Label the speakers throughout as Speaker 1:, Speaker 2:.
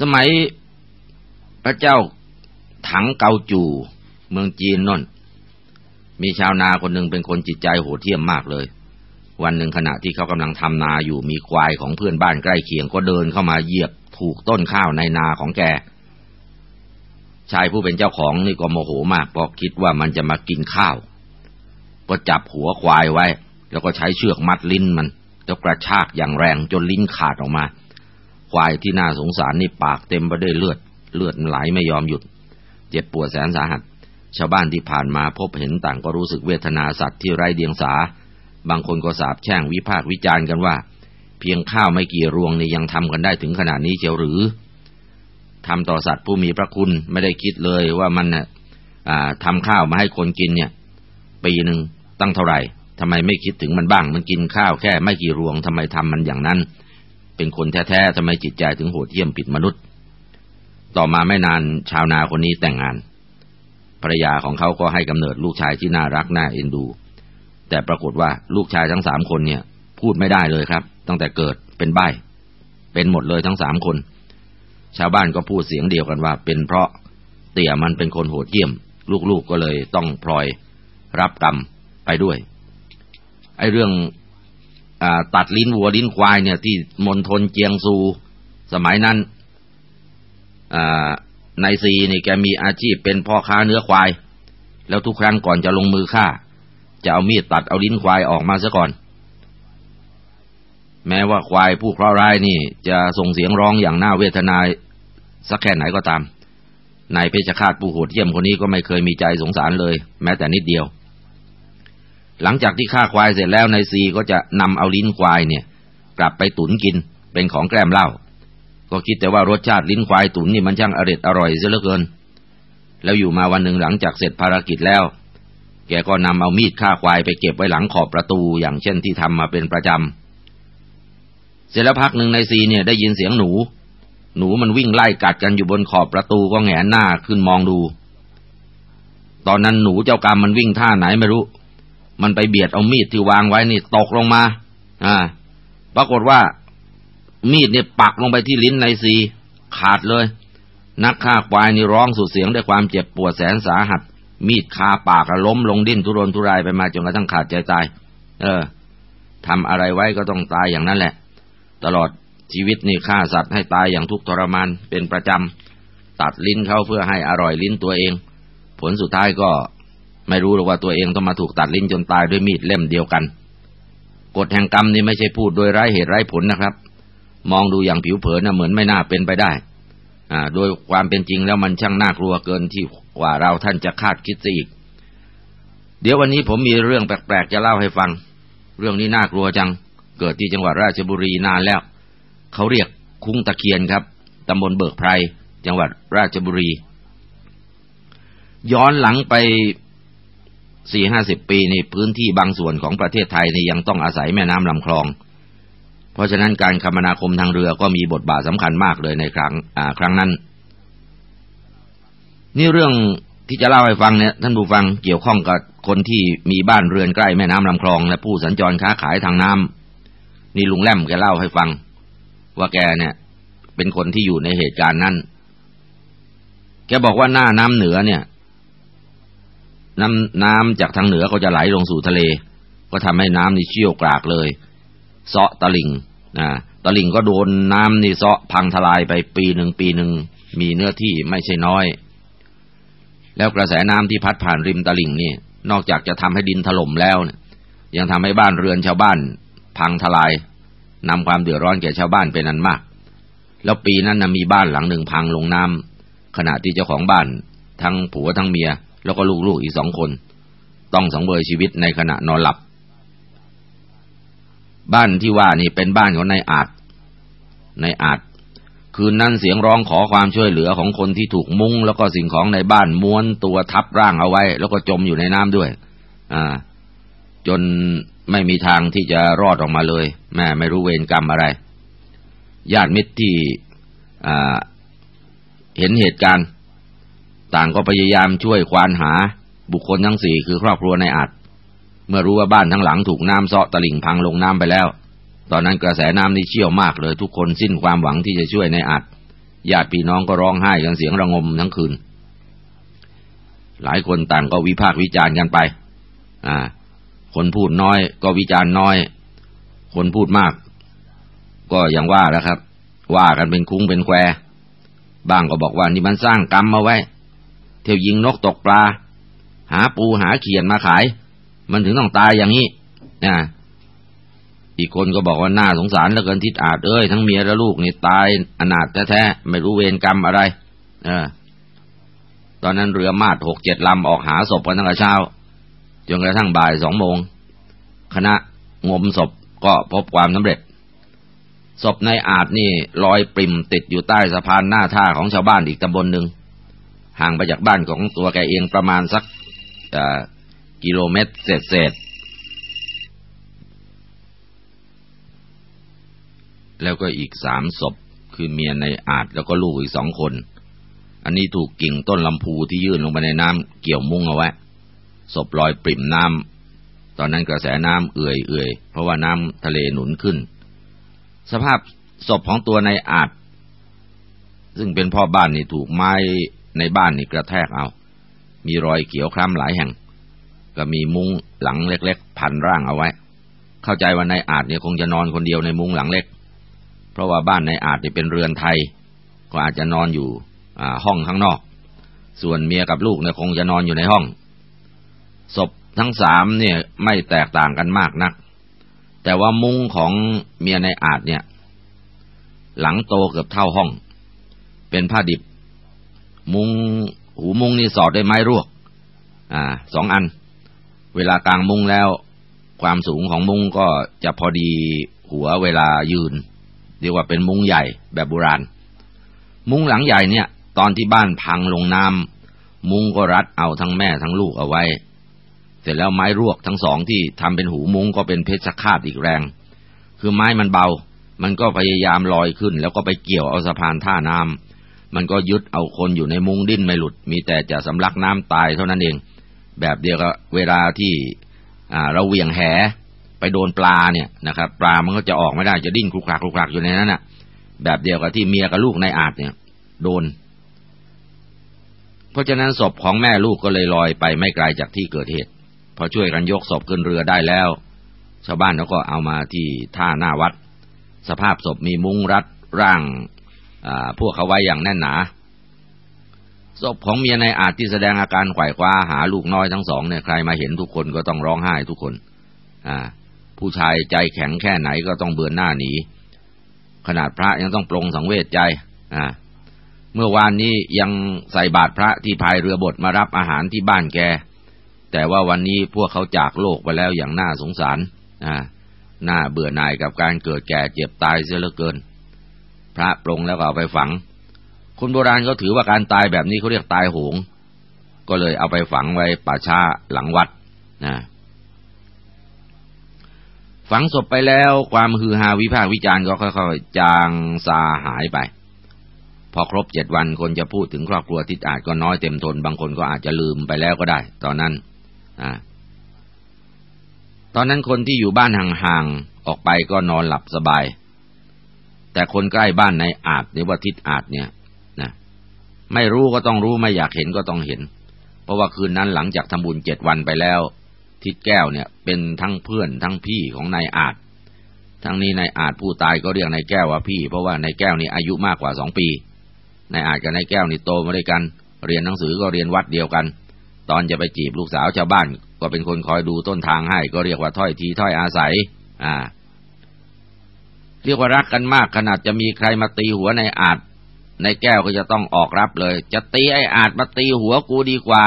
Speaker 1: สมัยพระเจ้าถังเกาจู เมืองจีนน่นมีชาวนาคนหนึ่งเป็นคนจิตใจโหดเหี้ยมมากเลย วันหนึ่งขณะที่เขากำลังทำนาอยู่มีควายของเพื่อนบ้านใกล้เคียงก็เดินเข้ามาเหยียบถูกต้นข้าวในนาของแก ชายผู้เป็นเจ้าของนี่ก็โมโหมากเพราะคิดว่ามันจะมากินข้าว ก็จับหัวควายไว้ แล้วก็ใช้เชือกมัดลิ้นมัน แล้วกระชากอย่างแรงจนลิ้นขาดออกมา ควายที่น่าสงสารนี่ปากเต็มไปด้วยเลือด เลือดไหลไม่ยอมหยุด เจ็บปวดแสนสาหัส ชาวบ้านที่ผ่านมาพบเห็นต่างก็รู้สึกเวทนาสัตว์ที่ไร้เดียงสา บางคนก็สาบแช่งวิพากษ์วิจารณ์กันว่า เพียงข้าวไม่กี่รวงนี่ยังทำกันได้ถึงขนาดนี้เจียวหรือทำต่อสัตว์ผู้มีพระคุณไม่ได้คิดเลยว่ามันน่ะทำข้าวมาให้คนกินเนี่ย ปีหนึ่งตั้งเท่าไหร่ทำไมไม่คิดถึงมันบ้าง มันกินข้าวแค่ไม่กี่รวงทำไมทำมันอย่างนั้น เป็นคนแท้ๆทำไมจิตใจถึงโหดเหี้ยมผิดมนุษย์ ต่อมาไม่นานชาวนาคนนี้แต่งงานภรรยาของเขาก็ให้กำเนิดลูกชายที่น่ารักน่าเอ็นดู แต่ปรากฏว่าลูกชายทั้งสามคนเนี่ย พูดไม่ได้เลยครับ ตั้งแต่เกิดเป็นใบ้เป็นหมดเลยทั้งสามคน ชาวบ้านก็พูดเสียงเดียวกันว่า เป็นเพราะเตี่ยมันเป็นคนโหดเหี้ยม ลูกๆกก็เลยต้องพลอยรับกรรมไปด้วยไอ้เรื่อง ตัดลิ้นวัวลิ้นควายเนี่ยที่มณฑลเจียงซู สมัยนั้นนายซีนี่แกมีอาชีพเป็นพ่อค้าเนื้อควาย แล้วทุกครั้งก่อนจะลงมือฆ่า จะเอามีดตัดเอาลิ้นควายออกมาซะก่อน แม้ว่าควายผู้เคราะห์ร้ายนี่จะส่งเสียงร้องอย่างน่าเวทนาสักแค่ไหนก็ตามนายเพชฌฆาตผู้โหดเยี่ยมคนนี้ก็ไม่เคยมีใจสงสารเลย แม้แต่นิดเดียว หลังจากที่ฆ่าควายเสร็จแล้วนายซีก็จะนำเอาลิ้นควายเนี่ย กลับไปตุนกินเป็นของแกล้มเหล้าก็คิดแต่ว่ารสชาติลิ้นควายตุนนี่มันช่างอร่อยอร่อยเสียเหลือเกิน แล้วอยู่มาวันหนึ่งหลังจากเสร็จภารกิจแล้ว แกก็นำเอามีดฆ่าควายไปเก็บไว้หลังขอบประตูอย่างเช่นที่ทำมาเป็นประจำเสร็จแล้วพักหนึ่งนายซีเนี่ยได้ยินเสียงหนู หนูมันวิ่งไล่กัดกันอยู่บนขอบประตูก็แงนหน้าขึ้นมองดู ตอนนั้นหนูเจ้ากรรมมันวิ่งท่าไหนไม่รู้ มันไปเบียดเอามีดที่วางไว้นี่ตกลงมา อ่า ปรากฏว่า มีดเนี่ยปักลงไปที่ลิ้นในซีขาดเลย นักฆ่าควายนี่ร้องสุดเสียงด้วยความเจ็บปวดแสนสาหัส มีดคาปากล้มลงดิ้นทุรนทุรายไปมาจนกระทั่งขาดใจตาย เออทำอะไรไว้ก็ต้องตายอย่างนั้นแหละ ตลอดชีวิตนี่ฆ่าสัตว์ให้ตายอย่างทุกทรมานเป็นประจำ ตัดลิ้นเขาเพื่อให้อร่อยลิ้นตัวเอง ผลสุดท้ายก็ ไม่รู้หรอกว่าตัวเองต้องมาถูกตัดลิ้นจนตายด้วยมีดเล่มเดียวกัน กฎแห่งกรรมนี่ไม่ใช่พูดโดยไร้เหตุไร้ผลนะครับ มองดูอย่างผิวเผินนะเหมือนไม่น่าเป็นไปได้ อ่า โดยความเป็นจริงแล้วมันช่างน่ากลัวเกินที่กว่าเราท่านจะคาดคิดซะอีก เดี๋ยววันนี้ผมมีเรื่องแปลกๆจะเล่าให้ฟัง เรื่องนี้น่ากลัวจัง เกิดที่จังหวัดราชบุรีนานแล้ว เขาเรียกคุ้งตะเคียนครับ ตำบลเบิกไพร จังหวัดราชบุรี ย้อนหลังไป สี่ห้าสิบปีในพื้นที่บางส่วนของประเทศไทยนี่ยังต้องอาศัยแม่น้ำลำคลอง เพราะฉะนั้นการคมนาคมทางเรือก็มีบทบาทสำคัญมากเลยในครั้งครั้งนั้น นี่เรื่องที่จะเล่าให้ฟังเนี่ยท่านผู้ฟังเกี่ยวข้องกับคนที่มีบ้านเรือนใกล้แม่น้ำลำคลอง และผู้สัญจรค้าขายทางน้ำนี่ลุงแล่มแกเล่าให้ฟัง ว่าแกเนี่ย เป็นคนที่อยู่ในเหตุการณ์นั้นแกบอกว่าหน้าน้ำเหนือเนี่ย น้ำน้ำจากทางเหนือก็จะไหลลงสู่ทะเล ก็ทำให้น้ำนี่เชี่ยวกรากเลยเซาะตะลิงนะตะลิงก็โดนน้ำนี่เซาะพังทลายไปปีหนึ่งปีหนึ่งมีเนื้อที่ไม่ใช่น้อย แล้วกระแสน้ำที่พัดผ่านริมตะลิงนี่ นอกจากจะทำให้ดินถล่มแล้วเนี่ยยังทำให้บ้านเรือนชาวบ้าน พังทลายนำความเดือดร้อนแก่ชาวบ้านเป็นอันมาก แล้วปีนั้นนะมีบ้านหลังหนึ่งพังลงน้ำขณะที่เจ้าของบ้านทั้งผัวทั้งเมีย แล้วก็ลูกๆอีกสองคน ต้องสังเวยชีวิตในขณะนอนหลับ บ้านที่ว่านี่เป็นบ้านของนายอาจนายอาจคืนนั้นเสียงร้องขอความช่วยเหลือของคนที่ถูกมุง้ง แล้วก็สิ่งของในบ้านม้วนตัวทับร่างเอาไว้ แล้วก็จมอยู่ในน้ำด้วย อ่า จนไม่มีทางที่จะรอดออกมาเลย แม่ไม่รู้เวรกรรมอะไร ญาติมิตรที่เห็นเหตุการณ์ ต่างก็พยายามช่วยควานหา บุคคลทั้งสี่คือครอบครัวในอาจเมื่อรู้ว่าบ้านทั้งหลังถูกน้ำเซาะตะลิ่งพังลงน้ำไปแล้ว ตอนนั้นกระแสน้ำนี่เชี่ยวมากเลย ทุกคนสิ้นความหวังที่จะช่วยในอาจญาติพี่น้องก็ร้องไห้กันเสียงระงมทั้งคืน หลายคนต่างก็วิพากษ์วิจารณ์กันไป อ่า คนพูดน้อยก็วิจารณ์น้อย คนพูดมาก ก็อย่างว่าแล้วครับ ว่ากันเป็นคุ้งเป็นแควบ้างก็บอกว่านี่มันสร้างกรรมมาไว้ เที่ยวยิงนกตกปลา หาปูหาเขียนมาขาย มันถึงต้องตายอย่างนี้นะอีกคนก็บอกว่าน่าสงสารเหลือเกินทิศอาจเอ้ยทั้งเมียและลูกนี่ตายอนาถแท้ๆไม่รู้เวรกรรมอะไร เออ ตอนนั้นเรือมาดหกเจ็ดลำออกหาศพกันตั้งแต่เช้าจนกระทั่งบ่ายสองโมงคณะงมศพก็พบความสำเร็จศพในอาจนี่ลอยปริ่มติดอยู่ใต้สะพานหน้าท่าของชาวบ้านอีกตำบลหนึ่ง ห่างไปจากบ้านของตัวแกเองประมาณสักกิโลเมตรเศษแล้วก็อีกสามศพคือเมียในอาจแล้วก็ลูกอีกสองคน อันนี้ถูกกิ่งต้นลำพูที่ยื่นลงไปในน้ำเกี่ยวมุ้งเอาไว้ศพลอยปริ่มน้ำตอนนั้นกระแสน้ำเอื่อยเอื่อยเพราะว่าน้ำทะเลหนุนขึ้น สภาพศพของตัวในอาจ ซึ่งเป็นพ่อบ้านนี่ถูกไม้ ในบ้านนี่กระแทกเอา มีรอยเขียวคล้ำหลายแห่ง ก็มีมุ้งหลังเล็กๆพันร่างเอาไว้ เข้าใจว่าในอาจเนี่ยคงจะนอนคนเดียวในมุ้งหลังเล็ก เพราะว่าบ้านในอาจจะเป็นเรือนไทย ก็อาจจะนอนอยู่ห้องข้างนอก ส่วนเมียกับลูกเนี่ยคงจะนอนอยู่ในห้อง ศพทั้งสามเนี่ยไม่แตกต่างกันมากนัก แต่ว่ามุ้งของเมียในอาจเนี่ย หลังโตเกือบเท่าห้อง เป็นผ้าดิบ มุ้งหูมุ้งนี่สอดด้วยไม้รวก อ่าสองอัน เวลากลางมุ้งแล้ว ความสูงของมุ้งก็จะพอดีหัวเวลายืน เรียกว่าเป็นมุ้งใหญ่แบบโบราณ มุ้งหลังใหญ่เนี่ย ตอนที่บ้านพังลงน้ำมุ้งก็รัดเอาทั้งแม่ทั้งลูกเอาไว้ เสร็จแล้วไม้รวกทั้งสองที่ทำเป็นหูมุ้งก็เป็นเพชรคาดอีกแรง คือไม้มันเบา มันก็พยายามลอยขึ้น แล้วก็ไปเกี่ยวเอาสะพานท่าน้ำ มันก็ยึดเอาคนอยู่ในมุ้งดิ้นไม่หลุด มีแต่จะสำลักน้ำตายเท่านั้นเอง แบบเดียวกับเวลาที่เราเหวี่ยงแหไปโดนปลาเนี่ยนะครับ ปลามันก็จะออกไม่ได้จะดิ้นคลุกคลักคลุกคลักอยู่ในนั้นน่ะ แบบเดียวกับที่เมียกับลูกในอาจเนี่ย โดน เพราะฉะนั้นศพของแม่ลูกก็เลยลอยไปไม่ไกลจากที่เกิดเหตุ พอช่วยกันยกศพขึ้นเรือได้แล้ว ชาวบ้านเขาก็เอามาที่ท่าหน้าวัด สภาพศพมีมุ้งรัดร่าง พวกเขาไว้อย่างแน่นหนาศพของเมียในอาจที่แสดงอาการไขว่คว้าหาลูกน้อยทั้งสองเนี่ยใครมาเห็นทุกคนก็ต้องร้องไห้ทุกคน อ่า ผู้ชายใจแข็งแค่ไหนก็ต้องเบือนหน้าหนีขนาดพระยังต้องปรงสังเวชใจ อ่า เมื่อวานนี้ยังใส่บาตรพระที่พายเรือบดมารับอาหารที่บ้านแก แต่ว่าวันนี้พวกเขาจากโลกไปแล้วอย่างน่าสงสาร อ่า น่าเบื่อหน่ายกับการเกิดแก่เจ็บตายเสียเหลือเกิน พระปรงแล้วก็เอาไปฝัง คนโบราณก็ถือว่าการตายแบบนี้เขาเรียกตายโหง ก็เลยเอาไปฝังไว้ป่าช้าหลังวัดนะฝังศพไปแล้วความฮือฮาวิพากษ์วิจารณ์ก็ค่อยๆจางซาหายไป พอครบเจ็ดวันคนจะพูดถึงครอบครัวทิศอาจก็น้อยเต็มทน บางคนก็อาจจะลืมไปแล้วก็ได้ ตอนนั้นอตอนนั้นคนที่อยู่บ้านห่างๆ ออกไปก็นอนหลับสบาย แต่คนใกล้บ้านในอาจหรือว่าทิศอาจเนี่ยนะไม่รู้ก็ต้องรู้ไม่อยากเห็นก็ต้องเห็น เพราะว่าคืนนั้นหลังจากทำบุญเจ็ดวันไปแล้ว ทิดแก้วเนี่ยเป็นทั้งเพื่อนทั้งพี่ของนายอาจทั้งนี้นายอาจผู้ตายก็เรียกนายแก้วว่าพี่ เพราะว่านายแก้วนี่อายุมากกว่าสองปีนายอาจกับนายแก้วนี่โตมาด้วยกัน เรียนหนังสือก็เรียนวัดเดียวกัน ตอนจะไปจีบลูกสาวชาวบ้าน ก็เป็นคนคอยดูต้นทางให้ ก็เรียกว่าถ้อยทีถ้อยอาศัย อ่า เรียกว่ารักกันมากขนาดจะมีใครมาตีหัวในอาจในแก้วก็จะต้องออกรับเลย จะตีไอ้อาจมาตีหัวกูดีกว่า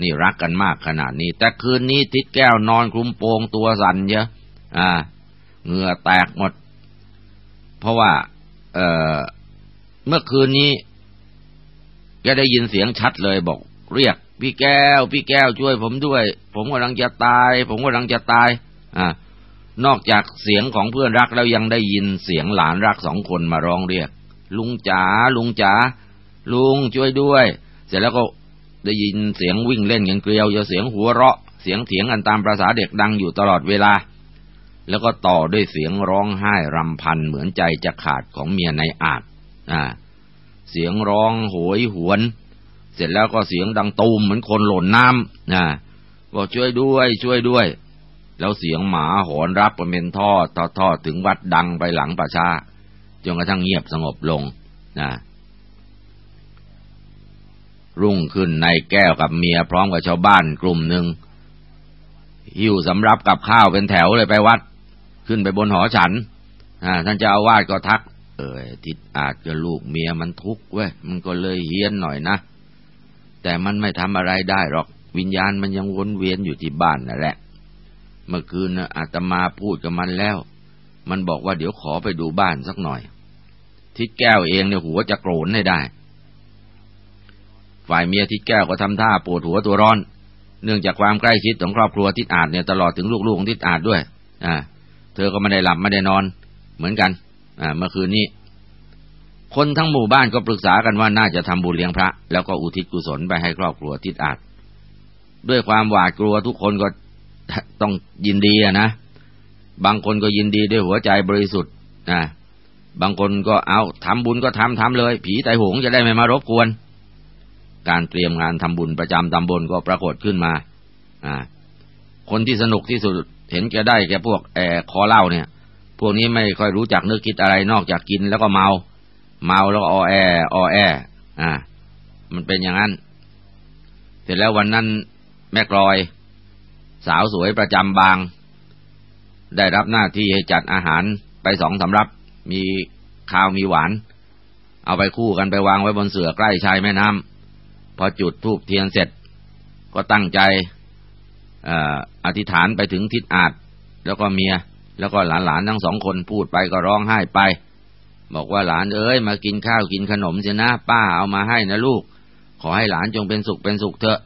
Speaker 1: นี่รักกันมากขนาดนี้ แต่คืนนี้ทิดแก้วนอนคลุมโปงตัวสั่นเยอะอ่าเหงื่อแตกหมด เพราะว่า เออเมื่อคืนนี้แกได้ยินเสียงชัดเลยบอก เรียก พี่แก้ว พี่แก้วช่วยผมด้วย ผมกำลังจะตาย ผมกำลังจะตาย อ่า นอกจากเสียงของเพื่อนรักแล้วยังได้ยินเสียงหลานรักสองคนมาร้องเรียก ลุงจ๋าลุงจ๋าลุงช่วยด้วย เสร็จแล้วก็ได้ยินเสียงวิ่งเล่นกันเกลียวจะเสียงหัวเราะ เสียงเถียงกันตามประษาเด็กดังอยู่ตลอดเวลา แล้วก็ต่อด้วยเสียงร้องไห้รำพันเหมือนใจจะขาดของเมียในอาจอ่า เสียงร้องโหยหวน เสร็จแล้วก็เสียงดังตูมเหมือนคนหล่นน้ำนะบอกช่วยด้วย ช่วยด้วย แล้วเสียงหมาหอนรับเป็นท่อดทอดทอถึงวัดดังไปหลังประชาจนกระทั่งเงียบสงบลงนะรุ่งขึ้นในแก้วกับเมียพร้อมกับชาวบ้านกลุ่มหนึ่งหิ้วสำรับกับข้าวเป็นแถวเลยไปวัด ขึ้นไปบนหอฉันท่านเจ้าอาวาสก็ทัก เออทิศอาจจะลูกเมียมันทุกข์เว้ยมันก็เลยเฮี้ยนหน่อยนะ แต่มันไม่ทำอะไรได้หรอกวิญญาณมันยังวนเวียนอยู่ที่บ้านนั่นแหละ เมื่อคืนอาตมาพูดกับมันแล้ว มันบอกว่าเดี๋ยวขอไปดูบ้านสักหน่อย ทิศแก้วเองเนี่ยหัวจะโกรนให้ได้ ฝ่ายเมียทิศแก้วก็ทำท่าปวดหัวตัวร้อน เนื่องจากความใกล้ชิดของครอบครัวทิศอาจเนี่ยตลอดถึงลูกๆของทิศอาจด้วย อ่า เธอก็ไม่ได้หลับไม่ได้นอนเหมือนกัน อ่า เมื่อคืนนี้ คนทั้งหมู่บ้านก็ปรึกษากันว่าน่าจะทำบุญเลี้ยงพระ แล้วก็อุทิศกุศลไปให้ครอบครัวทิศอาจด้วยความหวาดกลัวทุกคนก็ ต้องยินดีนะ บางคนก็ยินดีด้วยหัวใจบริสุทธิ์นะบางคนก็เอาทำบุญก็ทำทำเลย ผีไตหงจะได้ไม่มารบกวน การเตรียมงานทำบุญประจำตำบลก็ปรากฏขึ้นมาอ่าคนที่สนุกที่สุดเห็นแกได้แกพวกแอคอเล่าเนี่ย พวกนี้ไม่ค่อยรู้จักนึกคิดอะไรนอกจากกินแล้วก็เมา เมาแล้วออแอออแอ อ่า มันเป็นอย่างนั้น เสร็จแล้ววันนั้นแม่กลอย สาวสวยประจำบาง ได้รับหน้าที่ให้จัดอาหารไปสองสำรับ มีข้าวมีหวาน เอาไปคู่กันไปวางไว้บนเสื่อใกล้ชายแม่น้ำพอจุดทูบเทียนเสร็จ ก็ตั้งใจอธิษฐานไปถึงทิศอาจแล้วก็เมีย แล้วก็หลานๆทั้งสองคนพูดไปก็ร้องไห้ไป บอกว่าหลานเอ้ยมากินข้าวกินขนมเสียนะป้าเอามาให้นะลูก ขอให้หลานจงเป็นสุขเป็นสุขเถอะ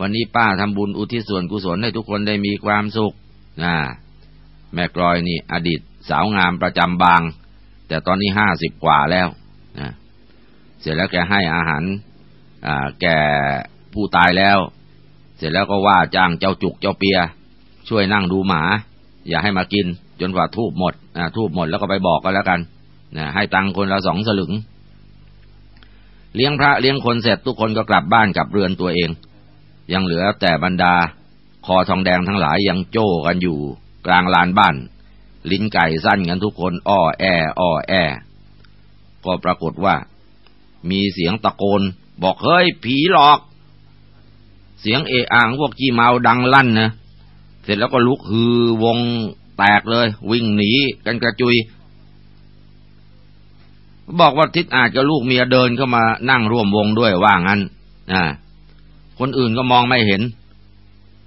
Speaker 1: วันนี้ป้าทำบุญอุทิศส่วนกุศลให้ทุกคนได้มีความสุขนะแม่กรอยนี่ อดีตสาวงามประจำบาง แต่ตอนนี้ห้าสิบกว่าแล้วนะเสร็จแล้วแกให้อาหารแก่ผู้ตายแล้ว เสร็จแล้วก็ว่าจ้างเจ้าจุกเจ้าเปีย ช่วยนั่งดูหมา อย่าให้มากิน จนกว่าทูบหมดนะทูบหมดแล้วก็ไปบอกก็แล้วกันนะให้ตังคนละสองสลึง เลี้ยงพระเลี้ยงคนเสร็จทุกคนก็กลับบ้านกลับเรือนตัวเอง ยังเหลือแต่บรรดา คอทองแดงทั้งหลายยังโจ้กันอยู่ กลางลานบ้าน ลิ้นไก่สั้นกันทุกคนอ้อแออ้อแอ ก็ปรากฏว่า มีเสียงตะโกน บอกเฮ้ยผีหลอก เสียงเอะอ่างพวกกี้เมาดังลั่นนะเสร็จแล้วก็ลุกฮือวงแตกเลย วิ่งหนีกันกระจุย บอกว่าทิศอาจกับลูกเมียเดินเข้ามานั่งร่วมวงด้วยว่างั้นนะ คนอื่นก็มองไม่เห็น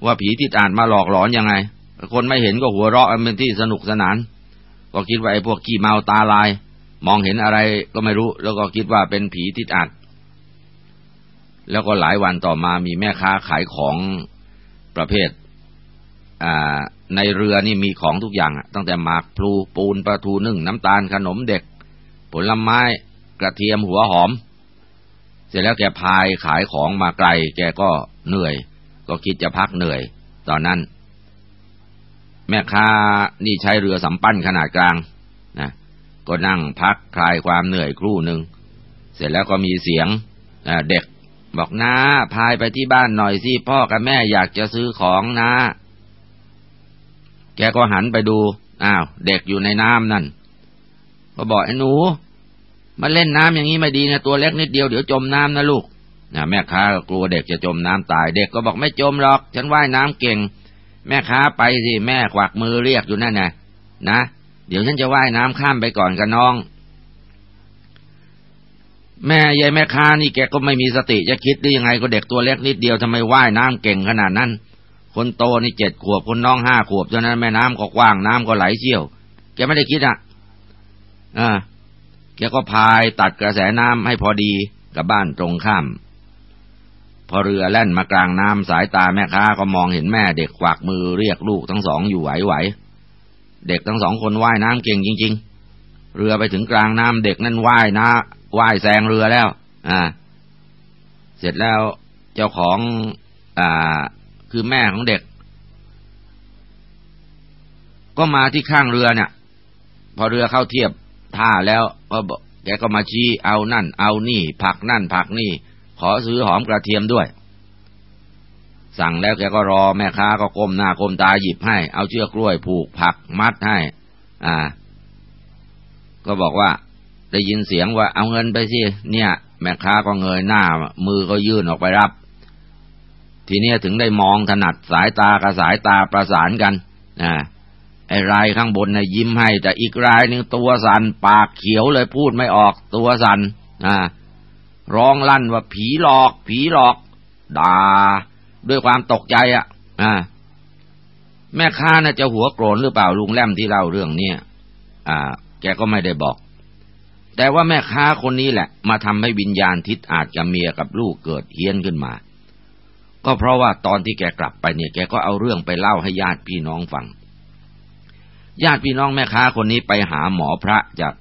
Speaker 1: ว่าผีทิศอาจมาหลอกหลอนยังไง คนไม่เห็นก็หัวเราะเป็นที่สนุกสนาน ก็คิดว่าไอ้พวกขี้เมาตาลาย มองเห็นอะไรก็ไม่รู้ แล้วก็คิดว่าเป็นผีทิศอาจแล้วก็หลายวันต่อมามีแม่ค้าขายของประเภทในเรือนี่มีของทุกอย่าง ตั้งแต่หมากพลูปูนปลาทูนึ่งน้ำตาลขนมเด็ก ผลไม้กระเทียมหัวหอม เสร็จแล้วแกพายขายของมาไกล แกก็เหนื่อย ก็คิดจะพักเหนื่อย ตอนนั้น แม่ค้านี่ใช้เรือสำปั้นขนาดกลางนะก็นั่งพักคลายความเหนื่อยครู่หนึ่งเสร็จแล้วก็มีเสียงเด็กบอกน้าพายไปที่บ้านหน่อยสิพ่อกับแม่อยากจะซื้อของนะ แกก็หันไปดูอ้าว เด็กอยู่ในน้ำนั่นก็บอกไอ้หนู มาเล่นน้ำอย่างนี้ไม่ดีนะตัวเล็กนิดเดียวเดี๋ยวจมน้ำนะลูกนะแม่ค้าก็กลัวเด็กจะจมน้ำตาย เด็กก็บอกไม่จมหรอก ฉันว่ายน้ำเก่ง แม่ค้าไปสิแม่กวักมือเรียกอยู่นั่นนะนะ เดี๋ยวฉันจะว่ายน้ำข้ามไปก่อนกับน้อง แม่ยายแม่ค้านี่แกก็ไม่มีสติจะคิดได้ยังไงก็เด็กตัวเล็กนิดเดียวทำไมว่ายน้ำเก่งขนาดนั้น คนโตนี่เจ็ดขวบคนน้องห้าขวบเท่านั้นแม่น้ำก็กว้างน้ำก็ไหลเชี่ยวแกไม่ได้คิดอะอ่า แกก็พายตัดกระแสน้ำให้พอดีกับบ้านตรงข้าม พอเรือแล่นมากลางน้ำสายตาแม่ค้าก็มองเห็นแม่เด็กควักมือเรียกลูกทั้งสองอยู่ไหวๆเด็กทั้งสองคนว่ายน้ำเก่งจริง ๆ เรือไปถึงกลางน้ำเด็กนั่นว่ายนะว่ายแซงเรือแล้ว อ่า เสร็จแล้วเจ้าของ อ่า คือแม่ของเด็ก ก็มาที่ข้างเรือเนี่ย พอเรือเข้าเทียบ ท่าแล้วก็แกก็มาชี้เอานั่น เอานี่ ผักนั่นผักนี่ ขอซื้อหอมกระเทียมด้วย สั่งแล้วแกก็รอแม่ค้าก็ก้มหน้าก้มตาหยิบให้ เอาเชือกกล้วยผูกผักมัดให้ อ่า ก็บอกว่า ได้ยินเสียงว่าเอาเงินไปสิเนี่ย แม่ค้าก็เงยหน้า มือก็ยื่นออกไปรับ ทีนี้ถึงได้มองถนัดสายตากับสายตาประสานกัน อ่า ไอ้รายข้างบนนะ่ะยิ้มให้ แต่อีกรายหนึ่งตัวสันปากเขียวเลยพูดไม่ออกตัวสันอ่าร้องลั่นว่าผีหลอก ผีหลอกด่าด้วยความตกใจอะ่ะ อ่า แม่ค้าน่ะจะหัวโกรนหรือเปล่าลุงแลมที่เล่าเรื่องเนี้ยอ่า แกก็ไม่ได้บอก แต่ว่าแม่ค้าคนนี้แหละ มาทำให้วิญญาณทิศอาจจะเมียกับลูกเกิดเฮี้ยนขึ้นมา ก็เพราะว่าตอนที่แกกลับไปเนี่ย แกก็เอาเรื่องไปเล่าให้ญาติพี่น้องฟัง ญาติพี่น้องแม่ค้าคนนี้ไปหาหมอพระจาก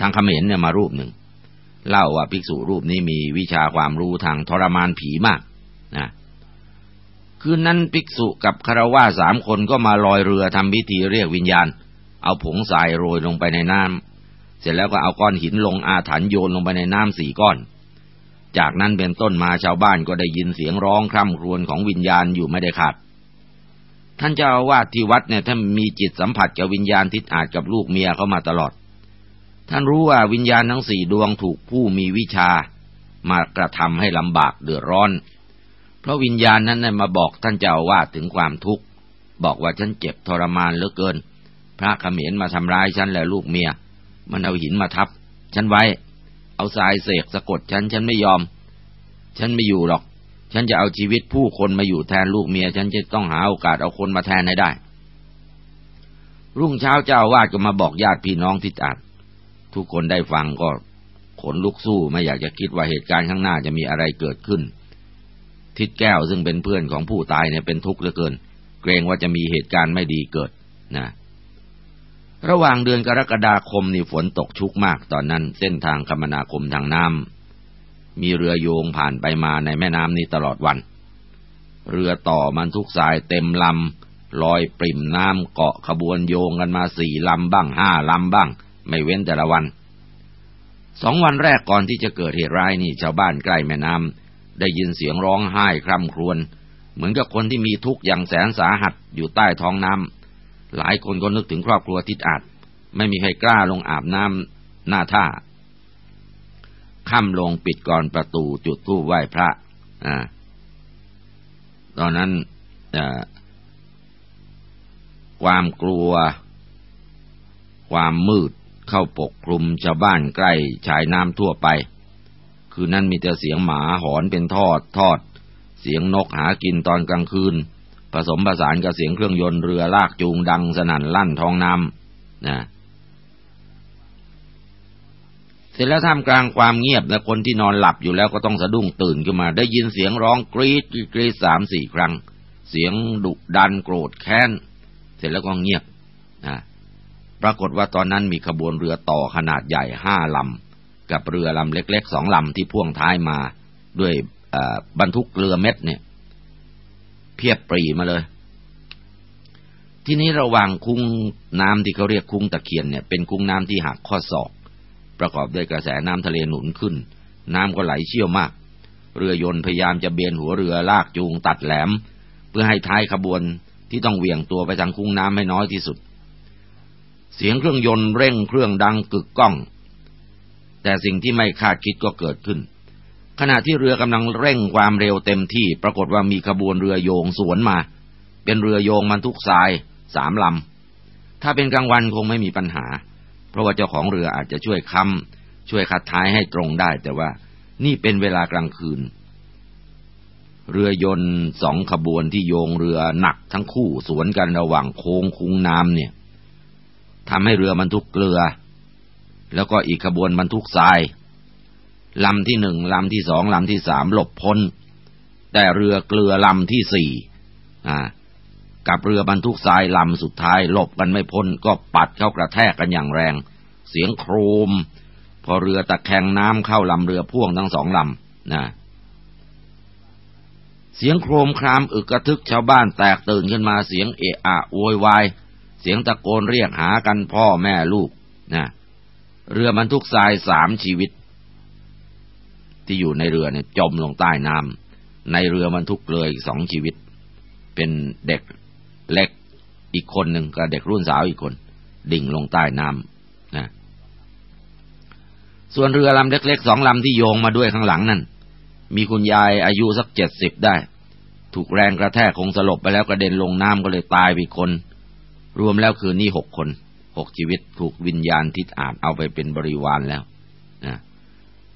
Speaker 1: ทางเขมรเนี่ยมารูปหนึ่ง เล่าว่าภิกษุรูปนี้มีวิชาความรู้ทางทรมานผีมากนะคืนนั้นภิกษุกับคารวะสามคนก็มาลอยเรือทำพิธีเรียกวิญญาณ เอาผงทรายโรยลงไปในน้ำเสร็จแล้วก็เอาก้อนหินลงอาถรรพ์โยนลงไปในน้ำสี่ก้อน จากนั้นเป็นต้นมาชาวบ้านก็ได้ยินเสียงร้องคร่ำครวญของวิญญาณอยู่ไม่ได้ขาด ท่านเจ้าอาวาสที่วัดเนี่ยท่านมีจิตสัมผัสกับวิญญาณทิศอาจกับลูกเมียเขามาตลอด ท่านรู้ว่าวิญญาณทั้งสี่ดวงถูกผู้มีวิชามากระทำให้ลำบากเดือดร้อน เพราะวิญญาณนั้นมาบอกท่านเจ้าอาวาสถึงความทุกข์บอกว่าฉันเจ็บทรมานเหลือเกิน พระเขมรมาทำร้ายฉันและลูกเมีย มันเอาหินมาทับ ฉันไว้ เอาทรายเสกสะกดฉันฉันไม่ยอม ฉันไม่อยู่หรอก ฉันจะเอาชีวิตผู้คนมาอยู่แทนลูกเมีย ฉันจะต้องหาโอกาสเอาคนมาแทนให้ได้ รุ่งเช้าเจ้าวาดก็มาบอกญาติพี่น้องทิศอาจทุกคนได้ฟังก็ขนลุกสู้ไม่อยากจะคิดว่าเหตุการณ์ข้างหน้าจะมีอะไรเกิดขึ้น ทิศแก้วซึ่งเป็นเพื่อนของผู้ตายเนี่ยเป็นทุกข์เหลือเกิน เกรงว่าจะมีเหตุการณ์ไม่ดีเกิดนะระหว่างเดือนกรกฎาคมนี่ฝนตกชุกมากตอนนั้นเส้นทางคมนาคมทางน้ำ มีเรือโยงผ่านไปมาในแม่น้ำนี้ตลอดวัน เรือต่อมันทุกสายเต็มลำลอยปริ่มน้ำเกาะขบวนโยงกันมาสี่ลำบ้างห้าลำบ้าง ไม่เว้นแต่ละวันสองวันแรกก่อนที่จะเกิดเหตุร้ายนี่ชาวบ้านใกล้แม่น้ำได้ยินเสียงร้องไห้คร่ำครวญเหมือนกับคนที่มีทุกข์อย่างแสนสาหัสอยู่ใต้ท้องน้ำหลายคนก็นึกถึงครอบครัวทิดอาจไม่มีใครกล้าลงอาบน้ำหน้าท่า ค่ำลงปิดก่อนประตูจุดธูปไหว้พระอ่าตอนนั้นความกลัว ความมืดเข้าปกคลุมชาวบ้านใกล้ชายน้ำทั่วไป คือนั่นมีแต่เสียงหมาหอนเป็นทอดทอด เสียงนกหากินตอนกลางคืน ผสมผสานกับเสียงเครื่องยนต์เรือลากจูงดังสนั่นลั่นท้องน้ำนะ เสร็จแล้วท่ามกลางความเงียบและคนที่นอนหลับอยู่แล้วก็ต้องสะดุ้งตื่นขึ้นมา ได้ยินเสียงร้องกรีดกรีดสามสี่ครั้ง เสียงดุดันโกรธแค้น เสร็จแล้วก็เงียบนะปรากฏว่าตอนนั้นมีขบวนเรือต่อขนาดใหญ่ห้าลำกับเรือลำเล็กๆสองลำที่พ่วงท้ายมา ด้วยบรรทุกเรือเม็ดเนี่ย เพียบปรีมาเลย ที่นี้ระหว่างคุ้งน้ำที่เขาเรียกคุ้งตะเคียนเนี่ยเป็นคุ้งน้ำที่หักข้อศอก ประกอบด้วยกระแสน้ำทะเลหนุนขึ้น น้ำก็ไหลเชี่ยวมาก เรือยนต์พยายามจะเบนหัวเรือลากจูงตัดแหลม เพื่อให้ท้ายขบวนที่ต้องเหวี่ยงตัวไปทางคุ้งน้ำให้น้อยที่สุด เสียงเครื่องยนต์เร่งเครื่องดังกึกก้อง แต่สิ่งที่ไม่คาดคิดก็เกิดขึ้น ขณะที่เรือกำลังเร่งความเร็วเต็มที่ปรากฏว่ามีขบวนเรือโยงสวนมา เป็นเรือโยงมันทุกทรายสามลำถ้าเป็นกลางวันคงไม่มีปัญหา เพราะว่าเจ้าของเรืออาจจะช่วยค้ำช่วยคัดท้ายให้ตรงได้ แต่ว่านี่เป็นเวลากลางคืน เรือยนต์สองขบวนที่โยงเรือหนักทั้งคู่สวนกันระหว่างโค้งคุ้งน้ำเนี่ยทำให้เรือบรรทุกเกลือ แล้วก็อีกขบวนบรรทุกทรายลำที่หนึ่งลำที่สองลำที่สามหลบพ้น แต่เรือเกลือลำที่สี่อ่า กับเรือบรรทุกทรายลำสุดท้ายหลบกันไม่พ้นก็ปัดเข้ากระแทกกันอย่างแรง เสียงโครม พอเรือตะแคงน้ำเข้าลำเรือพ่วงทั้งสองลำนะเสียงโครมครามอึกกระทึกชาวบ้านแตกตื่นขึ้นมาเสียงเอะอะโวยวายเสียงตะโกนเรียกหากันพ่อแม่ลูกนะเรือบรรทุกทรายสามชีวิต ที่อยู่ในเรือเนี่ยจมลงใต้น้ำในเรือบรรทุกเลยสองชีวิต เป็นเด็ก เล็กอีกคนหนึ่งกับเด็กรุ่นสาวอีกคน ดิ่งลงใต้น้ำนะส่วนเรือลำเล็กๆสองลำที่โยงมาด้วยข้างหลังนั่น มีคุณยายอายุสักเจ็ดสิบได้ ถูกแรงกระแทกคงสลบไปแล้วกระเด็นลงน้ำก็เลยตายไปคน รวมแล้วคือนี่หกคนหกชีวิตถูกวิญญาณทิศอาจเอาไปเป็นบริวารแล้วนะ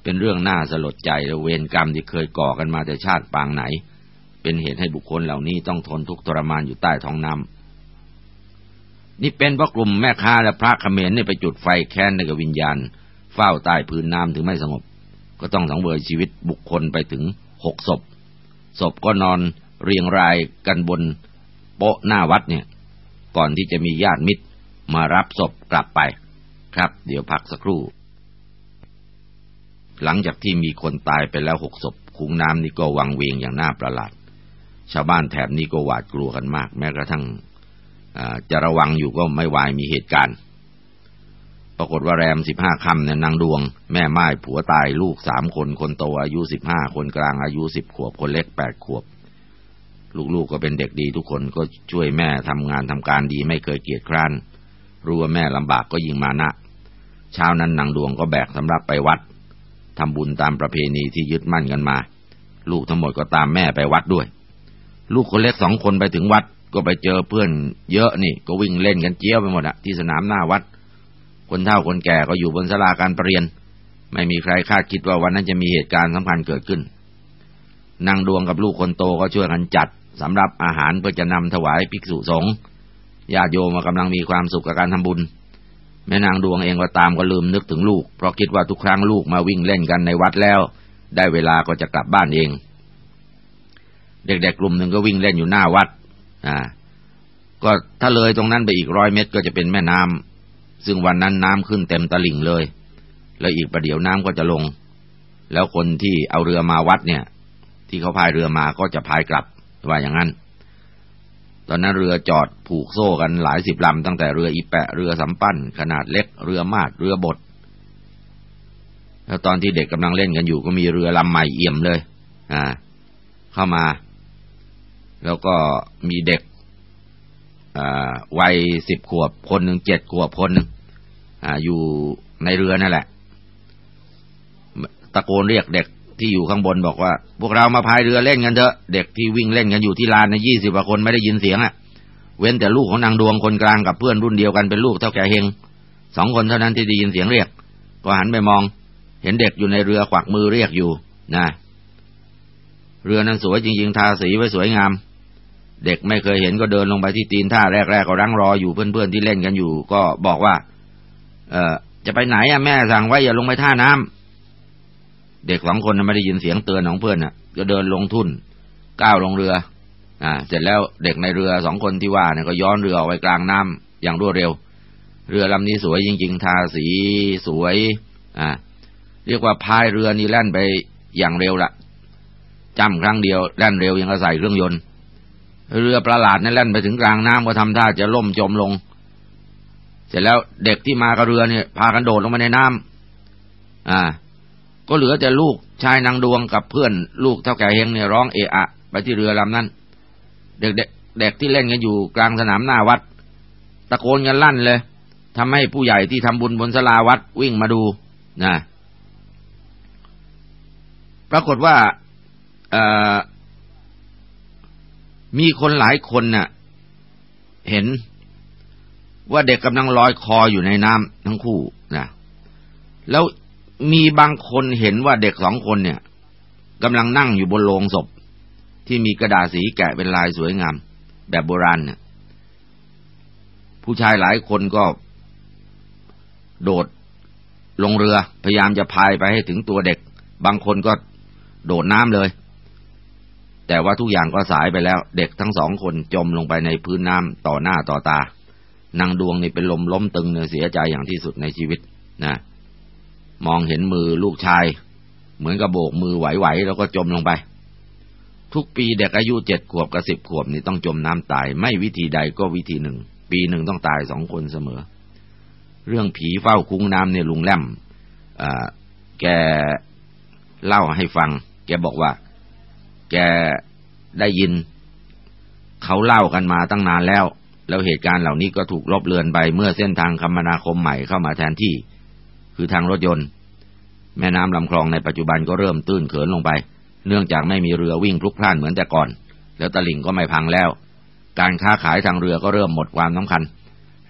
Speaker 1: เป็นเรื่องน่าสลดใจเวรกรรมที่เคยก่อกันมาแต่ชาติปางไหน เป็นเหตุให้บุคคลเหล่านี้ต้องทนทุกข์ทรมานอยู่ใต้ท้องน้ำนี่เป็นเพราะกลุ่มแม่ค้าและพระเขมรเนี่ยไปจุดไฟแค้นในกับวิญญาณ เฝ้าใต้พื้นน้ำถึงไม่สงบ ก็ต้องสังเวยชีวิตบุคคลไปถึงหกศพ ศพก็นอนเรียงรายกันบนโป๊ะหน้าวัดเนี่ย ก่อนที่จะมีญาติมิตรมารับศพกลับไป ครับ เดี๋ยวพักสักครู่ หลังจากที่มีคนตายไปแล้วหกศพคุ้งน้ำนี่ก็วังเวงอย่างน่าประหลาด ชาวบ้านแถบนี้ก็หวาดกลัวกันมาก แม้กระทั่งจะระวังอยู่ก็ไม่วายมีเหตุการณ์ ปรากฏว่าแรมสิบห้าคำเนี่ยนางดวง แม่ไม้ผัวตายลูกสามคนคนโตอายุสิบห้าคนกลางอายุสิบขวบคนเล็กแปดขวบ ลูกๆก็เป็นเด็กดีทุกคนก็ช่วยแม่ทำงานทำการดีไม่เคยเกียจคร้านรู้ว่าแม่ลำบากก็ยิ่งมานะเช้านั้นนางดวงก็แบกสำรับไปวัดทำบุญตามประเพณีที่ยึดมั่นกันมา ลูกทั้งหมดก็ตามแม่ไปวัดด้วย ลูกคนเล็กสองคนไปถึงวัด ก็ไปเจอเพื่อนเยอะนี่ ก็วิ่งเล่นกันเจี้ยวไปหมดอะที่สนามหน้าวัด คนเฒ่าคนแก่ก็อยู่บนศาลาการประเรียน ไม่มีใครคาดคิดว่าวันนั้นจะมีเหตุการณ์สำคัญเกิดขึ้นนางดวงกับลูกคนโตก็ช่วยกันจัดสำหรับอาหารเพื่อจะนำถวายภิกษุสงฆ์ญาติโยมกำลังมีความสุขกับการทำบุญ แม่นางดวงเองก็ตามก็ลืมนึกถึงลูก เพราะคิดว่าทุกครั้งลูกมาวิ่งเล่นกันในวัดแล้ว ได้เวลาก็จะกลับบ้านเอง เด็กๆกลุ่มหนึ่งก็วิ่งเล่นอยู่หน้าวัด อ่า ก็ถ้าเลยตรงนั้นไปอีกร้อยเมตรก็จะเป็นแม่น้ำซึ่งวันนั้นน้ำขึ้นเต็มตลิ่งเลย แล้วอีกประเดี๋ยวน้ำก็จะลง แล้วคนที่เอาเรือมาวัดเนี่ย ที่เขาพายเรือมาก็จะพายกลับว่าอย่างนั้น ตอนนั้นเรือจอดผูกโซ่กันหลายสิบลำตั้งแต่เรืออีแปะเรือสำปั้น ขนาดเล็กเรือมาดเรือบดแล้วตอนที่เด็กกำลังเล่นกันอยู่ก็มีเรือลำใหม่เอี่ยมเลย อ่า เข้ามา แล้วก็มีเด็กวัยสิบขวบคนหนึ่งเจ็ดขวบคนหนึ่งออยู่ในเรือนั่นแหละ ตะโกนเรียกเด็กที่อยู่ข้างบนบอกว่า พวกเรามาพายเรือเล่นกันเถอะ เด็กที่วิ่งเล่นกันอยู่ที่ลานในยี่สิบกว่าคนไม่ได้ยินเสียงอะ่ะ เว้นแต่ลูกของนางดวงคนกลางกับเพื่อนรุ่นเดียวกันเป็นลูกเท่าแก่เฮงสองคนเท่านั้นที่ได้ยินเสียงเรียก ก็หันไปมอง เห็นเด็กอยู่ในเรือขวักมือเรียกอยู่นะเรือนั้นสวยจริง ๆ ทาสีไว้สวยงาม เด็กไม่เคยเห็นก็เดินลงไปที่ตีนท่าแรกๆก็รังรออยู่เพื่อนๆที่เล่นกันอยู่ ก็บอกว่า เออจะไปไหนอะแม่สั่งไว้อย่าลงไปท่าน้ำเด็กสองคนไม่ได้ยินเสียงเตือนของเพื่อนอะ ก็เดินลงทุ่นก้าวลงเรือ อ่า เสร็จแล้วเด็กในเรือสองคนที่ว่าเนี่ยก็ย้อนเรือออกไปกลางน้ำอย่างรวดเร็ว เรือลำนี้สวยจริง ๆ ทาสีสวย อ่า เรียกว่าพายเรือนี่แล่นไปอย่างเร็วละจำครั้งเดียวแล่นเร็วยังกระใส่เครื่องยนต์ เรือประหลาดนั่นแล่นไปถึงกลางน้ำก็ทำท่าจะล่มจมลง เสร็จแล้วเด็กที่มากับเรือเนี่ย พากันโดดลงไปในน้ำอ่า ก็เหลือแต่ลูกชายนางดวงกับเพื่อนลูกเท่าแก่เฮงเนี่ยร้องเอะอะไปที่เรือลำนั้นเด็กเด็กเด็กที่เล่นกันอยู่กลางสนามหน้าวัด ตะโกนกันลั่นเลยทำให้ผู้ใหญ่ที่ทำบุญบนสลาวัดวิ่งมาดูนะปรากฏว่า เอ่อ มีคนหลายคนน่ะ เห็นว่าเด็กกำลังลอยคออยู่ในน้ำทั้งคู่นะแล้วมีบางคนเห็นว่าเด็กสองคนเนี่ยกำลังนั่งอยู่บนโลงศพ ที่มีกระดาษสีแกะเป็นลายสวยงาม แบบโบราณเนี่ยผู้ชายหลายคนก็ โดดลงเรือ พยายามจะพายไปให้ถึงตัวเด็ก บางคนก็โดดน้ำเลย แต่ว่าทุกอย่างก็สายไปแล้ว เด็กทั้งสองคนจมลงไปในพื้นน้ำต่อหน้าต่อตานางดวงนี่เป็นลมล้มตึงเนื้อเสียใจอย่างที่สุดในชีวิตนะมองเห็นมือลูกชาย เหมือนกับโบกมือไหวๆแล้วก็จมลงไป ทุกปีเด็กอายุเจ็ดขวบกับสิบขวบนี่ต้องจมน้ำตาย ไม่วิธีใดก็วิธีหนึ่ง ปีหนึ่งต้องตายสองคนเสมอ เรื่องผีเฝ้าคุ้งน้ำเนี่ยลุงแล่มแกเล่าให้ฟัง แกบอกว่า แกได้ยิน เขาเล่ากันมาตั้งนานแล้ว แล้วเหตุการณ์เหล่านี้ก็ถูกลบเลือนไปเมื่อเส้นทางคมนาคมใหม่เข้ามาแทนที่ คือทางรถยนต์ แม่น้ำลำคลองในปัจจุบันก็เริ่มตื้นเขินลงไป เนื่องจากไม่มีเรือวิ่งพลุกพล่านเหมือนแต่ก่อน แล้วตลิ่งก็ไม่พังแล้ว การค้าขายทางเรือก็เริ่มหมดความสำคัญ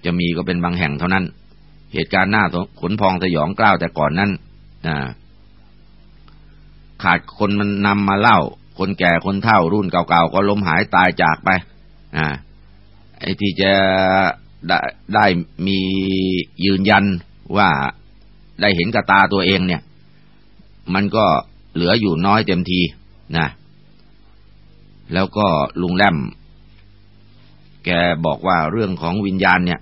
Speaker 1: จะมีก็เป็นบางแห่งเท่านั้น เหตุการณ์หน้าขนพองสยองกล้าวแต่ก่อนนั้นขาดคนมันนำมาเล่า คนแก่คนเฒ่ารุ่นเก่าๆก็ล้มหายตายจากไป อ่า ไอ้ที่จะได้ได้มียืนยันว่าได้เห็นกับตาตัวเองเนี่ย มันก็เหลืออยู่น้อยเต็มทีนะ แล้วก็ลุงแลมแกบอกว่าเรื่องของวิญญาณเนี่ย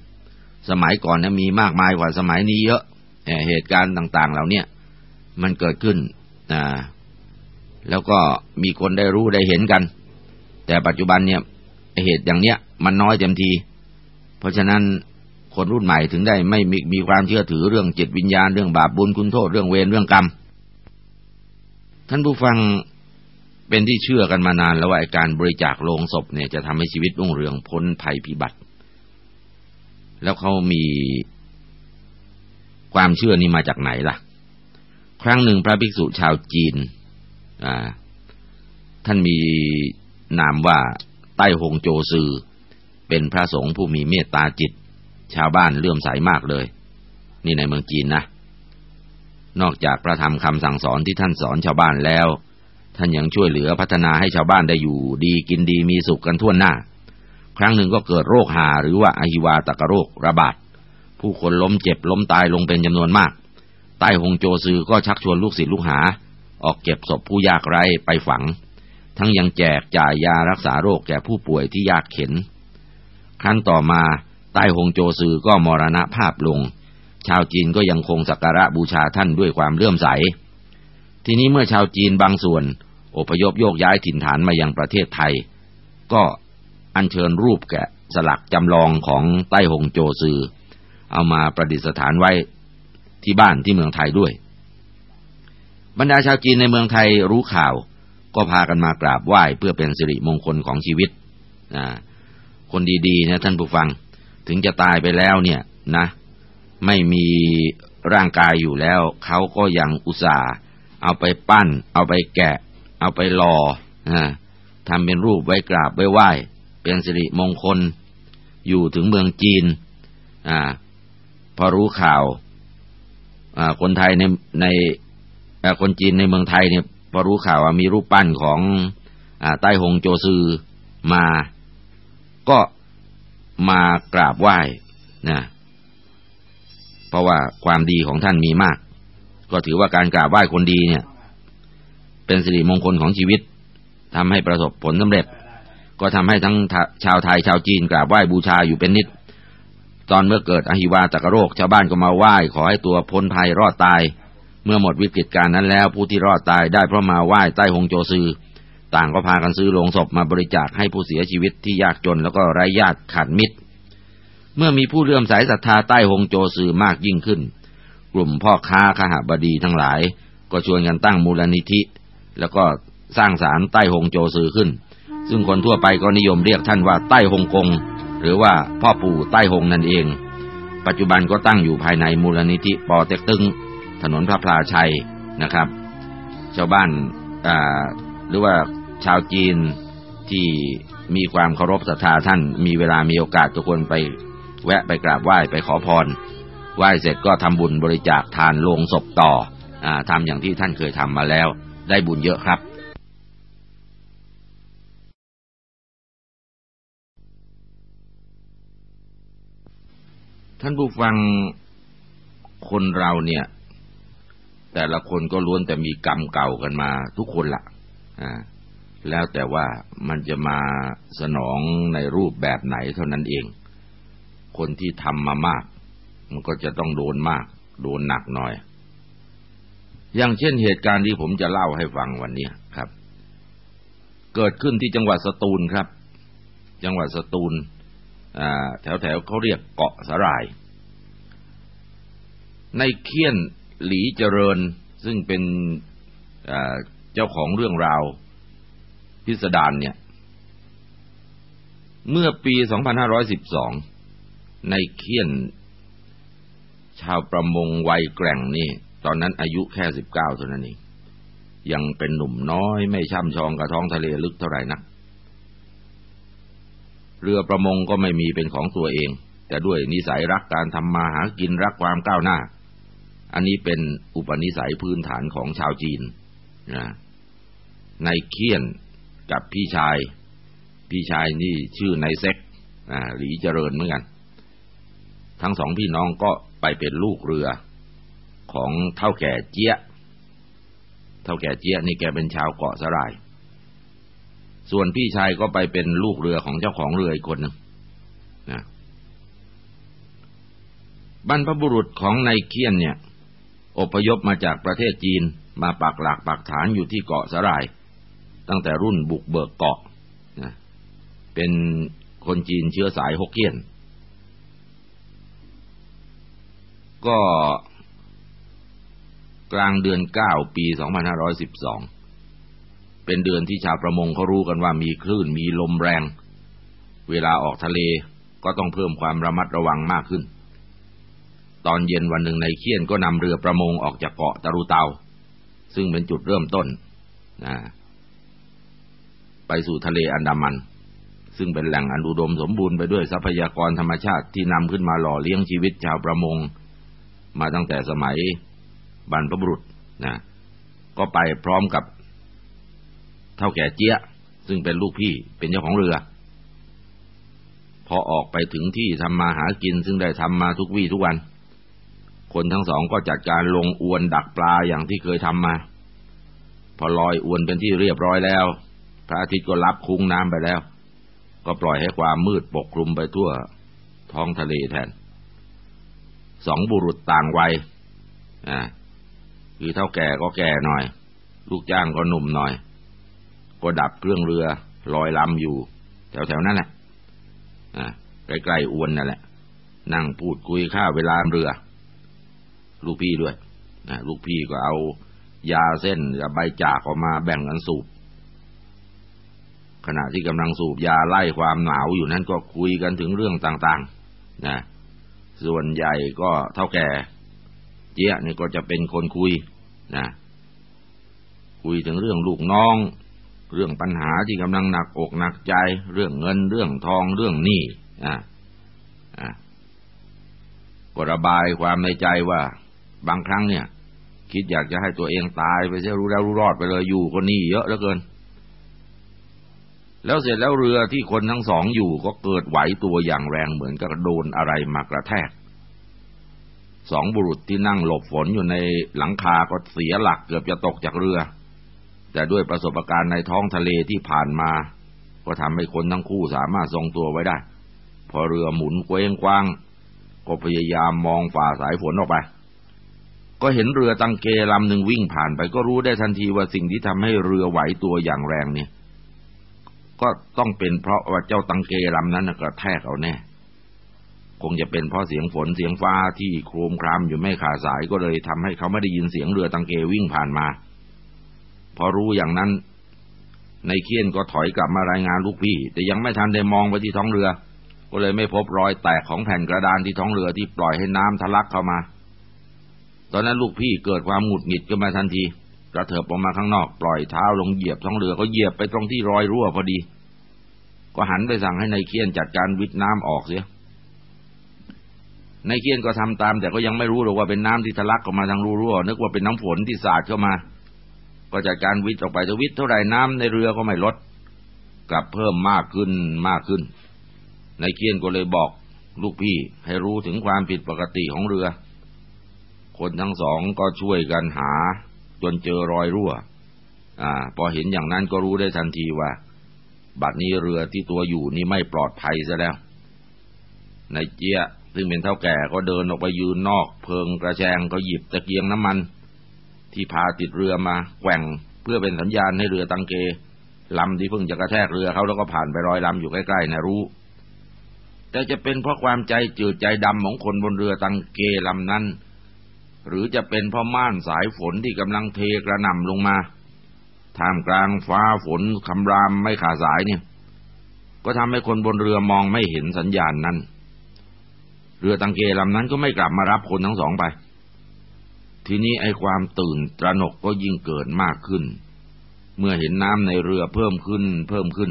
Speaker 1: สมัยก่อนเนี่ยมีมากมายกว่าสมัยนี้เยอะ เหตุการณ์ต่าง ๆ เหล่านี้มันเกิดขึ้นนะ แล้วก็มีคนได้รู้ได้เห็นกัน แต่ปัจจุบันเนี่ยเหตุอย่างเนี้ย มันน้อยเต็มที เพราะฉะนั้นคนรุ่นใหม่ถึงได้ไม่มีมีความเชื่อถือเรื่องจิตวิญญาณเรื่องบาปบุญคุณโทษเรื่องเวรเรื่องกรรม ท่านผู้ฟังเป็นที่เชื่อกันมานานแล้วว่าการบริจาคโลงศพเนี่ยจะทำให้ชีวิตรุ่งเรืองพ้นภัยพิบัติ แล้วเขามีความเชื่อนี้มาจากไหนล่ะ ครั้งหนึ่งพระภิกษุชาวจีน ท่านมีนามว่าใต้หงโจซือ เป็นพระสงฆ์ผู้มีเมตตาจิต ชาวบ้านเลื่อมใสามากเลย นี่ในเมืองจีนนะ นอกจากพระธรรมคำสั่งสอนที่ท่านสอนชาวบ้านแล้ว ท่านยังช่วยเหลือพัฒนาให้ชาวบ้านได้อยู่ ดีกินดีมีสุขกันทั่วหน้า ครั้งหนึ่งก็เกิดโรคหาหรือว่าอหิวาตกโรคระบาด ผู้คนล้มเจ็บล้มตายลงเป็นจำนวนมาก ใต้หงโจซือก็ชักชวนลูกศิษย์ลูกหา ออกเก็บศพผู้ยากไร้ไปฝัง ทั้งยังแจกจ่ายยารักษาโรคแก่ผู้ป่วยที่ยากเข็น ครั้นต่อมาใต้หงโจซือก็มรณภาพลง ชาวจีนก็ยังคงสักการะบูชาท่านด้วยความเลื่อมใส ทีนี้เมื่อชาวจีนบางส่วน อพยพโยกย้ายถิ่นฐานมายังประเทศไทย ก็อัญเชิญรูปแกะสลักจำลองของใต้หงโจซือ เอามาประดิษฐานไว้ที่บ้านที่เมืองไทยด้วย บรรดาชาวจีนในเมืองไทยรู้ข่าว ก็พากันมากราบไหว้เพื่อเป็นสิริมงคลของชีวิตนะคนดีๆนะท่านผู้ฟัง ถึงจะตายไปแล้วเนี่ยนะ ไม่มีร่างกายอยู่แล้ว เขาก็ยังอุตส่าห์เอาไปปั้น เอาไปแกะ เอาไปหลอ่อนะทำเป็นรูปไว้กราบไว้ไหว้ เป็นสิริมงคล อยู่ถึงเมืองจีนอ่าพอรู้ข่าวอ่าคนไทยในใน คนจีนในเมืองไทยเนี่ยพอรู้ข่าวว่ามีรูปปั้นของอใต้หงโจซือมา ก็มากราบไหว้นะเพราะว่าความดีของท่านมีมาก ก็ถือว่าการกราบไหว้คนดีเนี่ย เป็นสิริมงคลของชีวิตทำให้ประสบผลสำเร็จ ก็ทำให้ทั้งชาวไทยชาวจีนกราบไหว้บูชาอยู่เป็นนิด ตอนเมื่อเกิดอหิวาตกโรค ชาวบ้านก็มาไหว้ขอให้ตัวพ้นภัยรอดตาย เมื่อหมดวิกฤตการนั้นแล้วผู้ที่รอดตายได้เพราะมาไหว้ใต้หงโจซือ ต่างก็พากันซื้อโลงศพมาบริจาคให้ผู้เสียชีวิตที่ยากจนแล้วก็ไร้ญาติขาดมิตร เมื่อมีผู้เลื่อมใสศรัทธาใต้หงโจซือมากยิ่งขึ้น กลุ่มพ่อค้าขหบดีทั้งหลาย ก็ชวนกันตั้งมูลนิธิ แล้วก็สร้างศาลใต้หงโจซือขึ้น ซึ่งคนทั่วไปก็นิยมเรียกท่านว่าใต้หงกง หรือว่าพ่อปู่ใต้หงนั่นเอง ปัจจุบันก็ตั้งอยู่ภายในมูลนิธิปอเต็กตึง ถนนพระพลาชัยนะครับ ชาวบ้านหรือว่าชาวจีนที่มีความเคารพศรัทธาท่านมีเวลามีโอกาสทุกคนไปแวะไปกราบไหว้ไปขอพรไหว้เสร็จก็ทำบุญบริจาคทานโลงศพต่ออทำอย่างที่ท่านเคยทำมาแล้ว ได้บุญเยอะครับ ท่านผู้ฟังคนเราเนี่ย แต่ละคนก็ล้วนแต่มีกรรมเก่ากันมา ทุกคนละอ่าแล้วแต่ว่ามันจะมาสนองในรูปแบบไหนเท่านั้นเอง คนที่ทำมามาก มันก็จะต้องโดนมาก โดนหนักหน่อย อย่างเช่นเหตุการณ์ที่ผมจะเล่าให้ฟังวันนี้ครับ เกิดขึ้นที่จังหวัดสตูลครับ จังหวัดสตูลแถวแถวเขาเรียกเกาะสาหร่าย ในเคียน หลีเจริญซึ่งเป็นเจ้าของเรื่องราวพิสดารเนี่ย เมื่อปี 2512 ในเคียน ชาวประมงวัยแกร่งนี่ ตอนนั้นอายุแค่ 19 เท่านั้นเอง ยังเป็นหนุ่มน้อยไม่ช่ำชองกระท้องทะเลลึกเท่าไหร่นัก เรือประมงก็ไม่มีเป็นของตัวเอง แต่ด้วยนิสัยรักการทำมาหากินรักความก้าวหน้า อันนี้เป็นอุปนิสัยพื้นฐานของชาวจีนนะในเคียนกับพี่ชาย พี่ชายนี่ชื่อนายเซ็กหลีเจริญเหมือนกัน ทั้งสองพี่น้องก็ไปเป็นลูกเรือของเท่าแก่เจี๊ยเท่าแก่เจี๊ยนี่แกเป็นชาวเกาะสลาย ส่วนพี่ชายก็ไปเป็นลูกเรือของเจ้าของเรืออีกคนหนึ่งนะบรรพบุรุษของนายเคียนเนี่ย อพยพมาจากประเทศจีนมาปักหลักปักฐานอยู่ที่เกาะสลาย ตั้งแต่รุ่นบุกเบิกเกาะนะเป็นคนจีนเชื้อสายฮกเกี้ยน ก็กลางเดือนเก้าปี2512เป็นเดือนที่ชาวประมงเขารู้กันว่ามีคลื่นมีลมแรง เวลาออกทะเลก็ต้องเพิ่มความระมัดระวังมากขึ้น ตอนเย็นวันหนึ่งในเคียนก็นำเรือประมงออกจากเกาะตะรุเตา ซึ่งเป็นจุดเริ่มต้นนะไปสู่ทะเลอันดามัน ซึ่งเป็นแหล่งอันอุดมสมบูรณ์ไปด้วยทรัพยากรธรรมชาติที่นำขึ้นมาหล่อเลี้ยงชีวิตชาวประมง มาตั้งแต่สมัยบรรพบุรุษนะก็ไปพร้อมกับเท่าแก่เจี๊ยซึ่งเป็นลูกพี่เป็นเจ้าของเรือ พอออกไปถึงที่ทำมาหากินซึ่งได้ทำมาทุกวี่ทุกวัน คนทั้งสองก็จัดการลงอวนดักปลาอย่างที่เคยทำมา พอลอยอวนเป็นที่เรียบร้อยแล้ว พระอาทิตย์ก็รับคุ้งน้ำไปแล้ว ก็ปล่อยให้ความมืดปกคลุมไปทั่วท้องทะเลแทน สองบุรุษต่างวัยอ่าคือเท่าแก่ก็แก่หน่อย ลูกจ้างก็หนุ่มหน่อย ก็ดับเครื่องเรือลอยลำอยู่ แถวๆนั้นแหละอ่าใกล้ๆอวนนั่นแหละ นั่งพูดคุยข้าเวลาเรือ ลูกพี่ด้วยนะลูกพี่ก็เอายาเส้นกับใบจากออกมาแบ่งกันสูบ ขณะที่กำลังสูบยาไล่ความหนาวอยู่นั้นก็คุยกันถึงเรื่องต่างๆนะส่วนใหญ่ก็เท่าแก่เจี๊ยนี่ก็จะเป็นคนคุยนะคุยถึงเรื่องลูกน้อง เรื่องปัญหาที่กำลังหนักอกหนักใจ เรื่องเงินเรื่องทองเรื่องหนี้อ่าอ่าก็ระบายความในใจว่า บางครั้งเนี่ย คิดอยากจะให้ตัวเองตายไปเสียรู้แล้วรู้รอดไปเลยอยู่คนนี้เยอะเหลือเกิน แล้วเสร็จแล้วเรือที่คนทั้งสองอยู่ก็เกิดไหวตัวอย่างแรงเหมือนกับโดนอะไรมากระแทกสองบุรุษที่นั่งหลบฝนอยู่ในหลังคาก็เสียหลักเกือบจะตกจากเรือ แต่ด้วยประสบการณ์ในท้องทะเลที่ผ่านมา ก็ทำให้คนทั้งคู่สามารถทรงตัวไว้ได้ พอเรือหมุนเคว้งคว้าง ก็พยายามมองฝ่าสายฝนออกไป ก็เห็นเรือตังเกลำหนึ่งวิ่งผ่านไป ก็รู้ได้ทันทีว่าสิ่งที่ทำให้เรือไหวตัวอย่างแรงเนี่ย ก็ต้องเป็นเพราะว่าเจ้าตังเกลำนั้นกระแทกเอาแน่ คงจะเป็นเพราะเสียงฝนเสียงฟ้าที่โครมครามอยู่ไม่ขาดสายก็เลยทำให้เขาไม่ได้ยินเสียงเรือตังเกวิ่งผ่านมา พอรู้อย่างนั้น ในเคียนก็ถอยกลับมารายงานลูกพี่ แต่ยังไม่ทันได้มองไปที่ท้องเรือ ก็เลยไม่พบรอยแตกของแผ่นกระดานที่ท้องเรือที่ปล่อยให้น้ำทะลักเข้ามา ตอนนั้นลูกพี่เกิดความหงุดหงิดขึ้นมาทันที กระเถิบออกมาข้างนอก ปล่อยเท้าลงเหยียบท้องเรือก็เหยียบไปตรงที่รอยรั่วพอดี ก็หันไปสั่งให้ในเคียนจัดการวิทน้ำออกเสียในเคียนก็ทำตาม แต่ก็ยังไม่รู้หรอกว่าเป็นน้ำที่ทะลักออกมาทางรูรั่ว นึกว่าเป็นน้ำฝนที่สาดเข้ามา ก็จากการวิทย์ออกไปจะวิทย์เท่าไหร่น้ำในเรือก็ไม่ลด กลับเพิ่มมากขึ้นมากขึ้นในเคียนก็เลยบอก ลูกพี่ให้รู้ถึงความผิดปกติของเรือ คนทั้งสองก็ช่วยกันหา จนเจอรอยรั่ว อ่า พอเห็นอย่างนั้นก็รู้ได้ทันทีว่า บัดนี้เรือที่ตัวอยู่นี่ไม่ปลอดภัยซะแล้วในเจียซึ่งเป็นเท่าแก่ก็เดินออกไปยืนนอก เพิงกระแชงก็หยิบตะเกียงน้ำมัน ที่พาติดเรือมาแกว่งเพื่อเป็นสัญญาณให้เรือตังเกลำที่เพิ่งจะกระแทกเรือเขาแล้วก็ผ่านไปร้อยลำอยู่ใกล้ๆนะรู้ แต่จะเป็นเพราะความใจจืดใจดำของคนบนเรือตังเกลำนั้น หรือจะเป็นพราะม่านสายฝนที่กำลังเทกระหน่ำลงมาท่ามกลางฟ้าฝนคำรามไม่ขาดสายเนี่ย ก็ทำให้คนบนเรือมองไม่เห็นสัญญาณนั้น เรือตังเกลำนั้นก็ไม่กลับมารับคนทั้งสองไป ทีนี้ไอ้ความตื่นตระหนกก็ยิ่งเกิดมากขึ้น เมื่อเห็นน้ำในเรือเพิ่มขึ้น เพิ่มขึ้น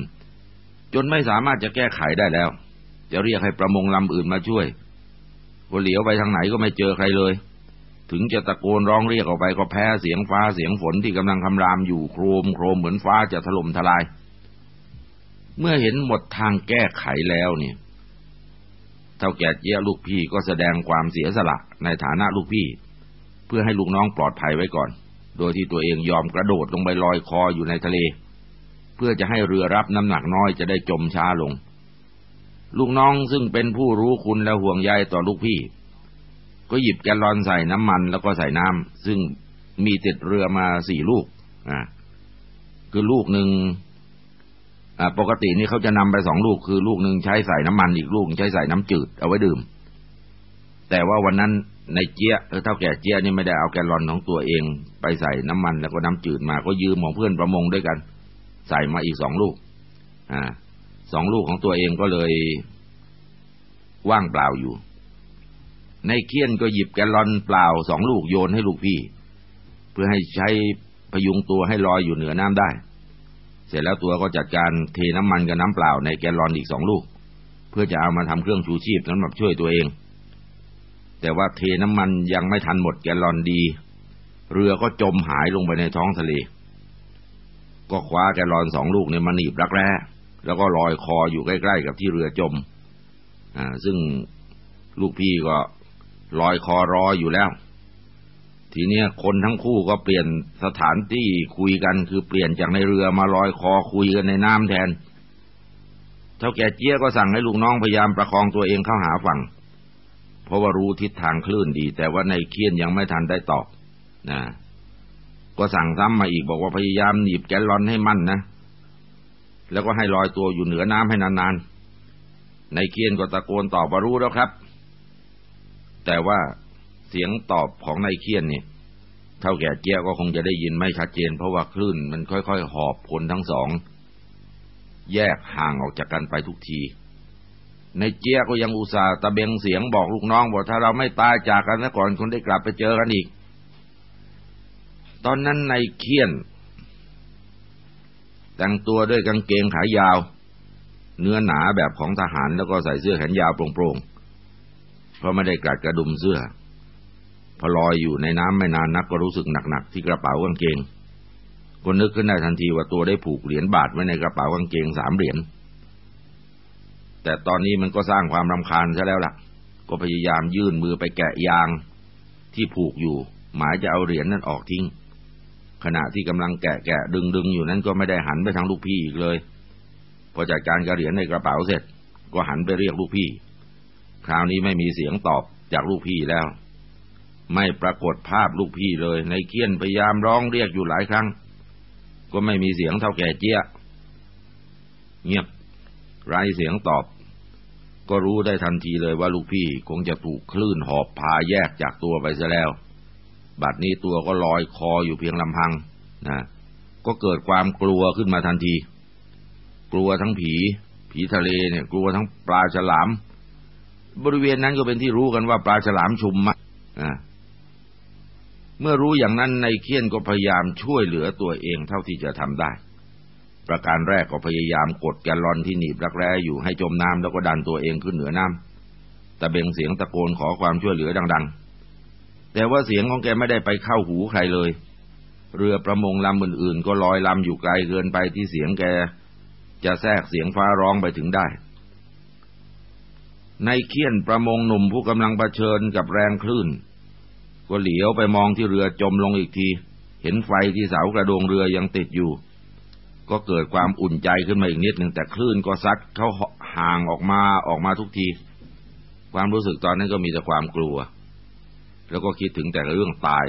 Speaker 1: จนไม่สามารถจะแก้ไขได้แล้ว จะเรียกให้ประมงลำอื่นมาช่วยพอเหลียวไปทางไหนก็ไม่เจอใครเลย ถึงจะตะโกนร้องเรียกออกไปก็แพ้เสียงฟ้าเสียงฝนที่กำลังคำรามอยู่โครมโครมเหมือนฟ้าจะถล่มทลาย เมื่อเห็นหมดทางแก้ไขแล้วเนี่ยเท่าแก่เจ้าลูกพี่ก็แสดงความเสียสละในฐานะลูกพี่ เพื่อให้ลูกน้องปลอดภัยไว้ก่อน โดยที่ตัวเองยอมกระโดดลงไปลอยคออยู่ในทะเล เพื่อจะให้เรือรับน้ำหนักน้อยจะได้จมช้าลง ลูกน้องซึ่งเป็นผู้รู้คุณและห่วงใยต่อลูกพี่ ก็หยิบแกลลอนใส่น้ำมันแล้วก็ใส่น้ำซึ่งมีติดเรือมาสี่ลูก อ่า คือลูกหนึ่งอ่าปกตินี่เขาจะนำไปสองลูก คือลูกหนึ่งใช้ใส่น้ำมันอีกลูกใช้ใส่น้ำจืดเอาไว้ดื่ม แต่ว่าวันนั้นในเจี๊ยเออเท่าแก่เจี๊ยนี่ไม่ได้เอาแกลลอนของตัวเอง ไปใส่น้ำมันแล้วก็น้ำจืดมา ก็ยืมของเพื่อนประมงด้วยกัน ใส่มาอีกสองลูก อ่าสองลูกของตัวเองก็เลยว่างเปล่าอยู่ ในเคียนก็หยิบแกลลอนเปล่าสองลูกโยนให้ลูกพี่ เพื่อให้ใช้พยุงตัวให้ลอยอยู่เหนือน้ำได้ เสร็จแล้วตัวก็จัดการเทน้ำมันกับน้ำเปล่าในแกลลอนอีกสองลูก เพื่อจะเอามาทำเครื่องชูชีพสำหรับช่วยตัวเอง แต่ว่าเทน้ำมันยังไม่ทันหมดแกลลอนดี เรือก็จมหายลงไปในท้องทะเล ก็คว้าแกลลอนสองลูกเนี่ยมาหนีบรักแร้แล้วก็ลอยคออยู่ใกล้ ๆ กับที่เรือจม อ่า ซึ่งลูกพี่ก็ ลอยคอรออยู่แล้ว ทีเนี้ยคนทั้งคู่ก็เปลี่ยนสถานที่คุยกันคือเปลี่ยนจากในเรือมาลอยคอคุยกันในน้ำแทน เท่าแก่เจี๊ยก็สั่งให้ลูกน้องพยายามประคองตัวเองเข้าหาฝั่ง เพราะว่ารู้ทิศทางคลื่นดี แต่ว่าในเคียนยังไม่ทันได้ตอบนะก็สั่งซ้ำมาอีกบอกว่าพยายามหนีบแกลลอนให้มั่นนะ แล้วก็ให้ลอยตัวอยู่เหนือน้ำให้นานๆ ในเคียนก็ตะโกนตอบว่ารู้แล้วครับ แต่ว่าเสียงตอบของนายเคียนเนี่ยเท่าแก่เจ้าก็คงจะได้ยินไม่ชัดเจน เพราะว่าคลื่นมันค่อยๆ หอบคนทั้งสอง แยกห่างออกจากกันไปทุกทีในเจ้าก็ยังอุตส่าห์ตะเบงเสียงบอกลูกน้องบอกถ้าเราไม่ตายจากกันนะก่อนคนได้กลับไปเจอกันอีก ตอนนั้นในเคียน แต่งตัวด้วยกางเกงขายาว เนื้อหนาแบบของทหารแล้วก็ใส่เสื้อแขนยาวโปร่ง เพราะไม่ได้กัดกระดุมเสื้อ พอลอยอยู่ในน้ำไม่นานนักก็รู้สึกหนักๆที่กระเป๋ากางเกงก็นึกขึ้นได้ทันทีว่าตัวได้ผูกเหรียญบาทไว้ในกระเป๋ากางเกงสามเหรียญ แต่ตอนนี้มันก็สร้างความรำคาญซะแล้วล่ะ ก็พยายามยื่นมือไปแกะยางที่ผูกอยู่ หมายจะเอาเหรียญนั้นออกทิ้ง ขณะที่กำลังแกะแกะดึงดึงอยู่นั้นก็ไม่ได้หันไปทางลูกพี่อีกเลย พอจัดการกระเหรียญในกระเป๋าเสร็จ ก็หันไปเรียกลูกพี่ คราวนี้ไม่มีเสียงตอบจากลูกพี่แล้ว ไม่ปรากฏภาพลูกพี่เลย ในเคียนพยายามร้องเรียกอยู่หลายครั้ง ก็ไม่มีเสียงเท่าแก่เจี๊ยเงียบไร้เสียงตอบ ก็รู้ได้ทันทีเลยว่าลูกพี่คงจะถูกคลื่นหอบพาแยกจากตัวไปซะแล้ว บัดนี้ตัวก็ลอยคออยู่เพียงลำพังนะก็เกิดความกลัวขึ้นมาทันที กลัวทั้งผี ผีทะเลเนี่ย กลัวทั้งปลาฉลาม บริเวณนั้นก็เป็นที่รู้กันว่าปลาฉลามชุมมาเมื่อรู้อย่างนั้นในเคียนก็พยายามช่วยเหลือตัวเองเท่าที่จะทำได้ ประการแรกก็พยายามกดแกลลอนที่หนีบรักแร้อยู่ให้จมน้ำแล้วก็ดันตัวเองขึ้นเหนือน้ำแต่เบ่งเสียงตะโกนขอความช่วยเหลือดัง ๆ แต่ว่าเสียงของแกไม่ได้ไปเข้าหูใครเลย เรือประมงลำอื่นๆ ก็ลอยลำอยู่ไกลเกินไปที่เสียงแกจะแทรกเสียงฟ้าร้องไปถึงได้ ในเคียนประมงหนุ่มผู้กำลังเผชิญกับแรงคลื่น ก็เหลียวไปมองที่เรือจมลงอีกที เห็นไฟที่เสากระโดงเรือยังติดอยู่ ก็เกิดความอุ่นใจขึ้นมาอีกนิดหนึ่งแต่คลื่นก็ซัดเขาห่างออกมาออกมาทุกที ความรู้สึกตอนนั้นก็มีแต่ความกลัว แล้วก็คิดถึงแต่เรื่องตาย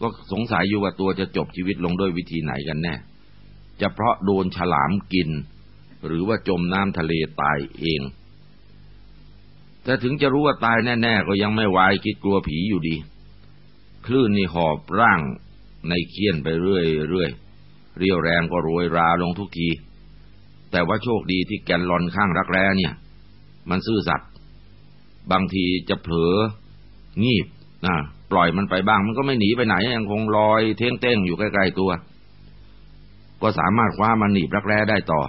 Speaker 1: ก็สงสัยอยู่ว่าตัวจะจบชีวิตลงด้วยวิธีไหนกันแน่ จะเพราะโดนฉลามกิน หรือว่าจมน้ำทะเลตายเอง แต่ถึงจะรู้ว่าตายแน่ ๆ ก็ยังไม่วายคิดกลัวผีอยู่ดี คลื่นนี่หอบร่างในเคียนไปเรื่อยเรื่อยเรียวแรงก็โรยราลงทุกที แต่ว่าโชคดีที่แกนลอนข้างรักแร้เนี่ย มันซื่อสัตย์บางทีจะเผลองีบนะปล่อยมันไปบ้างมันก็ไม่หนีไปไหนยังคงลอยเท้งเต้งอยู่ใกล้ๆตัว ก็สามารถคว้ามันหนีบรักแร้ได้ต่อ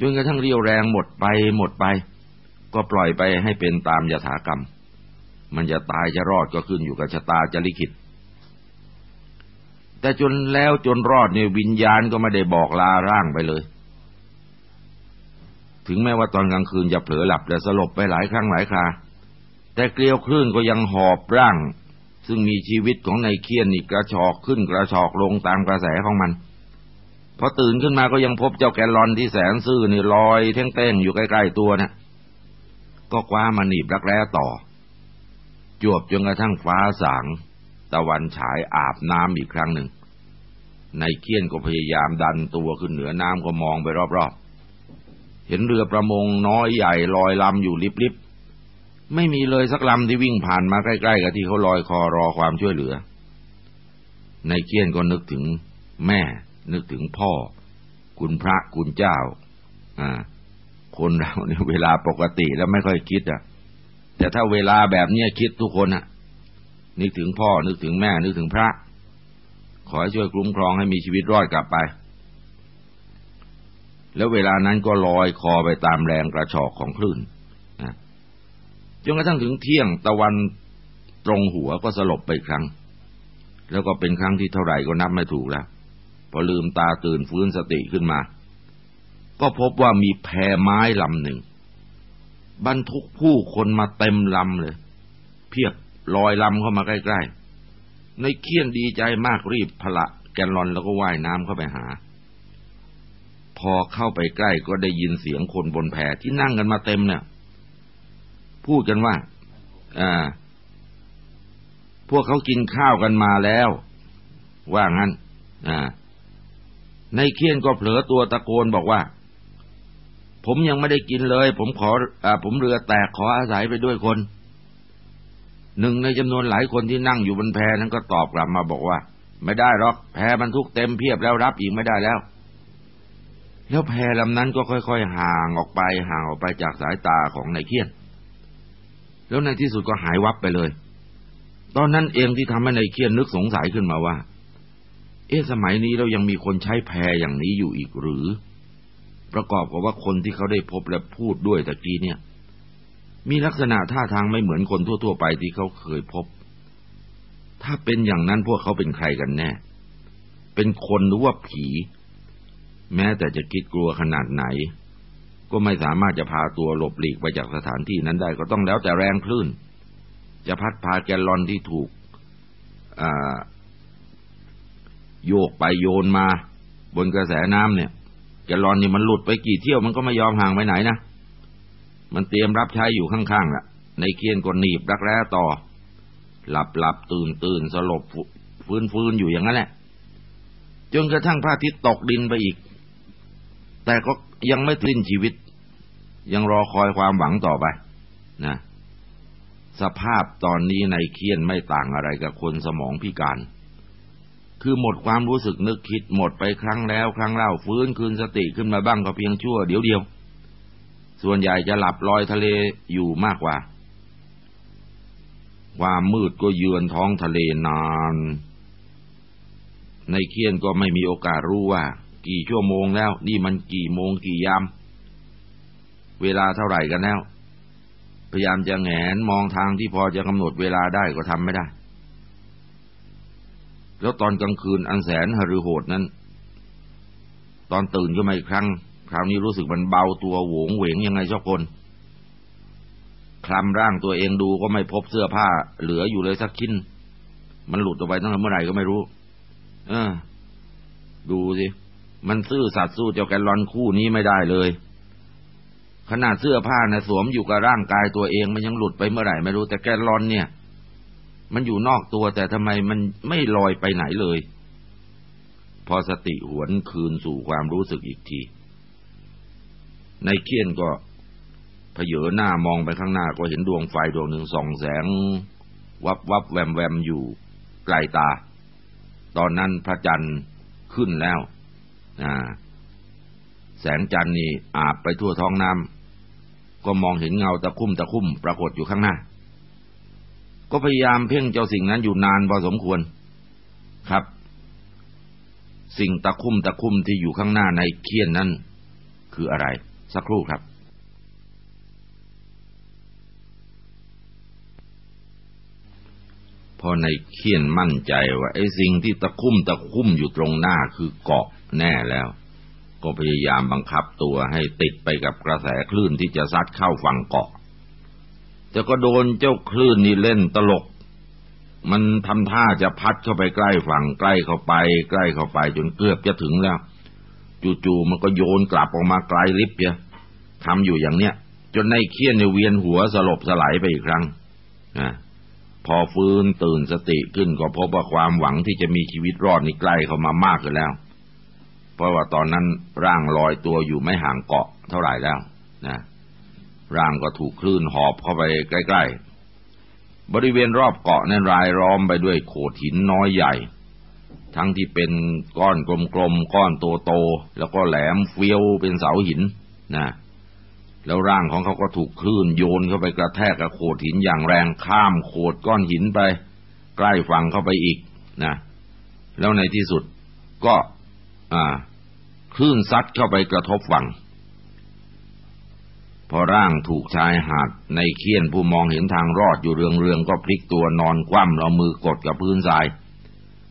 Speaker 1: จนกระทั่งเรียวแรงหมดไปหมดไป ก็ปล่อยไปให้เป็นตามยถากรรม มันจะตายจะรอดก็ขึ้นอยู่กับชะตาจะลิขิต แต่จนแล้วจนรอดเนี่ยวิญญาณก็ไม่ได้บอกลาร่างไปเลย ถึงแม้ว่าตอนกลางคืนจะเผลอหลับและสลบไปหลายครั้งหลายครา แต่เกลียวคลื่นก็ยังหอบร่าง ซึ่งมีชีวิตของในเคียนนี่กระชอกขึ้นกระชอกลงตามกระแสของมันพอตื่นขึ้นมาก็ยังพบเจ้าแกลลอนที่แสนซื่อนี่ลอยเท่งๆอยู่ใกล้ๆตัวนะ ก็คว้ามาหนีบรักแร้ต่อ จวบจนกระทั่งฟ้าสาง ตะวันฉายอาบน้ำอีกครั้งหนึ่ง ในเคี้ยนก็พยายามดันตัวขึ้นเหนือน้ำก็มองไปรอบๆ เห็นเรือประมงน้อยใหญ่ลอยลำอยู่ลิบๆ ไม่มีเลยสักลำที่วิ่งผ่านมาใกล้ๆกับที่เขาลอยคอรอความช่วยเหลือ ในเคี้ยนก็นึกถึงแม่ นึกถึงพ่อ คุณพระคุณเจ้า อ่า คนเราเนี่ยเวลาปกติแล้วไม่ค่อยคิดอะ แต่ถ้าเวลาแบบเนี้ยคิดทุกคนอะ นึกถึงพ่อนึกถึงแม่ นึกถึงพระ ขอให้ช่วยคุ้มครองให้มีชีวิตรอดกลับไป แล้วเวลานั้นก็ลอยคอไปตามแรงกระชอกของคลื่นนะจนกระทั่งถึงเที่ยงตะวันตรงหัวก็สลบไปครั้ง แล้วก็เป็นครั้งที่เท่าไหร่ก็นับไม่ถูกแล้วพอลืมตาตื่นฟื้นสติขึ้นมา ก็พบว่ามีแพไม้ลำหนึ่ง บรรทุกผู้คนมาเต็มลำเลย เพียบลอยลำเข้ามาใกล้ๆ ในเคียนดีใจมากรีบพละแกนลอนแล้วก็ว่ายน้ำเข้าไปหา พอเข้าไปใกล้ก็ได้ยินเสียงคนบนแพที่นั่งกันมาเต็มเนี่ย พูดกันว่า อ่า พวกเขากินข้าวกันมาแล้ว ว่างั้น อ่า ในเคียนก็เผลอตัวตะโกนบอกว่า ผมยังไม่ได้กินเลย ผมขออ่าผมเรือแตกขออาศัยไปด้วยคน หนึ่งในจำนวนหลายคนที่นั่งอยู่บนแพนั้นก็ตอบกลับมาบอกว่า ไม่ได้หรอก แพบรรทุกเต็มเพียบแล้วรับอีกไม่ได้แล้ว แล้วแพลำนั้นก็ค่อยๆห่างออกไปห่างออกไปจากสายตาของนายเคียน แล้วในที่สุดก็หายวับไปเลย ตอนนั้นเองที่ทำให้นายเคียนนึกสงสัยขึ้นมาว่า เอ๊ะสมัยนี้เรายังมีคนใช้แพอย่างนี้อยู่อีกหรือ ประกอบกับว่าคนที่เขาได้พบและพูดด้วยตะกี้เนี่ย มีลักษณะท่าทางไม่เหมือนคนทั่ว ๆ ไปที่เขาเคยพบ ถ้าเป็นอย่างนั้นพวกเขาเป็นใครกันแน่ เป็นคนหรือว่าผี แม้แต่จะคิดกลัวขนาดไหน ก็ไม่สามารถจะพาตัวหลบหลีกไปจากสถานที่นั้นได้ก็ต้องแล้วแต่แรงคลื่น จะพัดพาแกลลอนที่ถูกโยกไปโยนมา บนกระแสน้ำเนี่ย แกลอนนี่มันหลุดไปกี่เที่ยวมันก็ไม่ยอมห่างไปไหนนะ มันเตรียมรับใช้อยู่ข้างๆล่ะ ในเคียนก็หนีบรักแร้ต่อ หลับหลับตื่นตื่นสลบฟื้นฟื้นอยู่อย่างนั้นแหละ จนกระทั่งพระอาทิตย์ตกดินไปอีก แต่ก็ยังไม่สิ้นชีวิต ยังรอคอยความหวังต่อไป นะ สภาพตอนนี้ในเคียนไม่ต่างอะไรกับคนสมองพิการ คือหมดความรู้สึกนึกคิดหมดไปครั้งแล้ว ครั้งเล่าฟื้นคืนสติขึ้นมาบ้างก็เพียงชั่วเดียวเดียว ส่วนใหญ่จะหลับลอยทะเลอยู่มากกว่า ความมืดก็เยือนท้องทะเลนาน ในเคียนก็ไม่มีโอกาสรู้ว่า กี่ชั่วโมงแล้ว นี่มันกี่โมงกี่ยาม เวลาเท่าไหร่กันแล้ว พยายามจะแงนมองทางที่พอจะกำหนดเวลาได้ก็ทำไม่ได้ แล้วตอนกลางคืนอันแสนหฤโหดนั้น ตอนตื่นก็มาอีกครั้ง คราวนี้รู้สึกมันเบาตัวโหวงเหวงยังไงชอบคนคลำร่างตัวเองดูก็ไม่พบเสื้อผ้า เหลืออยู่เลยสักชิ้น มันหลุดออกไปตั้งแต่เมื่อไหร่ก็ไม่รู้ เออ ดูสิ มันซื่อสัตย์สู้เจ้าแกลอนคู่นี้ไม่ได้เลย ขนาดเสื้อผ้านะสวมอยู่กับร่างกายตัวเองมันยังหลุดไปเมื่อไหร่ไม่รู้ แต่แกลลอนเนี่ย มันอยู่นอกตัวแต่ทำไมมันไม่ลอยไปไหนเลย พอสติหวนคืนสู่ความรู้สึกอีกที ในเคียนก็เผยหน้ามองไปข้างหน้าก็เห็นดวงไฟดวงหนึ่งส่องแสง วับวับแวมแวมอยู่ไกลตา ตอนนั้นพระจันทร์ขึ้นแล้วแสงจันทร์นี่อาบไปทั่วท้องน้ำก็มองเห็นเงาตะคุ่มตะคุ่มปรากฏอยู่ข้างหน้า ก็พยายามเพ่งเจ้าสิ่งนั้นอยู่นานพอสมควรครับ สิ่งตะคุ่มตะคุ่มที่อยู่ข้างหน้าในเคียนนั้น คืออะไร สักครู่ครับพอในเขียนมั่นใจว่าไอ้สิ่งที่ตะคุ่มตะคุ่มอยู่ตรงหน้าคือเกาะแน่แล้ว ก็พยายามบังคับตัวให้ติดไปกับกระแสคลื่นที่จะซัดเข้าฝั่งเกาะ แต่ก็โดนเจ้าคลื่นนี่เล่นตลก มันทำท่าจะพัดเข้าไปใกล้ฝั่งใกล้เข้าไป ใกล้เข้าไปจนเกือบจะถึงแล้ว จู่ๆมันก็โยนกลับออกมาไกลลิบเปียทำอยู่อย่างเนี้ยจนในเคียนในเวียนหัวสลบสลายไปอีกครั้งนะพอฟื้นตื่นสติขึ้นก็พบว่าความหวังที่จะมีชีวิตรอดนี่ใกล้เข้ามามากเลยแล้ว เพราะว่าตอนนั้นร่างลอยตัวอยู่ไม่ห่างเกาะเท่าไหร่แล้ว นะ ร่างก็ถูกคลื่นหอบเข้าไปใกล้ ๆ บริเวณรอบเกาะนั้นรายล้อมไปด้วยโขดหินน้อยใหญ่ ทั้งที่เป็นก้อนกลมๆก้อนโตๆแล้วก็แหลมเฟี้ยวเป็นเสาหินนะแล้วร่างของเขาก็ถูกคลื่นโยนเข้าไปกระแทกกับโขดหินอย่างแรงข้ามโขดก้อนหินไป ใกล้ฝั่งเข้าไปอีกนะแล้วในที่สุดก็อ่าคลื่นซัดเข้าไปกระทบฝั่ง พอร่างถูกชายหาดในเคียนผู้มองเห็นทางรอดอยู่เรืองๆก็พลิกตัวนอนคว่ำเอามือกดกับพื้นทราย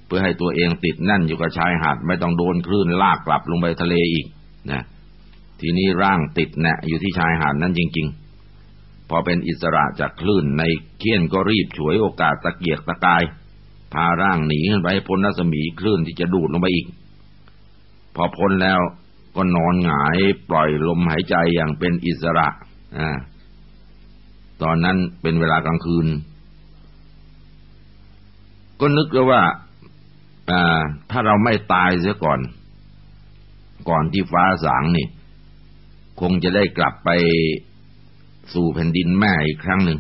Speaker 1: เพื่อให้ตัวเองติดแน่นอยู่กับชายหาดไม่ต้องโดนคลื่นลากกลับลงไปทะเลอีกนะทีนี้ร่างติดแนะอยู่ที่ชายหาดนั้นจริง ๆ พอเป็นอิสระจากคลื่นในเคียนก็รีบฉวยโอกาสตะเกียกตะกาย พาร่างหนีขึ้นไปพ้นรัศมีคลื่นที่จะดูดลงไปอีก พอพ้นแล้ว ก็นอนหงายปล่อยลมหายใจอย่างเป็นอิสระอ่าตอนนั้นเป็นเวลากลางคืน ก็นึกแล้วว่าถ้าเราไม่ตายเสียก่อน ก่อนที่ฟ้าสางนี่ คงจะได้กลับไปสู่แผ่นดินแม่อีกครั้งหนึ่ง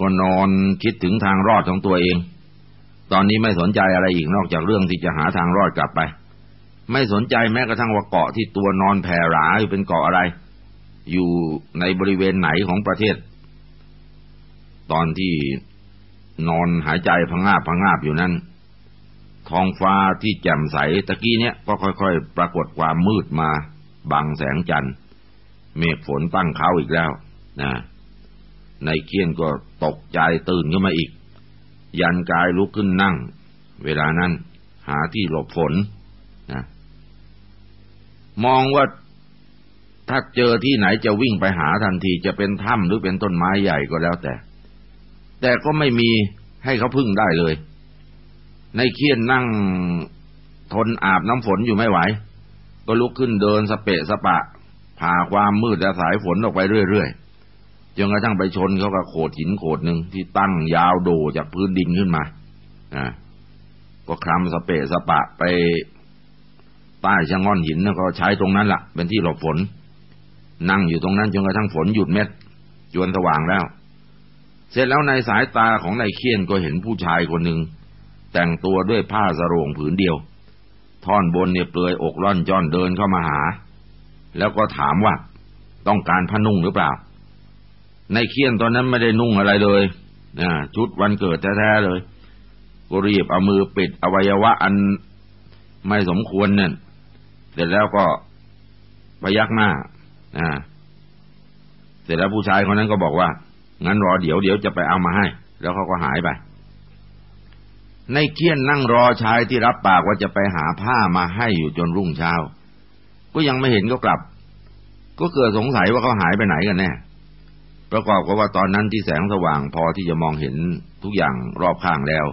Speaker 1: ก็นอนคิดถึงทางรอดของตัวเอง ตอนนี้ไม่สนใจอะไรอีกนอกจากเรื่องที่จะหาทางรอดกลับไป ไม่สนใจแม้กระทั่งว่าเกาะที่ตัวนอนแผ่หราอยู่เป็นเกาะอะไร อยู่ในบริเวณไหนของประเทศ ตอนที่นอนหายใจพังงาบพังงาบอยู่นั้น ท้องฟ้าที่แจ่มใสตะกี้เนี้ยก็ค่อยๆ ปรากฏความมืดมาบังแสงจันทร์ เมฆฝนตั้งเขาอีกแล้วนะในเคียนก็ตกใจตื่นขึ้นมาอีก ยันกายลุกขึ้นนั่ง เวลานั้น หาที่หลบฝน นะมองว่าถ้าเจอที่ไหนจะวิ่งไปหาทันทีจะเป็นถ้ำหรือเป็นต้นไม้ใหญ่ก็แล้วแต่ แต่ก็ไม่มีให้เขาพึ่งได้เลย ในเคียนนั่งทนอาบน้ำฝนอยู่ไม่ไหว ก็ลุกขึ้นเดินสเปะสปะ ผ่าความมืดและสายฝนออกไปเรื่อยๆจนกระทั่งไปชนเขากับโขดหินโขดหนึ่งที่ตั้งยาวโดจากพื้นดินขึ้นมาอ่าก็คลำสเปะสปะไป ใต้ชะง่อนหินก็ใช้ตรงนั้นละ่ะ เป็นที่หลบฝน นั่งอยู่ตรงนั้นจนกระทั่งฝนหยุดเม็ด จวนสว่างแล้ว เสร็จแล้วในสายตาของนายเคียนก็เห็นผู้ชายคนหนึ่ง แต่งตัวด้วยผ้าสรงผืนเดียว ท่อนบนเนี่ยเปลือยอกร่อนจ้อนเดินเข้ามาหา แล้วก็ถามว่าต้องการผ้านุ่งหรือเปล่าในเคียนตอนนั้นไม่ได้นุ่งอะไรเลยนะชุดวันเกิดแท้ๆเลยก็รีบเอามือปิดอวัยวะอันไม่สมควรเนี่ย เสร็จแล้วก็พยักหน้าอ่าเสร็จแล้วผู้ชายคนนั้นก็บอกว่า งั้นรอเดี๋ยวเดี๋ยวจะไปเอามาให้ แล้วเขาก็หายไป ในเคียนนั่งรอชายที่รับปากว่าจะไปหาผ้ามาให้อยู่จนรุ่งเช้า ก็ยังไม่เห็นก็กลับ ก็เกิดสงสัยว่าเขาหายไปไหนกันแน่ ประกอบกับว่าตอนนั้นที่แสงสว่างพอที่จะมองเห็นทุกอย่างรอบข้างแล้ว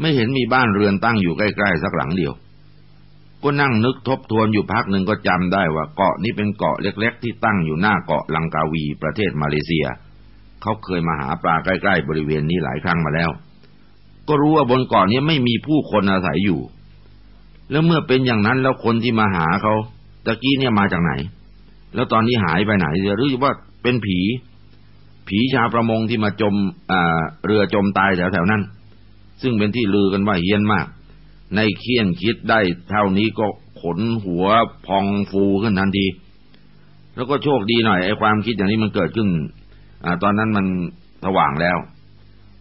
Speaker 1: ไม่เห็นมีบ้านเรือนตั้งอยู่ใกล้ๆสักหลังเดียว ก็นั่งนึกทบทวนอยู่พักหนึ่งก็จำได้ว่าเกาะนี้เป็นเกาะเล็ก ๆ ที่ตั้งอยู่หน้าเกาะลังกาวีประเทศมาเลเซีย เขาเคยมาหาปลาใกล้ ๆ บริเวณนี้หลายครั้งมาแล้ว ก็รู้ว่าบนเกาะนี้ไม่มีผู้คนอาศัยอยู่ แล้วเมื่อเป็นอย่างนั้นแล้วคนที่มาหาเขาตะกี้เนี่ยมาจากไหน แล้วตอนนี้หายไปไหนหรือว่าเป็นผี ผีชาวประมงที่มาจมเรือจมตายแถวๆนั้น ซึ่งเป็นที่ลือกันว่าเฮี้ยนมาก ในเคียนคิดได้เท่านี้ก็ขนหัวพองฟูขึ้นทันที แล้วก็โชคดีหน่อยไอ้ความคิดอย่างนี้มันเกิดขึ้นอตอนนั้นมันสว่างแล้ว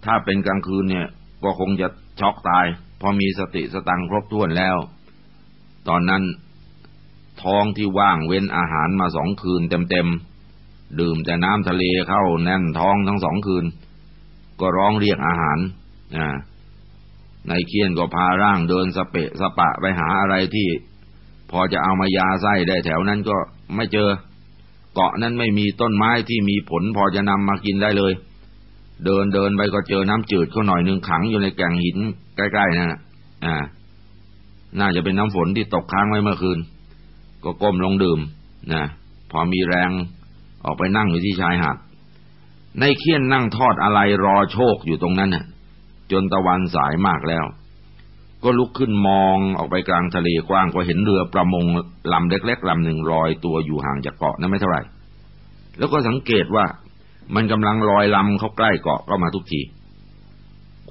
Speaker 1: ถ้าเป็นกลางคืนเนี่ย ก็คงจะช็อกตาย พอมีสติสตังครบถ้วนแล้ว ตอนนั้นท้องที่ว่างเว้นอาหารมาสองคืนเต็มๆ ดื่มแต่น้ำทะเลเข้าแน่นท้องทั้งสองคืน ก็ร้องเรียกอาหาร อ่า ในเคียนก็พาร่างเดินสเปะสปะไปหาอะไรที่ พอจะเอามายาไส้ได้แถวนั้นก็ไม่เจอ เกาะนั้นไม่มีต้นไม้ที่มีผลพอจะนำมากินได้เลย เดินเดินไปก็เจอน้ำจืดเขาหน่อยหนึ่งขังอยู่ในแก่งหินใกล้ๆนั่นอ่า น่าจะเป็นน้ำฝนที่ตกค้างไว้เมื่อคืน ก็ก้มลงดื่มนะพอมีแรงออกไปนั่งอยู่ที่ชายหาดในเคียนนั่งทอดอะไรรอโชคอยู่ตรงนั้นน่ะ จนตะวันสายมากแล้ว ก็ลุกขึ้นมองออกไปกลางทะเลกว้างก็เห็นเรือประมงลำเล็กๆลำหนึ่งลอยตัวอยู่ห่างจากเกาะนั้นไม่เท่าไหร่ แล้วก็สังเกตว่ามันกำลังลอยลำเข้าใกล้เกาะเข้ามาทุกที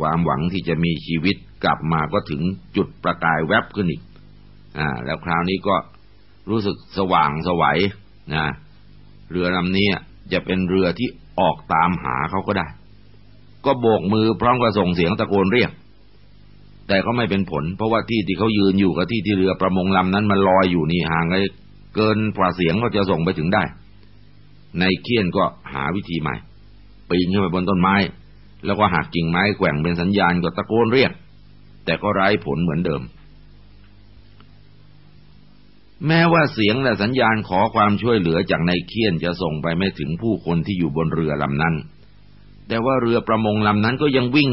Speaker 1: ความหวังที่จะมีชีวิตกลับมาก็ถึงจุดประกายแวบขึ้นอีก อ่า แล้วคราวนี้ก็รู้สึกสว่างสวัยนะ เรือลำนี้จะเป็นเรือที่ออกตามหาเขาก็ได้ ก็โบกมือพร้อมกับส่งเสียงตะโกนเรียก แต่ก็ไม่เป็นผล เพราะว่าที่ที่เขายืนอยู่กับที่ที่เรือประมงลำนั้นมันลอยอยู่นี่ห่างไกลเกินกว่าเสียงก็จะส่งไปถึงได้ ในเคียนก็หาวิธีใหม่ปีนขึ้นไปบนต้นไม้ แล้วก็หักกิ่งไม้แกว่งเป็นสัญญาณก็ตะโกนเรียก แต่ก็ไร้ผลเหมือนเดิม แม้ว่าเสียงและสัญญาณขอความช่วยเหลือจากในเคียนจะส่งไปไม่ถึงผู้คนที่อยู่บนเรือลำนั้น แต่ว่าเรือประมงลำนั้นก็ยังวิ่ง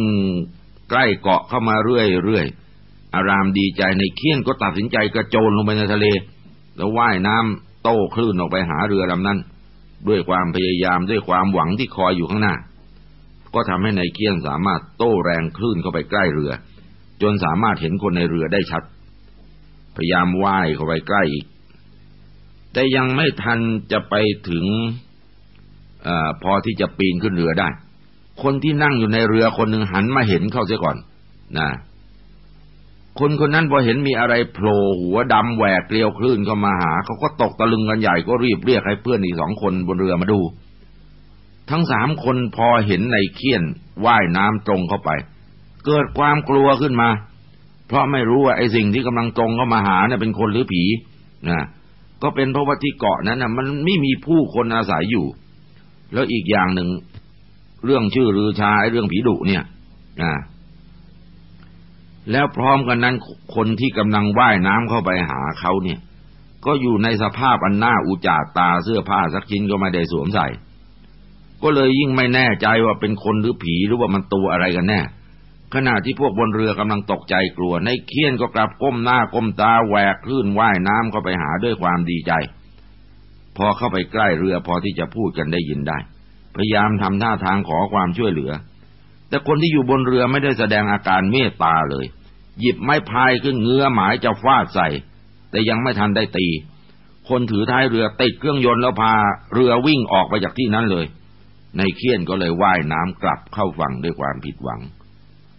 Speaker 1: ใกล้เกาะเข้ามาเรื่อยๆ อารามดีใจในเคียนก็ตัดสินใจกระโจนลงไปในทะเล แล้วว่ายน้ำโต้คลื่นออกไปหาเรือลำนั้น ด้วยความพยายามด้วยความหวังที่คอยอยู่ข้างหน้า ก็ทำให้ในเคียนสามารถโต้แรงคลื่นเข้าไปใกล้เรือ จนสามารถเห็นคนในเรือได้ชัด พยายามว่ายเข้าไปใกล้อีก แต่ยังไม่ทันจะไปถึงอพอที่จะปีนขึ้นเรือได้ คนที่นั่งอยู่ในเรือคนหนึ่งหันมาเห็นเข้าเสียก่อนนะคนคนนั้นพอเห็นมีอะไรโผล่หัวดำแหวกเกลียวคลื่นเข้ามาหา เขาก็ตกตะลึงกันใหญ่ก็รีบเรียกให้เพื่อนอีกสองคนบนเรือมาดู ทั้งสามคนพอเห็นในเคียนว่ายน้ำตรงเข้าไป เกิดความกลัวขึ้นมา เพราะไม่รู้ว่าไอ้สิ่งที่กำลังตรงเข้ามาหาเนี่ยเป็นคนหรือผีนะก็เป็นเพราะว่าที่เกาะนั้นนะมันไม่มีผู้คนอาศัยอยู่ แล้วอีกอย่างหนึ่ง เรื่องชื่อรือชาไอ้เรื่องผีดุเนี่ยอ่าแล้วพร้อมกันนั้นคนที่กำลังว่ายน้ำเข้าไปหาเขาเนี่ย ก็อยู่ในสภาพอันหน่าอุจาตาเสื้อผ้าสักชิ้นก็ไม่ได้สวมใส่ ก็เลยยิ่งไม่แน่ใจว่าเป็นคนหรือผีหรือว่ามันตัวอะไรกันแน่ ขณะที่พวกบนเรือกำลังตกใจกลัว ในเคียนก็กลับก้มหน้าก้มตาแหวกคลื่นว่ายน้ำเข้าไปหาด้วยความดีใจ พอเข้าไปใกล้เรือพอที่จะพูดกันได้ยินได้ พยายามทำท่าทางขอความช่วยเหลือ แต่คนที่อยู่บนเรือไม่ได้แสดงอาการเมตตาเลย หยิบไม้พายขึ้นเงื้อหมายจะฟาดใส่ แต่ยังไม่ทันได้ตี คนถือท้ายเรือติดเครื่องยนต์แล้วพาเรือวิ่งออกไปจากที่นั้นเลย ในเคียนก็เลยว่ายน้ำกลับเข้าฝั่งด้วยความผิดหวัง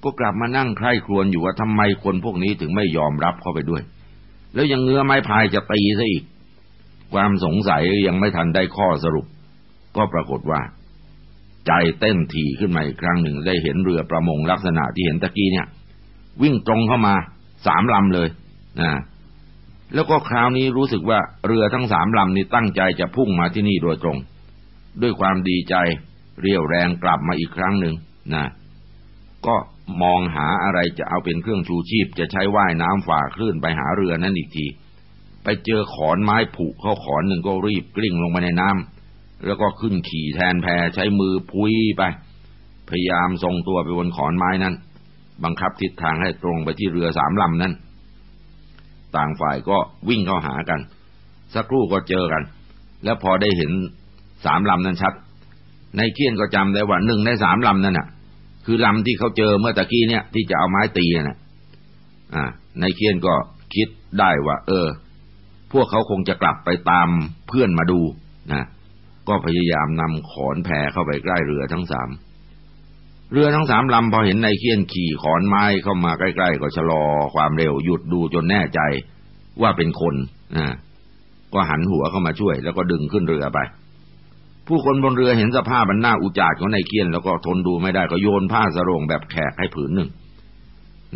Speaker 1: ก็กลับมานั่งใคร่ครวญอยู่ว่าทำไมคนพวกนี้ถึงไม่ยอมรับเข้าไปด้วย แล้วยังเงื้อไม้พายจะตีซะอีก ความสงสัยยังไม่ทันได้ข้อสรุป ก็ปรากฏว่า ใจเต้นถี่ขึ้นมาอีกครั้งหนึ่งได้เห็นเรือประมงลักษณะที่เห็นตะกี้เนี่ย วิ่งตรงเข้ามาสามลำเลยนะแล้วก็คราวนี้รู้สึกว่าเรือทั้งสามลำนี้ตั้งใจจะพุ่งมาที่นี่โดยตรง ด้วยความดีใจเรียวแรงกลับมาอีกครั้งหนึ่งนะก็มองหาอะไรจะเอาเป็นเครื่องชูชีพ จะใช้ว่ายน้ำฝ่าคลื่นไปหาเรือนั้นอีกที ไปเจอขอนไม้ผุเข้าขอนหนึ่งก็รีบกลิ้งลงไปในน้ำ แล้วก็ขึ้นขี่แทนแพใช้มือพุยไป พยายามทรงตัวไปบนขอนไม้นั้น บังคับทิศทางให้ตรงไปที่เรือสามลำนั้น ต่างฝ่ายก็วิ่งเข้าหากัน สักครู่ก็เจอกัน แล้วพอได้เห็นสามลำนั้นชัด ในเคียนก็จำได้ว่าหนึ่งในสามลำนั้นน่ะ คือลำที่เขาเจอเมื่อตะกี้เนี่ย ที่จะเอาไม้ตีน่ะ อ่า ในเคียนก็คิดได้ว่า เออ พวกเขาคงจะกลับไปตามเพื่อนมาดูนะ ก็พยายามนำขอนแพเข้าไปใกล้เรือทั้งสามเรือทั้งสามลำพอเห็นนายเคียนขี่ขอนไม้เข้ามาใกล้ๆก็ชะลอความเร็วหยุดดูจนแน่ใจว่าเป็นคนอ่าก็หันหัวเข้ามาช่วย แล้วก็ดึงขึ้นเรือไป ผู้คนบนเรือเห็นสภาพมันน่าอุจารของนายเคียน แล้วก็ทนดูไม่ได้ก็โยนผ้าสรงแบบแขกให้ผืนหนึ่ง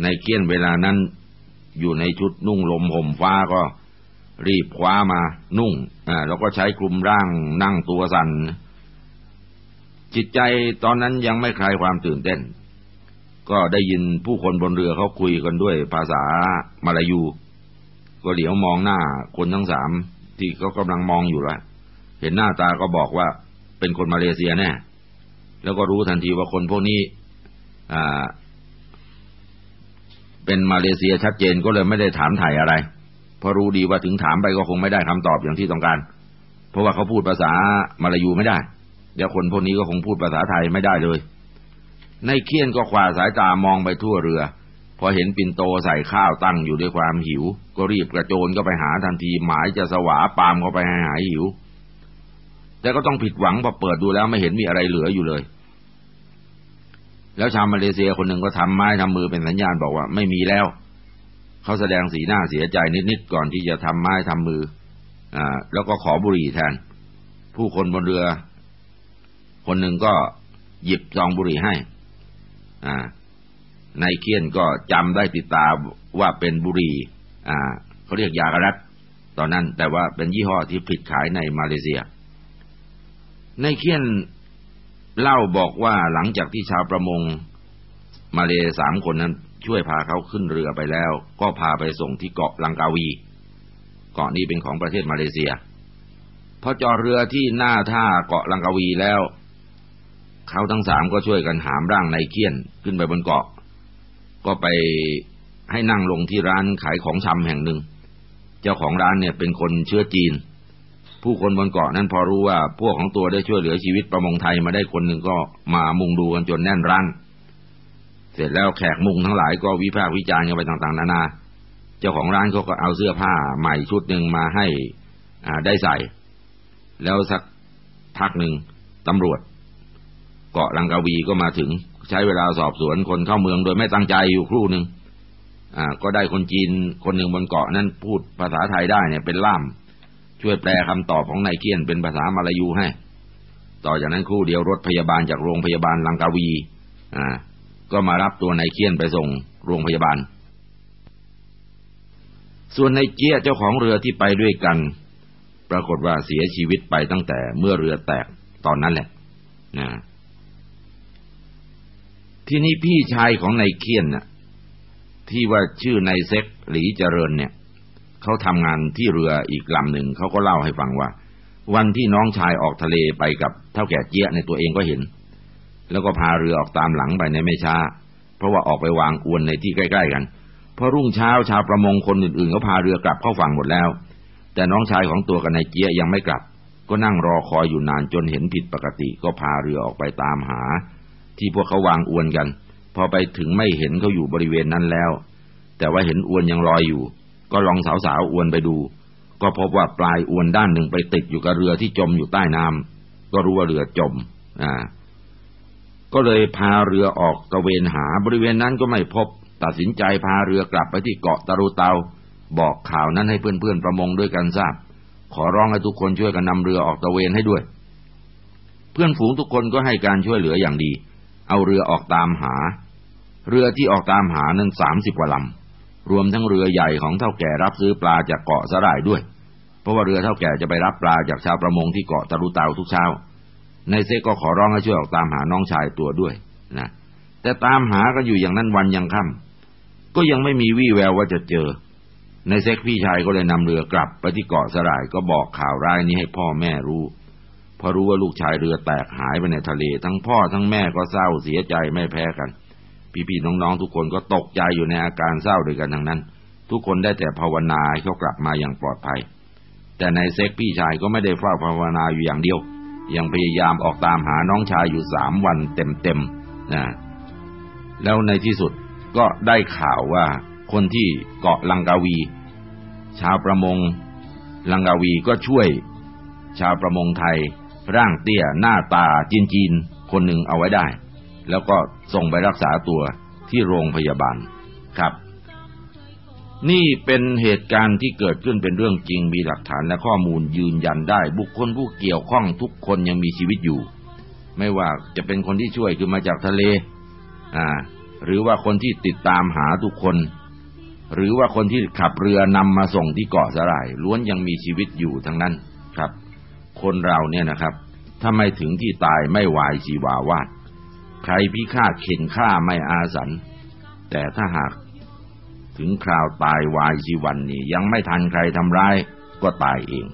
Speaker 1: นายเคียนเวลานั้นอยู่ในชุดนุ่งลมห่มฟ้าก็ รีบคว้ามา นุ่งอ่าแล้วก็ใช้คลุมร่างนั่งตัวสัน่นจิตใจตอนนั้นยังไม่คลายความตื่นเต้น ก็ได้ยินผู้คนบนเรือเขาคุยกันด้วยภาษามาลายู ก็เหลียวมองหน้าคนทั้งสามที่เขากำลังมองอยู่ล้วเห็นหน้าตาก็บอกว่าเป็นคนมาเลเซียแน่ แล้วก็รู้ทันทีว่าคนพวกนี้อ่าเป็นมาเลเซียชัดเจนก็เลยไม่ได้ถามถ่ายอะไร เพราะรู้ดีว่าถึงถามไปก็คงไม่ได้คำตอบอย่างที่ต้องการ เพราะว่าเขาพูดภาษามาลายูไม่ได้ เดี๋ยวคนพวกนี้ก็คงพูดภาษาไทยไม่ได้เลย ในเคียนก็ขวาสายตามองไปทั่วเรือ พอเห็นปินโตใส่ข้าวตั้งอยู่ด้วยความหิว ก็รีบกระโจนก็ไปหาทันทีหมายจะสวาปามเข้าไปให้หายหิว แต่ก็ต้องผิดหวังพอเปิดดูแล้วไม่เห็นมีอะไรเหลืออยู่เลยแล้วชาวมาเลเซียคนหนึ่งก็ทำไม้ทำมือเป็นสัญญาณบอกว่าไม่มีแล้ว เขาแสดงสีหน้าเสียใจนิดๆก่อนที่จะทำไม้ทำมืออ่าแล้วก็ขอบุหรี่แทน ผู้คนบนเรือ คนหนึ่งก็หยิบซองบุหรี่ให้อ่านายเคียนก็จำได้ติดตาว่าเป็นบุหรี่อ่าเขาเรียกยากรัตตอนนั้นแต่ว่าเป็นยี่ห้อที่ผิดขายในมาเลเซียนายเคียนเล่าบอกว่าหลังจากที่ชาวประมงมาเลสามคนนั้น ช่วยพาเขาขึ้นเรือไปแล้ว ก็พาไปส่งที่เกาะลังกาวี เกาะนี้เป็นของประเทศมาเลเซีย พอจอดเรือที่หน้าท่าเกาะลังกาวีแล้ว เขาทั้งสามก็ช่วยกันหามร่างนายเคียนขึ้นไปบนเกาะ ก็ไปให้นั่งลงที่ร้านขายของชำแห่งหนึ่ง เจ้าของร้านเนี่ยเป็นคนเชื้อจีน ผู้คนบนเกาะนั้นพอรู้ว่าพวกของตัวได้ช่วยเหลือชีวิตประมงไทยมาได้คนหนึ่งก็มามุงดูกันจนแน่นร้าน เสร็จแล้วแขกมุงทั้งหลายก็วิพากษ์วิจารณ์กันไปต่างๆ นานา เจ้าของร้านเขาก็เอาเสื้อผ้าใหม่ชุดหนึ่งมาให้ได้ใส่ แล้วสักพักหนึ่งตำรวจ เกาะลังกาวีก็มาถึงใช้เวลาสอบสวนคนเข้าเมืองโดยไม่ตั้งใจอยู่ครู่หนึ่งอ่าก็ได้คนจีนคนหนึ่งบนเกาะนั้นพูดภาษาไทยได้เนี่ยเป็นล่าม ช่วยแปลคำตอบของนายเคียนเป็นภาษามาลายูให้ ต่อจากนั้นครู่เดียวรถพยาบาลจากโรงพยาบาลลังกาวี อ่า ก็มารับตัวนายเคียนไปส่งโรงพยาบาล ส่วนในเจียเจ้าของเรือที่ไปด้วยกัน ปรากฏว่าเสียชีวิตไปตั้งแต่เมื่อเรือแตกตอนนั้นแหละนะทีนี้พี่ชายของนายเคียนน่ะ ที่ว่าชื่อนายเซ็กหลีเจริญเนี่ยเขาทำงานที่เรืออีกลำหนึ่งเขาก็เล่าให้ฟังว่า วันที่น้องชายออกทะเลไปกับเท่าแก่เจี๊ยในตัวเองก็เห็น แล้วก็พาเรือออกตามหลังไปในไม่ช้า เพราะว่าออกไปวางอวนในที่ใกล้ๆกันพอรุ่งเช้าชาวประมงคนอื่นๆก็พาเรือกลับเข้าฝั่งหมดแล้ว แต่น้องชายของตัวกับนายเจียยังไม่กลับ ก็นั่งรอคอยอยู่นานจนเห็นผิดปกติก็พาเรือออกไปตามหา ที่พวกเขาวางอวนกัน พอไปถึงไม่เห็นเขาอยู่บริเวณนั้นแล้ว แต่ว่าเห็นอวนยังลอยอยู่ ก็ลองสาวสาวอวนไปดู ก็พบว่าปลายอวนด้านหนึ่งไปติดอยู่กับเรือที่จมอยู่ใต้น้ำก็รู้ว่าเรือจม อ่า ก็เลยพาเรือออกตะเวนหาบริเวณนั้นก็ไม่พบ ตัดสินใจพาเรือกลับไปที่เกาะตารุเตา บอกข่าวนั้นให้เพื่อนๆประมงด้วยกันทราบ ขอร้องให้ทุกคนช่วยกันนำเรือออกตะเวนให้ด้วย เพื่อนฝูงทุกคนก็ให้การช่วยเหลืออย่างดี เอาเรือออกตามหา เรือที่ออกตามหานั้นสามสิบกว่าลำรวมทั้งเรือใหญ่ของเท่าแก่รับซื้อปลาจากเกาะสลายด้วย เพราะว่าเรือเท่าแก่จะไปรับปลาจากชาวประมงที่เกาะตะลุเตาทุกเช้า ในเซก็ขอร้องให้ช่วยออกตามหาน้องชายตัวด้วยนะแต่ตามหาก็อยู่อย่างนั้นวันยังค่ำก็ยังไม่มีวี่แววว่าจะเจอในเซกพี่ชายก็เลยนำเรือกลับไปที่เกาะสลายก็บอกข่าวร้ายนี้ให้พ่อแม่รู้พอรู้ว่าลูกชายเรือแตกหายไปในทะเล ทั้งพ่อทั้งแม่ก็เศร้าเสียใจไม่แพ้กัน พี่ๆน้องๆทุกคนก็ตกใจอยู่ในอาการเศร้าด้วยกันทั้งนั้น ทุกคนได้แต่ภาวนาให้เขากลับมาอย่างปลอดภัย แต่ในเซ็กพี่ชายก็ไม่ได้เฝ้าภาวนาอยู่อย่างเดียว ยังพยายามออกตามหาน้องชายอยู่สามวันเต็มๆนะแล้วในที่สุดก็ได้ข่าวว่าคนที่เกาะลังกาวี ชาวประมง ลังกาวีก็ช่วย ชาวประมงไทย ร่างเตี้ยหน้าตาจีนจีนคนหนึ่งเอาไว้ได้ แล้วก็ส่งไปรักษาตัวที่โรงพยาบาลครับ นี่เป็นเหตุการณ์ที่เกิดขึ้นเป็นเรื่องจริงมีหลักฐานและข้อมูลยืนยันได้ บุคคลผู้เกี่ยวข้องทุกคนยังมีชีวิตอยู่ ไม่ว่าจะเป็นคนที่ช่วยคือมาจากทะเล อ่า หรือว่าคนที่ติดตามหาทุกคน หรือว่าคนที่ขับเรือนำมาส่งที่เกาะสลาย ล้วนยังมีชีวิตอยู่ทั้งนั้นครับ คนเราเนี่ยนะครับถ้าไม่ถึงที่ตายไม่วายชีวาวาด ใครพิฆาตเข็นฆ่าไม่อาสันแต่ถ้าหาก ถึงคราวตายวายชีวันนี้ยังไม่ทันใครทำร้ายก็ตายเอง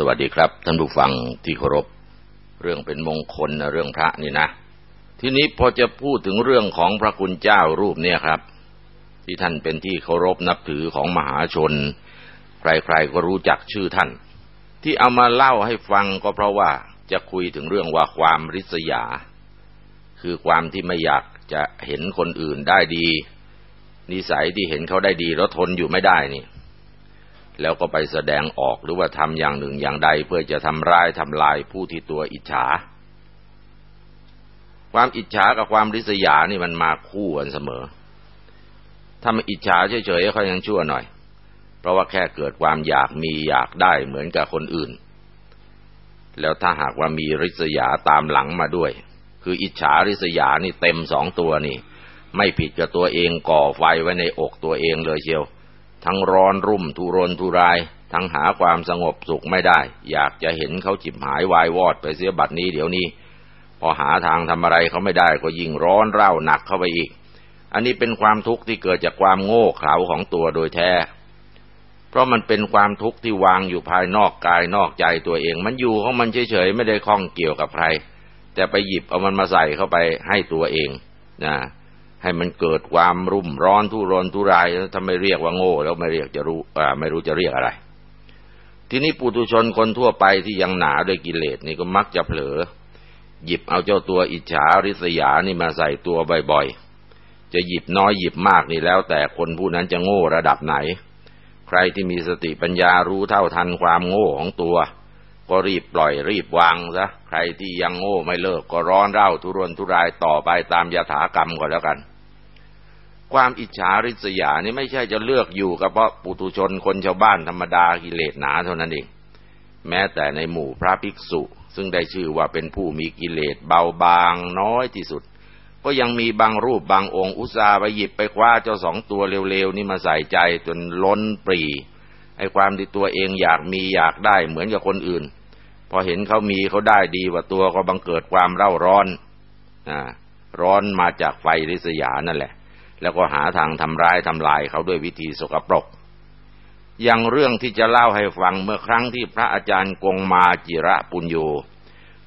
Speaker 1: สวัสดีครับท่านผู้ฟังที่เคารพ เรื่องเป็นมงคลนะเรื่องพระนี่นะ ทีนี้พอจะพูดถึงเรื่องของพระคุณเจ้ารูปเนี่ยครับ ที่ท่านเป็นที่เคารพนับถือของมหาชน ใครๆก็รู้จักชื่อท่าน ที่เอามาเล่าให้ฟังก็เพราะว่าจะคุยถึงเรื่องว่าความริษยา คือความที่ไม่อยากจะเห็นคนอื่นได้ดี นิสัยที่เห็นเขาได้ดีแล้วทนอยู่ไม่ได้นี่ แล้วก็ไปแสดงออกหรือว่าทำอย่างหนึ่งอย่างใด เพื่อจะทำร้ายทำลายผู้ที่ตัวอิจฉา ความอิจฉากับความริษยานี่มันมาคู่กันเสมอ ถ้ามันอิจฉาเฉยๆเขายังชั่วหน่อย เพราะว่าแค่เกิดความอยากมีอยากได้เหมือนกับคนอื่น แล้วถ้าหากว่ามีริษยาตามหลังมาด้วย คืออิจฉาริษยานี่เต็มสองตัวนี่ ไม่ผิดกับตัวเองก่อไฟไว้ในอกตัวเองเลยเชียว ทั้งร้อนรุ่มทุรนทุราย ทั้งหาความสงบสุขไม่ได้ อยากจะเห็นเขาจิบหายวายวอดไปเสียบัดนี้เดี๋ยวนี้ พอหาทางทำอะไรเขาไม่ได้ก็ยิ่งร้อนเร่าหนักเข้าไปอีก อันนี้เป็นความทุกข์ที่เกิดจากความโง่เขลาของตัวโดยแท้ เพราะมันเป็นความทุกข์ที่วางอยู่ภายนอกกายนอกใจตัวเอง มันอยู่ของมันเฉยๆไม่ได้คล้องเกี่ยวกับใคร แต่ไปหยิบเอามันมาใส่เข้าไปให้ตัวเองนะ ให้มันเกิดความรุ่มร้อนทุรนทุรายถ้าไม่เรียกว่าโง่ แล้วไม่เรียกจะรู้ไม่รู้จะเรียกอะไร ทีนี้ปุถุชนคนทั่วไปที่ยังหนาด้วยกิเลสนี่ก็มักจะเผลอ หยิบเอาเจ้าตัวอิจฉาริษยานี่มาใส่ตัวบ่อยๆ จะหยิบน้อยหยิบมากนี่แล้ว แต่คนผู้นั้นจะโง่ระดับไหน ใครที่มีสติปัญญารู้เท่าทันความโง่ของตัว ก็รีบปล่อยรีบวางซะใครที่ยังโง่ไม่เลิกก็ร้อนเร่าทุรนทุรายต่อไปตามยถากรรมก็แล้วกัน ความอิจฉาริษยานี่ไม่ใช่จะเลือกอยู่กับเพราะปุถุชนคนชาวบ้านธรรมดากิเลสหนาเท่านั้นเอง แม้แต่ในหมู่พระภิกษุ ซึ่งได้ชื่อว่าเป็นผู้มีกิเลสเบาบางน้อยที่สุด ก็ยังมีบางรูปบางองค์อุตส่าห์ไปหยิบไปคว้าเจ้าสองตัวเร็วๆนี่มาใส่ใจจนล้นปรีไอ้ความที่ตัวเองอยากมีอยากได้เหมือนกับคนอื่น พอเห็นเขามีเขาได้ดีกว่าตัวก็บังเกิดความเร่าร้อนอ่าร้อนมาจากไฟริษยานั่นแหละ แล้วก็หาทางทำร้ายทำลายเขาด้วยวิธีสกปรก อย่างเรื่องที่จะเล่าให้ฟังเมื่อครั้งที่พระอาจารย์กงมาจิระปุญโญ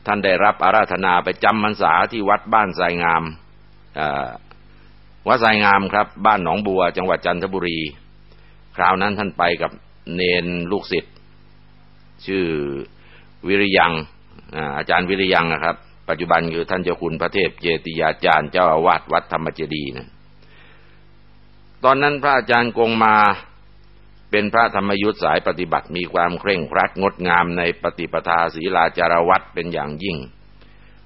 Speaker 1: ท่านได้รับอาราธนาไปจำพรรษาที่วัดบ้านไซงามวัดไซงามครับ บ้านหนองบัว จังหวัดจันทบุรี คราวนั้นท่านไปกับเนนลูกศิษย์ชื่อ วิริยังอาจารย์วิริยังนะครับ ปัจจุบันคือท่านเจ้าคุณพระเทพเจติยาจารย์เจ้าอาวาสวัดธรรมเจดีนะตอนนั้นพระอาจารย์กงมาเป็นพระธรรมยุทธสายปฏิบัติมีความเคร่งครัดงดงามในปฏิปทาศีลาจารวัตเป็นอย่างยิ่ง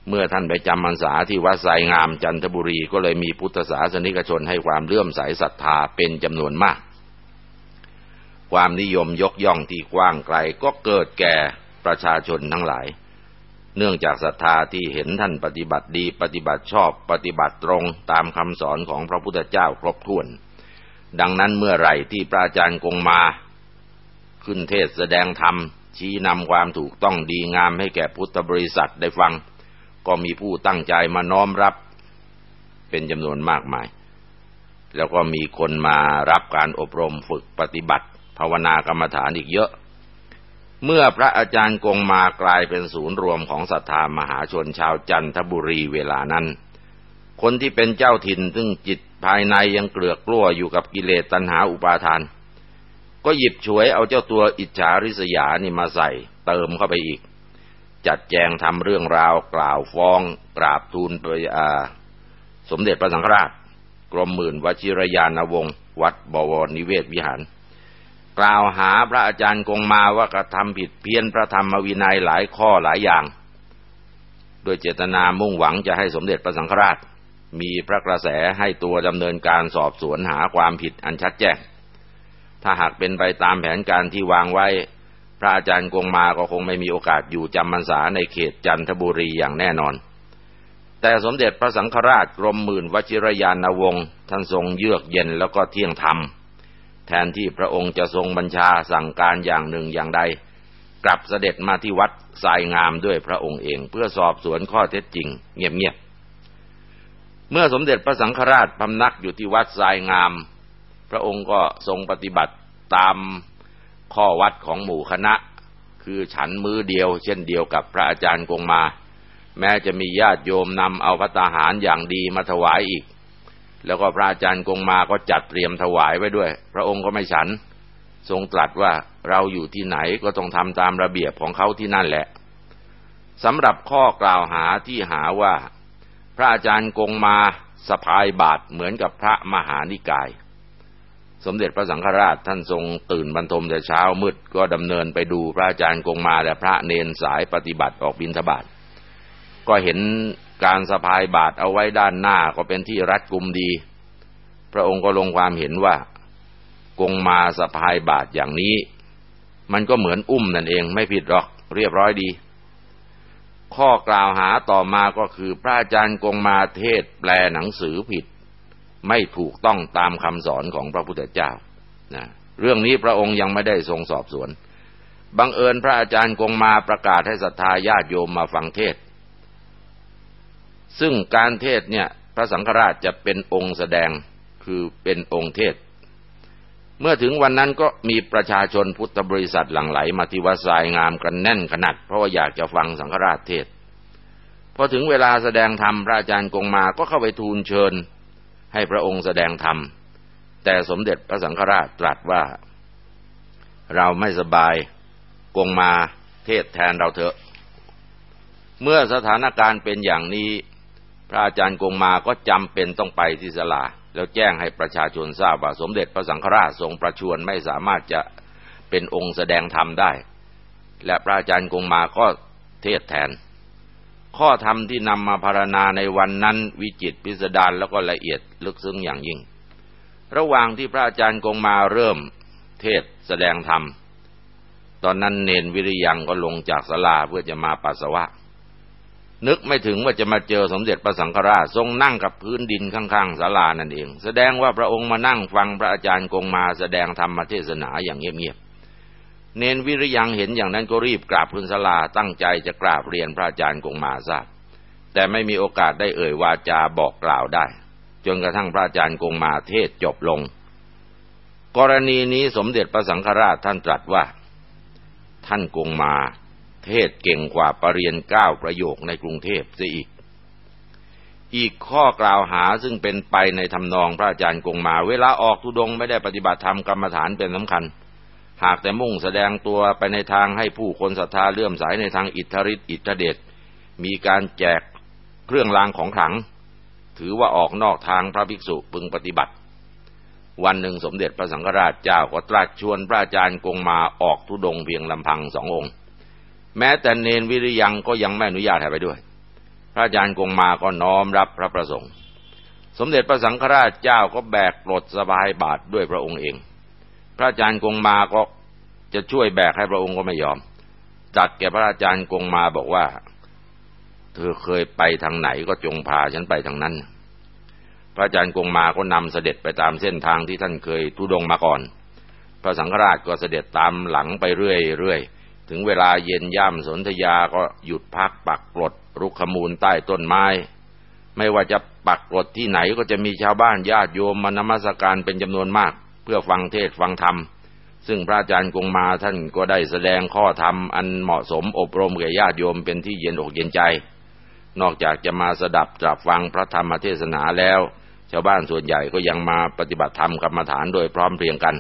Speaker 1: เมื่อท่านไปจำพรรษาที่วัดไซงามจันทบุรีก็เลยมีพุทธศาสนิกชนให้ความเลื่อมใสศรัทธาเป็นจำนวนมาก ความนิยมยกย่องที่กว้างไกลก็เกิดแก่ ประชาชนทั้งหลาย เนื่องจากศรัทธาที่เห็นท่านปฏิบัติดีปฏิบัติชอบปฏิบัติตรงตามคำสอนของพระพุทธเจ้าครบถ้วน ดังนั้นเมื่อไหร่ที่พระอาจารย์กงมา ขึ้นเทศแสดงธรรม ชี้นำความถูกต้องดีงามให้แก่พุทธบริษัทได้ฟัง ก็มีผู้ตั้งใจมาน้อมรับ เป็นจำนวนมากมายแล้วก็มีคนมารับการอบรมฝึกปฏิบัติ ภาวนากรรมฐานอีกเยอะ เมื่อพระอาจารย์กงมากลายเป็นศูนย์รวมของศรัทธามหาชนชาวจันทบุรีเวลานั้น คนที่เป็นเจ้าถิ่นซึ่งจิตภายในยังเกลือกกลัวอยู่กับกิเลสตัณหาอุปาทาน ก็หยิบฉวยเอาเจ้าตัวอิจฉาริษยานี่มาใส่เติมเข้าไปอีก จัดแจงทำเรื่องราวกล่าวฟ้องกราบทูลไปอาสมเด็จพระสังฆราช กรมหมื่นวชิรยานวงศ์วัดบวรนิเวศวิหาร กล่าวหาพระอาจารย์กงมาว่ากระทำผิดเพี้ยนพระธรรมวินัยหลายข้อหลายอย่าง โดยเจตนามุ่งหวังจะให้สมเด็จพระสังฆราช มีพระกระแสให้ตัวดำเนินการสอบสวนหาความผิดอันชัดแจ้ง ถ้าหากเป็นไปตามแผนการที่วางไว้ พระอาจารย์กงมาก็คงไม่มีโอกาสอยู่จำพรรษาในเขตจันทบุรีอย่างแน่นอนแต่สมเด็จพระสังฆราชกรมหมื่นวชิรยานวงศ์ท่านทรงเยือกเย็นแล้วก็เที่ยงธรรม แทนที่พระองค์จะทรงบัญชาสั่งการอย่างหนึ่งอย่างใด กลับเสด็จมาที่วัดทรายงามด้วยพระองค์เองเพื่อสอบสวนข้อเท็จจริง เงียบเมื่อสมเด็จพระสังฆราชพำนักอยู่ที่วัดทรายงาม พระองค์ก็ทรงปฏิบัติตามข้อวัดของหมู่คณะ คือฉันมือเดียว เช่นเดียวกับพระอาจารย์กงมา แม้จะมีญาติโยมนำเอาพระตาหารอย่างดีมาถวายอีก แล้วก็พระอาจารย์กงมาก็จัดเตรียมถวายไว้ด้วย พระองค์ก็ไม่ฉัน ทรงตรัสว่าเราอยู่ที่ไหนก็ต้องทำตามระเบียบของเขาที่นั่นแหละสำหรับข้อกล่าวหาที่หาว่า พระอาจารย์กงมาสะพายบาทเหมือนกับพระมหานิกาย สมเด็จพระสังฆราชท่านทรงตื่นบรรทมแต่เช้ามืดก็ดำเนินไปดูพระอาจารย์กงมาและพระเนนสายปฏิบัติออกบิณฑบาตก็เห็น การสะพายบาทเอาไว้ด้านหน้าก็เป็นที่รัดกุมดี พระองค์ก็ลงความเห็นว่า กงมาสะพายบาทอย่างนี้ มันก็เหมือนอุ้มนั่นเองไม่ผิดหรอกเรียบร้อยดี ข้อกล่าวหาต่อมาก็คือพระอาจารย์กงมาเทศแปลหนังสือผิด ไม่ถูกต้องตามคำสอนของพระพุทธเจ้านะเรื่องนี้พระองค์ยังไม่ได้ทรงสอบสวนบังเอิญพระอาจารย์กงมาประกาศให้ศรัทธาญาติโยมมาฟังเทศ ซึ่งการเทศเนี่ยพระสังฆราชจะเป็นองค์แสดงคือเป็นองค์เทศ เมื่อถึงวันนั้นก็มีประชาชนพุทธบริษัทหลั่งไหลมาที่วัดทรายงามกันแน่นขนาดเพราะว่าอยากจะฟังสังฆราชเทศพอถึงเวลาแสดงธรรมพระอาจารย์กงมาก็เข้าไปทูลเชิญ ให้พระองค์แสดงธรรมแต่สมเด็จพระสังฆราชตรัสว่า เราไม่สบายกงมาเทศแทนเราเถอะ เมื่อสถานการณ์เป็นอย่างนี้ พระอาจารย์กงมาก็จำเป็นต้องไปที่สลา แล้วแจ้งให้ประชาชนทราบว่าสมเด็จพระสังฆราชทรงประชวรไม่สามารถจะเป็นองค์แสดงธรรมได้ และพระอาจารย์กงมาก็เทศแทน ข้อธรรมที่นำมาพารณาในวันนั้นวิจิตพิสดารแล้วก็ละเอียดลึกซึ้งอย่างยิ่ง ระหว่างที่พระอาจารย์กงมาเริ่มเทศแสดงธรรม ตอนนั้นเนนวิริยังก็ลงจากศาลาเพื่อจะมาปัสสาวะ นึกไม่ถึงว่าจะมาเจอสมเด็จพระสังฆราชทรงนั่งกับพื้นดินข้างๆศาลานั่นเอง แสดงว่าพระองค์มานั่งฟังพระอาจารย์กงมาแสดงธรรมเทศนาอย่างเงียบๆเนนวิริยังเห็นอย่างนั้นก็รีบกราบพื้นศาลาตั้งใจจะกราบเรียนพระอาจารย์กงมาทราบแต่ไม่มีโอกาสได้เอ่ยวาจาบอกกล่าวได้ จนกระทั่งพระอาจารย์กงมาเทศจบลง กรณีนี้สมเด็จพระสังฆราชท่านตรัสว่า ท่านกงมา เทศเก่งกว่าปรริญญาเก้าประโยคในกรุงเทพเสียอีก อีกข้อกล่าวหาซึ่งเป็นไปในทำนองพระอาจารย์กงมา เวลาออกทุดงไม่ได้ปฏิบัติธรรมกรรมฐานเป็นสำคัญ หากแต่มุ่งแสดงตัวไปในทางให้ผู้คนศรัทธาเลื่อมใสในทางอิทธิฤทธิอิทธิเดชมีการแจกเครื่องรางของขลัง ถือว่าออกนอกทางพระภิกษุพึงปฏิบัติ วันหนึ่งสมเด็จพระสังฆราชเจ้าก็ตรัสชวนพระอาจารย์กงมาออกทุดงเพียงลำพังสององค์ แม้แต่เนนวิริยังก็ยังไม่อนุญาตให้ไปด้วย พระอาจารย์กงมาก็น้อมรับพระประสงค์ สมเด็จพระสังฆราชเจ้าก็แบกปลดสบายบาทด้วยพระองค์เอง พระอาจารย์กงมาก็จะช่วยแบกให้พระองค์ก็ไม่ยอมจัดแก่พระอาจารย์กงมาบอกว่า เธอเคยไปทางไหนก็จงพาฉันไปทางนั้น พระอาจารย์กงมาก็นำเสด็จไปตามเส้นทางที่ท่านเคยทุดงมาก่อน พระสังฆราชก็เสด็จตามหลังไปเรื่อยๆ ถึงเวลาเย็นย่ำสนธยาก็หยุดพักปักกรดรุกขมูลใต้ต้นไม้ ไม่ว่าจะปักกรดที่ไหนก็จะมีชาวบ้านญาติโยมมานมัสการเป็นจำนวนมาก เพื่อฟังเทศฟังธรรม ซึ่งพระอาจารย์กงมาท่านก็ได้แสดงข้อธรรมอันเหมาะสมอบรมแก่ญาติโยมเป็นที่เย็นอกเย็นใจ นอกจากจะมาสดับตรับฟังพระธรรมเทศนาแล้ว ชาวบ้านส่วนใหญ่ก็ยังมาปฏิบัติธรรมกรรมฐานโดยพร้อมเพรียงกัน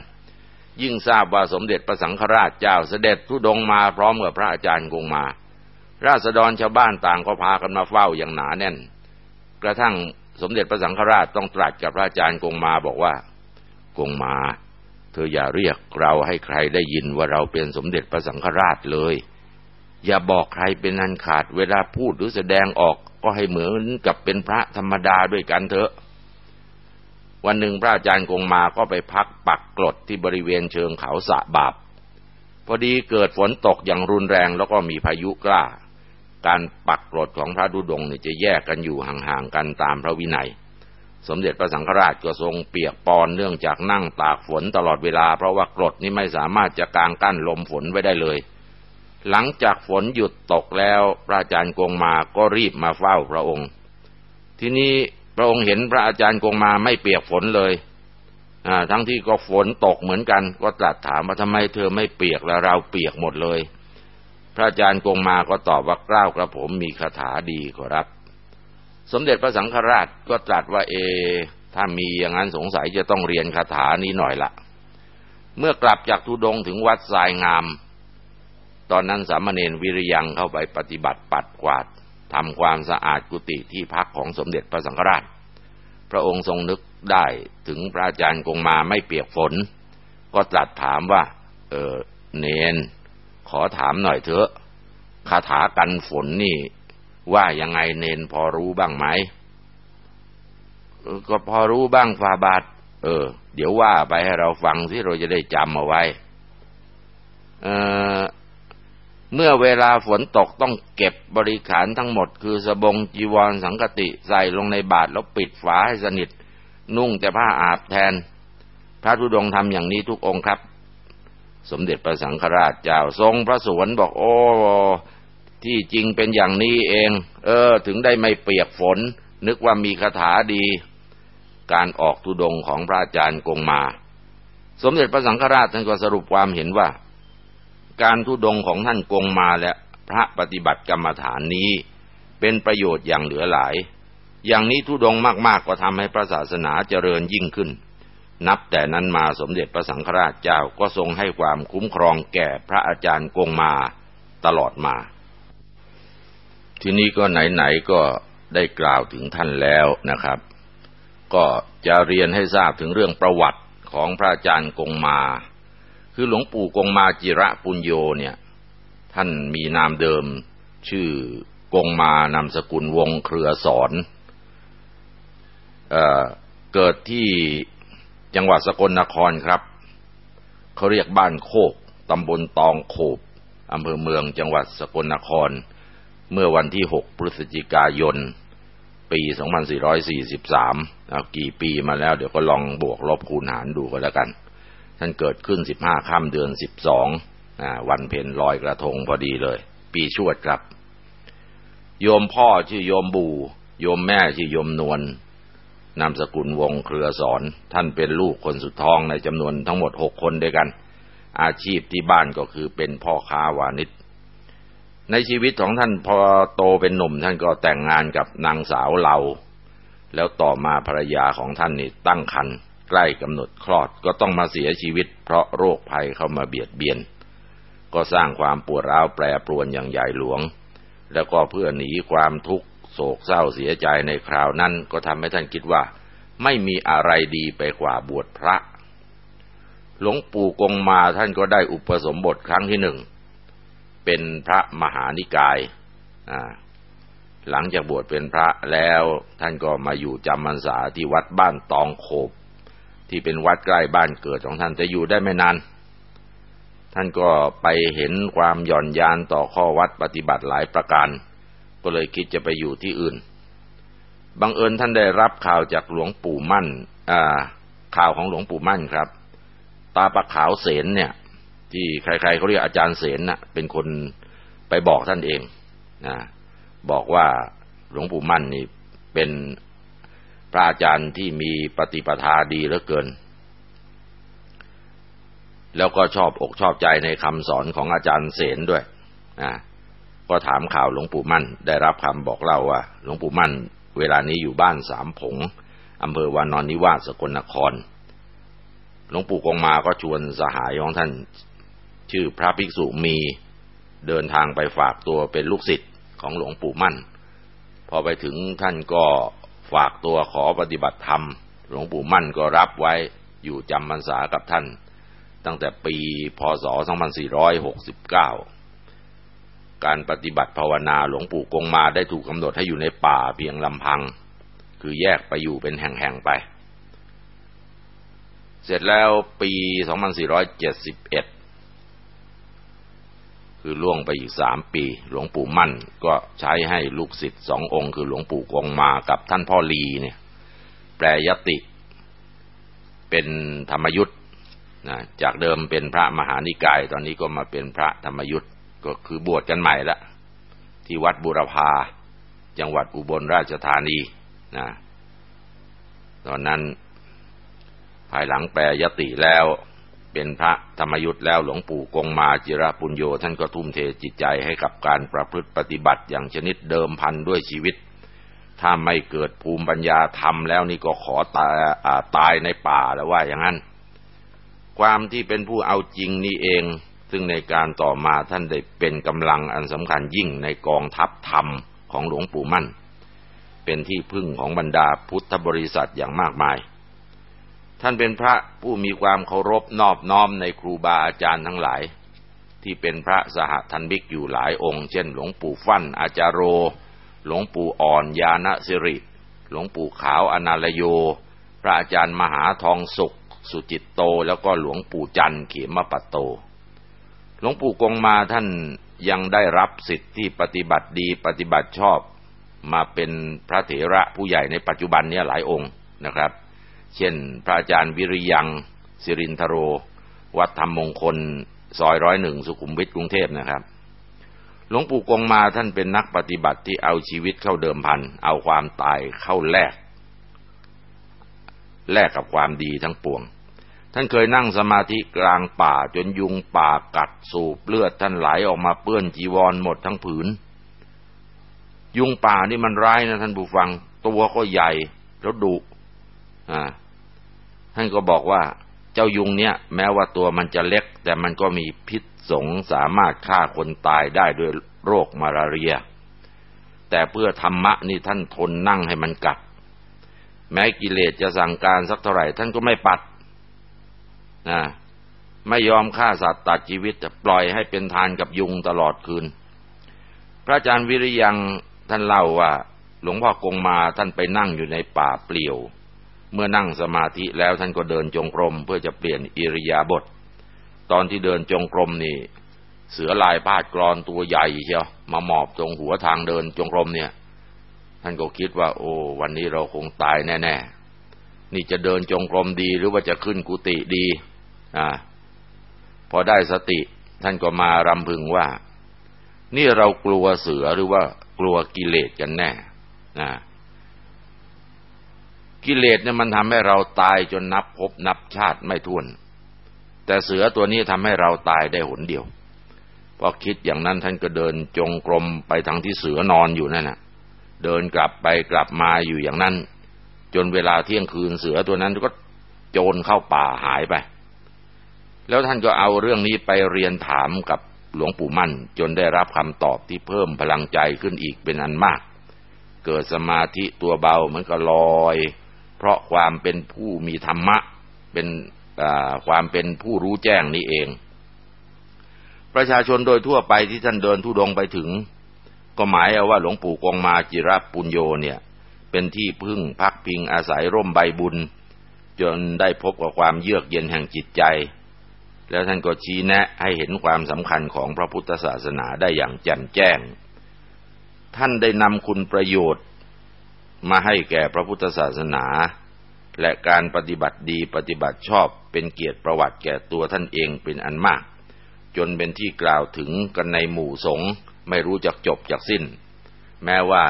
Speaker 1: ยิ่งทราบว่าสมเด็จพระสังฆราชเจ้าเสด็จทุดงมาพร้อมกับพระอาจารย์กงมา ราษฎรชาวบ้านต่างก็พากันมาเฝ้าอย่างหนาแน่น กระทั่งสมเด็จพระสังฆราชต้องตรัสกับพระอาจารย์กงมาบอกว่ากงมา เธออย่าเรียกเราให้ใครได้ยินว่าเราเป็นสมเด็จพระสังฆราชเลย อย่าบอกใครเป็นอันขาดเวลาพูดหรือแสดงออกก็ให้เหมือนกับเป็นพระธรรมดาด้วยกันเถอะ วันหนึ่งพระอาจารย์กงมาก็ไปพักปักกรดที่บริเวณเชิงเขาสะบาบ พอดีเกิดฝนตกอย่างรุนแรงแล้วก็มีพายุกล้า การปักกรดของพระดุดงเนี่ยจะแยกกันอยู่ห่างๆกันตามพระวินัย สมเด็จพระสังฆราชก็ทรงเปียกปอนเนื่องจากนั่งตากฝนตลอดเวลา เพราะว่ากรดนี้ไม่สามารถจะกางกั้นลมฝนไว้ได้เลย หลังจากฝนหยุดตกแล้วพระอาจารย์กงมาก็รีบมาเฝ้าพระองค์ ทีนี้ พระองค์เห็นพระอาจารย์กงมาไม่เปียกฝนเลยทั้งที่ก็ฝนตกเหมือนกัน ก็ตรัสถามว่าทำไมเธอไม่เปียกแล้วเราเปียกหมดเลย พระอาจารย์กงมาก็ตอบว่ากล้าวกระผมมีคาถาดีขอรับ สมเด็จพระสังฆราชก็ตรัสว่าเอ ถ้ามีอย่างนั้นสงสัยจะต้องเรียนคาถานี้หน่อยละเมื่อกลับจากทุดงถึงวัดทรายงาม ตอนนั้นสามเณรวิริยังเข้าไปปฏิบัติปัดกวาด ทำความสะอาดกุฏิที่พักของสมเด็จพระสังฆราช พระองค์ทรงนึกได้ถึงพระอาจารย์กงมาไม่เปียกฝน ก็ตรัสถามว่า เออเนน ขอถามหน่อยเถอะคาถากันฝนนี่ ว่ายังไงเนนพอรู้บ้างไหม ก็พอรู้บ้างฟาบาทเออ เดี๋ยวว่าไปให้เราฟังที่เราจะได้จำเอาไว้ เเมื่อเวลาฝนตกต้องเก็บบริขารทั้งหมด คือสบงจีวรสังกติใส่ลงในบาตรแล้วปิดฝาให้สนิท นุ่งแต่ผ้าอาบแทนพพระธุดงทำอย่างนี้ทุกองค์ครับ สมเด็จพระสังฆราชเจ้าทรงพระสวนบอกโอ้ที่จริงเป็นอย่างนี้เอง เออ ถึงได้ไม่เปียกฝน นึกว่ามีคาถาดี การออกธุดงของพระอาจารย์กงมา สมเด็จพระสังฆราชท่านก็สรุปความเห็นว่า การธุดงของท่านกงมาและพระปฏิบัติกรรมฐานนี้ เป็นประโยชน์อย่างเหลือหลาย อย่างนี้ธุดงมากๆก็ทำให้พระศาสนาเจริญยิ่งขึ้น นับแต่นั้นมาสมเด็จพระสังฆราชเจ้าก็ทรงให้ความคุ้มครองแก่พระอาจารย์กงมาตลอดมา ทีนี้ก็ไหนๆก็ได้กล่าวถึงท่านแล้วนะครับ ก็จะเรียนให้ทราบถึงเรื่องประวัติของพระอาจารย์กงมา คือหลวงปู่กงมาจิระปุญโยเนี่ย ท่านมีนามเดิม ชื่อกงมานามสกุลวงเครือสอนเอเกิดที่จังหวัดสกลนครครับ เขาเรียกบ้านโคกตำบลตองโขบอำเภอเมืองจังหวัดสกลนคร เมื่อวันที่ 6 พฤศจิกายน ปี 2443 เอากี่ปีมาแล้วเดี๋ยวก็ลองบวกลบคูณหารดูก็แล้วกัน ท่านเกิดขึ้น15ค่ำเดือน12วันเพ็ญลอยกระทงพอดีเลย ปีชวดครับ โยมพ่อชื่อโยมบู โยมแม่ชื่อโยมนวลนามสกุลวงเครือสอน ท่านเป็นลูกคนสุดท้องในจำนวนทั้งหมดหกคนด้วยกัน อาชีพที่บ้านก็คือเป็นพ่อค้าวานิชในชีวิตของท่านพอโตเป็นหนุ่ม ท่านก็แต่งงานกับนางสาวเหลาแล้วต่อมาภรรยาของท่านนี่ตั้งครรภ์ ใกล้กำหนดคลอดก็ต้องมาเสียชีวิต เพราะโรคภัยเข้ามาเบียดเบียน ก็สร้างความปวดร้าวแปรปรวนอย่างใหญ่หลวง แล้วก็เพื่อหนีความทุกข์โศกเศร้าเสียใจในคราวนั้นก็ทำให้ท่านคิดว่า ไม่มีอะไรดีไปกว่าบวชพระ หลวงปู่กงมาท่านก็ได้อุปสมบทครั้งที่หนึ่ง เป็นพระมหานิกายหลังจากบวชเป็นพระแล้วท่านก็มาอยู่จำพรรษาที่วัดบ้านตองโขบ ที่เป็นวัดใกล้บ้านเกิดของท่านจะอยู่ได้ไม่นาน ท่านก็ไปเห็นความหย่อนยานต่อข้อวัดปฏิบัติหลายประการ ก็เลยคิดจะไปอยู่ที่อื่น บังเอิญท่านได้รับข่าวจากหลวงปู่มั่นข่าวของหลวงปู่มั่นครับ ตาปะขาวเสนเนี่ย ที่ใครๆเขาเรียกอาจารย์เสนนะเป็นคนไปบอกท่านเองนะบอกว่าหลวงปู่มั่นนี่เป็น ระอาจารย์ที่มีปฏิปทาดีเหลือเกิน แล้วก็ชอบอกชอบใจในคำสอนของอาจารย์เสนด้วยนะก็ถามข่าวหลวงปู่มั่น ได้รับคำบอกเล่าว่าหลวงปู่มั่น เวลานี้อยู่บ้านสามผงอำเภอวานอนนิวาสกลนคร หลวงปู่กงมาก็ชวนสหายของท่าน ชื่อพระภิกษุมีเดินทางไปฝากตัวเป็นลูกศิษย์ของหลวงปู่มั่น พอไปถึงท่านก็ ฝากตัวขอปฏิบัติธรรม หลวงปู่มั่นก็รับไว้อยู่จำพรรษากับท่าน ตั้งแต่ปีพศ 2469 การปฏิบัติภาวนาหลวงปู่กงมาได้ถูกกำหนดให้อยู่ในป่าเพียงลำพัง คือแยกไปอยู่เป็นแห่งๆไป เสร็จแล้วปี 2471 คือล่วงไปอีกสามปี หลวงปู่มั่น ก็ใช้ให้ลูกศิษย์สององค์ คือหลวงปู่กงมากับท่านพ่อลีเนี่ย แปลยติ เป็นธรรมยุทธ์นะจากเดิมเป็นพระมหานิกาย ตอนนี้ก็มาเป็นพระธรรมยุทธ์ก็คือบวชกันใหม่ละที่วัดบุรพาจังหวัดอุบลราชธานีนะตอนนั้น ภายหลังแปลยติแล้ว เป็นพระธรรมยุทธ์แล้วหลวงปู่กงมาจิราปุญโยท่านก็ทุ่มเทจิตใจให้กับการประพฤติปฏิบัติอย่างชนิดเดิมพันด้วยชีวิต ถ้าไม่เกิดภูมิปัญญาธรรมแล้วนี่ก็ขอตายตายในป่าแล้วว่าอย่างนั้น ความที่เป็นผู้เอาจริงนี่เอง ซึ่งในการต่อมาท่านได้เป็นกำลังอันสำคัญยิ่งในกองทัพธรรมของหลวงปู่มั่น เป็นที่พึ่งของบรรดาพุทธบริษัทอย่างมากมาย ท่านเป็นพระผู้มีความเคารพนอบน้อมในครูบาอาจารย์ทั้งหลาย ที่เป็นพระสหทันบิกอยู่หลายองค์ เช่น หลวงปู่ฟั่นอาจารโร หลวงปู่อ่อนยาณสิริ หลวงปู่ขาวอนาลโย พระอาจารย์มหาทองสุข สุจิตโต แล้วก็หลวงปู่จันเขมปัตโต หลวงปู่กงมาท่านยังได้รับสิทธิ์ที่ปฏิบัติดีปฏิบัติชอบ มาเป็นพระเถระผู้ใหญ่ในปัจจุบันนี้หลายองค์นะครับ เช่น พระอาจารย์วิริยังสิรินทโร วัดธรรมมงคล ซอยร้อยหนึ่งสุขุมวิทกรุงเทพนะครับ หลวงปู่กงมาท่านเป็นนักปฏิบัติที่เอาชีวิตเข้าเดิมพัน เอาความตายเข้าแลก แลกกับความดีทั้งปวง ท่านเคยนั่งสมาธิกลางป่าจนยุงป่ากัดสูบเลือดท่านไหลออกมาเปื้อนจีวรหมดทั้งผืน ยุงป่านี่มันร้ายนะท่านผู้ฟัง ตัวก็ใหญ่แล้วดุอ่า ท่านก็บอกว่าเจ้ายุงเนี่ย แม้ว่าตัวมันจะเล็ก แต่มันก็มีพิษสงสามารถฆ่าคนตายได้ด้วยโรคมาลาเรีย แต่เพื่อธรรมะนี่ท่านทนนั่งให้มันกัด แม้กิเลสจะสั่งการสักเท่าไหร่ท่านก็ไม่ปัดนะไม่ยอมฆ่าสัตว์ตัดชีวิตจะปล่อยให้เป็นทานกับยุงตลอดคืน พระอาจารย์วิริยังท่านเล่าว่า หลวงพ่อกงมาท่านไปนั่งอยู่ในป่าเปลี่ยว เมื่อนั่งสมาธิแล้วท่านก็เดินจงกรมเพื่อจะเปลี่ยนอิริยาบถตอนที่เดินจงกรมนี่เสือลายพาดกรอนตัวใหญ่เชียวมาหมอบตรงหัวทางเดินจงกรมเนี่ย ท่านก็คิดว่า โอ้ วันนี้เราคงตายแน่ๆนี่จะเดินจงกรมดีหรือว่าจะขึ้นกุฏิดี อ่า พอได้สติ ท่านก็มารำพึงว่า นี่เรากลัวเสือหรือว่ากลัวกิเลสกันแน่นะ กิเลสเนี่ยมันทำให้เราตายจนนับพบนับชาติไม่ท้วน แต่เสือตัวนี้ทำให้เราตายได้หนเดียวพอคิดอย่างนั้นท่านก็เดินจงกรมไปทางที่เสือนอนอยู่นั่นน่ะ เดินกลับไปกลับมาอยู่อย่างนั้น จนเวลาเที่ยงคืนเสือตัวนั้นก็โจรเข้าป่าหายไป แล้วท่านก็เอาเรื่องนี้ไปเรียนถามกับหลวงปู่มั่น จนได้รับคำตอบที่เพิ่มพลังใจขึ้นอีกเป็นอันมาก เกิดสมาธิตัวเบามันก็ลอย เพราะความเป็นผู้มีธรรมะ เป็นความเป็นผู้รู้แจ้งนี้เอง ประชาชนโดยทั่วไปที่ท่านเดินทุดงไปถึง ก็หมายเอาว่าหลวงปู่กองมาจิรปุญโยเนี่ย เป็นที่พึ่งพักพิงอาศัยร่มใบบุญ จนได้พบกับความเยือกเย็นแห่งจิตใจ แล้วท่านก็ชี้แนะให้เห็นความสำคัญของพระพุทธศาสนาได้อย่างแจ่มแจ้ง ท่านได้นำคุณประโยชน์ มาให้แก่พระพุทธศาสนา และการปฏิบัติดีปฏิบัติชอบเป็นเกียรติประวัติแก่ตัวท่านเองเป็นอันมาก จนเป็นที่กล่าวถึงกันในหมู่สงฆ์ไม่รู้จักจบจากสิ้น แม้ว่า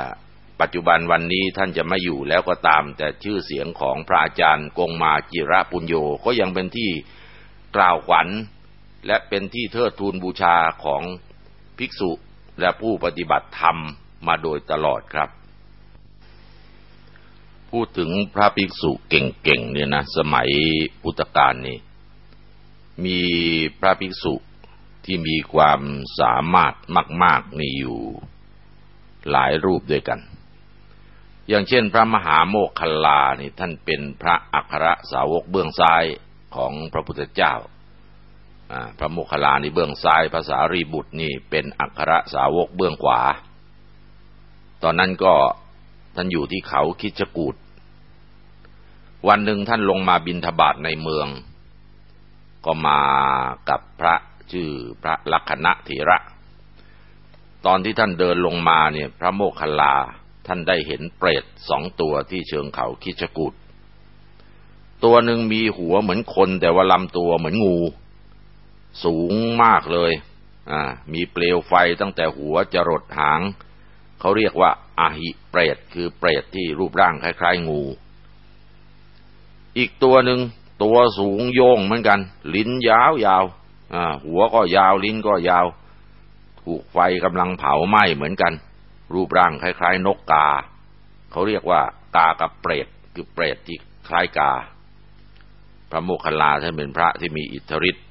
Speaker 1: ปัจจุบันวันนี้ท่านจะไม่อยู่แล้วก็ตาม แต่ชื่อเสียงของพระอาจารย์กงมาจิระปุญโญก็ยังเป็นที่กล่าวขวัญ และเป็นที่เทิดทูนบูชาของภิกษุและผู้ปฏิบัติธรรมมาโดยตลอดครับ พูดถึงพระภิกษุเก่งๆเนี่ยนะสมัยพุทธกาลนี่มีพระภิกษุที่มีความสามารถมาก ๆ นี่อยู่หลายรูปด้วยกัน อย่างเช่นพระมหาโมคคัลลานี่ท่านเป็นพระอัครสาวกเบื้องซ้ายของพระพุทธเจ้า พระโมคคัลลานี่เบื้องซ้ายภาษารีบุตรนี่เป็นอัครสาวกเบื้องขวา ตอนนั้นก็ ท่านอยู่ที่เขาคิชกูดวันหนึ่งท่านลงมาบินทบาทในเมือง ก็มากับพระชื่อพระลักษณะเถระ ตอนที่ท่านเดินลงมาเนี่ย พระโมคคัลลาท่านได้เห็นเปรตสองตัวที่เชิงเขาคิชกูดตัวหนึ่งมีหัวเหมือนคน แต่ว่าลำตัวเหมือนงู สูงมากเลย อ่า มีเปลวไฟตั้งแต่หัวจรดหาง เขาเรียกว่าอาหิเปรตคือเปรตที่รูปร่างคล้ายๆงู อีกตัวหนึ่งตัวสูงโยงเหมือนกัน ลิ้นยาวยาวหัวก็ยาวลิ้นก็ยาว ถูกไฟกำลังเผาไหม้เหมือนกัน รูปร่างคล้าย ๆ นกกา เขาเรียกว่ากากับเปรตคือเปรตที่คล้ายกา พระโมคคัลลาท่านเป็นพระที่มีอิทธิฤทธิ์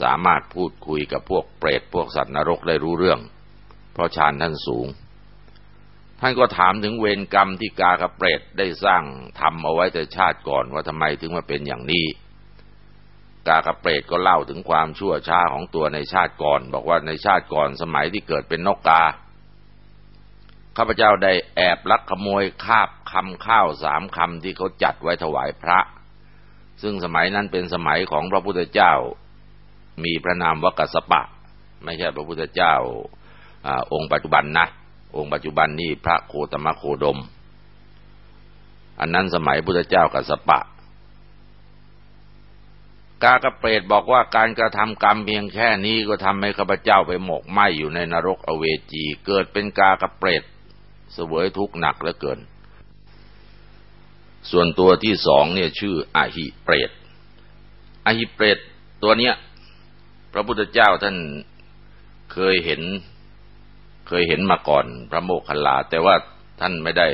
Speaker 1: สามารถพูดคุยกับพวกเปรตพวกสัตว์นรกได้รู้เรื่อง เพราะฌานท่านสูง ท่านก็ถามถึงเวรกรรมที่กากระเปรตได้สร้างทำเอาไว้แต่ชาติก่อนว่าทำไมถึงมาเป็นอย่างนี้ กากระเปรตก็เล่าถึงความชั่วช้าของตัวในชาติก่อน บอกว่าในชาติก่อนสมัยที่เกิดเป็นนกกาข้าพเจ้าได้แอบลักขโมยคาบคำข้าวสามคำที่เขาจัดไว้ถวายพระ ซึ่งสมัยนั้นเป็นสมัยของพระพุทธเจ้า มีพระนามวกัสปะ ไม่ใช่พระพุทธเจ้าอองค์ปัจจุบันนะ องค์ปัจจุบันนี้พระโคตมะโคดม อันนั้นสมัยพุทธเจ้ากัสปะ กากระเปรตบอกว่าการกระทำกรรมเพียงแค่นี้ก็ทำให้ข้าพเจ้าไปหมกไหมอยู่ในนรกอเวจี เกิดเป็นกากระเปรตเสวยทุกข์หนักเหลือเกิน ส่วนตัวที่สองเนี่ยชื่ออาหิเปรตอาหิเปรตตัวเนี้ย พระพุทธเจ้าท่านเคยเห็น เคยเห็นมาก่อนพระโมคคัลลา แต่ว่าท่านไม่ได้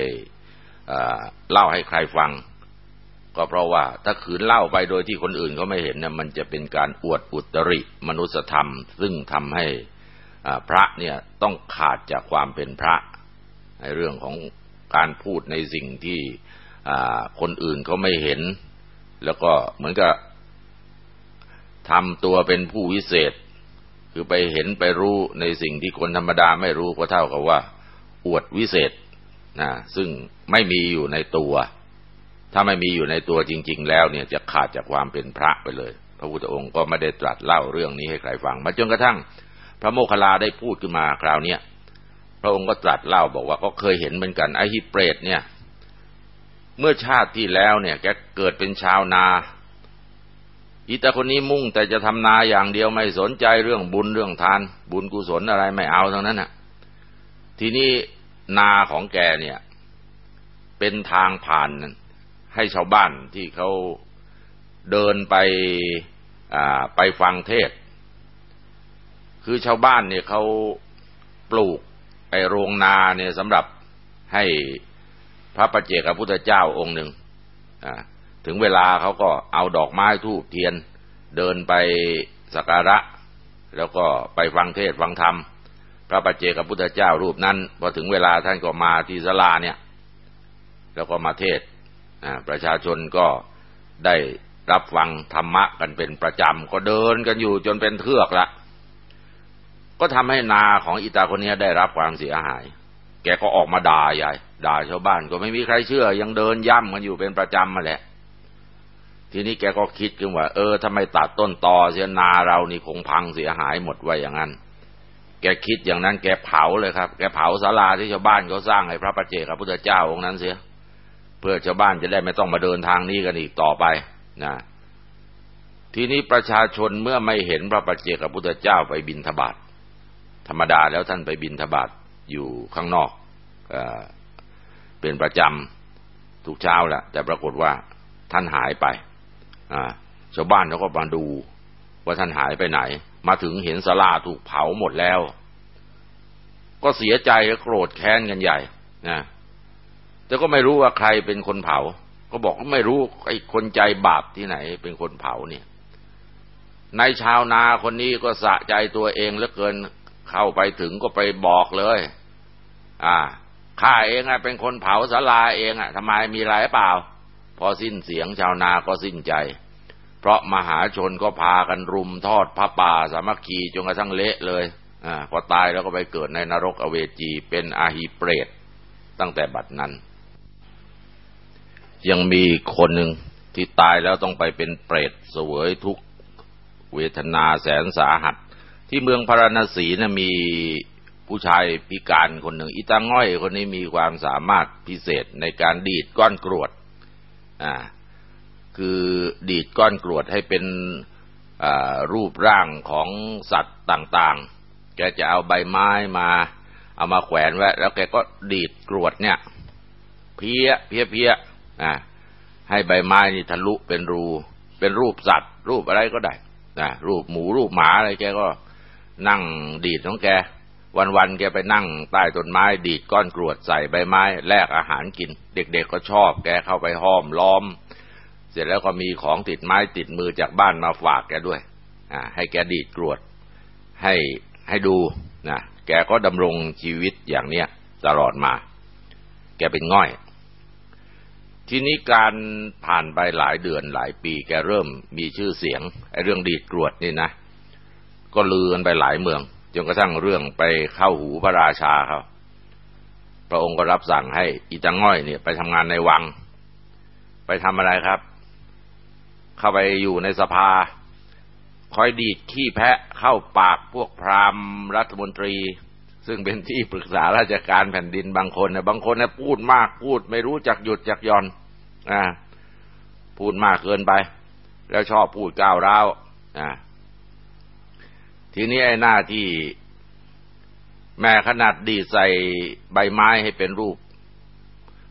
Speaker 1: เล่าให้ใครฟัง ก็เพราะว่าถ้าขืนเล่าไปโดยที่คนอื่นเขาไม่เห็นเนี่ยมันจะเป็นการอวดอุตริมนุสธรรม ซึ่งทำให้พระเนี่ยต้องขาดจากความเป็นพระในเรื่องของการพูดในสิ่งที่คนอื่นเขาไม่เห็น แล้วก็เหมือนกับทำตัวเป็นผู้วิเศษ คือไปเห็นไปรู้ในสิ่งที่คนธรรมดาไม่รู้ก็เท่ากับว่า อวดวิเศษนะซึ่งไม่มีอยู่ในตัว ถ้าไม่มีอยู่ในตัวจริง ๆ แล้วเนี่ยจะขาดจากความเป็นพระไปเลย พระพุทธองค์ก็ไม่ได้ตรัสเล่าเรื่องนี้ให้ใครฟัง มาจนกระทั่ง พระโมคคัลลาได้พูดขึ้นมาคราวนี้พระองค์ก็ตรัสเล่าบอกว่าก็เคยเห็นเหมือนกันไอ้ฮิเปรตเนี่ย เมื่อชาติที่แล้วเนี่ย แกเกิดเป็นชาวนา อีตาคนนี้มุ่งแต่จะทำนาอย่างเดียวไม่สนใจเรื่องบุญเรื่องทาน บุญกุศลอะไรไม่เอาทั้งนั้นน่ะ ทีนี้นาของแกเนี่ย เป็นทางผ่านให้ชาวบ้านที่เขาเดินไปไปฟังเทศ คือชาวบ้านเนี่ยเขาปลูกไอโรงนาเนี่ยสำหรับให้พระประเจกับพุทธเจ้าองค์หนึ่ง ถึงเวลาเขาก็เอาดอกไม้ทูบเทียน เดินไปสักการะ แล้วก็ไปฟังเทศฟังธรรม พระปัจเจกพุทธเจ้ารูปนั้นพอถึงเวลาท่านก็มาที่ศาลาเนี่ย แล้วก็มาเทศประชาชนก็ได้รับฟังธรรมะกันเป็นประจำ ก็เดินกันอยู่จนเป็นเทือกละก็ทำให้นาของอิตาคนนี้ได้รับความเสียหาย แกก็ออกมาด่าใหญ่ ด่าชาวบ้านก็ไม่มีใครเชื่อ ยังเดินย่ำกันอยู่เป็นประจำมาแหละ ทีนี้แกก็คิดขึ้นว่า เออทำไมตัดต้นตอเสียนาเรานี่คงพังเสียหายหมดไว้อย่างนั้น แกคิดอย่างนั้น แกเผาเลยครับ แกเผาศาลาที่ชาวบ้านเขาสร้างให้พระปัจเจกพระพุทธเจ้าองค์นั้นเสีย เพื่อชาวบ้านจะได้ไม่ต้องมาเดินทางนี้กันอีกต่อไปนะทีนี้ประชาชนเมื่อไม่เห็นพระปัจเจกพระพุทธเจ้าไปบินทบาทธรรมดาแล้วท่านไปบินทบาทอยู่ข้างนอกเอเป็นประจำทุกเช้าแหละแต่ปรากฏว่าท่านหายไป ชาวบ้านเขาก็มาดูว่าท่านหายไปไหน มาถึงเห็นสลาถูกเผาหมดแล้ว ก็เสียใจและโกรธแค้นกันใหญ่นะแต่ก็ไม่รู้ว่าใครเป็นคนเผา ก็บอกว่าไม่รู้ไอ้คนใจบาปที่ไหน เป็นคนเผาเนี่ยในชาวนาคนนี้ก็สะใจตัวเองเหลือเกินเข้าไปถึงก็ไปบอกเลย อ่าข้าเองอะเป็นคนเผาสลาเองอะทำไมมีอะไรเปล่า พอสิ้นเสียงชาวนาก็สิ้นใจ เพราะมหาชนก็พากันรุมทอดพระป่าสามัคคีจนกระทั่งเละเลยอ่าพอตายแล้วก็ไปเกิดในนรกอเวจีเป็นอาหิเปรตตั้งแต่บัดนั้น ยังมีคนหนึ่งที่ตายแล้วต้องไปเป็นเปรตเสวยทุกเวทนาแสนสาหัส ที่เมืองพาราณสีนะมีผู้ชายพิการคนหนึ่งอิตาง่อยคนนี้มีความสามารถพิเศษในการดีดก้อนกรวด อ่าคือดีดก้อนกรวดให้เป็นรูปร่างของสัตว์ต่างๆ แกจะเอาใบไม้มา เอามาแขวนไว้ แล้วแกก็ดีดกรวดเนี่ย เพี้ยเพี้ยเพี้ยอ่าให้ใบไม้นี่ทะลุเป็นรู เป็นรูปสัตว์ รูปอะไรก็ได้นะรูปหมูรูปหมาอะไรแกก็นั่งดีดของแก วันๆแกไปนั่งใต้ต้นไม้ดีดก้อนกรวดใส่ใบไม้แลกอาหารกิน เด็กๆก็ชอบแกเข้าไปห้อมล้อม เสร็จแล้วก็มีของติดไม้ติดมือจากบ้านมาฝากแกด้วยอ่าให้แกดีดกรวด ให้ให้ดูนะแกก็ดำรงชีวิตอย่างเนี้ยตลอดมา แกเป็นง่อย ทีนี้การผ่านไปหลายเดือนหลายปีแกเริ่มมีชื่อเสียงไอ้เรื่องดีดกรวดนี่นะ ก็ลือกันไปหลายเมือง จนกระทั่งเรื่องไปเข้าหูพระราชาเขาพระองค์ก็รับสั่งให้อีตังง่อยเนี่ยไปทำงานในวัง ไปทำอะไรครับ เข้าไปอยู่ในสภา คอยดีดขี้แพะเข้าปากพวกพราหมณ์รัฐมนตรี ซึ่งเป็นที่ปรึกษาราชการแผ่นดินบางคนเนะบางคนเนะพูดมากพูดไม่รู้จักหยุดจักย่อนอ่าพูดมากเกินไป แล้วชอบพูดก้าวร้าวนะ ทีนี้ไอ้หน้าที่แม่ขนาดดีดใส่ใบไม้ให้เป็นรูป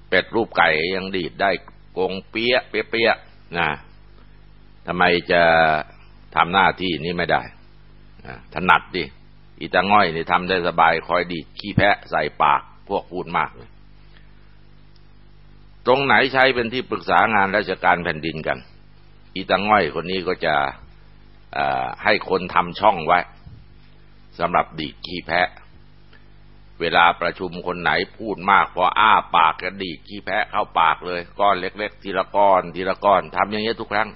Speaker 1: เป็ดรูปไก่ยังดีดได้กงเปี้ยเปี้ยนะทำไมจะทำหน้าที่นี้ไม่ได้ถนัดดิอีตาง่อยนี่ทำได้สบายคอยดีดขี้แพะใส่ปากพวกพูดมากเลยตรงไหนใช้เป็นที่ปรึกษางานราชการแผ่นดินกัน อีตาง่อยคนนี้ก็จะ ให้คนทำช่องไว้สำหรับดีดขี้แพะ เวลาประชุมคนไหนพูดมากพออ้าปากก็ดีดขี้แพะเข้าปากเลยก้อนเล็ก ๆ ทีละก้อนทีละก้อนทำอย่างนี้ทุกครั้ง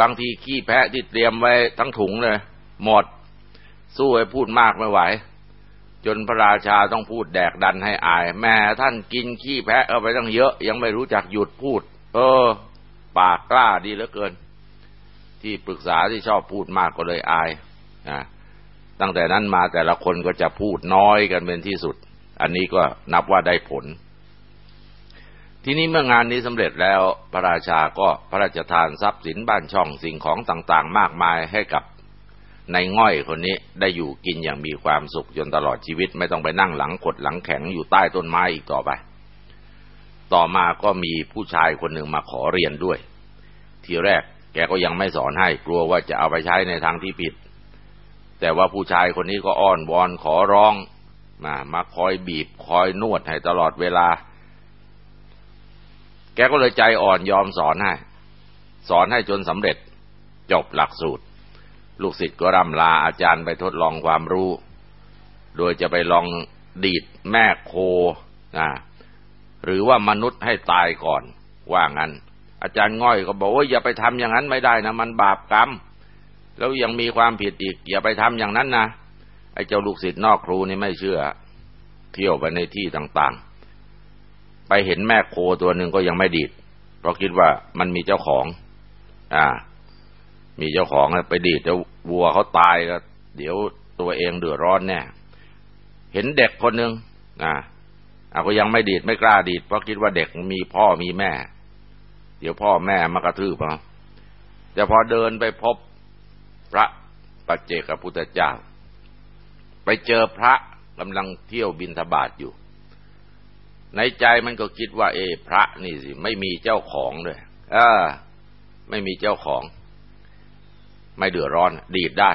Speaker 1: บางทีขี้แพะที่เตรียมไว้ทั้งถุงเลยหมด สู้ให้พูดมากไม่ไหว จนพระราชาต้องพูดแดกดันให้อาย แม่ท่านกินขี้แพะเอาไปตั้งเยอะ ยังไม่รู้จักหยุดพูด เออ ปากกล้าดีเหลือเกิน ที่ปรึกษาที่ชอบพูดมากก็เลยอายนะตั้งแต่นั้นมาแต่ละคนก็จะพูดน้อยกันเป็นที่สุด อันนี้ก็นับว่าได้ผล ทีนี้เมื่องานนี้สำเร็จแล้วพระราชาก็พระราชทานทรัพย์สินบ้านช่องสิ่งของต่างๆ มากมายให้กับในง่อยคนนี้ได้อยู่กินอย่างมีความสุขจนตลอดชีวิตไม่ต้องไปนั่งหลังขดหลังแข็งอยู่ใต้ต้นไม้อีกต่อไป ต่อมาก็มีผู้ชายคนหนึ่งมาขอเรียนด้วย ทีแรก แกก็ยังไม่สอนให้กลัวว่าจะเอาไปใช้ในทางที่ผิด แต่ว่าผู้ชายคนนี้ก็อ้อนวอนขอร้องมามาคอยบีบคอยนวดให้ตลอดเวลา แกก็เลยใจอ่อนยอมสอนให้ สอนให้จนสำเร็จจบหลักสูตร ลูกศิษย์ก็ร่ำลาอาจารย์ไปทดลองความรู้ โดยจะไปลองดีดแม่โคนะหรือว่ามนุษย์ให้ตายก่อนว่างั้น อาจารย์ง่อยก็บอกว่าอย่าไปทำอย่างนั้นไม่ได้นะมันบาปกรรม แล้วยังมีความผิดอีก อย่าไปทำอย่างนั้นนะไอ้เจ้าลูกศิษย์นอกครูนี่ไม่เชื่อ เที่ยวไปในที่ต่างๆ ไปเห็นแม่โคตัวหนึ่งก็ยังไม่ดีดเพราะคิดว่ามันมีเจ้าของ อ่า มีเจ้าของไปดีดแล้ววัวเขาตายก็เดี๋ยวตัวเองเดือดร้อนแน่เห็นเด็กคนหนึ่งอ่าอาก็ยังไม่ดีดไม่กล้าดีดเพราะคิดว่าเด็กมีพ่อมีแม่ เดี๋ยวพ่อแม่มากระทืบเอาแต่พอเดินไปพบพระปัจเจกพุทธเจ้า ไปเจอพระกำลังเที่ยวบินทบาทอยู่ ในใจมันก็คิดว่า เอ พระนี่สิ ไม่มีเจ้าของเลยเออ ไม่มีเจ้าของ ไม่เดือดร้อน ดีดได้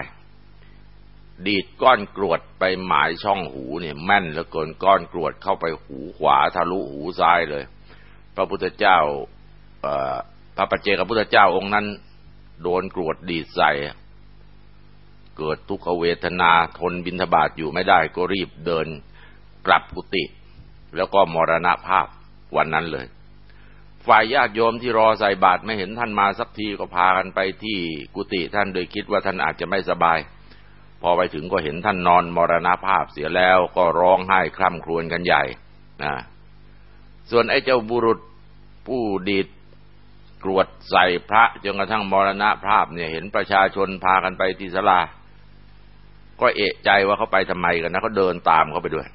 Speaker 1: ดีดก้อนกรวดไปหมายช่องหูเนี่ยแม่นแล้วเกินก้อนกรวดเข้าไปหูขวาทะลุหูซ้ายเลย พระพุทธเจ้า พระปัจเจกพุทธเจ้าองค์นั้น โดนกรวดดีดใส่ เกิดทุกขเวทนาทนบินทบาทอยู่ไม่ได้ก็รีบเดินกลับกุฏิแล้วก็มรณภาพวันนั้นเลย ฝ่ายญาติโยมที่รอใส่บาตรไม่เห็นท่านมาสักทีก็พากันไปที่กุฏิท่านโดยคิดว่าท่านอาจจะไม่สบาย พอไปถึงก็เห็นท่านนอนมรณภาพเสียแล้วก็ร้องไห้คร่ำครวญกันใหญ่นะส่วนไอ้เจ้าบุรุษผู้ดีด กรวดใส่พระจนกระทั่งมรณะภาพเนี่ยเห็นประชาชนพากันไปที่ศาลา ก็เอะใจว่าเขาไปทำไมกันนะเขาเดินตามเขาไปด้วย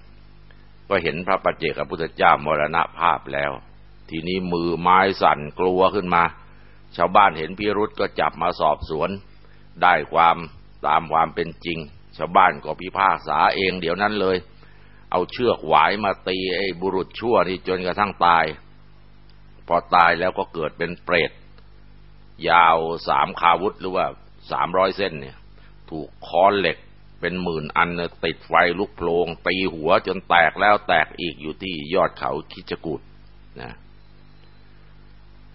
Speaker 1: ก็เห็นพระปัจเจกพุทธเจ้ามรณะภาพแล้ว ทีนี้มือไม้สั่นกลัวขึ้นมา ชาวบ้านเห็นพิรุษก็จับมาสอบสวน ได้ความตามความเป็นจริง ชาวบ้านก็พิพากษาเองเดี๋ยวนั้นเลย เอาเชือกหวายมาตีไอ้บุรุษชั่วที่จนกระทั่งตาย อตายแล้วก็เกิดเป็นเปรต ยาวสามคาวุธหรือว่าสามร้อยเส้นเนี่ย ถูกค้อนเหล็กเป็นหมื่นอันติดไฟลุกโพลงตีหัวจนแตกแล้วแตกอีกอยู่ที่ยอดเขาคิจกูดนะ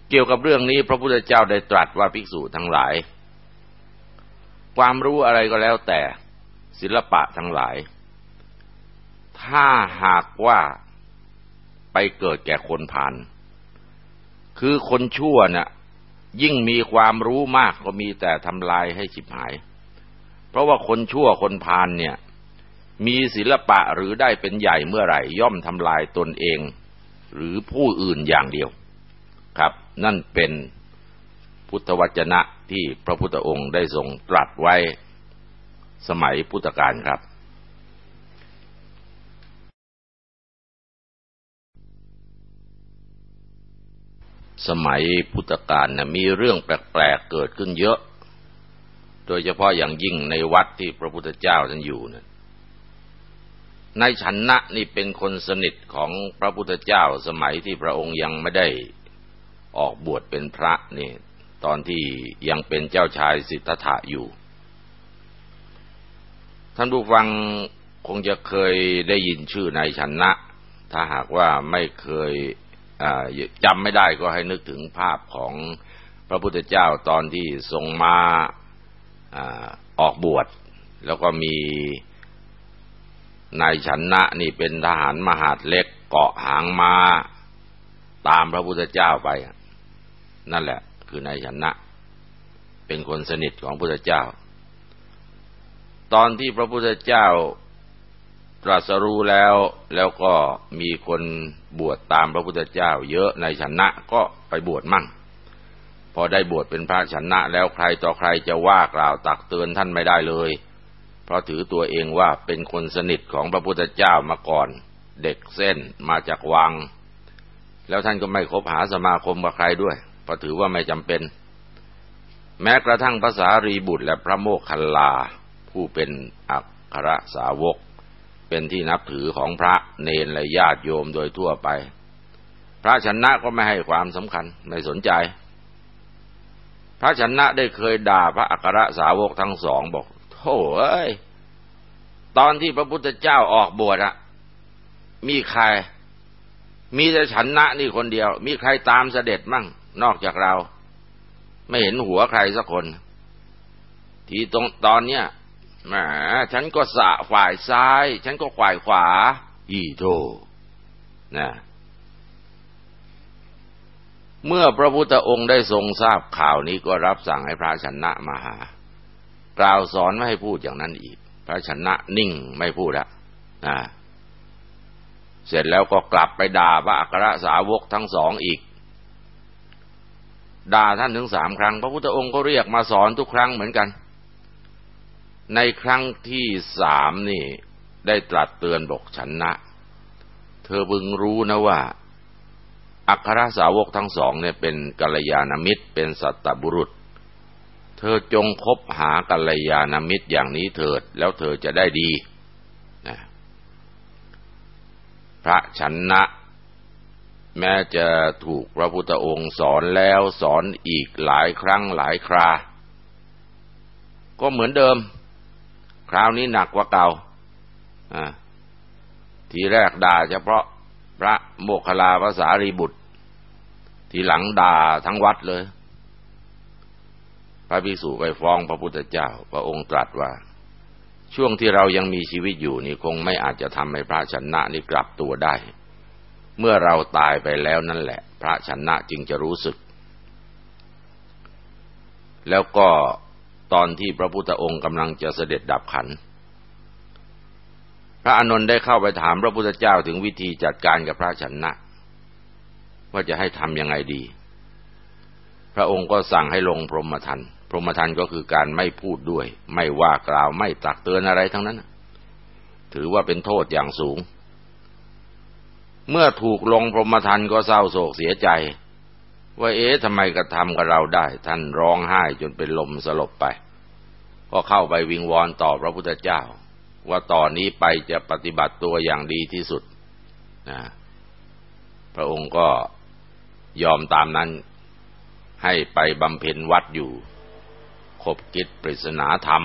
Speaker 1: เกี่ยวกับเรื่องนี้พระพุทธเจ้าได้ตรัสว่าภิกษุทั้งหลาย ความรู้อะไรก็แล้วแต่ศิลปะทั้งหลาย ถ้าหากว่าไปเกิดแก่คนผ่าน คือคนชั่วนะ่ะยิ่งมีความรู้มากก็มีแต่ทำลายให้ฉิบหาย เพราะว่าคนชั่วคนพาลเนี่ย มีศิลปะหรือได้เป็นใหญ่เมื่อไหร่ ย่อมทำลายตนเอง หรือผู้อื่นอย่างเดียวครับ นั่นเป็นพุทธวจนะที่พระพุทธองค์ได้ทรงตรัสไว้สมัยพุทธกาลครับ
Speaker 2: สมัยพุทธกาลนะมีเรื่องแปลกๆเกิดขึ้นเยอะ โดยเฉพาะอย่างยิ่งในวัดที่พระพุทธเจ้าท่านอยู่นะนายชันนะนี่เป็นคนสนิทของพระพุทธเจ้าสมัยที่พระองค์ยังไม่ได้ออกบวชเป็นพระนี่ตอนที่ยังเป็นเจ้าชายสิทธัตถะอยู่ ท่านผู้ฟังคงจะเคยได้ยินชื่อนายชันนะ ถ้าหากว่าไม่เคย จำไม่ได้ก็ให้นึกถึงภาพของพระพุทธเจ้าตอนที่ทรงมาออกบวช แล้วก็มีนายชนนะนี่เป็นทหารมหาดเล็กเกาะหางมาตามพระพุทธเจ้าไป นั่นแหละ คือนายชนนะเป็นคนสนิทของพระพุทธเจ้า ตอนที่พระพุทธเจ้า รัสรู้แล้วแล้วก็มีคนบวชตามพระพุทธเจ้า เยอะในชนะก็ไปบวชมั่ง พอได้บวชเป็นพระชนะแล้วใครต่อใครจะว่ากล่าวตักเตือนท่านไม่ได้เลย เพราะถือตัวเองว่าเป็นคนสนิทของพระพุทธเจ้ามาก่อน เด็กเส้นมาจากวัง แล้วท่านก็ไม่คบหาสมาคมกับใครด้วยเพราะถือว่าไม่จำเป็น แม้กระทั่งภาษารีบุตรและพระโมคคัลลาผู้เป็นอัครสาวก เป็นที่นับถือของพระเนรและญาติโยมโดยทั่วไป พระชนะก็ไม่ให้ความสำคัญไม่สนใจ พระชนะได้เคยด่าพระอัครสาวกทั้งสองบอกโธ่เอ้ย ตอนที่พระพุทธเจ้าออกบวชอะมีใคร มีแต่ฉันนะนี่คนเดียว มีใครตามเสด็จมั่ง นอกจากเรา ไม่เห็นหัวใครสักคน ทีตรงตอนเนี้ย แหมฉันก็สะฝ่ายซ้าย ฉันก็ขวายขวา อีโทนะเมื่อพระพุทธองค์ได้ทรงทราบข่าวนี้ก็รับสั่งให้พระชนะมาหา กล่าวสอนไม่ให้พูดอย่างนั้นอีก พระชนะนิ่งไม่พูดละนะเสร็จแล้วก็กลับไปด่าพระอัครสาวกทั้งสองอีก ด่าท่านถึงสามครั้ง พระพุทธองค์ก็เรียกมาสอนทุกครั้งเหมือนกัน ในครั้งที่สามนี่ ได้ตรัสเตือนบอกฉันนะ เธอบึงรู้นะว่า อัครสาวกทั้งสองเนี่ยเป็นกัลยาณมิตรเป็นสัตบุรุษ เธอจงคบหากัลยาณมิตรอย่างนี้เถิด แล้วเธอจะได้ดีนะพระฉันนะแม้จะถูกพระพุทธองค์สอนแล้วสอนอีกหลายครั้งหลายครา ก็เหมือนเดิม คราวนี้หนักกว่าเก่าทีแรกด่าเฉพาะพระโมคคลาภาษารีบุตร ทีหลังด่าทั้งวัดเลย พระภิกษุไปฟ้องพระพุทธเจ้า พระองค์ตรัสว่า ช่วงที่เรายังมีชีวิตอยู่นี่คงไม่อาจจะทำให้พระชนะนี่กลับตัวได้ เมื่อเราตายไปแล้วนั่นแหละ พระชนะจึงจะรู้สึก แล้วก็ ตอนที่พระพุทธองค์กำลังจะเสด็จดับขัน พระอานนท์ได้เข้าไปถามพระพุทธเจ้าถึงวิธีจัดการกับพระชนะ ว่าจะให้ทำยังไงดี พระองค์ก็สั่งให้ลงพรหมทันพรหมทันก็คือการไม่พูดด้วย ไม่ว่ากล่าวไม่ตักเตือนอะไรทั้งนั้น ถือว่าเป็นโทษอย่างสูง เมื่อถูกลงพรหมทันก็เศร้าโศกเสียใจ ว่าเอ๊ะทำไมกระทำกับเราได้ ท่านร้องไห้จนเป็นลมสลบไป ก็เข้าไปวิงวอนต่อพระพุทธเจ้า ว่าต่อนนี้ไปจะปฏิบัติตัวอย่างดีที่สุดนะพระองค์ก็ยอมตามนั้นให้ไปบำเพ็ญวัดอยู่คบกิจปริศนาธรรม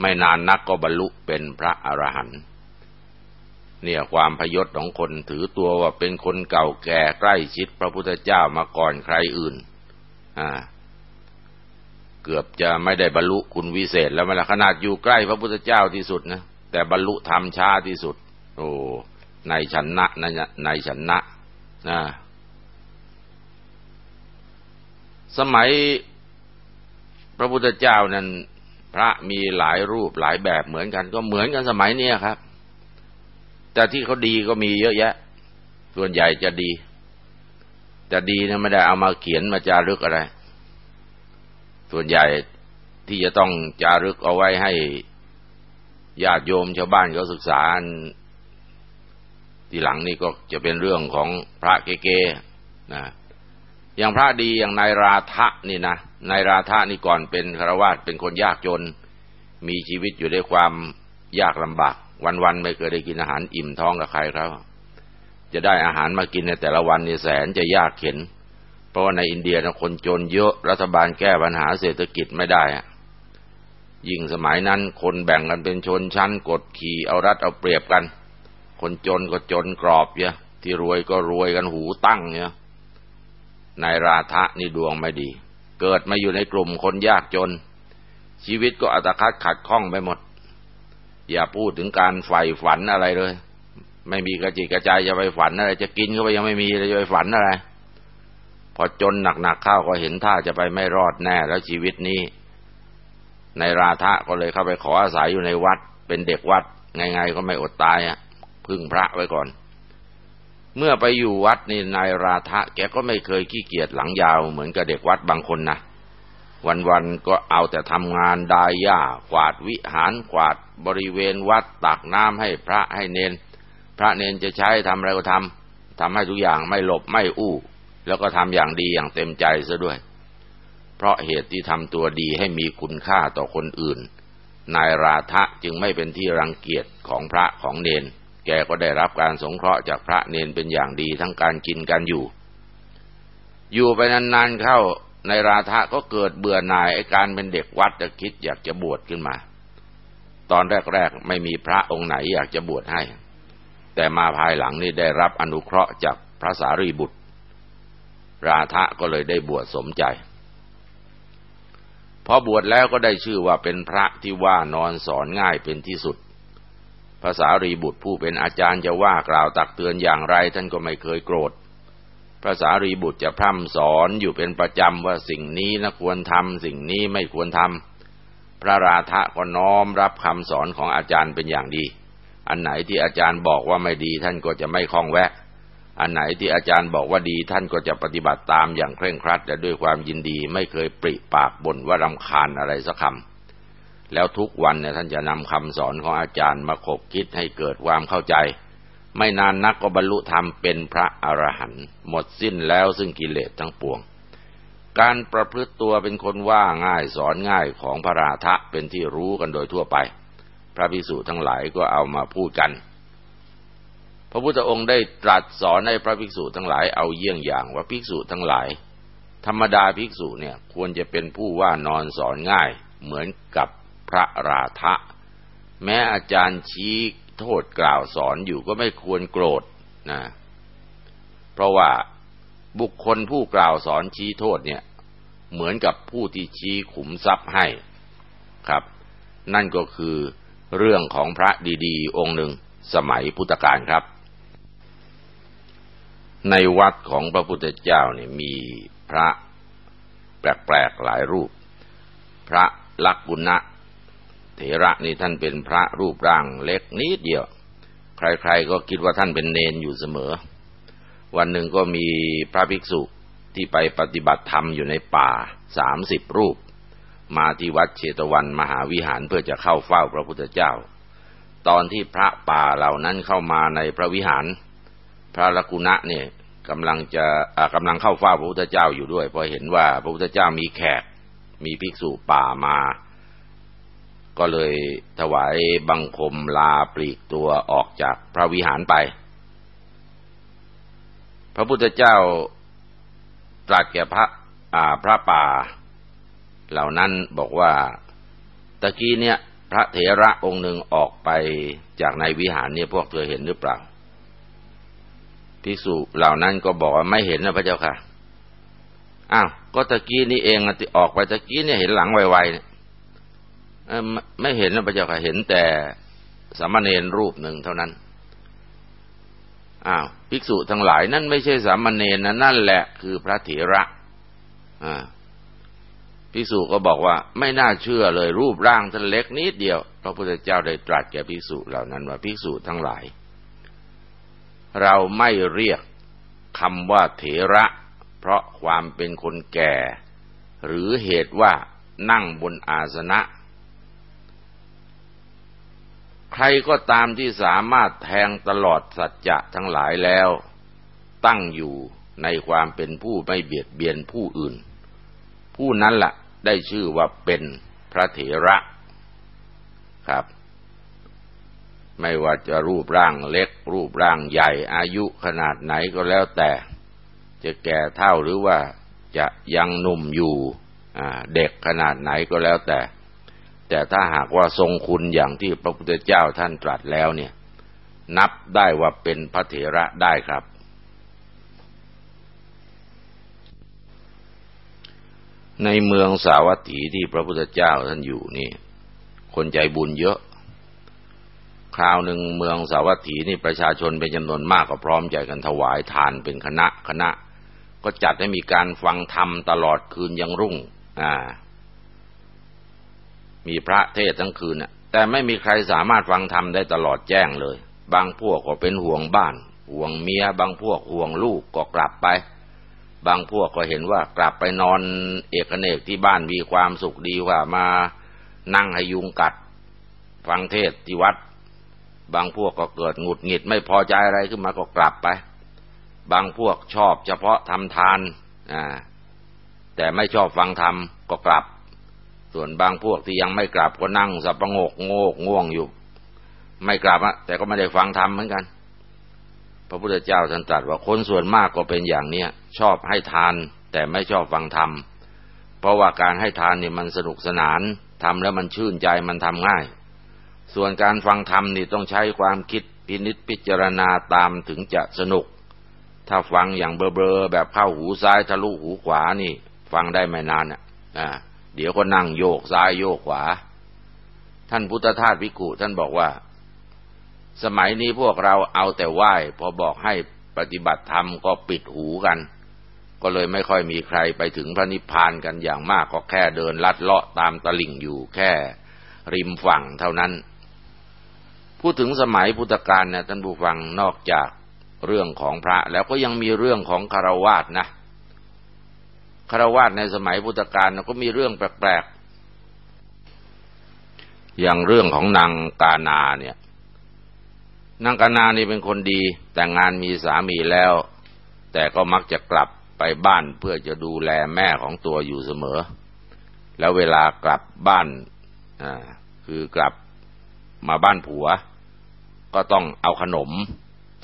Speaker 2: ไม่นานนักก็บรรลุเป็นพระอรหันต์ เนี่ยความพยศของคนถือตัวว่าเป็นคนเก่าแก่ใกล้ชิดพระพุทธเจ้ามาก่อนใครอื่น อ่า เกือบจะไม่ได้บรรลุคุณวิเศษ แล้วมันละขนาดอยู่ใกล้พระพุทธเจ้าที่สุดนะแต่บรรลุธรรมช้าที่สุด โอ้ในฉันนะในในฉันนะนะสมัยพระพุทธเจ้านั้นพระมีหลายรูปหลายแบบเหมือนกัน ก็เหมือนกันสมัยนี้ครับ แต่ที่เขาดีก็มีเยอะแยะ ส่วนใหญ่จะดี แต่ดีนะไม่ได้เอามาเขียนมาจารึกอะไร ส่วนใหญ่ที่จะต้องจารึกเอาไว้ให้ญาติโยมชาวบ้านเขาศึกษาทีหลังนี่ก็จะเป็นเรื่องของพระเก๋ๆนะอย่างพระดีอย่างนายราธะนี่นะนายราธะนี่ก่อนเป็นคาวาสเป็นคนยากจน มีชีวิตอยู่ด้วยความยากลำบาก วันๆไม่เคยได้กินอาหารอิ่มท้องกับใครครับ จะได้อาหารมากินในแต่ละวันนี่แสนจะยากเข็น เพราะว่าในอินเดียนะคนจนเยอะรัฐบาลแก้ปัญหาเศรษฐกิจไม่ได้ยิ่งสมัยนั้นคนแบ่งกันเป็นชนชั้นกดขี่เอารัดเอาเปรียบกัน คนจนก็จนกรอบเยอะที่รวยก็รวยกันหูตั้งเนี่ยนายราธะนี่ดวงไม่ดี เกิดมาอยู่ในกลุ่มคนยากจน ชีวิตก็อัตคัดขัดข้องไปหมด อย่าพูดถึงการใฝ่ฝันอะไรเลย ไม่มีกระจิกกระใจจะไปฝันอะไร จะกินก็ยังไม่มีจะไปฝันอะไร พอจนหนักๆเข้าก็เห็นท่าจะไปไม่รอดแน่ แล้วชีวิตนี้ ในราธะก็เลยเข้าไปขออาศัยอยู่ในวัด เป็นเด็กวัดไงๆก็ไม่อดตายอะ พึ่งพระไว้ก่อน เมื่อไปอยู่วัดนี่นายราธะแกก็ไม่เคยขี้เกียจหลังยาวเหมือนกับเด็กวัดบางคนนะวันๆก็เอาแต่ทำงานดายหญ้ากวาดวิหารกวาด บริเวณวัดตักน้ำให้พระให้เนน พระเนนจะใช้ทำอะไรก็ทำทำให้ทุกอย่างไม่หลบไม่อู้ แล้วก็ทำอย่างดีอย่างเต็มใจซะด้วย เพราะเหตุที่ทำตัวดีให้มีคุณค่าต่อคนอื่น นายราธะจึงไม่เป็นที่รังเกียจของพระของเนน แกก็ได้รับการสงเคราะห์จากพระเนนเป็นอย่างดีทั้งการกินการอยู่ อยู่ไปนานๆเข้าในราธะก็เกิดเบื่อหน่ายไอ้การเป็นเด็กวัดจะคิดอยากจะบวชขึ้นมา ตอนแรกๆ ไม่มีพระองค์ไหนอยากจะบวชให้ แต่มาภายหลังนี่ได้รับอนุเคราะห์จากพระสารีบุตร ราธะก็เลยได้บวชสมใจพอบวชแล้วก็ได้ชื่อว่าเป็นพระที่ว่านอนสอนง่ายเป็นที่สุดภาษารีบุตรผู้เป็นอาจารย์จะว่ากล่าวตักเตือนอย่างไรท่านก็ไม่เคยโกรธภาษารีบุตรจะพร่ำสอนอยู่เป็นประจำว่าสิ่งนี้นะควรทำสิ่งนี้ไม่ควรทำ พระราธะก็น้อมรับคำสอนของอาจารย์เป็นอย่างดี อันไหนที่อาจารย์บอกว่าไม่ดีท่านก็จะไม่คล้องแวะ อันไหนที่อาจารย์บอกว่าดีท่านก็จะปฏิบัติตามอย่างเคร่งครัดและด้วยความยินดีไม่เคยปริปากบ่นว่ารำคาญอะไรสักคำแล้วทุกวันเนี่ยท่านจะนำคำสอนของอาจารย์มาขบคิดให้เกิดความเข้าใจ ไม่นานนักก็บรรลุธรรมเป็นพระอรหันต์หมดสิ้นแล้วซึ่งกิเลสทั้งปวง การประพฤติตัวเป็นคนว่าง่ายสอนง่ายของพระราธะเป็นที่รู้กันโดยทั่วไป พระภิกษุทั้งหลายก็เอามาพูดกัน พระพุทธองค์ได้ตรัสสอนให้พระภิกษุทั้งหลายเอาเยี่ยงอย่างว่าภิกษุทั้งหลาย ธรรมดาภิกษุเนี่ยควรจะเป็นผู้ว่านอนสอนง่าย เหมือนกับพระราธะแม้อาจารย์ชี้โทษกล่าวสอนอยู่ก็ไม่ควรโกรธนะเพราะว่า บุคคลผู้กล่าวสอนชี้โทษเนี่ย เหมือนกับผู้ที่ชี้ขุมทรัพย์ให้ครับ นั่นก็คือเรื่องของพระดีๆ องค์หนึ่งสมัยพุทธกาลครับ ในวัดของพระพุทธเจ้าเนี่ยมีพระแปลกๆหลายรูป พระลักบุณะเถระนี่ท่านเป็นพระรูปร่างเล็กนิดเดียว ใครๆก็คิดว่าท่านเป็นเนนอยู่เสมอ วันหนึ่งก็มีพระภิกษุที่ไปปฏิบัติธรรมอยู่ในป่าสามสิบรูป มาที่วัดเชตวันมหาวิหารเพื่อจะเข้าเฝ้าพระพุทธเจ้า ตอนที่พระป่าเหล่านั้นเข้ามาในพระวิหาร พระลกุณะเนี่ยกำลังจะกำลังเข้าเฝ้าพระพุทธเจ้าอยู่ด้วยพราะเห็นว่าพระพุทธเจ้ามีแขก มีภิกษุป่ามา ก็เลยถวายบังคมลาปลีกตัวออกจากพระวิหารไป พระพุทธเจ้าตรัสแก่พระพระป่า เหล่านั้นบอกว่าตะกี้เนี่ย พระเถระองค์หนึ่งออกไปจากในวิหารเนี่ยพวกเธอเห็นหรือเปล่าภิกษุเหล่านั้นก็บอกว่าไม่เห็นนะพระเจ้าค่ะ อ้าว ก็ตะกี้นี่เองที่ออกไปตะกี้เนี่ยเห็นหลังไวๆไม่เห็นนะพระเจ้าค่ะ เห็นแต่สามเณรรูปหนึ่งเท่านั้น อ้าวภิกษุทั้งหลายนั่นไม่ใช่สามเณรนะนั่นแหละคือพระเถระอ่าภิกษุก็บอกว่าไม่น่าเชื่อเลยรูปร่างท่านเล็กนิดเดียวพระพุทธเจ้าได้ตรัสแก่ภิกษุเหล่านั้นว่าภิกษุทั้งหลาย เราไม่เรียกคำว่าเถระ เพราะความเป็นคนแก่ หรือเหตุว่านั่งบนอาสนะ ใครก็ตามที่สามารถแทงตลอดสัจจะทั้งหลายแล้ว ตั้งอยู่ในความเป็นผู้ไม่เบียดเบียนผู้อื่น ผู้นั้นละ่ะได้ชื่อว่าเป็นพระเถระครับ ไม่ว่าจะรูปร่างเล็ก รูปร่างใหญ่อายุขนาดไหนก็แล้วแต่ จะแก่เท่าหรือว่าจะยังหนุ่มอยู่เด็กขนาดไหนก็แล้วแต่ แต่ถ้าหากว่าทรงคุณอย่างที่พระพุทธเจ้าท่านตรัสแล้วเนี่ย นับได้ว่าเป็นพระเถระได้ครับ ในเมืองสาวัตถีที่พระพุทธเจ้าท่านอยู่นี่ คนใจบุญเยอะ คราวหนึ่งเมืองสาวัตถีนี่ประชาชนเป็นจำนวนมากก็พร้อมใจกันถวายทานเป็นคณะคณะ ก็จัดให้มีการฟังธรรมตลอดคืนยังรุ่ง อ่า มีพระเทศทั้งคืนน่ะ แต่ไม่มีใครสามารถฟังธรรมได้ตลอดแจ้งเลย บางพวกก็เป็นห่วงบ้าน ห่วงเมีย บางพวกห่วงลูกก็กลับไป บางพวกก็เห็นว่ากลับไปนอนเอกเนกที่บ้านมีความสุขดีว่ามานั่งให้ยุงกัด ฟังเทศที่วัด บางพวกก็เกิดหงุดหงิดไม่พอใจอะไรขึ้นมาก็กลับไป บางพวกชอบเฉพาะทำทานอ่าแต่ไม่ชอบฟังธรรมก็กลับ ส่วนบางพวกที่ยังไม่กลับก็นั่งสับประงกโงกง่วงอยู่ ไม่กลับอะแต่ก็ไม่ได้ฟังธรรมเหมือนกัน พระพุทธเจ้าท่านตรัสว่าคนส่วนมากก็เป็นอย่างเนี้ยชอบให้ทาน แต่ไม่ชอบฟังธรรมเพราะว่าการให้ทานเนี่ยมันสนุกสนานทำแล้วมันชื่นใจมันทำง่าย ส่วนการฟังธรรมนี่ต้องใช้ความคิดพินิจพิจารณาตามถึงจะสนุก ถ้าฟังอย่างเบลอๆแบบเข้าหูซ้ายทะลุหูขวานี่ ฟังได้ไม่นานอะ เดี๋ยวก็นั่งโยกซ้ายโยกขวา ท่านพุทธทาสพิกุท่านบอกว่า สมัยนี้พวกเราเอาแต่ไหว้พอบอกให้ปฏิบัติธรรมก็ปิดหูกัน ก็เลยไม่ค่อยมีใครไปถึงพระนิพพานกันอย่างมากก็แค่เดินลัดเลาะตามตลิ่งอยู่แค่ริมฝั่งเท่านั้น พูดถึงสมัยพุทธกาลเนี่ยท่านผู้ฟังนอกจากเรื่องของพระแล้วก็ยังมีเรื่องของคารวาสนะ คารวาสในสมัยพุทธกาลก็มีเรื่องแปลกๆ อย่างเรื่องของนางกานาเนี่ยนางกานานี่เป็นคนดี แต่งงานมีสามีแล้ว แต่ก็มักจะกลับไปบ้านเพื่อจะดูแลแม่ของตัวอยู่เสมอ แล้วเวลากลับบ้านคือกลับมาบ้านผัว ก็ต้องเอาขนม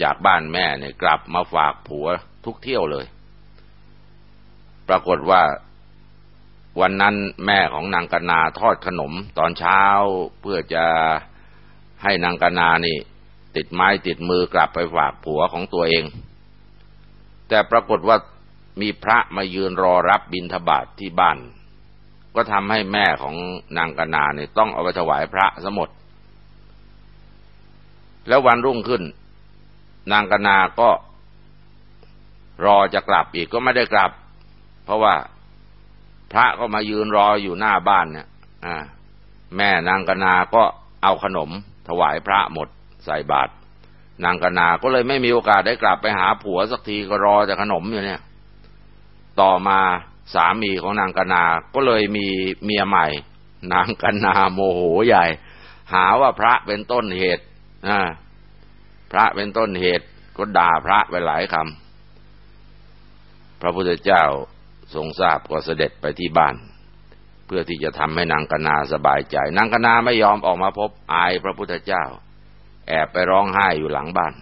Speaker 2: จากบ้านแม่เนี่ยกลับมาฝากผัวทุกเที่ยวเลย ปรากฏว่าวันนั้นแม่ของนางกนาทอดขนมตอนเช้าเพื่อจะให้นางกนานี่ ติดไม้ติดมือกลับไปฝากผัวของตัวเอง แต่ปรากฏว่ามีพระมายืนรอรับบิณฑบาตทที่บ้าน ก็ทำให้แม่ของนางกนาเนี่ยต้องเอาไปถวายพระสมดแล้ววันรุ่งขึ้น นางกนาก็รอจะกลับอีกก็ไม่ได้กลับ เพราะว่าพระก็มายืนรออยู่หน้าบ้านเนี่ยแม่นางกนาก็เอาขนม ถวายพระหมดใส่บาตรนางกนา ก็เลยไม่มีโอกาสได้กลับไปหาผัวสักทีก็รอแต่ขนมอยู่เนี่ย ต่อมาสามีของนางกนา ก็เลยมีเมียใหม่ นางกนาโมโหใหญ่ หาว่าพระเป็นต้นเหตุพระเป็นต้นเหตุ ก็ด่าพระไปหลายคำพระพุทธเจ้า ทรงทราบก็เสด็จไปที่บ้าน เพื่อที่จะทำให้นางกนาสบายใจ นางกนาไม่ยอมออกมาพบอายพระพุทธเจ้า แอบไปร้องไห้อยู่หลังบ้าน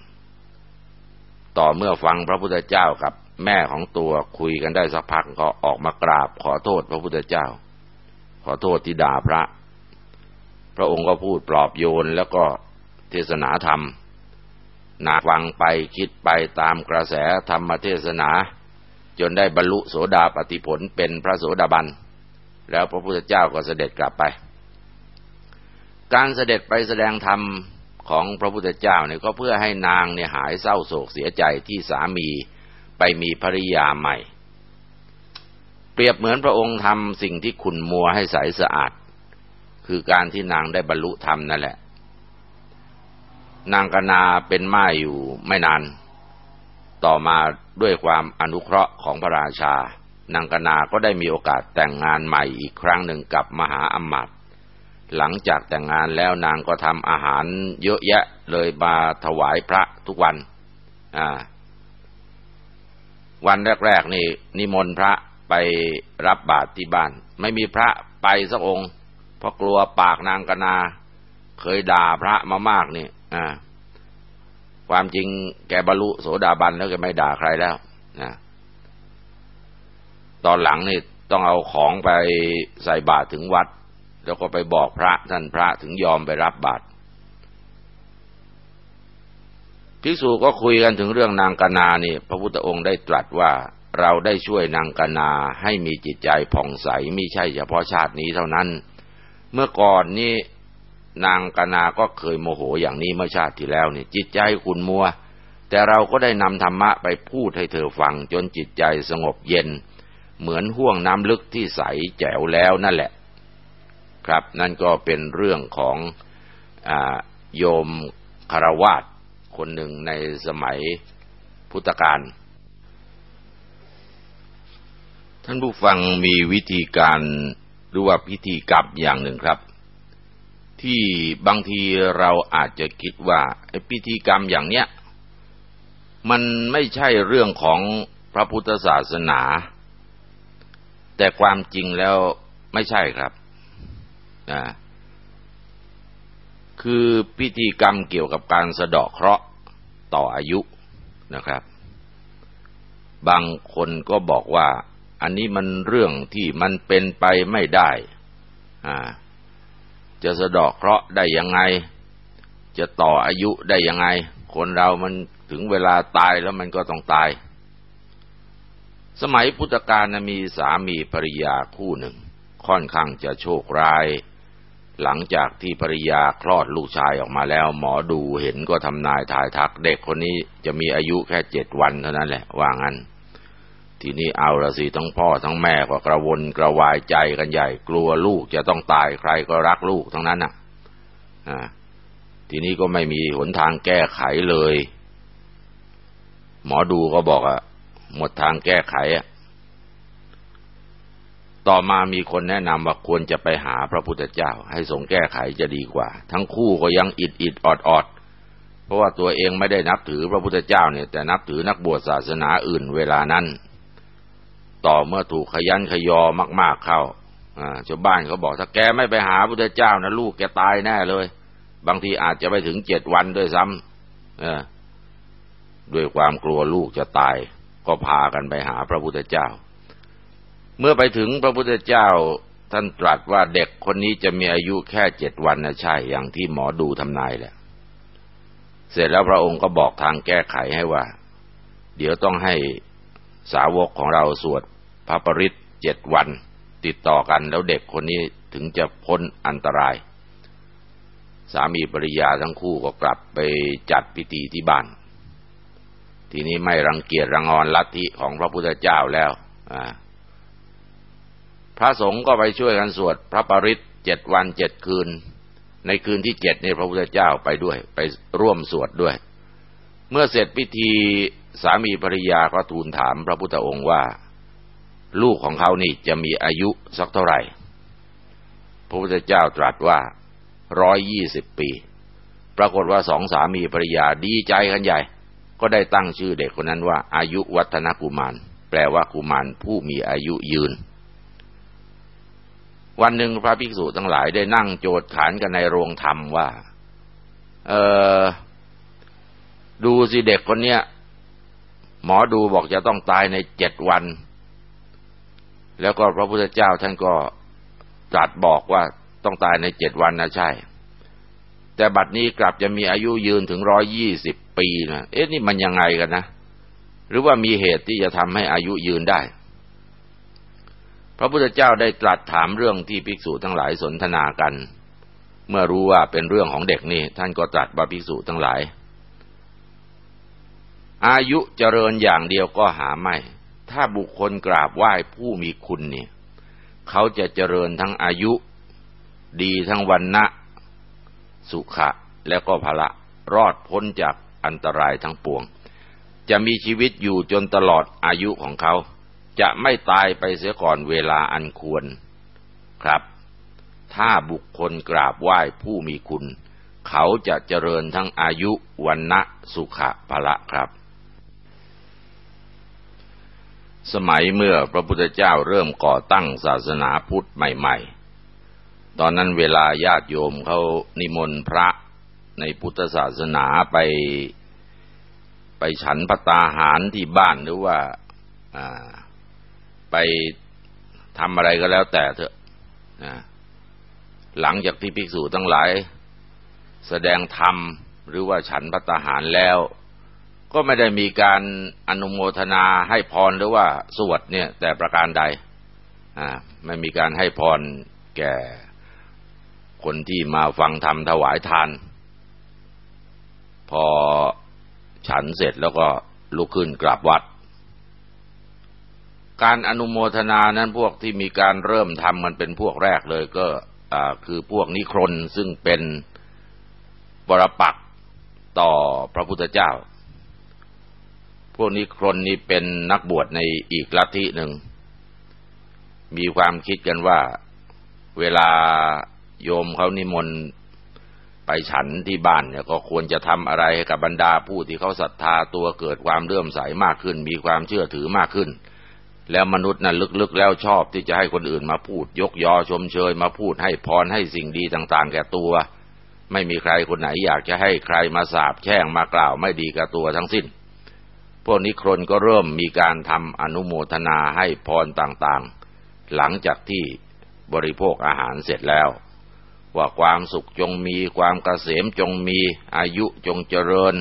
Speaker 2: ต่อเมื่อฟังพระพุทธเจ้ากับแม่ของตัวคุยกันได้สักพักก็ออกมากราบขอโทษพระพุทธเจ้า ขอโทษที่ด่าพระ พระองค์ก็พูดปลอบโยนแล้วก็เทศนาธรรมนาฟังไปคิดไปตามกระแสธรรมเทศนา จนได้บรรลุโสดาปฏิผลเป็นพระโสดาบัน แล้วพระพุทธเจ้าก็เสด็จกลับไป การเสด็จไปแสดงธรรมของพระพุทธเจ้าเนี่ยก็เพื่อให้นางเนี่ยหายเศร้าโศกเสียใจที่สามีไปมีภริยาใหม่ เปรียบเหมือนพระองค์ทำสิ่งที่ขุนมัวให้ใสสะอาด คือการที่นางได้บรรลุธรรมนั่นแหละ นางกนาเป็นม่ายอยู่ไม่นาน ต่อมาด้วยความอนุเคราะห์ของพระราชา นางกนาก็ได้มีโอกาสแต่งงานใหม่อีกครั้งหนึ่งกับมหาอมาตยหลังจากแต่งงานแล้วนางก็ทำอาหารเยอะแยะเลยมาถวายพระทุกวัน อ่า วันแรกๆนี่ นิมนต์พระไปรับบาตรที่บ้าน ไม่มีพระไปสักองค์ เพราะกลัวปากนางกนา เคยด่าพระมามากนี่ อ่า ความจริงแกบรรลุโสดาบันแล้วแกไม่ด่าใครแล้วนะตอนหลังนี่ต้องเอาของไปใส่บาตรถึงวัด แล้วก็ไปบอกพระท่านพระถึงยอมไปรับบาตรภิกษุก็คุยกันถึงเรื่องนางกนานี่ พระพุทธองค์ได้ตรัสว่าเราได้ช่วยนางกนาให้มีจิตใจผ่องใสม่ใช่เฉพาะชาตินี้เท่านั้น เมื่อก่อนนี้ นางกนาก็เคยโมโหอย่างนี้เมื่อชาติที่แล้วนี่จิตใจขุนมัว แต่เราก็ได้นำธรรมะไปพูดให้เธอฟังจนจิตใจสงบเย็น เหมือนห่วงน้ำลึกที่ใสแจ๋วแล้วนั่นแหละ ครับนั่นก็เป็นเรื่องของอโยมคารวาสคนหนึ่งในสมัยพุทธกาลท่านผู้ฟังมีวิธีการหรือว่าพิธีกรรมอย่างหนึ่งครับ ที่บางทีเราอาจจะคิดว่าพิธีกรรมอย่างเนี้ย มันไม่ใช่เรื่องของพระพุทธศาสนา แต่ความจริงแล้วไม่ใช่ครับนะคือพิธีกรรมเกี่ยวกับการสะดาะเคราะห์ต่ออายุนะครับ บางคนก็บอกว่า อันนี้มันเรื่องที่มันเป็นไปไม่ได้ อ่า จะสะดอกเคราะห์ได้ยังไง จะต่ออายุได้ยังไง คนเรามันถึงเวลาตายแล้วมันก็ต้องตาย สมัยพุทธกาลมีสามีภริยาคู่หนึ่ง ค่อนข้างจะโชคร้าย หลังจากที่ภริยาคลอดลูกชายออกมาแล้ว หมอดูเห็นก็ทำนายทายทัก เด็กคนนี้จะมีอายุแค่เจ็ดวันเท่านั้นแหละว่างั้น ทีนี้เอาละสิทั้งพ่อทั้งแม่ก็กระวนกระวายใจกันใหญ่ กลัวลูกจะต้องตายใครก็รักลูกทั้งนั้นอะทีนี้ก็ไม่มีหนทางแก้ไขเลย หมอดูก็บอกอะหมดทางแก้ไขอะต่อมามีคนแนะนำว่าควรจะไปหาพระพุทธเจ้า ให้ทรงแก้ไขจะดีกว่า ทั้งคู่ก็ยังอิดอิดออดออดเพราะว่าตัวเองไม่ได้นับถือพระพุทธเจ้าเนี่ยแต่นับถือนักบวชศาสนาอื่นเวลานั้น ต่อเมื่อถูกขยันขยอมาก ๆเข้าชาวบ้านเขาบอกถ้าแกไม่ไปหาพระพุทธเจ้านะลูกแกตายแน่เลย บางทีอาจจะไปถึงเจ็ดวันด้วยซ้ำด้วยความกลัวลูกจะตาย ก็พากันไปหาพระพุทธเจ้า เมื่อไปถึงพระพุทธเจ้าท่านตรัสว่าเด็กคนนี้จะมีอายุแค่เจ็ดวันนะใช่ อย่างที่หมอดูทำนายแหละ เสร็จแล้วพระองค์ก็บอกทางแก้ไขให้ว่า เดี๋ยวต้องให้สาวกของเราสวด พระปริศเจ็ดวัน ติดต่อกันแล้วเด็กคนนี้ถึงจะพ้นอันตราย สามีปริยาทั้งคู่ก็กลับไปจัดพิธีที่บ้าน ทีนี้ไม่รังเกียจรังอนลัทธิของพระพุทธเจ้าแล้วพระสงฆ์ก็ไปช่วยกันสวดพระปริศเจ็ดวันเจ็ดคืน ในคืนที่เจ็ดนี่พระพุทธเจ้าไปด้วย ไปร่วมสวดด้วย เมื่อเสร็จพิธีสามีภริยาก็ทูลถามพระพุทธองค์ว่า ลูกของเขานี่จะมีอายุสักเท่าไหร่ พระพุทธเจ้าตรัสว่าร้อยยี่สิบปี ปรากฏว่าสองสามีภริยาดีใจกันใหญ่ ก็ได้ตั้งชื่อเด็กคนนั้นว่า อายุวัฒนกุมาร แปลว่ากุมารผู้มีอายุยืน วันหนึ่งพระภิกษุทั้งหลายได้นั่งโจทย์ขานกันในโรงธรรมว่า เออดูสิเด็กคนเนี้ย หมอดูบอกจะต้องตายในเจ็ดวัน แล้วก็พระพุทธเจ้าท่านก็ตรัสบอกว่าต้องตายในเจ็ดวันนะใช่ แต่บัดนี้กลับจะมีอายุยืนถึงร้อยยี่สิบปีนะเอ๊ะนี่มันยังไงกันนะ หรือว่ามีเหตุที่จะทำให้อายุยืนได้ พระพุทธเจ้าได้ตรัสถามเรื่องที่ภิกษุทั้งหลายสนทนากัน เมื่อรู้ว่าเป็นเรื่องของเด็กนี่ ท่านก็ตรัสว่าภิกษุทั้งหลาย อายุเจริญอย่างเดียวก็หาไม่ ถ้าบุคคลกราบไหว้ผู้มีคุณเนี่ยเขาจะเจริญทั้งอายุ ดีทั้งวันนะสุขะ และก็พละ รอดพ้นจากอันตรายทั้งปวง จะมีชีวิตอยู่จนตลอดอายุของเขา จะไม่ตายไปเสียก่อนเวลาอันควรครับ ถ้าบุคคลกราบไหว้ผู้มีคุณ เขาจะเจริญทั้งอายุวันนะสุขะพละครับ สมัยเมื่อพระพุทธเจ้าเริ่มก่อตั้งศาสนาพุทธใหม่ ๆ ตอนนั้นเวลาญาติโยมเขานิมนต์พระในพุทธศาสนาไปไปฉันพระตาหารที่บ้านหรือว่าไปทำอะไรก็แล้วแต่เถอะหลังจากที่ภิกษุทั้งหลาย แสดงธรรมหรือว่าฉันพระตาหารแล้ว ก็ไม่ได้มีการอนุโมทนาให้พรหรือว่าสวดเนี่ย แต่ประการใดไม่มีการให้พรแก่คนที่มาฟังธรรมถวายทาน พอฉันเสร็จแล้วก็ลุกขึ้นกราบวัด การอนุโมทนานั้นพวกที่มีการเริ่มทำมันเป็นพวกแรกเลยก็คือพวกนิครนซึ่งเป็นบรปักต่อพระพุทธเจ้า พวกนิครนนี้เป็นนักบวชในอีกลัทธิหนึ่ง มีความคิดกันว่าเวลาโยมเขานิมนต์ไปฉันที่บ้านเนี่ยก็ควรจะทำอะไรกับบรรดาผู้ที่เขาศรัทธาตัวเกิดความเลื่อมใสมากขึ้น มีความเชื่อถือมากขึ้น แล้วมนุษย์นั้นลึกๆแล้วชอบที่จะให้คนอื่นมาพูด ยกยอชมเชยมาพูดให้พรให้สิ่งดีต่างๆ แก่ตัว ไม่มีใครคนไหนอยากจะให้ใครมาสาบแช่งมากล่าวไม่ดีกับตัวทั้งสิ้น พวกนี้คนก็เริ่มมีการทำอนุโมทนาให้พรต่างๆ หลังจากที่บริโภคอาหารเสร็จแล้ว ว่าความสุขจงมีความเกษมจงมีอายุจงเจริญ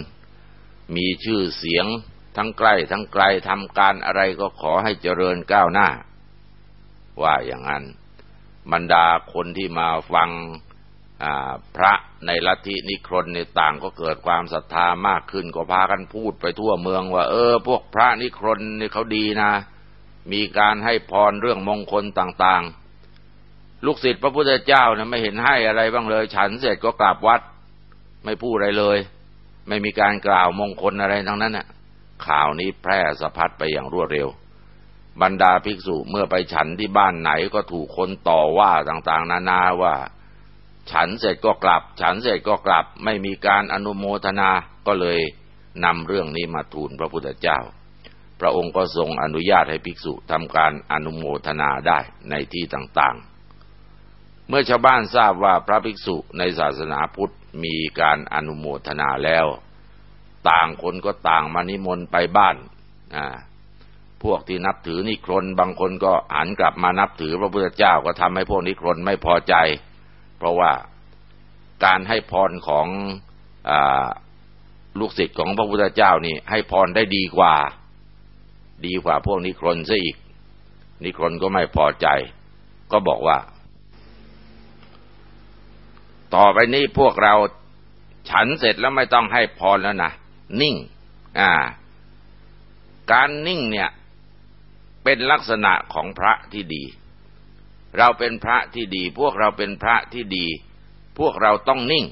Speaker 2: มีชื่อเสียงทั้งใกล้ทั้งไกลทำการอะไรก็ขอให้เจริญก้าวหน้า ว่าอย่างนั้น บรรดาคนที่มาฟัง พระในลัทธินิครนในต่างก็เกิดความศรัทธามากขึ้นก็พากันพูดไปทั่วเมืองว่า เออ พวกพระนิครนนี่เขาดีนะ มีการให้พรเรื่องมงคลต่างๆ ลูกศิษย์พระพุทธเจ้านะไม่เห็นให้อะไรบ้างเลย ฉันเสร็จก็กราบวัด ไม่พูดอะไรเลย ไม่มีการกล่าวมงคลอะไรทั้งนั้นน่ะ ข่าวนี้แพร่สะพัดไปอย่างรวดเร็ว บรรดาภิกษุเมื่อไปฉันที่บ้านไหนก็ถูกคนต่อว่าต่างๆ นานาว่า ฉันเสร็จก็กลับ ฉันเสร็จก็กลับ ไม่มีการอนุโมทนา ก็เลยนำเรื่องนี้มาทูลพระพุทธเจ้า พระองค์ก็ทรงอนุญาตให้ภิกษุทำการอนุโมทนาได้ในที่ต่างๆ เมื่อชาวบ้านทราบว่าพระภิกษุในศาสนาพุทธมีการอนุโมทนาแล้ว ต่างคนก็ต่างมานิมนต์ไปบ้านพวกที่นับถือนิครนบางคนก็หันกลับมานับถือพระพุทธเจ้าก็ทำให้พวกนิครนไม่พอใจ เพราะว่าการให้พรของอลูกศิษย์ของพระพุทธเจ้านี่ให้พรได้ดีกว่า ดีกว่าพวกนิครนซะอีก นิครนก็ไม่พอใจ ก็บอกว่า ต่อไปนี้พวกเราฉันเสร็จแล้วไม่ต้องให้พรแล้วนะนิ่ง อ่า การนิ่งเนี่ย เป็นลักษณะของพระที่ดี เราเป็นพระที่ดี พวกเราเป็นพระที่ดี พวกเราต้องนิ่ง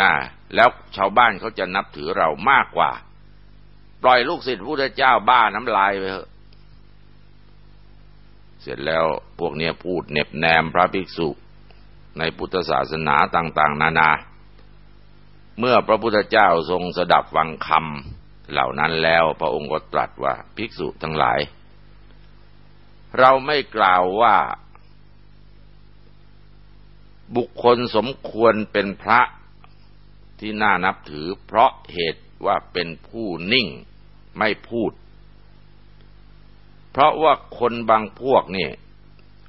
Speaker 2: อ่าแล้วชาวบ้านเขาจะนับถือเรามากกว่า ปล่อยลูกศิษย์พระเจ้าบ้าน้ำลายไปเถอะเสร็จแล้วพวกเนี้ยพูดเน็บแนมพระภิกษุในพุทธศาสนาต่างๆ นานา เมื่อพระพุทธเจ้าทรงสดับฟังคำเหล่านั้นแล้วพระองค์ก็ตรัสว่าภิกษุทั้งหลาย เราไม่กล่าวว่า บุคคลสมควรเป็นพระที่น่านับถือ เพราะเหตุว่าเป็นผู้นิ่งไม่พูด เพราะว่าคนบางพวกนี่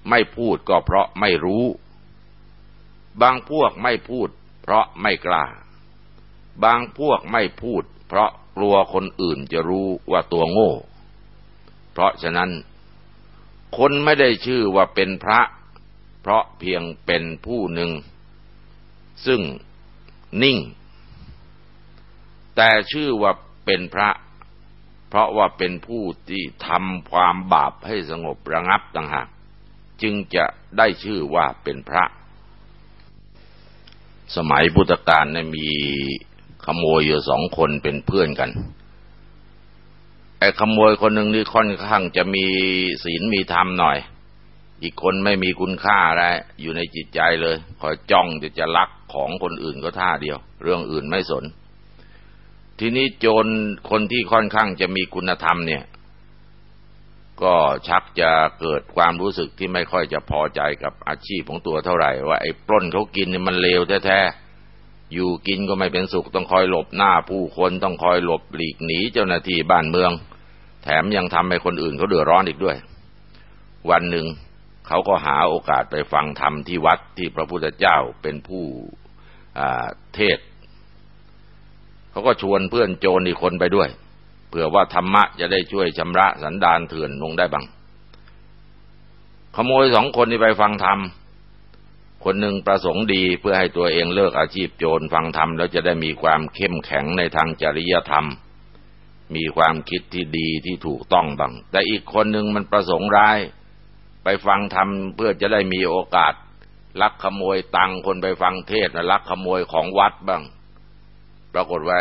Speaker 2: ไม่พูดก็เพราะไม่รู้ บางพวกไม่พูด เพราะไม่กล้า บางพวกไม่พูด เพราะกลัวคนอื่นจะรู้ว่าตัวโง่ เพราะฉะนั้น คนไม่ได้ชื่อว่าเป็นพระ เพราะเพียงเป็นผู้หนึ่ง ซึ่งนิ่ง แต่ชื่อว่าเป็นพระ เพราะว่าเป็นผู้ที่ทำความบาปให้สงบระงับต่างหากจึงจะได้ชื่อว่าเป็นพระ สมัยพุทธกาลเนี่ยมีขโมยอยู่สองคนเป็นเพื่อนกันไอ้ขโมยคนหนึ่งนี่ค่อนข้างจะมีศีลมีธรรมหน่อย อีกคนไม่มีคุณค่าอะไรอยู่ในจิตใจเลย คอยจ้องจะจะลักของคนอื่นก็ท่าเดียว เรื่องอื่นไม่สน ทีนี้โจรคนที่ค่อนข้างจะมีคุณธรรมเนี่ย ก็ชักจะเกิดความรู้สึกที่ไม่ค่อยจะพอใจกับอาชีพของตัวเท่าไหร่ ว่าไอ้ปล้นเขากินนี่มันเลวแท้ๆอยู่กินก็ไม่เป็นสุขต้องคอยหลบหน้าผู้คนต้องคอยหลบหลีกหนีเจ้าหน้าที่บ้านเมือง แถมยังทำให้คนอื่นเขาเดือดร้อนอีกด้วยวันหนึ่ง เขาก็หาโอกาสไปฟังธรรมที่วัดที่พระพุทธเจ้าเป็นผู้เทศ เขาก็ชวนเพื่อนโจรอีกคนไปด้วย เผื่อว่าธรรมะจะได้ช่วยชำระสันดานเถื่อนลงได้บ้าง ขโมยสองคนที่ไปฟังธรรม คนหนึ่งประสงค์ดีเพื่อให้ตัวเองเลิกอาชีพโจรฟังธรรมแล้วจะได้มีความเข้มแข็งในทางจริยธรรม มีความคิดที่ดีที่ถูกต้องบ้าง แต่อีกคนหนึ่งมันประสงค์ร้าย ไปฟังธรรมเพื่อจะได้มีโอกาส ลักขโมยตังคนไปฟังเทศนะลักขโมยของวัดบ้าง ปรากฏว่า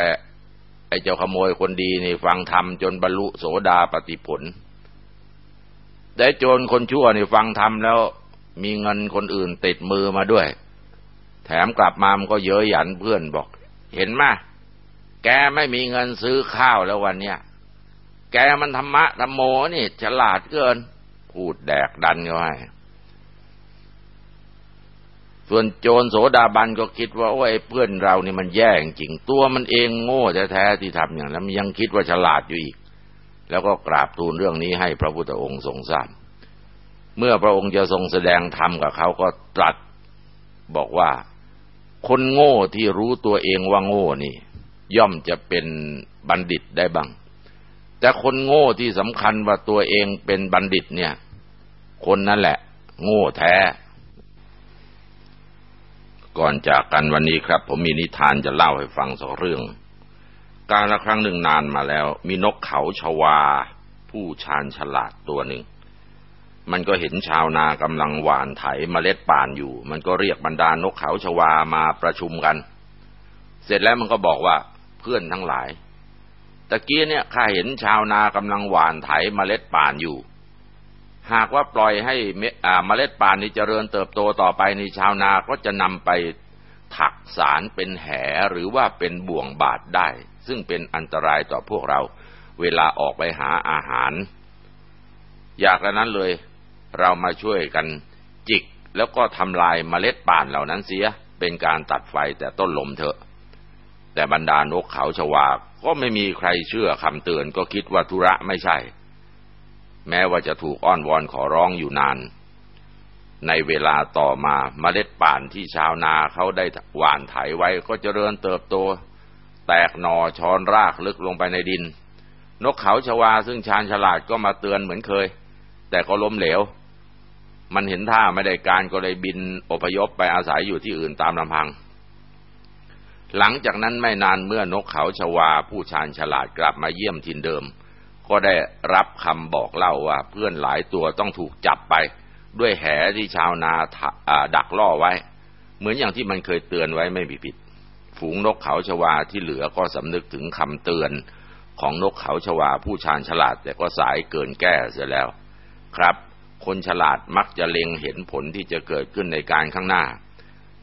Speaker 2: ไอ้เจ้าขโมยคนดีนี่ฟังธรรมจนบรรลุโสดาปฏิผล แต่โจรคนชั่วนี่ฟังธรรมแล้วมีเงินคนอื่นติดมือมาด้วย แถมกลับมามันก็เย้ยหยันเพื่อนบอก เห็นไหมแกไม่มีเงินซื้อข้าวแล้ววันเนี้ยแกมันธรรมะธรรมโมนี่ฉลาดเกิน พูดแดกดันเขาให้ ส่วนโจรโสดาบันก็คิดว่า โอ้ยเพื่อนเรานี่มันแย่จริง ตัวมันเองโง่แท้ๆที่ทำอย่างนั้นยังคิดว่าฉลาดอยู่อีก แล้วก็กราบทูลเรื่องนี้ให้พระพุทธองค์ทรงทราบเมื่อพระองค์จะทรงแสดงธรรมกับเขาก็ตรัสบอกว่าคนโง่ที่รู้ตัวเองว่าโง่นี่ ย่อมจะเป็นบัณฑิตได้บ้าง แต่คนโง่ที่สำคัญว่าตัวเองเป็นบัณฑิตเนี่ย คนนั่นแหละ โง่แท้ ก่อนจากกันวันนี้ครับ ผมมีนิทานจะเล่าให้ฟังสักเรื่อง การละครั้งหนึ่งนานมาแล้ว มีนกเขาชวา ผู้ชาญฉลาดตัวหนึ่ง มันก็เห็นชาวนากำลังหว่านไถมเมล็ดป่านอยู่ มันก็เรียกบรรดานกเขาชวามาประชุมกัน เสร็จแล้วมันก็บอกว่าเพื่อนทั้งหลาย ตะกี้เนี่ยข้าเห็นชาวนากำลังหว่านไถมเมล็ดป่านอยู่ หากว่าปล่อยให้เมล็ดป่านนี้เจริญเติบโตต่อไปในชาวนาก็จะนำไปถักสารเป็นแหหรือว่าเป็นบ่วงบาดได้ ซึ่งเป็นอันตรายต่อพวกเรา เวลาออกไปหาอาหาร อยากนั้นเลยเรามาช่วยกันจิกแล้วก็ทำลายเมล็ดป่านเหล่านั้นเสียเป็นการตัดไฟแต่ต้นลมเถอะ แต่บรรดานกเขาชวา ก็ไม่มีใครเชื่อคำเตือนก็คิดว่าธุระไม่ใช่ แม้ว่าจะถูกอ้อนวอนขอร้องอยู่นาน ในเวลาต่อมาเมล็ดป่านที่ชาวนาเขาได้หว่านไถไว้ก็เจริญเติบโต แตกหน่อช้อนรากลึกลงไปในดิน นกเขาชวาซึ่งชาญฉลาดก็มาเตือนเหมือนเคย แต่ก็ล้มเหลว มันเห็นท่าไม่ได้การก็เลยบินอพยพไปอาศัยอยู่ที่อื่นตามลำพัง หลังจากนั้นไม่นานเมื่อนกเขาชวาผู้ชาญฉลาดกลับมาเยี่ยมทินเดิม ก็ได้รับคำบอกเล่าว่าเพื่อนหลายตัวต้องถูกจับไป ด้วยแหที่ชาวนาดักล่อไว้ เหมือนอย่างที่มันเคยเตือนไว้ไม่ผิด ฝูงนกเขาชวาที่เหลือก็สำนึกถึงคำเตือนของนกเขาชวาผู้ชาญฉลาดแต่ก็สายเกินแก้เสียแล้ว ครับ คนฉลาดมักจะเล็งเห็นผลที่จะเกิดขึ้นในการข้างหน้า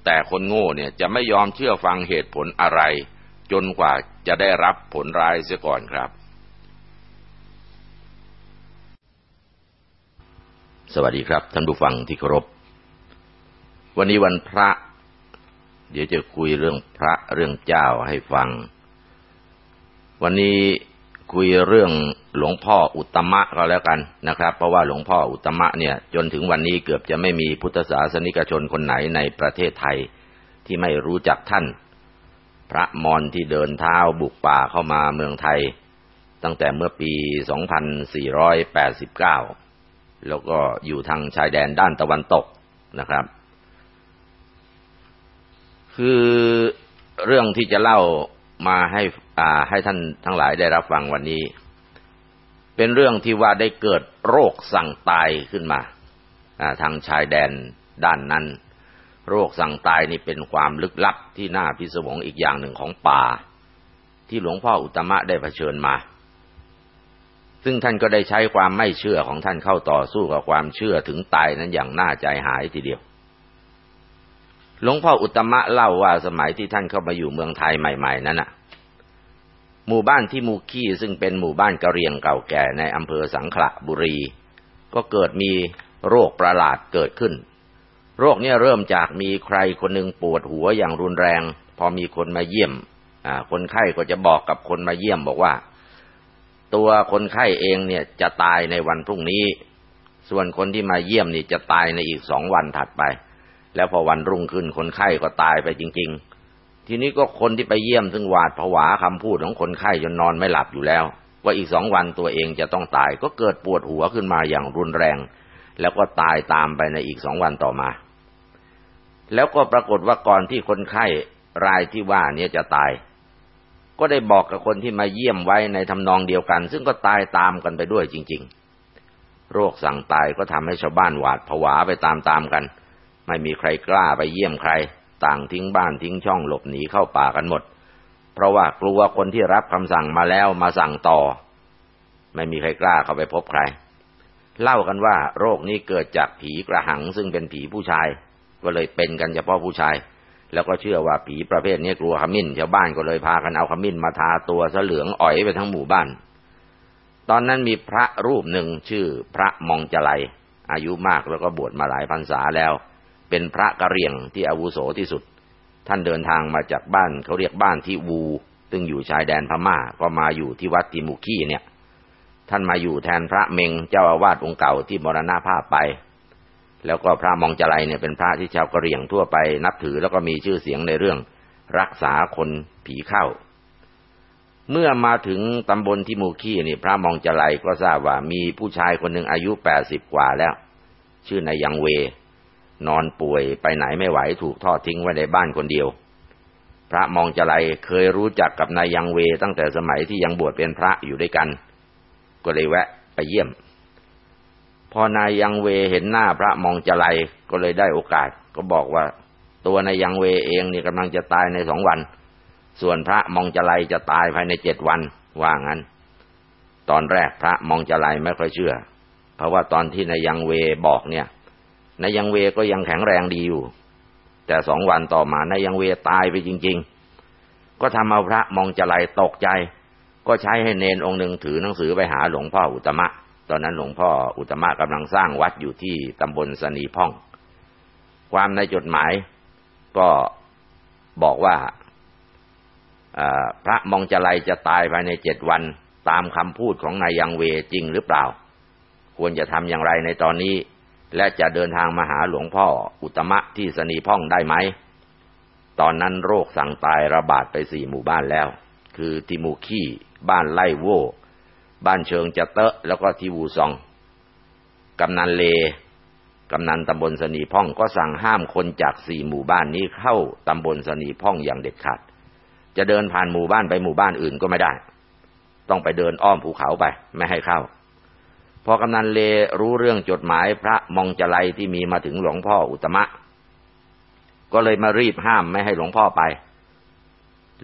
Speaker 2: แต่คนโง่เนี่ยจะไม่ยอมเชื่อฟังเหตุผลอะไร จนกว่าจะได้รับผลร้ายเสียก่อนครับ สวัสดีครับ ท่านผู้ฟังที่เคารพ วันนี้วันพระ เดี๋ยวจะคุยเรื่องพระเรื่องเจ้าให้ฟัง วันนี้ คุยเรื่องหลวงพ่ออุตมะก็แล้วกันนะครับ เพราะว่าหลวงพ่ออุตมะเนี่ยจนถึงวันนี้เกือบจะไม่มีพุทธศาสนิกชนคนไหนในประเทศไทยที่ไม่รู้จักท่าน พระมอญที่เดินเท้าบุกป่าเข้ามาเมืองไทย ตั้งแต่เมื่อปี 2489 แล้วก็อยู่ทางชายแดนด้านตะวันตกนะครับ คือเรื่องที่จะเล่ามาให้ ให้ท่านทั้งหลายได้รับฟังวันนี้ เป็นเรื่องที่ว่าได้เกิดโรคสั่งตายขึ้นมาทางชายแดนด้านนั้น โรคสั่งตายนี่เป็นความลึกลับที่น่าพิศวงอีกอย่างหนึ่งของป่า ที่หลวงพ่ออุตมะได้เผชิญมา ซึ่งท่านก็ได้ใช้ความไม่เชื่อของท่านเข้าต่อสู้กับความเชื่อถึงตายนั้นอย่างน่าใจหายทีเดียวหลวงพ่ออุตมะเล่าว่าสมัยที่ท่านเข้ามาอยู่เมืองไทยใหม่ ๆ นั้นน่ะ หมู่บ้านที่มูคีซึ่งเป็นหมู่บ้านกะเรียงเก่าแก่ในอำเภอสังขละบุรี ก็เกิดมีโรคประหลาดเกิดขึ้น โรคนี้เริ่มจากมีใครคนหนึ่งปวดหัวอย่างรุนแรง พอมีคนมาเยี่ยมคนไข้ก็จะบอกกับคนมาเยี่ยมบอกว่า ตัวคนไข้เองเนี่ยจะตายในวันพรุ่งนี้ ส่วนคนที่มาเยี่ยมนี่จะตายในอีกสองวันถัดไป แล้วพอวันรุ่งขึ้นคนไข้ก็ตายไปจริง ๆ ทีนี้ก็คนที่ไปเยี่ยมซึ่งหวาดผวาคำพูดของคนไข้จนนอนไม่หลับอยู่แล้ว ว่าอีกสองวันตัวเองจะต้องตายก็เกิดปวดหัวขึ้นมาอย่างรุนแรง แล้วก็ตายตามไปในอีกสองวันต่อมา แล้วก็ปรากฏว่าก่อนที่คนไข้รายที่ว่านี้จะตาย ก็ได้บอกกับคนที่มาเยี่ยมไว้ในทำนองเดียวกัน ซึ่งก็ตายตามกันไปด้วยจริง ๆ โรคสั่งตายก็ทำให้ชาวบ้านหวาดผวาไปตามๆกัน ไม่มีใครกล้าไปเยี่ยมใคร ต่างทิ้งบ้านทิ้งช่องหลบหนีเข้าป่ากันหมด เพราะว่ากลัวคนที่รับคำสั่งมาแล้วมาสั่งต่อ ไม่มีใครกล้าเข้าไปพบใคร เล่ากันว่าโรคนี้เกิดจากผีกระหังซึ่งเป็นผีผู้ชาย ก็เลยเป็นกันเฉพาะผู้ชาย แล้วก็เชื่อว่าผีประเภทนี้กลัวขมิ้นชาวบ้านก็เลยพากันเอาขมิ้นมาทาตัวเสเหลืองอ่อยไปทั้งหมู่บ้าน ตอนนั้นมีพระรูปหนึ่งชื่อพระมองจไลอายุมากแล้วก็บวชมาหลายพรรษาแล้ว เป็นพระกะเรียงที่อาวุโสที่สุด ท่านเดินทางมาจากบ้านเขาเรียกบ้านที่วู ซึ่งอยู่ชายแดนพม่าก็มาอยู่ที่วัดติมุคีเนี่ย ท่านมาอยู่แทนพระเมงเจ้าอาวาสองค์เก่าที่มรณาภาพไป แล้วก็พระมองจไลเนี่ยเป็นพระที่ชาวกะเรียงทั่วไปนับถือแล้วก็มีชื่อเสียงในเรื่อง รักษาคนผีเข้า เมื่อมาถึงตำบลที่มูคีนี่ พระมองจไลก็ทราบว่ามีผู้ชายคนหนึ่งอายุแปดสิบกว่าแล้ว ชื่อนายยังเว นอนป่วยไปไหนไม่ไหวถูกทอดทิ้งไว้ในบ้านคนเดียว พระมองจไลเคยรู้จักกับนายยังเวตั้งแต่สมัยที่ยังบวชเป็นพระอยู่ด้วยกัน ก็เลยแวะไปเยี่ยม พอนายยังเวเห็นหน้าพระมองจไลก็เลยได้โอกาส ก็บอกว่า ตัวนายยังเวเองนี่กำลังจะตายในสองวัน ส่วนพระมองจไลจะตายภายในเจ็ดวันว่างั้น ตอนแรกพระมองจไลไม่ค่อยเชื่อ เพราะว่าตอนที่นายยังเวบอกเนี่ย นายยังเวก็ยังแข็งแรงดีอยู่ แต่สองวันต่อมานายยังเวตายไปจริง ๆ ก็ทำเอาพระมองจไลตกใจ ก็ใช้ให้เนนองค์หนึ่งถือหนังสือไปหาหลวงพ่ออุตมะ ตอนนั้นหลวงพ่ออุตมะกำลังสร้างวัดอยู่ที่ตำบลสนีพ่อง ความในจดหมายก็บอกว่าพระมองจไลจะตายภายในเจ็ดวันตามคำพูดของนายยังเวจริงหรือเปล่า ควรจะทำอย่างไรในตอนนี้ และจะเดินทางมาหาหลวงพ่ออุตมะที่สนีพ่องได้ไหม ตอนนั้นโรคสั่งตายระบาดไปสี่หมู่บ้านแล้ว คือติมูคีบ้านไล่โวบ้านเชิงจะเตอะแล้วก็ทีวูซอง กำนันเล กำนันตำบลสนีพ่องก็สั่งห้ามคนจากสี่หมู่บ้านนี้เข้าตำบลสนีพ่องอย่างเด็ดขาด จะเดินผ่านหมู่บ้านไปหมู่บ้านอื่นก็ไม่ได้ ต้องไปเดินอ้อมภูเขาไป ไม่ให้เข้า พอกำนันเลรู้เรื่องจดหมายพระมองจไลที่มีมาถึงหลวงพ่ออุตมะ ก็เลยมารีบห้ามไม่ให้หลวงพ่อไป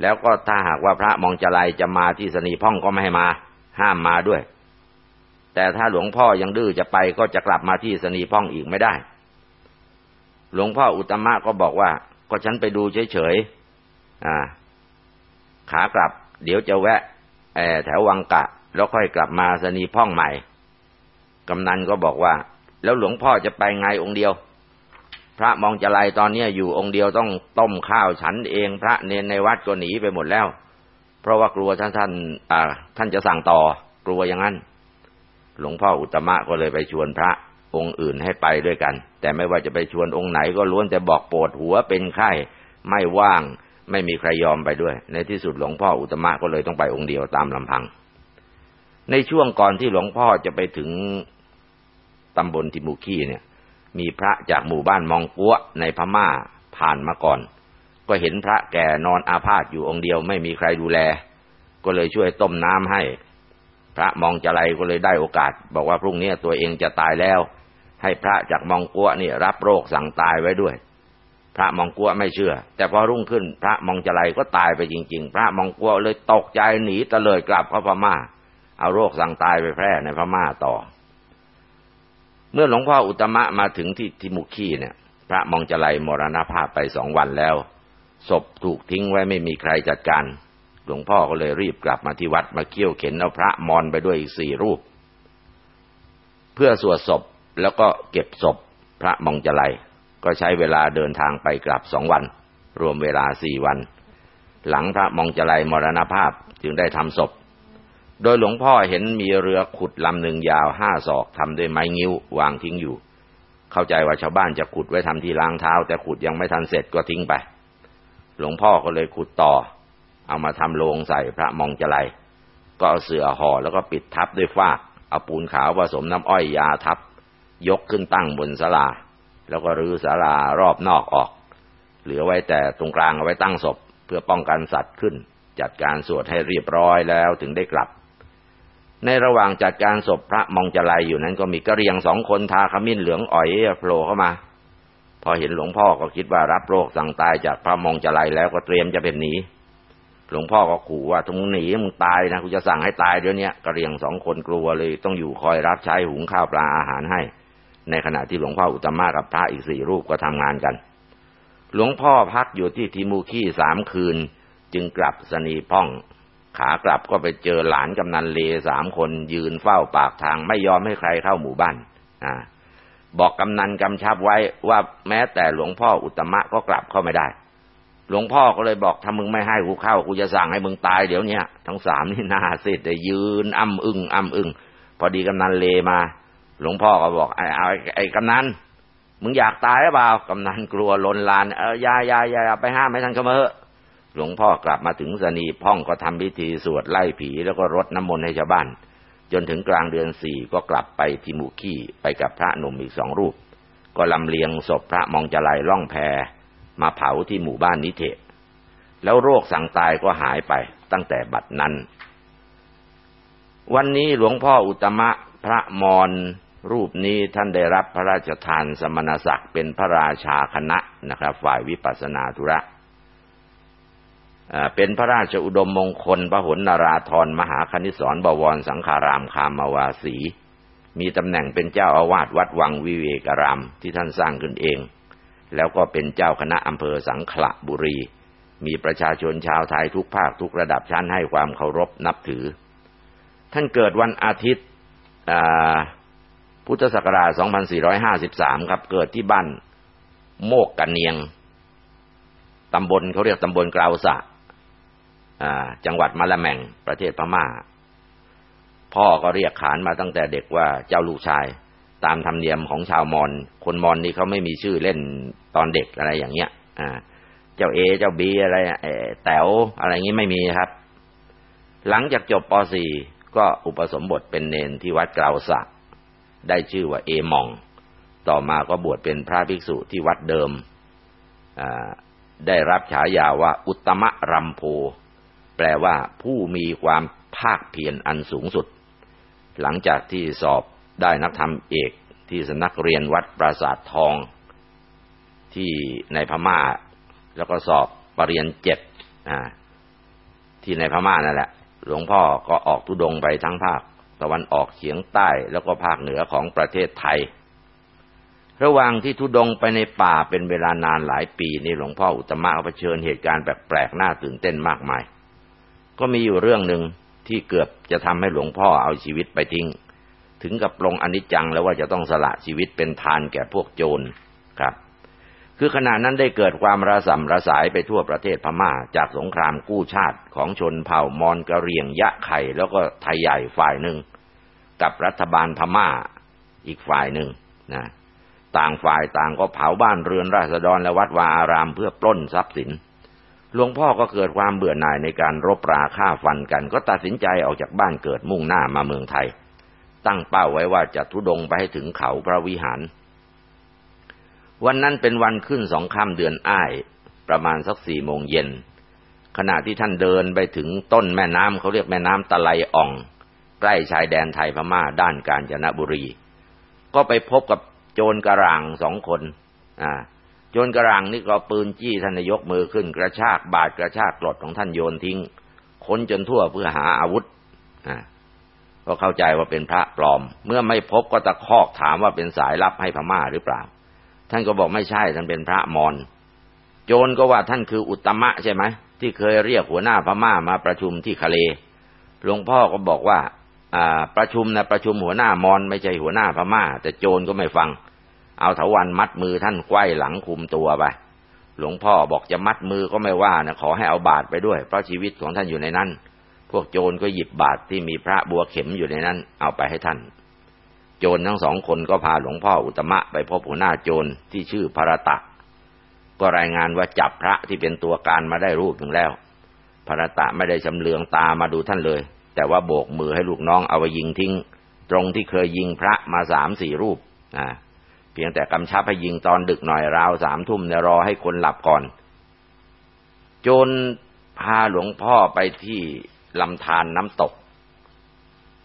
Speaker 2: แล้วก็ถ้าหากว่าพระมองจไลจะมาที่สนีพ่องก็ไม่ให้มา ห้ามมาด้วย แต่ถ้าหลวงพ่อยังดื้อจะไปก็จะกลับมาที่สนีพ่องอีกไม่ได้ หลวงพ่ออุตมะก็บอกว่า ก็ฉันไปดูเฉยๆอ่า ขากลับ เดี๋ยวจะแวะแถววังกะ แล้วค่อยกลับมาสนีพ่องใหม่ กำนันก็บอกว่า แล้วหลวงพ่อจะไปไงองค์เดียว พระมองจะไลตอนนี้อยู่องค์เดียวต้องต้มข้าวฉันเอง พระเนนในวัดก็หนีไปหมดแล้ว เพราะว่ากลัวท่านท่านอ่า ท่านจะสั่งต่อกลัวอย่างนั้น หลวงพ่ออุตมะก็เลยไปชวนพระองค์อื่นให้ไปด้วยกัน แต่ไม่ว่าจะไปชวนองค์ไหนก็ล้วนแต่บอกปวดหัวเป็นไข้ไม่ว่าง ไม่มีใครยอมไปด้วย ในที่สุดหลวงพ่ออุตมะก็เลยต้องไปองค์เดียวตามลำพัง ในช่วงก่อนที่หลวงพ่อจะไปถึง ตำบลทิมูคีเนี่ย มีพระจากหมู่บ้านมองกัวในพม่าผ่านมาก่อน ก็เห็นพระแก่นอนอาพาธอยู่องค์เดียวไม่มีใครดูแล ก็เลยช่วยต้มน้ำให้ พระมองจะไรก็เลยได้โอกาส บอกว่าพรุ่งนี้ตัวเองจะตายแล้ว ให้พระจากมองกัวนี่รับโรคสั่งตายไว้ด้วย พระมองกัวไม่เชื่อ แต่พอรุ่งขึ้น พระมองจะไรก็ตายไปจริง ๆ พระมองกัวเลยตกใจหนีตะเลยกลับเข้าพม่า เอาโรคสั่งตายไปแพร่ในพม่าต่อ เมื่อหลวงพ่ออุตมะมาถึงที่ทิมุขีเนี่ย พระมองจะไรมรณภาพไปสองวันแล้ว ศพถูกทิ้งไว้ไม่มีใครจัดการ หลวงพ่อก็เลยรีบกลับมาที่วัดมาเคี่ยวเข็นเอาพระมอนไปด้วยอีกสี่รูป เพื่อสวดศพแล้วก็เก็บศพพระมองจไลก็ใช้เวลาเดินทางไปกลับสองวัน รวมเวลาสี่วัน หลังพระมองจไลมรณภาพจึงได้ทำศพ โดยหลวงพ่อเห็นมีเรือขุดลำหนึ่งยาวห้าศอกทำด้วยไม้งิ้ววางทิ้งอยู่ เข้าใจว่าชาวบ้านจะขุดไว้ทำที่ล้างเท้า แต่ขุดยังไม่ทันเสร็จก็ทิ้งไป หลวงพ่อก็เลยขุดต่อ เอามาทำโลงใส่พระมองจไลก็เอาเสื่อห่อแล้วก็ปิดทับด้วยฟากเอาปูนขาวผสมน้ำอ้อยยาทับ ยกขึ้นตั้งบนศาลา แล้วก็รื้อศาลารอบนอกออก เหลือไว้แต่ตรงกลางเอาไว้ตั้งศพ เพื่อป้องกันสัตว์ขึ้น จัดการสวดให้เรียบร้อยแล้วถึงได้กลับ ในระหว่างจัดการศพพระมองจไลอยู่นั้นก็มีกระเรียงสองคนทาขมิ้นเหลืองอ่อยโผล่เข้ามา พอเห็นหลวงพ่อก็คิดว่ารับโรคสั่งตายจากพระมองจไลแล้วก็เตรียมจะเป็นหนีหลวงพ่อก็ขู่ว่าถ้ามึงหนีมึงตายนะกูจะสั่งให้ตายเดี๋ยวนี้กระเรียงสองคนกลัวเลย ต้องอยู่คอยรับใช้หุงข้าวปลาอาหารให้ ในขณะที่หลวงพ่ออุตมะกับพระอีกสี่รูปก็ทำงานกัน หลวงพ่อพักอยู่ที่ทิมูขี้สามคืน จึงกลับสนีพ่อง ขากลับก็ไปเจอหลานกำนันเลสามคนยืนเฝ้าปากทางไม่ยอมให้ใครเข้าหมู่บ้านอ่าบอกกำนันกำชับไว้ว่าแม้แต่หลวงพ่ออุตมะก็กลับเข้าไม่ได้ หลวงพ่อก็เลยบอกถ้ามึงไม่ให้กูเข้ากูจะสั่งให้มึงตายเดี๋ยวนี้ทั้งสามนี่หน้าเสร็จได้ยืนอ้ำอึ้งอ้ำอึ้งพอดีกำนันเลมา หลวงพ่อก็บอกไอ้ไอ้ไอ้กำนันมึงอยากตายหรือเปล่ากำนันกลัวลนลานเออยายายาไปห้ามไม่ทันก็มาเถอะ หลวงพ่อกลับมาถึงสนีพ่องก็ทำพิธีสวดไล่ผีแล้วก็รดน้ำมนต์ให้ชาวบ้าน จนถึงกลางเดือนสี่ก็กลับไปที่มูขี้ไปกับพระหนุ่มอีกสองรูป ก็ลำเลียงศพพระมองจไลล่องแพมาเผาที่หมู่บ้านนิเทศ แล้วโรคสั่งตายก็หายไปตั้งแต่บัดนั้น วันนี้หลวงพ่ออุตมะพระมรรูปนี้ท่านได้รับพระราชทานสมณศักดิ์เป็นพระราชาคณะนะครับ ฝ่ายวิปัสนาธุระ เป็นพระราชอุดมมงคลพระหนนาราธรมหาคณิสรบวรสังขารามคามาวาสี มีตำแหน่งเป็นเจ้าอาวาสวัดวังวิเวการามที่ท่านสร้างขึ้นเอง แล้วก็เป็นเจ้าคณะอำเภอสังขละบุรี มีประชาชนชาวไทยทุกภาคทุกระดับชั้นให้ความเคารพนับถือ ท่านเกิดวันอาทิตย์พุทธศักราช 2453 ครับ เกิดที่บ้านโมกกันเนียง ตำบลเขาเรียกตำบลกราวสะ จังหวัดมะละแมงประเทศพม่า พ่อก็เรียกขานมาตั้งแต่เด็กว่าเจ้าลูกชาย ตามธรรมเนียมของชาวมอญคนมอญนี่เขาไม่มีชื่อเล่นตอนเด็กอะไรอย่างเงี้ยอ่าเจ้าเอเจ้าบีอะไรแต๋วอะไรงี้ไม่มีครับ หลังจากจบป .4 ก็อุปสมบทเป็นเนนที่วัดกลาวสะ ได้ชื่อว่าเอมอง ต่อมาก็บวชเป็นพระภิกษุที่วัดเดิมได้รับฉายาว่าอุตมะรัมโพ แปลว่าผู้มีความภาคเพียรอันสูงสุด หลังจากที่สอบได้นักธรรมเอกที่สนักเรียนวัดปราสาททอง ที่ในพม่า แล้วก็สอบปรริญญาเจ็ดที่ในพม่านั่นแหละ หลวงพ่อก็ออกทุดงไปทั้งภาคตะวันออกเฉียงใต้แล้วก็ภาคเหนือของประเทศไทย ระหว่างที่ทุดงไปในป่าเป็นเวลานานหลายปีนี่หลวงพ่ออุตมะเผชิญเหตุการณ์แปลกๆน่าตื่นเต้นมากมาย ก็มีอยู่เรื่องหนึ่งที่เกือบจะทำให้หลวงพ่อเอาชีวิตไปทิ้ง ถึงกับลงอนิจจังแล้วว่าจะต้องสละชีวิตเป็นทานแก่พวกโจรครับ คือขณะนั้นได้เกิดความระสำระสายไปทั่วประเทศพม่า จากสงครามกู้ชาติของชนเผ่ามอนกะเรียงยะไข่แล้วก็ไทยใหญ่ฝ่ายหนึ่ง กับรัฐบาลพม่าอีกฝ่ายหนึ่งนะต่างฝ่ายต่างก็เผาบ้านเรือนราษฎรและวัดวาอารามเพื่อปล้นทรัพย์สิน หลวงพ่อก็เกิดความเบื่อหน่ายในการรบราฆ่าฟันกัน ก็ตัดสินใจออกจากบ้านเกิดมุ่งหน้ามาเมืองไทย ตั้งเป้าไว้ว่าจะทุดงไปให้ถึงเขาพระวิหาร วันนั้นเป็นวันขึ้นสองค่ำเดือนอ้าย ประมาณสักสี่โมงเย็น ขณะที่ท่านเดินไปถึงต้นแม่น้ำเขาเรียกแม่น้ำตะไลอ่อง ใกล้ชายแดนไทยพม่าด้านกาญจนบุรี ก็ไปพบกับโจรกระรังสองคน อ่า จรกระรังนี่ก็ปืนจี้ท่านนายกมือขึ้น กระชากบาดกระชากกรดของท่านโยนทิ้ง ค้นจนทั่วเพื่อหาอาวุธก็เข้าใจว่าเป็นพระปลอม เมื่อไม่พบก็ตะคอกถามว่าเป็นสายลับให้พม่าหรือเปล่า ท่านก็บอกไม่ใช่ท่านเป็นพระมอญโจรก็ว่าท่านคืออุตมะใช่ไหมที่เคยเรียกหัวหน้าพม่ามาประชุมที่คาเลหลวงพ่อก็บอกว่าประชุมนะประชุมหัวหน้ามอนไม่ใช่หัวหน้าพม่า แต่โจรก็ไม่ฟัง เอาเถาวันมัดมือท่านไขว้หลังคุมตัวไป หลวงพ่อบอกจะมัดมือก็ไม่ว่านะขอให้เอาบาตรไปด้วย เพราะชีวิตของท่านอยู่ในนั้น พวกโจรก็หยิบบาตรที่มีพระบัวเข็มอยู่ในนั้น เอาไปให้ท่าน โจรทั้งสองคนก็พาหลวงพ่ออุตมะไปพบหัวหน้าโจรที่ชื่อพระตะ ก็รายงานว่าจับพระที่เป็นตัวการมาได้รูปหนึ่งแล้ว พระตะไม่ได้ชำเลืองตามาดูท่านเลย แต่ว่าโบกมือให้ลูกน้องเอาไปยิงทิ้ง ตรงที่เคยยิงพระมาสามสี่รูปอ่า เพียงแต่กำชับให้ยิงตอนดึกหน่อยราวสามทุ่มเนี่ยรอให้คนหลับก่อน จนพาหลวงพ่อไปที่ลำธารนน้ำตก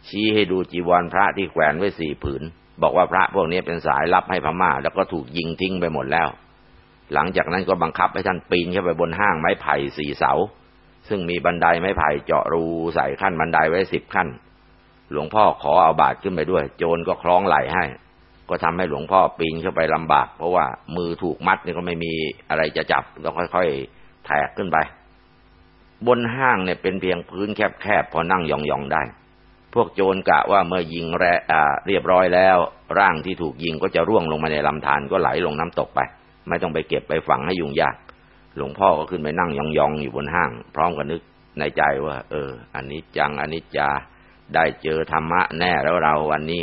Speaker 2: ชี้ให้ดูจีวรพระที่แขวนไว้สี่ผืน บอกว่าพระพวกนี้เป็นสายลับให้พม่า แล้วก็ถูกยิงทิ้งไปหมดแล้ว หลังจากนั้นก็บังคับให้ท่านปีนขึ้นไปบนห้างไม้ไผ่สี่เสา ซึ่งมีบันไดไม้ไผ่เจาะรูใส่ขั้นบันไดไว้สิบขั้น หลวงพ่อขอเอาบาตรขึ้นไปด้วย โจรก็คล้องไหลให้ ก็ทำให้หลวงพ่อปีนเข้าไปลำบาก เพราะว่ามือถูกมัดนี่ก็ไม่มีอะไรจะจับต้องค่อยๆแทกขึ้นไป บนห้างเนี่ยเป็นเพียงพื้นแคบๆพอนั่งยองๆได้ พวกโจรกะว่าเมื่อยิงแรเรียบร้อยแล้ว ร่างที่ถูกยิงก็จะร่วงลงมาในลำธารก็ไหลลงน้ำตกไป ไม่ต้องไปเก็บไปฝังให้ยุ่งยาก หลวงพ่อก็ขึ้นไปนั่งยองๆอยู่บนห้าง พร้อมกับนึกในใจว่า เอออันนี้จังอันนี้จาได้เจอธรรมะแน่แล้วเราวันนี้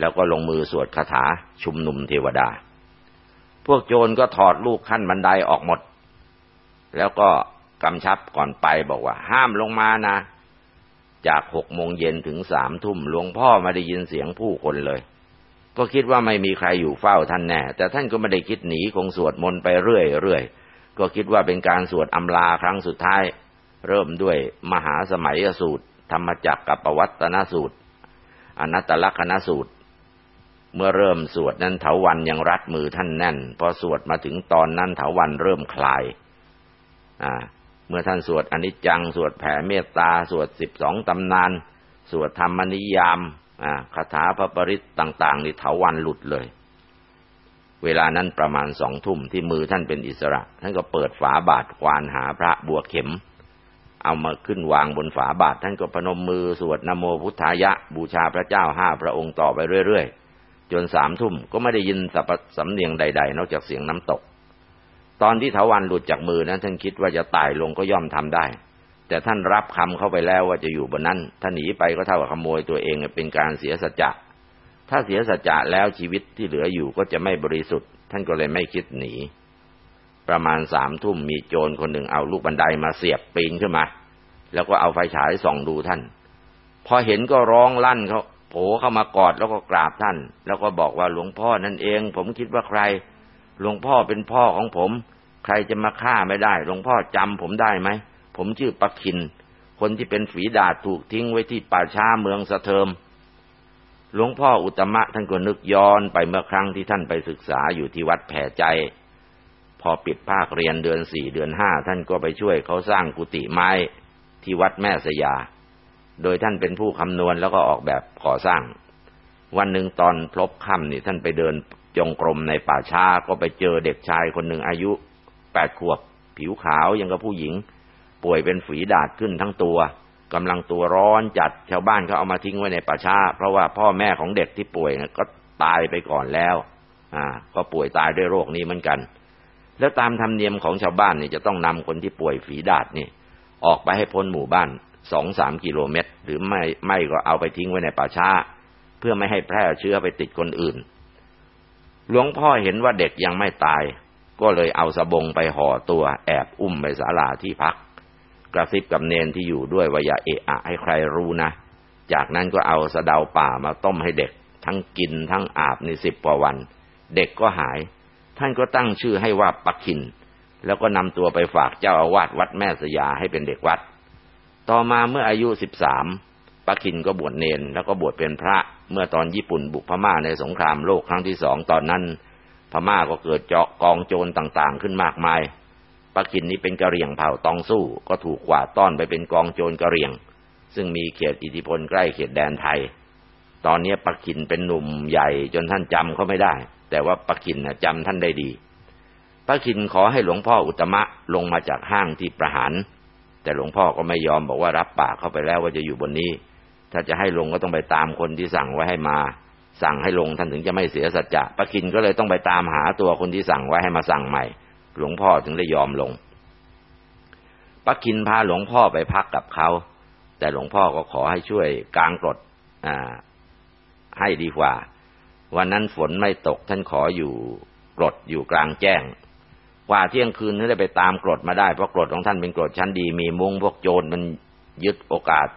Speaker 2: แล้วก็ลงมือสวดคาถาชุมนุมเทวดา พวกโจรก็ถอดลูกขั้นบันไดออกหมด แล้วก็กำชับก่อนไปบอกว่า ห้ามลงมานะ จากหกโมงเย็นถึงสามทุ่มหลวงพ่อไม่ได้ยินเสียงผู้คนเลย ก็คิดว่าไม่มีใครอยู่เฝ้าท่านแน่ แต่ท่านก็ไม่ได้คิดหนีคงสวดมนต์ไปเรื่อยๆ ก็คิดว่าเป็นการสวดอำลาครั้งสุดท้าย เริ่มด้วยมหาสมัยสูตร ธรรมจักรกับปวัตนสูตร อนัตตลกนสูตร เมื่อเริ่มสวดนั้นเถาวันยังรัดมือท่านแน่น พอสวดมาถึงตอนนั้นเถาวันเริ่มคลาย อ่า เมื่อท่านสวดอนิจจัง สวดแผ่เมตตา สวดสิบสองตำนาน สวดธรรมนิยาม อ่าคาถาพระปริตต่างๆนี่เถาวันหลุดเลย เวลานั้นประมาณสองทุ่มที่มือท่านเป็นอิสระ ท่านก็เปิดฝาบาทควานหาพระบัวเข็ม เอามาขึ้นวางบนฝาบาท ท่านก็พนมมือสวดนโมพุทธายะ บูชาพระเจ้าห้าพระองค์ต่อไปเรื่อยๆ จนสามทุ่มก็ไม่ได้ยินสับสำเนียงใด ๆ นอกจากเสียงน้ำตก ตอนที่เถาวันหลุดจากมือนั้นท่านคิดว่าจะตายลงก็ย่อมทำได้ แต่ท่านรับคำเข้าไปแล้วว่าจะอยู่บนนั้นถ้าหนีไปก็เท่ากับขโมยตัวเองเป็นการเสียสัจจะถ้าเสียสัจจะแล้วชีวิตที่เหลืออยู่ก็จะไม่บริสุทธิ์ ท่านก็เลยไม่คิดหนี ประมาณสามทุ่มมีโจรคนหนึ่งเอาลูกบันไดมาเสียบปีนขึ้นมา แล้วก็เอาไฟฉายส่องดูท่าน พอเห็นก็ร้องลั่นเขา โผเข้ามากอดแล้วก็กราบท่าน แล้วก็บอกว่าหลวงพ่อนั่นเอง ผมคิดว่าใคร หลวงพ่อเป็นพ่อของผม ใครจะมาฆ่าไม่ได้ หลวงพ่อจำผมได้ไหม ผมชื่อปักขิน คนที่เป็นฝีดาษถูกทิ้งไว้ที่ป่าช้าเมืองสะเทิมหลวงพ่ออุตมะท่านก็นึกย้อนไปเมื่อครั้งที่ท่านไปศึกษาอยู่ที่วัดแผ่ใจ พอปิดภาคเรียนเดือนสี่เดือนห้าท่านก็ไปช่วยเขาสร้างกุฏิไม้ที่วัดแม่สยา โดยท่านเป็นผู้คำนวณแล้วก็ออกแบบก่อสร้าง วันหนึ่งตอนพลบค่ำนี่ท่านไปเดินจงกรมในป่าช้าก็ไปเจอเด็กชายคนหนึ่งอายุแปดขวบ ผิวขาวยังกับผู้หญิง ป่วยเป็นฝีดาดขึ้นทั้งตัวกำลังตัวร้อนจัดชาวบ้านเขาเอามาทิ้งไว้ในป่าช้า เพราะว่าพ่อแม่ของเด็กที่ป่วยนะก็ตายไปก่อนแล้ว อ่า ก็ป่วยตายด้วยโรคนี้เหมือนกัน แล้วตามธรรมเนียมของชาวบ้านนี่จะต้องนำคนที่ป่วยฝีดาดนี่ ออกไปให้พ้นหมู่บ้าน สองสามกิโลเมตร หรือไม่ไม่ก็เอาไปทิ้งไว้ในป่าช้า เพื่อไม่ให้แพร่เชื้อไปติดคนอื่น หลวงพ่อเห็นว่าเด็กยังไม่ตาย ก็เลยเอาสบงไปห่อตัวแอบอุ้มไปศาลาที่พัก กระซิบกับเนนที่อยู่ด้วยว่าอย่าเอะอะให้ใครรู้นะ จากนั้นก็เอาสะเดาป่ามาต้มให้เด็ก ทั้งกินทั้งอาบในสิบกว่าวัน เด็กก็หาย ท่านก็ตั้งชื่อให้ว่าปักขิน แล้วก็นำตัวไปฝากเจ้าอาวาสวัดแม่สยาให้เป็นเด็กวัด ต่อมาเมื่ออายุสิบสามปาคินก็บวชเนนแล้วก็บวชเป็นพระเมื่อตอนญี่ปุ่นบุกพม่าในสงครามโลกครั้งที่สองตอนนั้น พม่าก็เกิดเจาะกองโจรต่างๆ ขึ้นมากมายปาคินนี้เป็นกะเหรี่ยงเผ่าตองสู้ก็ถูกกวาดต้อนไปเป็นกองโจรกะเหรี่ยง ซึ่งมีเขตอิทธิพลใกล้เขตแดนไทย ตอนนี้ปักขินเป็นหนุ่มใหญ่จนท่านจำเขาไม่ได้ แต่ว่าปักขินจำท่านได้ดีปักขินขอให้หลวงพ่ออุตมะลงมาจากห้างที่ประหาร แต่หลวงพ่อก็ไม่ยอมบอกว่ารับปากเข้าไปแล้วว่าจะอยู่บนนี้ ถ้าจะให้ลงก็ต้องไปตามคนที่สั่งไว้ให้มา สั่งให้ลงท่านถึงจะไม่เสียสัจจะปะคินก็เลยต้องไปตามหาตัวคนที่สั่งไว้ให้มาสั่งใหม่ หลวงพ่อถึงได้ยอมลงปะคินพาหลวงพ่อไปพักกับเขา แต่หลวงพ่อก็ขอให้ช่วยกลางกรดให้ดีกว่า วันนั้นฝนไม่ตกท่านขออยู่กรดอยู่กลางแจ้ง กว่าเที่ยงคืนท่านได้ไปตามกรดมาได้เพราะกรดของท่านเป็นกรดชั้นดี มีมุ้งพวกโจรมันยึดโอกาส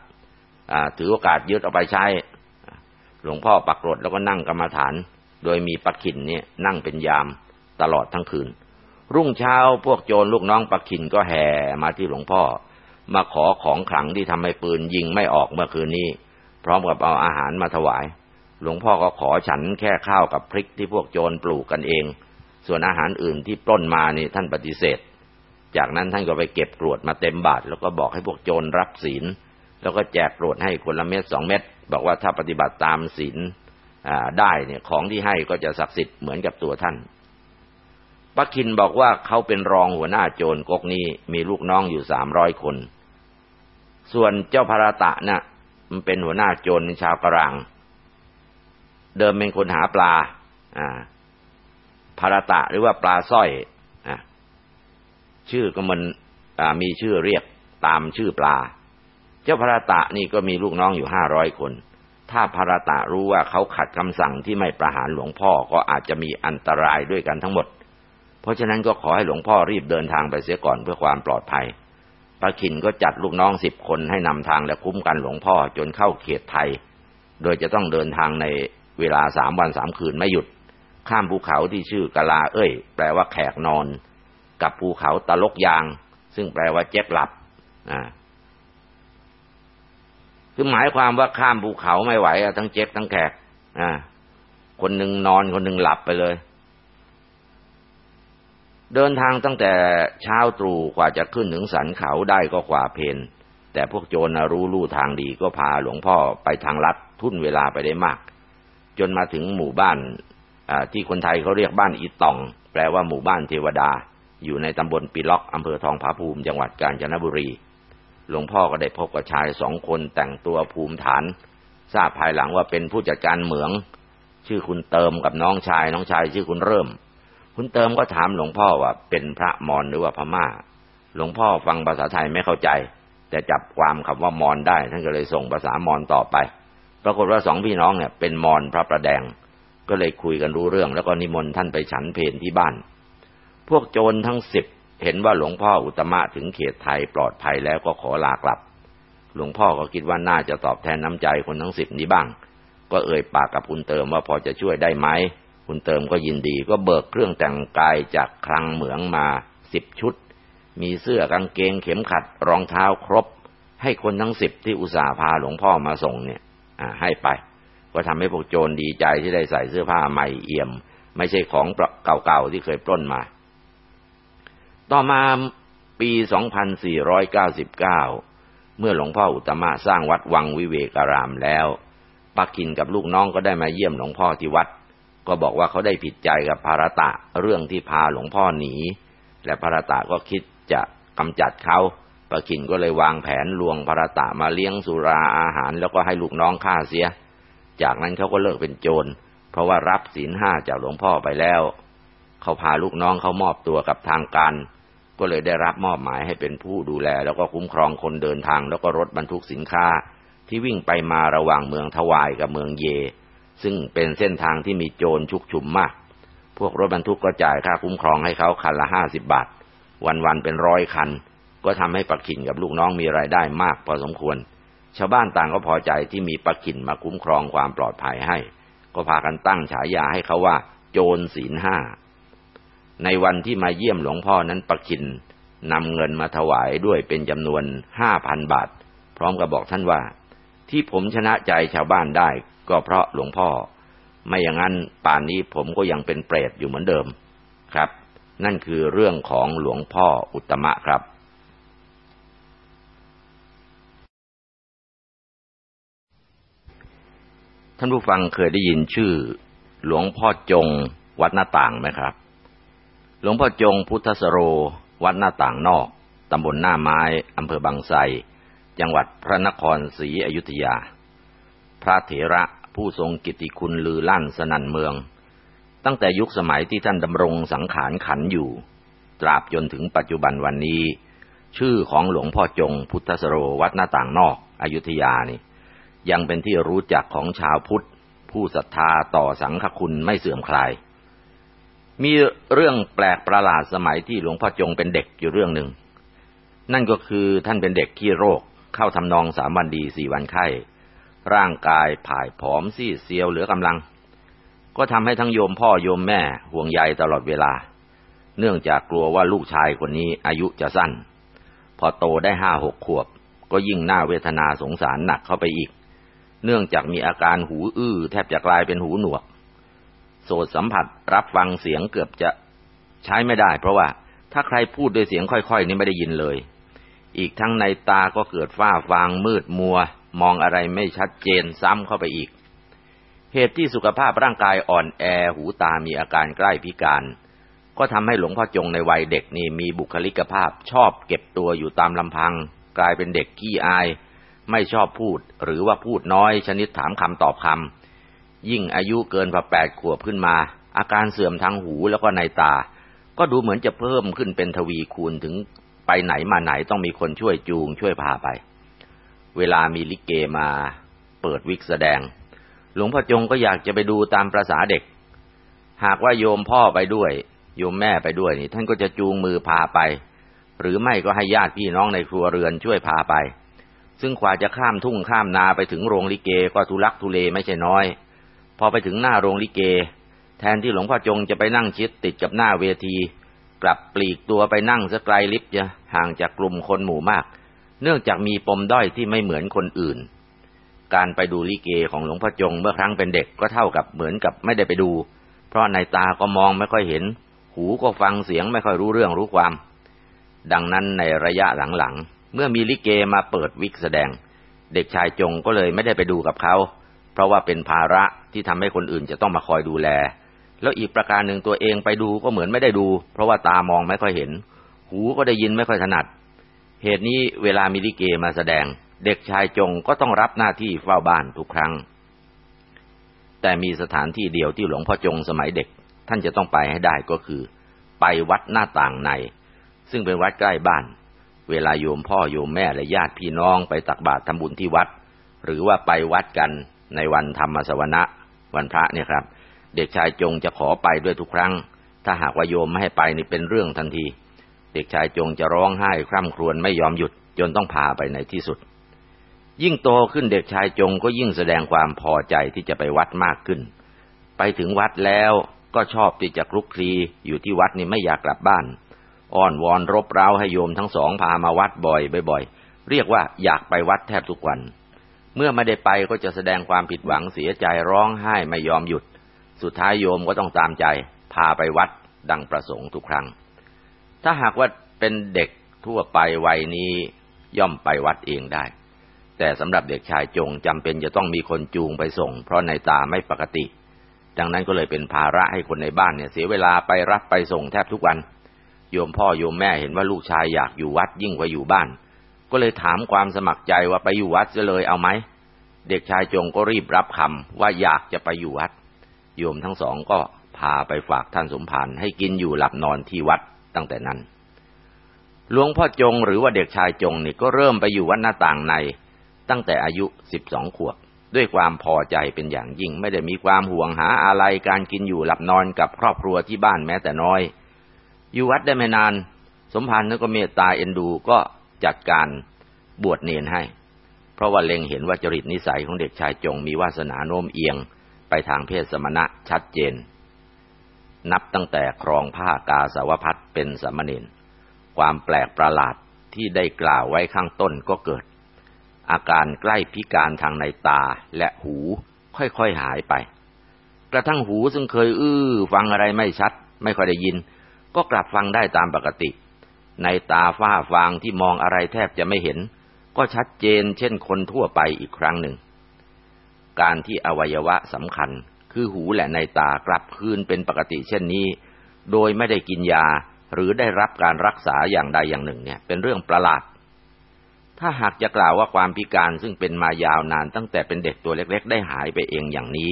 Speaker 2: ถือโอกาสยึดเอาไปใช้ หลวงพ่อปักกรดแล้วก็นั่งกรรมฐาน โดยมีปักขินเนี่ยนั่งเป็นยามตลอดทั้งคืน รุ่งเช้าพวกโจรลูกน้องปักขินก็แห่มาที่หลวงพ่อ มาขอของขลังที่ทำให้ปืนยิงไม่ออกเมื่อคืนนี้ พร้อมกับเอาอาหารมาถวาย หลวงพ่อก็ขอฉันแค่ข้าวกับพริกที่พวกโจรปลูกกันเอง ส่วนอาหารอื่นที่ปล้นมานี่ท่านปฏิเสธ จากนั้นท่านก็ไปเก็บกรวดมาเต็มบาทแล้วก็บอกให้พวกโจรรับศีล แล้วก็แจกโปรดให้คนละเม็ดสองเม็ดบอกว่าถ้าปฏิบัติตามศีลได้เนี่ยของที่ให้ก็จะศักดิ์สิทธิ์เหมือนกับตัวท่านปักคินบอกว่าเขาเป็นรองหัวหน้าโจรกกนี้มีลูกน้องอยู่สามร้อยคน ส่วนเจ้าพราตะนะ่ะมันเป็นหัวหน้าโจรชาวกะรัง เดิมเป็นคนหาปลา อ่า พาราตะหรือว่าปลาสร้อยอชื่อก็มันมีชื่อเรียกตามชื่อปลา เจ้าพระตะนี่ก็มีลูกน้องอยู่ห้าร้อยคน ถ้าพระตะรู้ว่าเขาขัดคำสั่งที่ไม่ประหารหลวงพ่อก็อาจจะมีอันตรายด้วยกันทั้งหมด เพราะฉะนั้นก็ขอให้หลวงพ่อรีบเดินทางไปเสียก่อนเพื่อความปลอดภัยพระขินก็จัดลูกน้องสิบคนให้นำทางและคุ้มกันหลวงพ่อจนเข้าเขตไทย โดยจะต้องเดินทางในเวลาสามวันสามคืนไม่หยุด ข้ามภูเขาที่ชื่อกะลาเอ้ย แปลว่าแขกนอน กับภูเขาตะลกยาง ซึ่งแปลว่าเจ็บหลับอ่าคือหมายความว่าข้ามภูเขาไม่ไหวทั้งเจ็บทั้งแขกอ่าคนหนึ่งนอนคนหนึ่งหลับไปเลย เดินทางตั้งแต่เช้าตรู่กว่าจะขึ้นถึงสันเขาได้ก็กว่าเพนแต่พวกโจรรู้ลู่ทางดีก็พาหลวงพ่อไปทางลัดทุ่นเวลาไปได้มาก จนมาถึงหมู่บ้าน ที่คนไทยเขาเรียกบ้านอีตอง แปลว่าหมู่บ้านเทวดา อยู่ในตำบลปีล็อกอำเภอทองผาภูมิจังหวัดกาญจนบุรี หลวงพ่อก็ได้พบกับชายสองคนแต่งตัวภูมิฐาน ทราบภายหลังว่าเป็นผู้จัดการเหมือง ชื่อคุณเติมกับน้องชาย น้องชายชื่อคุณเริ่ม คุณเติมก็ถามหลวงพ่อว่าเป็นพระมอญหรือว่าพม่า หลวงพ่อฟังภาษาไทยไม่เข้าใจ แต่จับความคำว่ามอญได้ท่านก็เลยส่งภาษามอญต่อไป ปรากฏว่าสองพี่น้องเนี่ยเป็นมอญพระประแดง ก็เลยคุยกันรู้เรื่อง แล้วก็นิมนต์ท่านไปฉันเพลที่บ้าน พวกโจรทั้งสิบเห็นว่าหลวงพ่ออุตมะถึงเขตไทยปลอดภัยแล้วก็ขอลากลับ หลวงพ่อก็คิดว่าน่าจะตอบแทนน้ำใจคนทั้งสิบนี้บ้าง ก็เอ่ยปากกับคุณเติมว่าพอจะช่วยได้ไหม คุณเติมก็ยินดีก็เบิกเครื่องแต่งกายจากคลังเหมืองมาสิบชุด มีเสื้อกางเกงเข็มขัดรองเท้าครบ ให้คนทั้งสิบที่อุตส่าห์พาหลวงพ่อมาส่งเนี่ยให้ไป ก็ทำให้พวกโจรดีใจที่ได้ใส่เสื้อผ้าใหม่เอี่ยม ไม่ใช่ของเก่าๆที่เคยปล้นมา ต่อมาปี 2499 เมื่อหลวงพ่ออุตมะสร้างวัดวังวิเวการามแล้วปักกินกับลูกน้องก็ได้มาเยี่ยมหลวงพ่อที่วัด ก็บอกว่าเขาได้ผิดใจกับภารตะเรื่องที่พาหลวงพ่อหนี และภารตะก็คิดจะกำจัดเขาปะกินก็เลยวางแผนลวงภารตะมาเลี้ยงสุราอาหาร แล้วก็ให้ลูกน้องฆ่าเสีย จากนั้นเขาก็เลิกเป็นโจร เพราะว่ารับศีลห้าจากหลวงพ่อไปแล้ว เขาพาลูกน้องเขามอบตัวกับทางการ ก็เลยได้รับมอบหมายให้เป็นผู้ดูแล แล้วก็คุ้มครองคนเดินทาง แล้วก็รถบรรทุกสินค้า ที่วิ่งไปมาระหว่างเมืองทวายกับเมืองเย ซึ่งเป็นเส้นทางที่มีโจรชุกชุมมาก พวกรถบรรทุกก็จ่ายค่าคุ้มครองให้เขาคันละห้าสิบบาท วันๆเป็นร้อยคัน ก็ทำให้ปักขินกับลูกน้องมีรายได้มากพอสมควร ชาวบ้านต่างก็พอใจที่มีปักขินมาคุ้มครองความปลอดภัยให้ ก็พากันตั้งฉายาให้เขาว่า โจรศีลห้า ในวันที่มาเยี่ยมหลวงพ่อนั้นประคินนำเงินมาถวายด้วยเป็นจำนวนห้าพันบาท พร้อมกับบอกท่านว่า ที่ผมชนะใจชาวบ้านได้ ก็เพราะหลวงพ่อ ไม่อย่างนั้นป่านนี้ผมก็ยังเป็นเปรตอยู่เหมือนเดิมครับ นั่นคือเรื่องของหลวงพ่ออุตมะครับ ท่านผู้ฟังเคยได้ยินชื่อ หลวงพ่อจง วัดหน้าต่างไหมครับ หลวงพ่อจงพุทธสโร วัดหน้าต่างนอก ตำบลหน้าไม้อำเภอบางไทรจังหวัดพระนครศรีอยุธยา
Speaker 1: พระเถระผู้ทรงกิตติคุณลือลั่นสนั่นเมือง ตั้งแต่ยุคสมัยที่ท่านดำรงสังขารขันอยู่ ตราบจนถึงปัจจุบันวันนี้ ชื่อของหลวงพ่อจงพุทธสโรวัดหน้าต่างนอกอยุธยานี่ ยังเป็นที่รู้จักของชาวพุทธ ผู้ศรัทธาต่อสังฆคุณไม่เสื่อมคลาย มีเรื่องแปลกประหลาดสมัยที่หลวงพ่อจงเป็นเด็กอยู่เรื่องหนึ่ง นั่นก็คือท่านเป็นเด็กขี้โรค เข้าทำนองสามวันดีสี่วันไข้ ร่างกายผายผอมซีดเซียวเหลือกำลัง ก็ทำให้ทั้งโยมพ่อโยมแม่ห่วงใยตลอดเวลา เนื่องจากกลัวว่าลูกชายคนนี้อายุจะสั้น พอโตได้ห้าหกขวบ ก็ยิ่งน่าเวทนาสงสารหนักเข้าไปอีก เนื่องจากมีอาการหูอื้อ แทบจะกลายเป็นหูหนวก โสดสัมผัสรับฟังเสียงเกือบจะใช้ไม่ได้ เพราะว่าถ้าใครพูดด้วยเสียงค่อยๆ นี่ไม่ได้ยินเลย อีกทั้งในตาก็เกิดฝ้าฟางมืดมัว มองอะไรไม่ชัดเจนซ้ำเข้าไปอีก เหตุที่สุขภาพร่างกายอ่อนแอหูตามีอาการใกล้พิการ ก็ทำให้หลวงพ่อจงในวัยเด็กนี่มีบุคลิกภาพชอบเก็บตัวอยู่ตามลำพัง กลายเป็นเด็กขี้อาย ไม่ชอบพูด หรือว่าพูดน้อยชนิดถามคำตอบคำยิ่งอายุเกินพอแปดขวบขึ้นมา อาการเสื่อมทางหูแล้วก็ในตา ก็ดูเหมือนจะเพิ่มขึ้นเป็นทวีคูณถึงไปไหนมาไหนต้องมีคนช่วยจูง ช่วยพาไป เวลามีลิเกมาเปิดวิกแสดง หลวงพ่อจงก็อยากจะไปดูตามประษาเด็ก หากว่าโยมพ่อไปด้วย โยมแม่ไปด้วยนี่ ท่านก็จะจูงมือพาไป หรือไม่ก็ให้ญาติพี่น้องในครัวเรือนช่วยพาไป ซึ่งกว่าจะข้ามทุ่งข้ามนาไปถึงโรงลิเกก็ทุลักทุเลไม่ใช่น้อย พอไปถึงหน้าโรงลิเก แทนที่หลวงพ่อจงจะไปนั่งชิดติดกับหน้าเวที กลับปลีกตัวไปนั่งสกไกลลิฟต์จะห่างจากกลุ่มคนหมู่มาก เนื่องจากมีปมด้อยที่ไม่เหมือนคนอื่น การไปดูลิเกของหลวงพ่อจงเมื่อครั้งเป็นเด็กก็เท่ากับเหมือนกับไม่ได้ไปดู เพราะในตาก็มองไม่ค่อยเห็น หูก็ฟังเสียงไม่ค่อยรู้เรื่องรู้ความ ดังนั้นในระยะหลังๆ เมื่อมีลิเกมาเปิดวิกแสดง เด็กชายจงก็เลยไม่ได้ไปดูกับเขา เพราะว่าเป็นภาระที่ทำให้คนอื่นจะต้องมาคอยดูแล แล้วอีกประการหนึ่งตัวเองไปดูก็เหมือนไม่ได้ดู เพราะว่าตามองไม่ค่อยเห็น หูก็ได้ยินไม่ค่อยถนัด เหตุนี้เวลามีลิเกมาแสดง เด็กชายจงก็ต้องรับหน้าที่เฝ้าบ้านทุกครั้ง แต่มีสถานที่เดียวที่หลวงพ่อจงสมัยเด็ก ท่านจะต้องไปให้ได้ก็คือ ไปวัดหน้าต่างใน ซึ่งเป็นวัดใกล้บ้าน เวลาโยมพ่อโยมแม่และญาติพี่น้องไปตักบาตรทำบุญที่วัด หรือว่าไปวัดกันในวันธรรมสวนะวันพระเนี่ยครับ เด็กชายจงจะขอไปด้วยทุกครั้ง ถ้าหากว่าโยมไม่ให้ไปนี่เป็นเรื่องทันที เด็กชายจงจะร้องไห้คร่ำครวญไม่ยอมหยุดจนต้องพาไปในที่สุด ยิ่งโตขึ้นเด็กชายจงก็ยิ่งแสดงความพอใจที่จะไปวัดมากขึ้น ไปถึงวัดแล้วก็ชอบที่จะคลุกคลีอยู่ที่วัดนี่ไม่อยากกลับบ้าน อ้อนวอนรบเร้าให้โยมทั้งสองพามาวัดบ่อยบ่อยๆเรียกว่าอยากไปวัดแทบทุกวัน เมื่อไม่ได้ไปก็จะแสดงความผิดหวังเสียใจร้องไห้ไม่ยอมหยุด สุดท้ายโยมก็ต้องตามใจ พาไปวัดดังประสงค์ทุกครั้ง ถ้าหากว่าเป็นเด็กทั่วไปวัยนี้ย่อมไปวัดเองได้ แต่สำหรับเด็กชายจงจำเป็นจะต้องมีคนจูงไปส่ง เพราะในตาไม่ปกติ ดังนั้นก็เลยเป็นภาระให้คนในบ้านเนี่ยเสียเวลาไปรับไปส่งแทบทุกวัน โยมพ่อโยมแม่เห็นว่าลูกชายอยากอยู่วัดยิ่งกว่าอยู่บ้าน ก็เลยถามความสมัครใจว่าไปอยู่วัดจะเลยเอาไหม เด็กชายจงก็รีบรับคำว่าอยากจะไปอยู่วัด โยมทั้งสองก็พาไปฝากท่านสมภารให้กินอยู่หลับนอนที่วัดตั้งแต่นั้น หลวงพ่อจงหรือว่าเด็กชายจงนี่ก็เริ่มไปอยู่วัดหน้าต่างในตั้งแต่อายุสิบสองขวบด้วยความพอใจเป็นอย่างยิ่งไม่ได้มีความห่วงหาอะไรการกินอยู่หลับนอนกับครอบครัวที่บ้านแม้แต่น้อย อยู่วัดได้ไม่นาน สมภารนก็เมตตาเอ็นดูก็จัดการบวชเนนให้ เพราะว่าเล็งเห็นว่าจริตนิสัยของเด็กชายจงมีวาสนาโน้มเอียงไปทางเพศสมณะชัดเจน นับตั้งแต่ครองผ้ากาสาวพัดเป็นสมณีนความแปลกประหลาดที่ได้กล่าวไว้ข้างต้นก็เกิด อาการใกล้พิการทางในตาและหูค่อยๆหายไป กระทั่งหูซึ่งเคยอื้อฟังอะไรไม่ชัด ไม่ค่อยได้ยิน ก็กลับฟังได้ตามปกติ ในตาฝ้าฟางที่มองอะไรแทบจะไม่เห็น ก็ชัดเจนเช่นคนทั่วไปอีกครั้งหนึ่ง การที่อวัยวะสำคัญ คือหูและในตากลับคืนเป็นปกติเช่นนี้ โดยไม่ได้กินยาหรือได้รับการรักษาอย่างใดอย่างหนึ่งเนี่ย เป็นเรื่องประหลาด ถ้าหากจะกล่าวว่าความพิการซึ่งเป็นมายาวนานตั้งแต่เป็นเด็กตัวเล็ก ๆ ได้หายไปเองอย่างนี้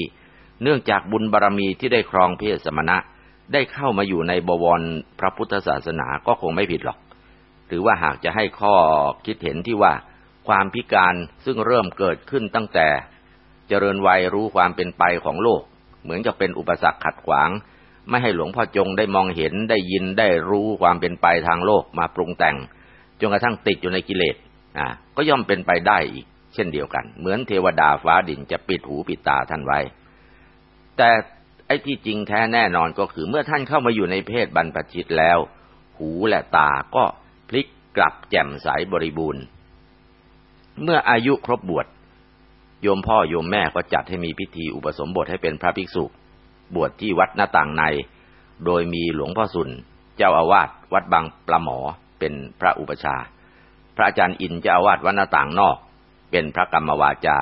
Speaker 1: เนื่องจากบุญบารรมีที่ได้ครองเพศสมณะ ได้เข้ามาอยู่ในบวรพระพุทธศาสนาก็คงไม่ผิดหรอก หรือว่าหากจะให้ข้อคิดเห็นที่ว่าความพิการซึ่งเริ่มเกิดขึ้นตั้งแต่ เจริญวัยรู้ความเป็นไปของโลก เหมือนจะเป็นอุปสรรคขัดขวาง ไม่ให้หลวงพ่อจงได้มองเห็นได้ยินได้รู้ความเป็นไปทางโลกมาปรุงแต่งจนกระทั่งติดอยู่ในกิเลสอ่าก็ย่อมเป็นไปได้อีก เช่นเดียวกัน เหมือนเทวดาฟ้าดินจะปิดหูปิดตาท่านไว้ แต่ ไอ้ที่จริงแท้แน่นอนก็คือเมื่อท่านเข้ามาอยู่ในเพศบรรพชิตแล้ว หูและตาก็พลิกกลับแจ่มใสบริบูรณ์ เมื่ออายุครบบวชโยมพ่อโยมแม่ก็จัดให้มีพิธีอุปสมบทให้เป็นพระภิกษุ บวชที่วัดหน้าต่างใน โดยมีหลวงพ่อสุน เจ้าอาวาสวัดบางปลาหมอเป็นพระอุปชา พระอาจารย์อินเจ้าอาวาดวัดหน้าต่างนอก เป็นพระกรรมวาจา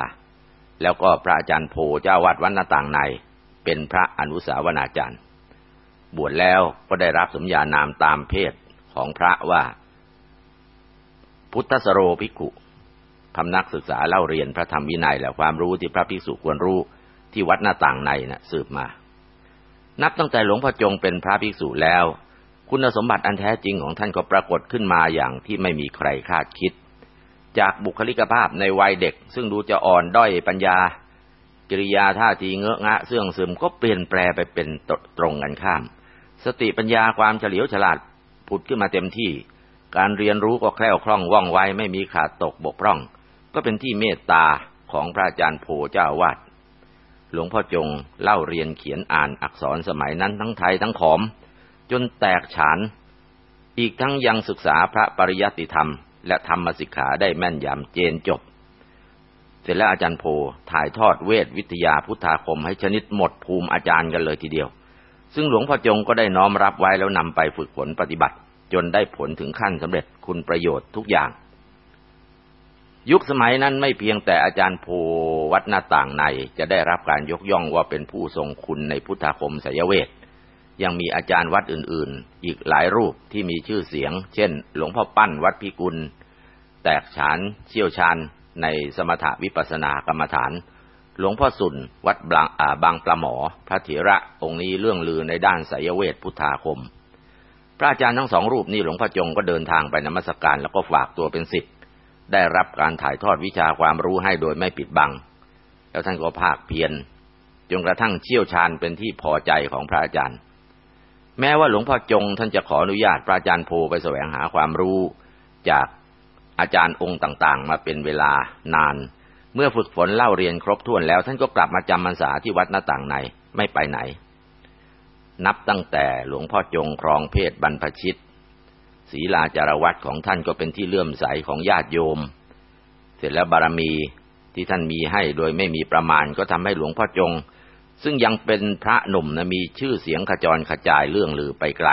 Speaker 1: แล้วก็พระอาจารย์โพเจ้าวาดวัดหน้าต่างใน เป็นพระอนุสาวนาจารย์ บวชแล้วก็ได้รับสมญานามตามเพศของพระว่า พุทธสโรภิกขุพำนักศึกษาเล่าเรียนพระธรรมวินัยและความรู้ที่พระภิกษุควรรู้ที่วัดหน้าต่างในนะ่ะสืบมา นับตั้งแต่หลวงพ่อจงเป็นพระภิกษุแล้ว คุณสมบัติอันแท้จริงของท่านก็ปรากฏขึ้นมาอย่างที่ไม่มีใครคาดคิด จากบุคลิกภาพในวัยเด็ก ซึ่งดูจะอ่อนด้อยปัญญา กิริยาท่าทีเงอะงะเสื่องซึมก็เปลี่ยนแปลไปเป็นตรงกันข้าม สติปัญญาความเฉลียวฉลาดผุดขึ้นมาเต็มที่ การเรียนรู้ก็แคล่วคล่องว่องไวไม่มีขาดตกบกพร่อง ก็เป็นที่เมตตาของพระอาจารย์โพเจ้าวาดหลวงพ่อจงเล่าเรียนเขียนอ่านอักษรสมัยนั้นทั้งไทยทั้งขอม จนแตกฉาน อีกทั้งยังศึกษาพระปริยัติธรรม และธรรมสิกขาได้แม่นยำเจนจบ เสร็จแล้วอาจารย์โพถ่ายทอดเวทวิทยาพุทธาคมให้ชนิดหมดภูมิอาจารย์กันเลยทีเดียว ซึ่งหลวงพ่อจงก็ได้น้อมรับไว้แล้วนำไปฝึกฝนปฏิบัติ จนได้ผลถึงขั้นสำเร็จคุณประโยชน์ทุกอย่าง ยุคสมัยนั้นไม่เพียงแต่อาจารย์โพวัดหน้าต่างในจะได้รับการยกย่องว่าเป็นผู้ทรงคุณในพุทธาคมสยเวทยังมีอาจารย์วัดอื่นๆ อีกหลายรูปที่มีชื่อเสียง เช่น หลวงพ่อปั้นวัดพิกุล แตกฉานเชี่ยวชาญ ในสมถวิปัสสนากรรมฐาน หลวงพ่อสุนวัดบางบางปลาหมอ พระเถระองค์นี้เรื่องลือในด้านไสยเวทพุทธาคม พระอาจารย์ทั้งสองรูปนี้หลวงพ่อจงก็เดินทางไปนมัสการแล้วก็ฝากตัวเป็นศิษย์ได้รับการถ่ายทอดวิชาความรู้ให้โดยไม่ปิดบัง แล้วท่านก็ภาคเพียรจนกระทั่งเชี่ยวชาญเป็นที่พอใจของพระอาจารย์ แม้ว่าหลวงพ่อจงท่านจะขออนุญาตพระอาจารย์โพไปแสวงหาความรู้จาก อาจารย์องค์ต่างๆ มาเป็นเวลานาน เมื่อฝึกฝนเล่าเรียนครบถ้วนแล้ว ท่านก็กลับมาจำพรรษาที่วัดหน้าต่างในไม่ไปไหน นับตั้งแต่หลวงพ่อจงครองเพศบรรพชิตศีลาจารวัตของท่านก็เป็นที่เลื่อมใสของญาติโยม เสร็จแล้วบารมีที่ท่านมีให้โดยไม่มีประมาณก็ทำให้หลวงพ่อจง ซึ่งยังเป็นพระหนุ่มนะมีชื่อเสียงขจรขจายเรื่องลือไปไกล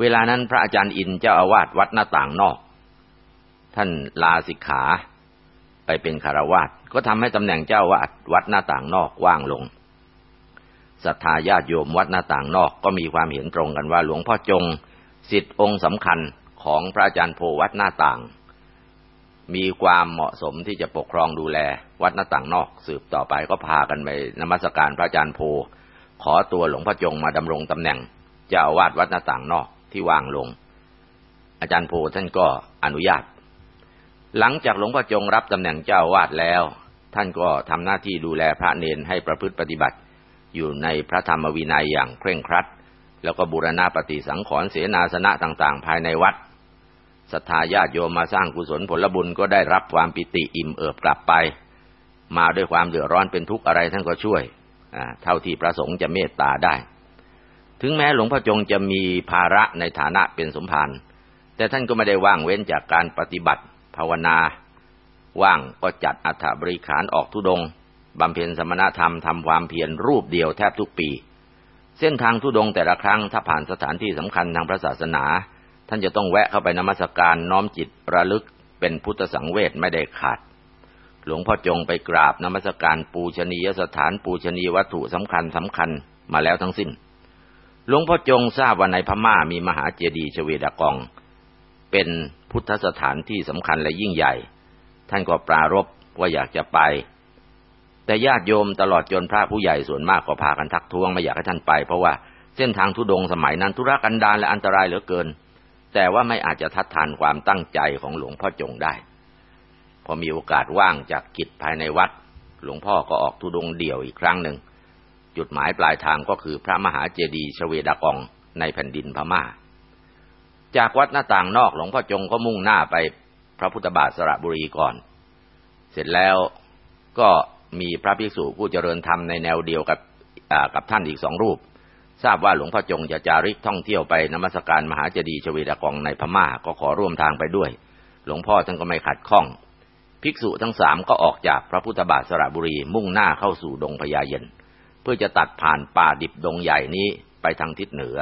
Speaker 1: เวลานั้นพระอาจารย์อินเจ้าอาวาสวัดหน้าต่างนอก ท่านลาสิกขาไปเป็นคารวาสก็ทำให้ตำแหน่งเจ้าวาดวัดหน้าต่างนอกว่างลงศรัทธาญาติโยมวัดหน้าต่างนอกก็มีความเห็นตรงกันว่าหลวงพ่อจงสิทธิองค์สำคัญของพระอาจารย์โพวัดหน้าต่าง มีความเหมาะสมที่จะปกครองดูแลวัดหน้าต่างนอก สืบต่อไปก็พากันไปนมัสการพระอาจารย์โพ ขอตัวหลวงพ่อจงมาดำรงตำแหน่งเจ้าวาดวัดหน้าต่างนอกที่ว่างลง อาจารย์โพท่านก็อนุญาต หลังจากหลวงพ่อจงรับตำแหน่งเจ้าวาดแล้ว ท่านก็ทำหน้าที่ดูแลพระเนนให้ประพฤติปฏิบัติ อยู่ในพระธรรมวินัยอย่างเคร่งครัด แล้วก็บูรณาปฏิสังขรณ์เสนาสนะต่างๆ ภายในวัดศรัทธาญาติโยมมาสร้างกุศลผลบุญก็ได้รับความปิติอิ่มเอิบกลับไป มาด้วยความเดือดร้อนเป็นทุกข์อะไรท่านก็ช่วยเท่าที่พระสงฆ์จะเมตตาได้ ถึงแม้หลวงพ่อจงจะมีภาระในฐานะเป็นสมภารแต่ท่านก็ไม่ได้ว่างเว้นจากการปฏิบัติ ภาวนา ว่างก็จัดอัฐบริขารออกทุดงบำเพ็ญสมณธรรมทำความเพียรรูปเดียวแทบทุกปี เส้นทางทุดงแต่ละครั้งถ้าผ่านสถานที่สำคัญทางพระศาสนา ท่านจะต้องแวะเข้าไปนมัสการน้อมจิตระลึกเป็นพุทธสังเวชไม่ได้ขาด หลวงพ่อจงไปกราบนมัสการปูชนียสถานปูชนีวัตถุสำคัญสำคัญมาแล้วทั้งสิ้น หลวงพ่อจงทราบว่าในพม่ามีมหาเจดีย์ชเวดากอง เป็
Speaker 2: นพุทธสถานที่สำคัญและยิ่งใหญ่ ท่านก็ปรารบว่าอยากจะไป แต่ญาติโยมตลอดจนพระผู้ใหญ่ส่วนมากก็พากันทักท้วงไม่อยากให้ท่านไป เพราะว่าเส้นทางทุดงสมัยนั้นธุรกันดารและอันตรายเหลือเกิน แต่ว่าไม่อาจจะทัดทานความตั้งใจของหลวงพ่อจงได้ พอมีโอกาสว่างจากกิจภายในวัด หลวงพ่อก็ออกทุดงเดี่ยวอีกครั้งหนึ่งจุดหมายปลายทางก็คือพระมหาเจดีย์ชเวดากองในแผ่นดินพมา่า จากวัดหน้าต่างนอกหลวงพ่อจงก็มุ่งหน้าไปพระพุทธบาทสระบุรีก่อน เสร็จแล้วก็มีพระภิกษุผู้เจริญธรรมในแนวเดียวกับกับท่านอีกสองรูป ทราบว่าหลวงพ่อจงจะจาริกท่องเที่ยวไปนมัสการมหาเจดีย์ชเวดากองในพม่าก็ขอร่วมทางไปด้วย หลวงพ่อท่านก็ไม่ขัดข้อง ภิกษุทั้งสามก็ออกจากพระพุทธบาทสระบุรีมุ่งหน้าเข้าสู่ดงพญาเย็น เพื่อจะตัดผ่านป่าดิบดงใหญ่นี้ไปทางทิศเหนือ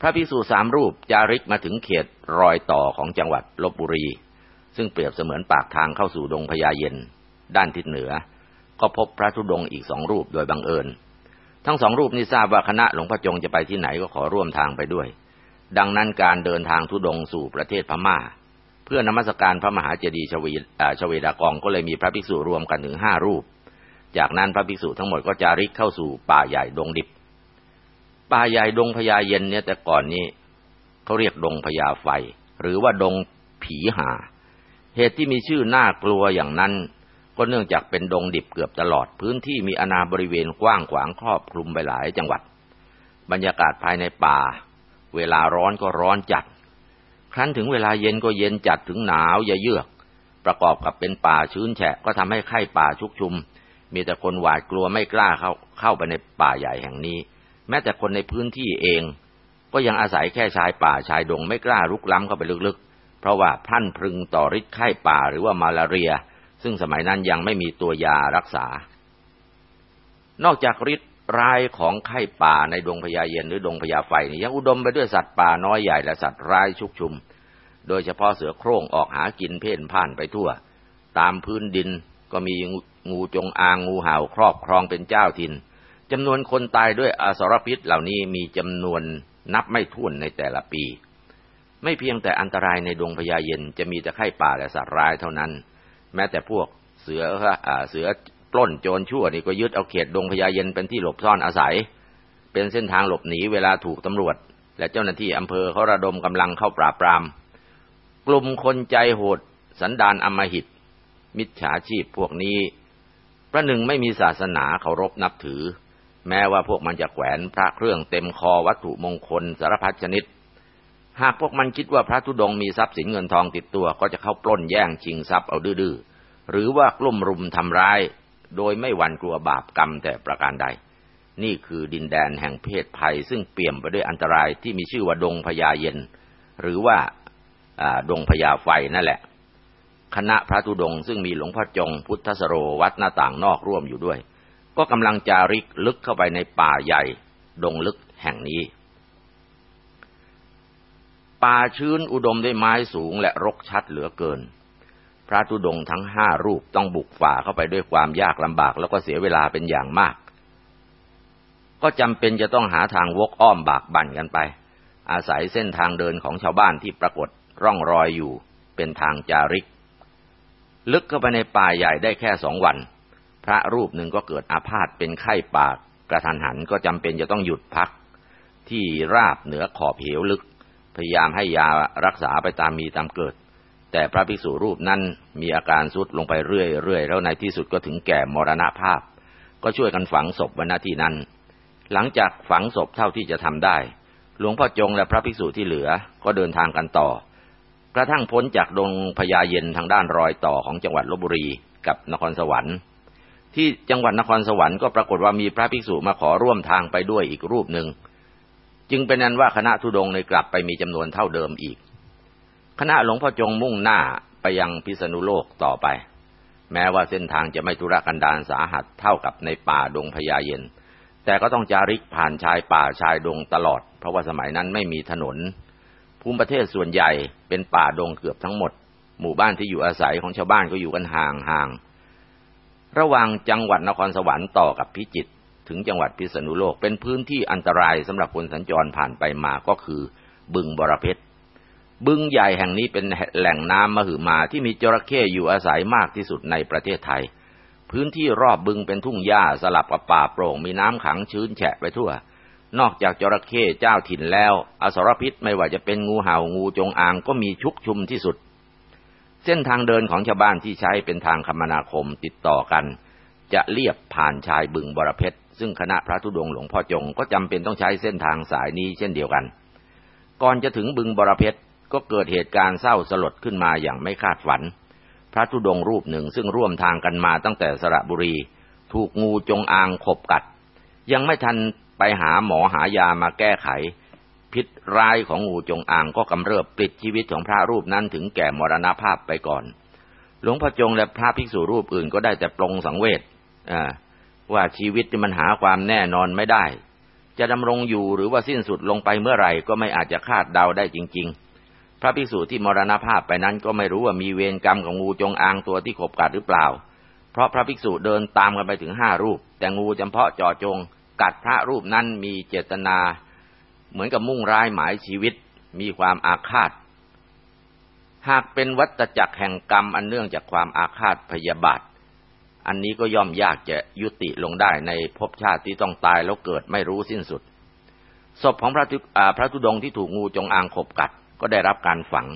Speaker 2: พระภิกษุสามรูปจาริกมาถึงเขตรอยต่อของจังหวัดลบบุรี ซึ่งเปรียบเสมือนปากทางเข้าสู่ดงพญาเย็น ด้านทิศเหนือ ก็พบพระธุดงค์อีกสองรูปโดยบังเอิญ ทั้งสองรูปนี้ทราบว่าคณะหลวงพ่อจงจะไปที่ไหนก็ขอร่วมทางไปด้วย ดังนั้นการเดินทางธุดงค์สู่ประเทศพม่า เพื่อนมัสการพระมหาเจดีย์ชวีชเวดากองก็เลยมีพระภิกษุรวมกันถึงห้ารูป จากนั้นพระภิกษุทั้งหมดก็จาริกเข้าสู่ป่าใหญ่ดงดิบ ป่าใหญ่ดงพญาเย็นเนี่ยแต่ก่อนนี้เขาเรียกดงพญาไฟ หรือว่าดงผีหา เหตุที่มีชื่อน่ากลัวอย่างนั้น ก็เนื่องจากเป็นดงดิบเกือบตลอดพื้นที่มีอนาบริเวณกว้างขวางครอบคลุมไปหลายจังหวัด บรรยากาศภายในป่า เวลาร้อนก็ร้อนจัด ครั้นถึงเวลาเย็นก็เย็นจัดถึงหนาวอย่าเยือก ประกอบกับเป็นป่าชื้นแฉะก็ทำให้ไข้ป่าชุกชุม มีแต่คนหวาดกลัวไม่กล้าเข้าเข้าไปในป่าใหญ่แห่งนี้ แม้แต่คนในพื้นที่เอง ก็ยังอาศัยแค่ชายป่าชายดงไม่กล้ารุกล้ำเข้าไปลึกๆ เพราะว่าพันพึงต่อฤทธิ์ไข้ป่าหรือว่ามาลาเรีย ซึ่งสมัยนั้นยังไม่มีตัวยารักษา นอกจากฤทธิ์ร้ายของไข้ป่าในดงพญาเย็นหรือดงพญาไฟนี่ยังอุดมไปด้วยสัตว์ป่าน้อยใหญ่และสัตว์ร้ายชุกชุม โดยเฉพาะเสือโคร่งออกหากินเพ่นพ่านไปทั่ว ตามพื้นดินก็มีงูจงอางงูเห่าครอบครองเป็นเจ้าถิ่น จำนวนคนตายด้วยอสรพิษเหล่านี้มีจำนวนนับไม่ถ้วนในแต่ละปี ไม่เพียงแต่อันตรายในดงพญาเย็นจะมีแต่ไข้ป่าและสัตว์ร้ายเท่านั้น แม้แต่พวกเสือเสือปล้นโจรชั่วนี่ก็ยึดเอาเขตดงพญาเย็นเป็นที่หลบซ่อนอาศัย เป็นเส้นทางหลบหนีเวลาถูกตำรวจ และเจ้าหน้าที่อำเภอเขาระดมกำลังเข้าปราบปราม กลุ่มคนใจโหด สันดานอมหิต มิจฉาชีพพวกนี้ประหนึ่งไม่มีศาสนาเคารพนับถือ แม้ว่าพวกมันจะแขวนพระเครื่องเต็มคอวัตถุมงคลสารพัดชนิด หากพวกมันคิดว่าพระธุดงมีทรัพย์สินเงินทองติดตัวก็จะเข้าปล้นแย่งชิงทรัพย์เอาดื้อหรือว่ากลุ่มรุมทำร้าย โดยไม่หวั่นกลัวบาปกรรมแต่ประการใด นี่คือดินแดนแห่งเพศภัย ซึ่งเปี่ยมไปด้วยอันตรายที่มีชื่อว่าดงพญาเย็น หรือว่าดงพญาไฟนั่นแหละ คณะพระธุดงซึ่งมีหลวงพ่อจงพุทธสโรวัดหน้าต่างนอกร่วมอยู่ด้วย ก็กำลังจาริกลึกเข้าไปในป่าใหญ่ ดงลึกแห่งนี้ ป่าชื้นอุดมด้วยไม้สูงและรกชัดเหลือเกิน พระธุดงทั้งห้ารูปต้องบุกฝ่าเข้าไปด้วยความยากลำบากแล้วก็เสียเวลาเป็นอย่างมาก ก็จำเป็นจะต้องหาทางวกอ้อมบากบั่นกันไป อาศัยเส้นทางเดินของชาวบ้านที่ปรากฏร่องรอยอยู่เป็นทางจาริก ลึกเข้าไปในป่าใหญ่ได้แค่สองวัน พระรูปหนึ่งก็เกิดอาพาธเป็นไข้ปากกระทันหันก็จำเป็นจะต้องหยุดพักที่ราบเหนือขอบเหวลึก พยายามให้ยารักษาไปตามมีตามเกิด แต่พระภิกษุรูปนั้นมีอาการสุดลงไปเรื่อยๆแล้วในที่สุดก็ถึงแก่มรณภาพ ก็ช่วยกันฝังศพวันนาที่นั้น หลังจากฝังศพเท่าที่จะทำได้ หลวงพ่อจงและพระภิกษุที่เหลือก็เดินทางกันต่อ กระทั่งพ้นจากดงพญาเย็นทางด้านรอยต่อของจังหวัดลบบุรีกับนครสวรรค์ ที่จังหวัดนครสวรรค์ก็ปรากฏว่ามีพระภิกษุมาขอร่วมทางไปด้วยอีกรูปหนึ่ง จึงเป็นนั้นว่าคณะทุดงในกลับไปมีจำนวนเท่าเดิมอีก คณะหลวงพ่อจงมุ่งหน้าไปยังพิษณุโลกต่อไป แม้ว่าเส้นทางจะไม่ทุรกันดารสาหัสเท่ากับในป่าดงพญาเย็น แต่ก็ต้องจาริกผ่านชายป่าชายดงตลอด เพราะว่าสมัยนั้นไม่มีถนน ภูมิประเทศส่วนใหญ่เป็นป่าดงเกือบทั้งหมด หมู่บ้านที่อยู่อาศัยของชาวบ้านก็อยู่กันห่างๆ ระหว่างจังหวัดนครสวรรค์ต่อกับพิจิตรถึงจังหวัดพิษณุโลก เป็นพื้นที่อันตรายสำหรับคนสัญจรผ่านไปมาก็คือ บึงบรเพชรบึงใหญ่แห่งนี้เป็นแหล่งน้ำมหึมาที่มีจระเข้อยู่อาศัยมากที่สุดในประเทศไทย พื้นที่รอบบึงเป็นทุ่งหญ้าสลับกับป่าโปร่งมีน้ำขังชื้นแฉะไปทั่ว นอกจากจระเข้เจ้าถิ่นแล้ว อสรพิษไม่ว่าจะเป็นงูเห่างูจงอางก็มีชุกชุมที่สุด เส้นทางเดินของชาวบ้านที่ใช้เป็นทางคมนาคมติดต่อกัน จะเลียบผ่านชายบึงบรเพชรซึ่งคณะพระธุดงหลวงพ่อจงก็จำเป็นต้องใช้เส้นทางสายนี้เช่นเดียวกัน ก่อนจะถึงบึงบรเพชรก็เกิดเหตุการณ์เศร้าสลดขึ้นมาอย่างไม่คาดฝัน พระธุดงรูปหนึ่งซึ่งร่วมทางกันมาตั้งแต่สระบุรี ถูกงูจงอางขบกัด ยังไม่ทันไปหาหมอหายามาแก้ไข พิษร้ายของงูจงอางก็กำเริบปลิดชีวิตของพระรูปนั้นถึงแก่มรณภาพไปก่อน หลวงพ่อจงและพระภิกษุรูปอื่นก็ได้แต่ปรงสังเวชว่าชีวิตมันหาความแน่นอนไม่ได้ จะดำรงอยู่หรือว่าสิ้นสุดลงไปเมื่อไหร่ก็ไม่อาจจะคาดเดาได้จริง ๆ พระภิกษุที่มรณภาพไปนั้นก็ไม่รู้ว่ามีเวรกรรมของงูจงอางตัวที่ขบกัดหรือเปล่า เพราะพระภิกษุเดินตามกันไปถึงห้ารูป แต่งูจำเพาะจ่อจง กัดพระรูปนั้นมีเจตนา เหมือนกับมุ่งร้ายหมายชีวิตมีความอาฆาต หากเป็นวัตจักรแห่งกรรมอันเนื่องจากความอาฆาตพยาบาท อันนี้ก็ย่อมยากจะยุติลงได้ในภพชาติที่ต้องตายแล้วเกิดไม่รู้สิ้นสุด ศพของพระพระธุดงที่ถูกงูจงอางขบกัด ก็ได้รับการฝัง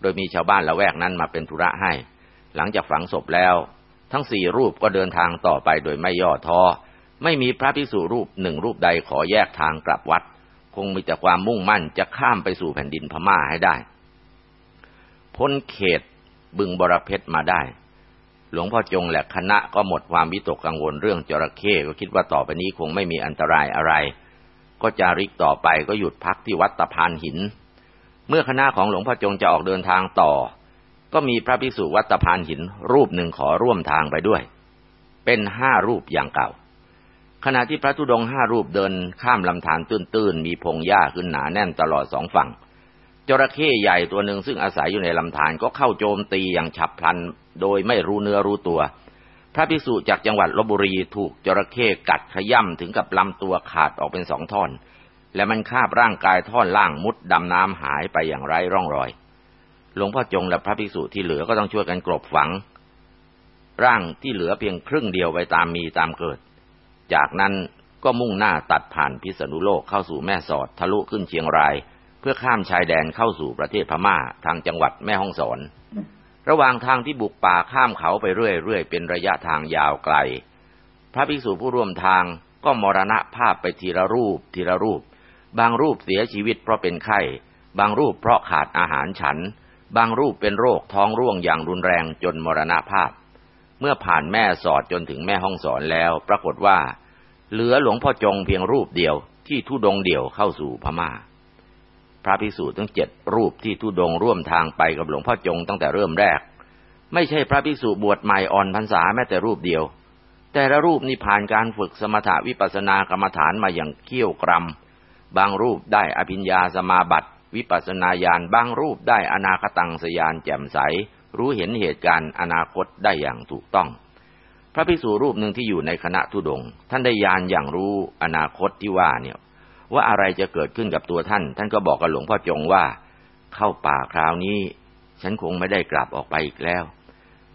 Speaker 2: โดยมีชาวบ้านละแวกนั้นมาเป็นธุระให้ หลังจากฝังศพแล้ว ทั้งสี่รูปก็เดินทางต่อไปโดยไม่ย่อท้อไม่มีพระภิกษุรูปหนึ่งรูปใดขอแยกทางกลับวัด คงมีแต่ความมุ่งมั่นจะข้ามไปสู่แผ่นดินพม่าให้ได้ พ้นเขตบึงบรเพชรมาได้ หลวงพ่อจงและคณะก็หมดความวิตกกังวลเรื่องจระเข้ก็คิดว่าต่อไปนี้คงไม่มีอันตรายอะไร ก็จาริกต่อไปก็หยุดพักที่วัดตะพานหิน เมื่อคณะของหลวงพ่อจงจะออกเดินทางต่อ ก็มีพระภิกษุวัดตะพานหินรูปหนึ่งขอร่วมทางไปด้วย เป็นห้ารูปอย่างเก่า ขณะที่พระธุดงห้ารูปเดินข้ามลำธารตื้นๆ มีพงหญ้าขึ้นหนาแน่นตลอดสองฝั่ง จระเข้ใหญ่ตัวหนึ่งซึ่งอาศัยอยู่ในลำธารก็เข้าโจมตีอย่างฉับพลัน โดยไม่รู้เนื้อรู้ตัว พระภิกษุจากจังหวัดลบบุรีถูกจระเข้กัดขย่ำถึงกับลำตัวขาดออกเป็นสองท่อน และมันคาบร่างกายท่อนล่างมุดดำน้ำหายไปอย่างไร้ร่องรอย หลวงพ่อจงและพระภิกษุที่เหลือก็ต้องช่วยกันกลบฝัง ร่างที่เหลือเพียงครึ่งเดียวไปตามมีตามเกิด จากนั้นก็มุ่งหน้าตัดผ่านพิษณุโลกเข้าสู่แม่สอดทะลุขึ้นเชียงราย เพื่อข้ามชายแดนเข้าสู่ประเทศพม่าทางจังหวัดแม่ฮ่องสอน ระหว่างทางที่บุกป่าข้ามเขาไปเรื่อยๆเป็นระยะทางยาวไกล พระภิกษุผู้ร่วมทางก็มรณะภาพไปทีละรูปทีละรูป บางรูปเสียชีวิตเพราะเป็นไข้ บางรูปเพราะขาดอาหารฉัน บางรูปเป็นโรคท้องร่วงอย่างรุนแรงจนมรณภาพ เมื่อผ่านแม่สอดจนถึงแม่ห้องสอนแล้ว ปรากฏว่า เหลือหลวงพ่อจงเพียงรูปเดียวที่ทุดงเดี่ยวเข้าสู่พมา่า พระภิกษุทั้งเจ็ดรูปที่ทุดงร่วมทางไปกับหลวงพ่อจงตั้งแต่เริ่มแรก ไม่ใช่พระภิกษุบวชใหม่อ่อนพรรษาแม้แต่รูปเดียว แต่ละรูปนี่ผ่านการฝึกสมถะวิปัสสนากรรมฐานมาอย่างเขี้ยวกรำบางรูปได้อภิญญาสมาบัติ วิปัสนาญาณบางรูปได้อนาคตังสยานแจ่มใส รู้เห็นเหตุการณ์อนาคตได้อย่างถูกต้อง พระภิกษุรูปหนึ่งที่อยู่ในคณะทุดง ท่านได้ยานอย่างรู้อนาคตที่ว่าเนี่ย ว่าอะไรจะเกิดขึ้นกับตัวท่าน ท่านก็บอกกับหลวงพ่อจงว่า เข้าป่าคราวนี้ ฉันคงไม่ได้กลับออกไปอีกแล้ว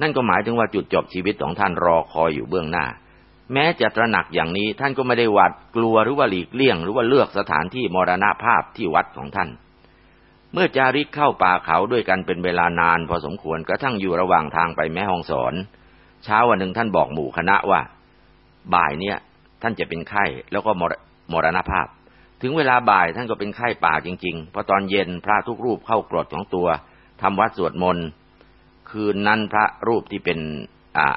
Speaker 2: นั่นก็หมายถึงว่าจุดจบชีวิตของท่านรอคอยอยู่เบื้องหน้า แม้จะตระหนักอย่างนี้ท่านก็ไม่ได้หวาดกลัวหรือว่าหลีกเลี่ยง หรือว่าเลือกสถานที่มรณภาพที่วัดของท่าน เมื่อจาริกเข้าป่าเขาด้วยกันเป็นเวลานานพอสมควรกระทั่งอยู่ระหว่างทางไปแม่ห้องสอน เช้าวันหนึ่งท่านบอกหมู่คณะว่า บ่ายเนี่ยท่านจะเป็นไข้แล้วก็มรณภาพ ถึงเวลาบ่ายท่านก็เป็นไข้ป่าจริงๆพอตอนเย็นพระทุกรูปเข้ากรดของตัวทำวัดสวดมนต์คืนนั้นพระรูปที่เป็น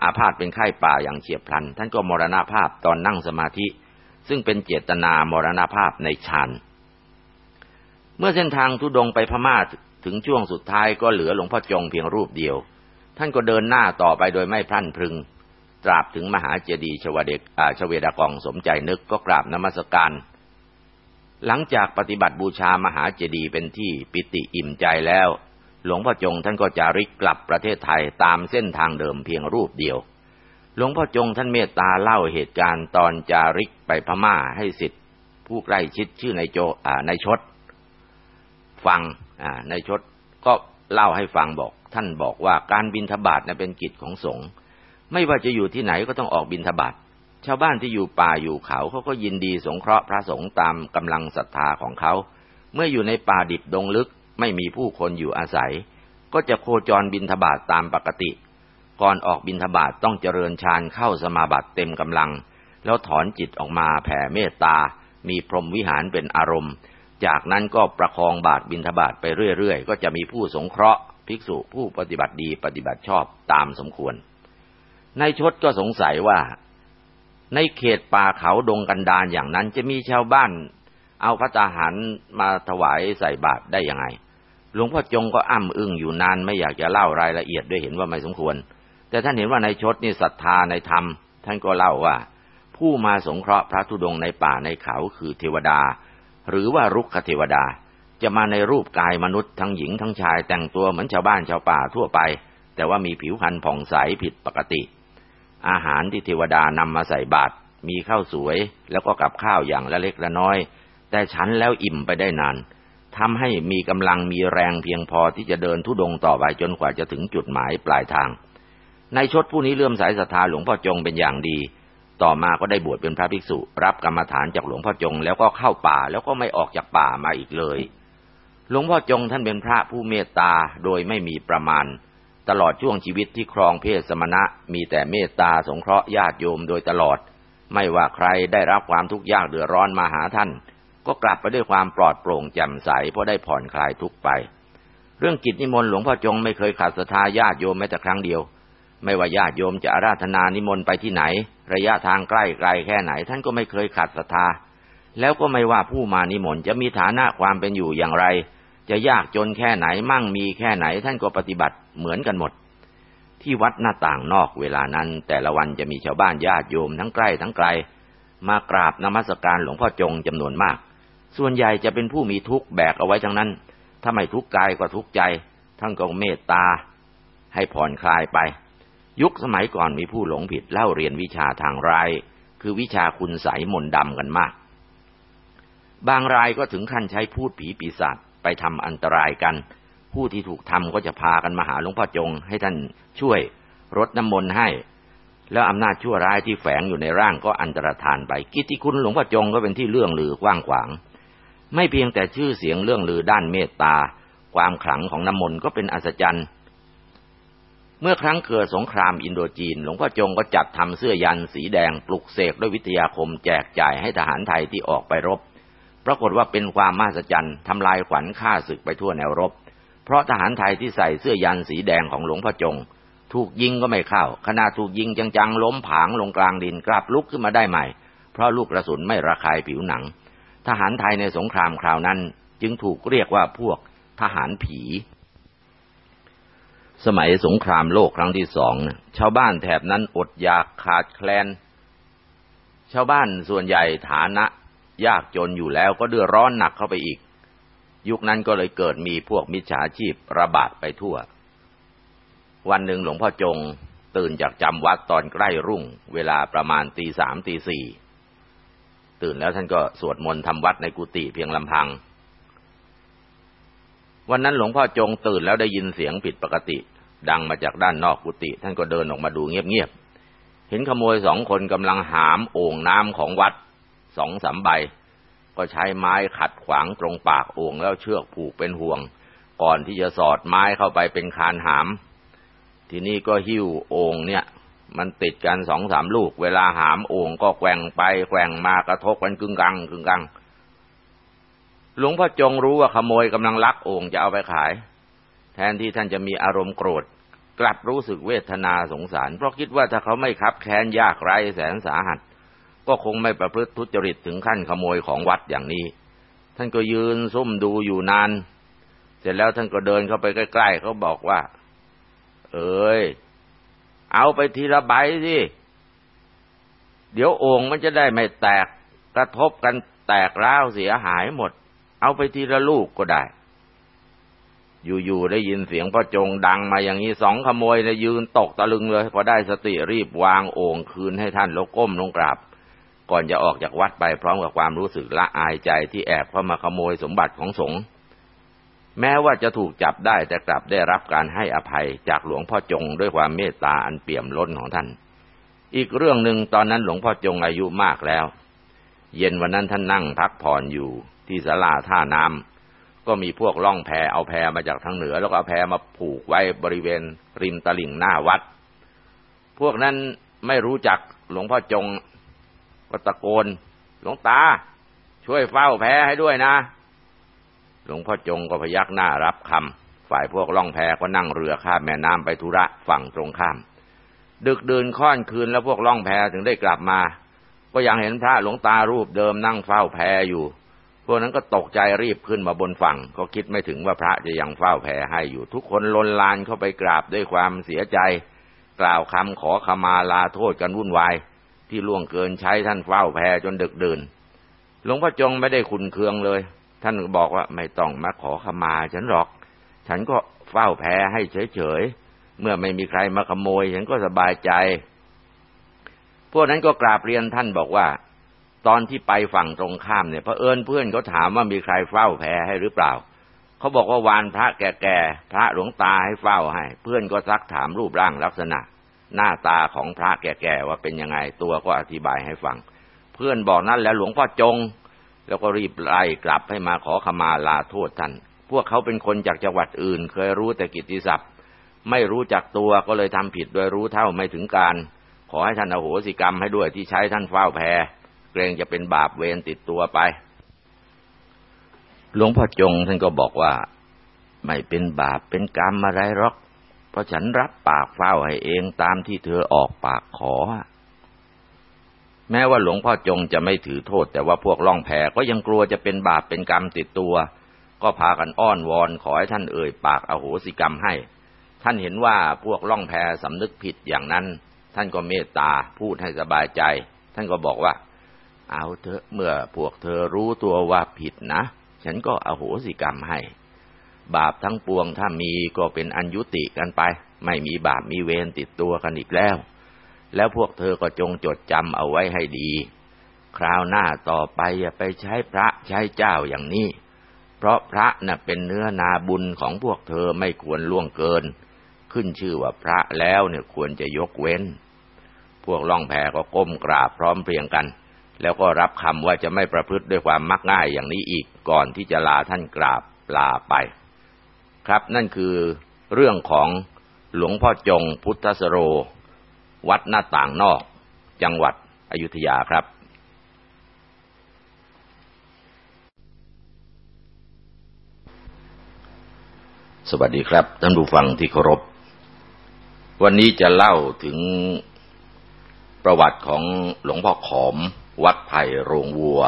Speaker 2: อาพาธเป็นไข้ป่าอย่างเฉียบพลัน ท่านก็มรณภาพตอนนั่งสมาธิ ซึ่งเป็นเจตนามรณภาพในฌาน เมื่อเส้นทางทุดงไปพม่าถึงช่วงสุดท้ายก็เหลือหลวงพ่อจงเพียงรูปเดียว ท่านก็เดินหน้าต่อไปโดยไม่พลั้นพรึง ตราบถึงมหาเจดีย์ชวเดกชเวดากองสมใจนึกก็กราบนมัสการ หลังจากปฏิบัติบูชามหาเจดีย์เป็นที่ปิติอิ่มใจแล้ว หลวงพ่อจงท่านก็จาริกกลับประเทศไทยตามเส้นทางเดิมเพียงรูปเดียว หลวงพ่อจงท่านเมตตาเล่าเหตุการณ์ตอนจาริกไปพม่าให้สิทธิ์ผู้ใกล้ชิดชื่อนายโจอ่านายชด ฟังอ่านายชดก็เล่าให้ฟังบอก ท่านบอกว่าการบินทบาทนะเป็นกิจของสงฆ์ไม่ว่าจะอยู่ที่ไหนก็ต้องออกบินทบาทชาวบ้านที่อยู่ป่าอยู่เขาเขาก็ยินดีสงเคราะห์พระสงฆ์ตามกำลังศรัทธาของเขา เมื่ออยู่ในป่าดิบดงลึก ไม่มีผู้คนอยู่อาศัย ก็จะโคจรบินทบาทตามปกติ ก่อนออกบินทบาทต้องเจริญฌานเข้าสมาบัติเต็มกำลัง แล้วถอนจิตออกมาแผ่เมตตา มีพรหมวิหารเป็นอารมณ์ จากนั้นก็ประคองบาทบินทบาทไปเรื่อยๆ ก็จะมีผู้สงเคราะห์ภิกษุผู้ปฏิบัติดีปฏิบัติชอบตามสมควร ในชดก็สงสัยว่า ในเขตป่าเขาดงกันดารอย่างนั้นจะมีชาวบ้าน เอาพระตาหารมาถวายใส่บาตรได้ยังไง หลวงพ่อจงก็อ้ำอึ้งอยู่นานไม่อยากจะเล่ารายละเอียดด้วยเห็นว่าไม่สมควร แต่ท่านเห็นว่าในชดนี่ศรัทธาในธรรม ท่านก็เล่าว่า ผู้มาสงเคราะห์พระธุดงในป่าในเขาคือเทวดา หรือว่ารุกขเทวดา จะมาในรูปกายมนุษย์ทั้งหญิงทั้งชายแต่งตัวเหมือนชาวบ้านชาวป่าทั่วไป แต่ว่ามีผิวพรรณผ่องใสผิดปกติ อาหารที่เทวดานำมาใส่บาตรมีข้าวสวยแล้วก็กับข้าวอย่างละเล็กละน้อย แต่ฉันแล้วอิ่มไปได้นานทำให้มีกำลังมีแรงเพียงพอที่จะเดินทุดงต่อไปจนกว่าจะถึงจุดหมายปลายทางในชดผู้นี้เลื่อมสายศรัทธาหลวงพ่อจงเป็นอย่างดี ต่อมาก็ได้บวชเป็นพระภิกษุ รับกรรมฐานจากหลวงพ่อจง แล้วก็เข้าป่าแล้วก็ไม่ออกจากป่ามาอีกเลย หลวงพ่อจงท่านเป็นพระผู้เมตตาโดยไม่มีประมาณ ตลอดช่วงชีวิตที่ครองเพศสมณะ มีแต่เมตตาสงเคราะห์ญาติโยมโดยตลอด ไม่ว่าใครได้รับความทุกข์ยากเดือดร้อนมาหาท่าน ก็กลับไปด้วยความปลอดโปร่งแจ่มใสเพราะได้ผ่อนคลายทุกไป เรื่องกิจนิมนต์หลวงพ่อจงไม่เคยขาดศรัทธาญาติโยมแม้แต่ครั้งเดียว ไม่ว่าญาติโยมจะอาราธนานิมนต์ไปที่ไหน ระยะทางใกล้ไกลแค่ไหน ท่านก็ไม่เคยขาดศรัทธา แล้วก็ไม่ว่าผู้มานิมนต์จะมีฐานะความเป็นอยู่อย่างไร จะยากจนแค่ไหนมั่งมีแค่ไหน ท่านก็ปฏิบัติเหมือนกันหมด ที่วัดหน้าต่างนอกเวลานั้น แต่ละวันจะมีชาวบ้านญาติโยมทั้งใกล้ทั้งไกล มากราบนมัสการหลวงพ่อจงจำนวนมาก ส่วนใหญ่จะเป็นผู้มีทุกข์แบกเอาไว้ทั้งนั้น ถ้าไม่ทุกข์กายก็ทุกข์ใจ ท่านก็เมตตา ให้ผ่อนคลายไป ยุคสมัยก่อนมีผู้หลงผิดเล่าเรียนวิชาทางราย คือวิชาคุณใสมนดำกันมาก บางรายก็ถึงขั้นใช้พูดผีปีศาจไปทำอันตรายกัน ผู้ที่ถูกทำก็จะพากันมาหาหลวงพ่อจง ให้ท่านช่วยรดน้ำมนต์ให้ แล้วอำนาจชั่วร้ายที่แฝงอยู่ในร่างก็อันตรธานไป กิตติคุณหลวงพ่อจงก็เป็นที่เรื่องลือกว้างขวาง ไม่เพียงแต่ชื่อเสียงเรื่องลือด้านเมตตา ความขลังของน้ำมนต์ก็เป็นอัศจรรย์ เมื่อครั้งเกิดสงครามอินโดจีน หลวงพ่อจงก็จัดทำเสื้อยันสีแดงปลุกเสกด้วยวิทยาคมแจกจ่ายให้ทหารไทยที่ออกไปรบ ปรากฏว่าเป็นความมหัศจรรย์ทำลายขวัญฆ่าศึกไปทั่วแนวรบ เพราะทหารไทยที่ใส่เสื้อยันสีแดงของหลวงพ่อจง ถูกยิงก็ไม่เข้าขณะถูกยิงจังๆล้มผางลงกลางดินกลับลุกขึ้นมาได้ใหม่ เพราะลูกกระสุนไม่ระคายผิวหนัง ทหารไทยในสงครามคราวนั้น จึงถูกเรียกว่าพวกทหารผี สมัยสงครามโลกครั้งที่สองชาวบ้านแถบนั้นอดอยากขาดแคลน ชาวบ้านส่วนใหญ่ฐานะยากจนอยู่แล้วก็เดือดร้อนหนักเข้าไปอีก ยุคนั้นก็เลยเกิดมีพวกมิจฉาชีพระบาดไปทั่ว วันหนึ่งหลวงพ่อจงตื่นจากจำวัดตอนใกล้รุ่ง เวลาประมาณตีสามตีสี่ตื่นแล้วท่านก็สวดมนต์ทำวัดในกุฏิเพียงลำพัง วันนั้นหลวงพ่อจงตื่นแล้วได้ยินเสียงผิดปกติ ดังมาจากด้านนอกกุฏิท่านก็เดินออกมาดูเงียบๆ เห็นขโมยสองคนกำลังหามโอ่งน้ำของวัดสองสามใบ ก็ใช้ไม้ขัดขวางตรงปากโอ่งแล้วเชือกผูกเป็นห่วง ก่อนที่จะสอดไม้เข้าไปเป็นคานหาม ทีนี้ก็หิ้วโอ่งเนี่ย มันติดกันสองสามลูก เวลาหามโอ่งก็แกว่งไปแกว่งมากระทบกันกึ่งกังกึ่งกังหลวงพ่อจงรู้ว่าขโมยกำลังลักโอ่งจะเอาไปขาย นที่ท่านจะมีอารมณ์โกรธ กลับรู้สึกเวทนาสงสาร เพราะคิดว่าถ้าเขาไม่คับแค้นยากไร้แสนสาหัส ก็คงไม่ประพฤติทุจริตถึงขั้นขโมยของวัดอย่างนี้ ท่านก็ยืนซุ่มดูอยู่นาน เสร็จแล้วท่านก็เดินเข้าไปใกล้ๆเขาบอกว่า เอ้ยเอาไปทีละใบสิเดี๋ยวโอ่งมันจะได้ไม่แตกกระทบกันแตกร้าวเสียหายหมด เอาไปทีละลูกก็ได้ อยู่ๆได้ยินเสียงพ่อจงดังมาอย่างนี้สองขโมยเลยยืนตกตะลึงเลย พอได้สติรีบวางโอ่งคืนให้ท่านแล้วก้มลงกราบ ก่อนจะออกจากวัดไปพร้อมกับความรู้สึกละอายใจที่แอบเข้ามาขโมยสมบัติของสงฆ์แม้ว่าจะถูกจับได้แต่กลับได้รับการให้อภัยจากหลวงพ่อจงด้วยความเมตตาอันเปี่ยมล้นของท่าน อีกเรื่องหนึ่งตอนนั้นหลวงพ่อจงอายุมากแล้ว เย็นวันนั้นท่านนั่งพักผ่อนอยู่ที่ศาลาท่าน้ำ ก็มีพวกล่องแพเอาแพมาจากทางเหนือ แล้วก็เอาแพมาผูกไว้บริเวณริมตลิ่งหน้าวัด พวกนั้นไม่รู้จักหลวงพ่อจงก็ตะโกน หลวงตา ช่วยเฝ้าแพให้ด้วยนะ หลวงพ่อจงก็พยักหน้ารับคำฝ่ายพวกล่องแพก็นั่งเรือข้ามแม่น้ำไปธุระฝั่งตรงข้าม ดึกดื่นค่อนคืนแล้วพวกล่องแพถึงได้กลับมา ก็ยังเห็นพระหลวงตารูปเดิมนั่งเฝ้าแพอยู่ วกนั้นก็ตกใจรีบขึ้นมาบนฝั่ง ก็คิดไม่ถึงว่าพระจะยังเฝ้าแพให้อยู่ ทุกคนลนลานเข้าไปกราบด้วยความเสียใจ กล่าวคำขอขมาลาโทษกันวุ่นวาย ที่ล่วงเกินใช้ท่านเฝ้าแพจนดึกดื่นหลวงพ่อจงไม่ได้ขุนเคืองเลย ท่านบอกว่าไม่ต้องมาขอขมาฉันหรอก ฉันก็เฝ้าแพ้ให้เฉยๆ เมื่อไม่มีใครมาขโมย ฉันก็สบายใจ พวกนั้นก็กราบเรียนท่านบอกว่า ตอนที่ไปฝั่งตรงข้ามเนี่ยพระเอิญเพื่อนเขาถามว่ามีใครเฝ้าแพให้หรือเปล่า เขาบอกว่าวานพระแก่ๆพระหลวงตาให้เฝ้าให้ เพื่อนก็ซักถามรูปร่างลักษณะ หน้าตาของพระแก่ๆว่าเป็นยังไงตัวก็อธิบายให้ฟัง เพื่อนบอกนั่นแล้วหลวงพ่อจง แล้วก็รีบไล่กลับให้มาขอขมาลาโทษท่านพวกเขาเป็นคนจากจังหวัดอื่น เคยรู้แต่กิตติศัพท์ ไม่รู้จักตัวก็เลยทำผิดโดยรู้เท่าไม่ถึงการ ขอให้ท่านอโหสิกรรมให้ด้วยที่ใช้ท่านเฝ้าแพร เกรงจะเป็นบาปเวรติดตัวไป หลวงพ่อจงท่านก็บอกว่า ไม่เป็นบาปเป็นกรรมอะไรหรอก เพราะฉันรับปากเฝ้าให้เองตามที่เธอออกปากขอ แม้ว่าหลวงพ่อจงจะไม่ถือโทษ แต่ว่าพวกล่องแพก็ยังกลัวจะเป็นบาปเป็นกรรมติดตัว ก็พากันอ้อนวอนขอให้ท่านเอ่ยปากอโหสิกรรมให้ ท่านเห็นว่าพวกล่องแพสำนึกผิดอย่างนั้น ท่านก็เมตตาพูดให้สบายใจ ท่านก็บอกว่า เอาเถอะเมื่อพวกเธอรู้ตัวว่าผิดนะ ฉันก็อโหสิกรรมให้ บาปทั้งปวงถ้ามีก็เป็นอันยุติกันไป ไม่มีบาปมีเวรติดตัวกันอีกแล้ว แล้วพวกเธอก็จงจดจำเอาไว้ให้ดี คราวหน้าต่อไปอย่าไปใช้พระใช้เจ้าอย่างนี้ เพราะพระน่ะเป็นเนื้อนาบุญของพวกเธอไม่ควรล่วงเกิน ขึ้นชื่อว่าพระแล้วเนี่ยควรจะยกเว้น พวกล่องแพก็ก้มกราบพร้อมเพรียงกัน แล้วก็รับคำว่าจะไม่ประพฤติด้วยความมักง่ายอย่างนี้อีกก่อนที่จะลาท่านกราบลาไป ครับนั่นคือเรื่องของหลวงพ่อจงพุทธสโร วัดหน้าต่างนอก จังหวัดอยุธยาครับสวัสดีครับท่านผู้ฟังที่เคารพ วันนี้จะเล่าถึงประวัติของหลวงพ่อขอม วัดไผ่โรงวัว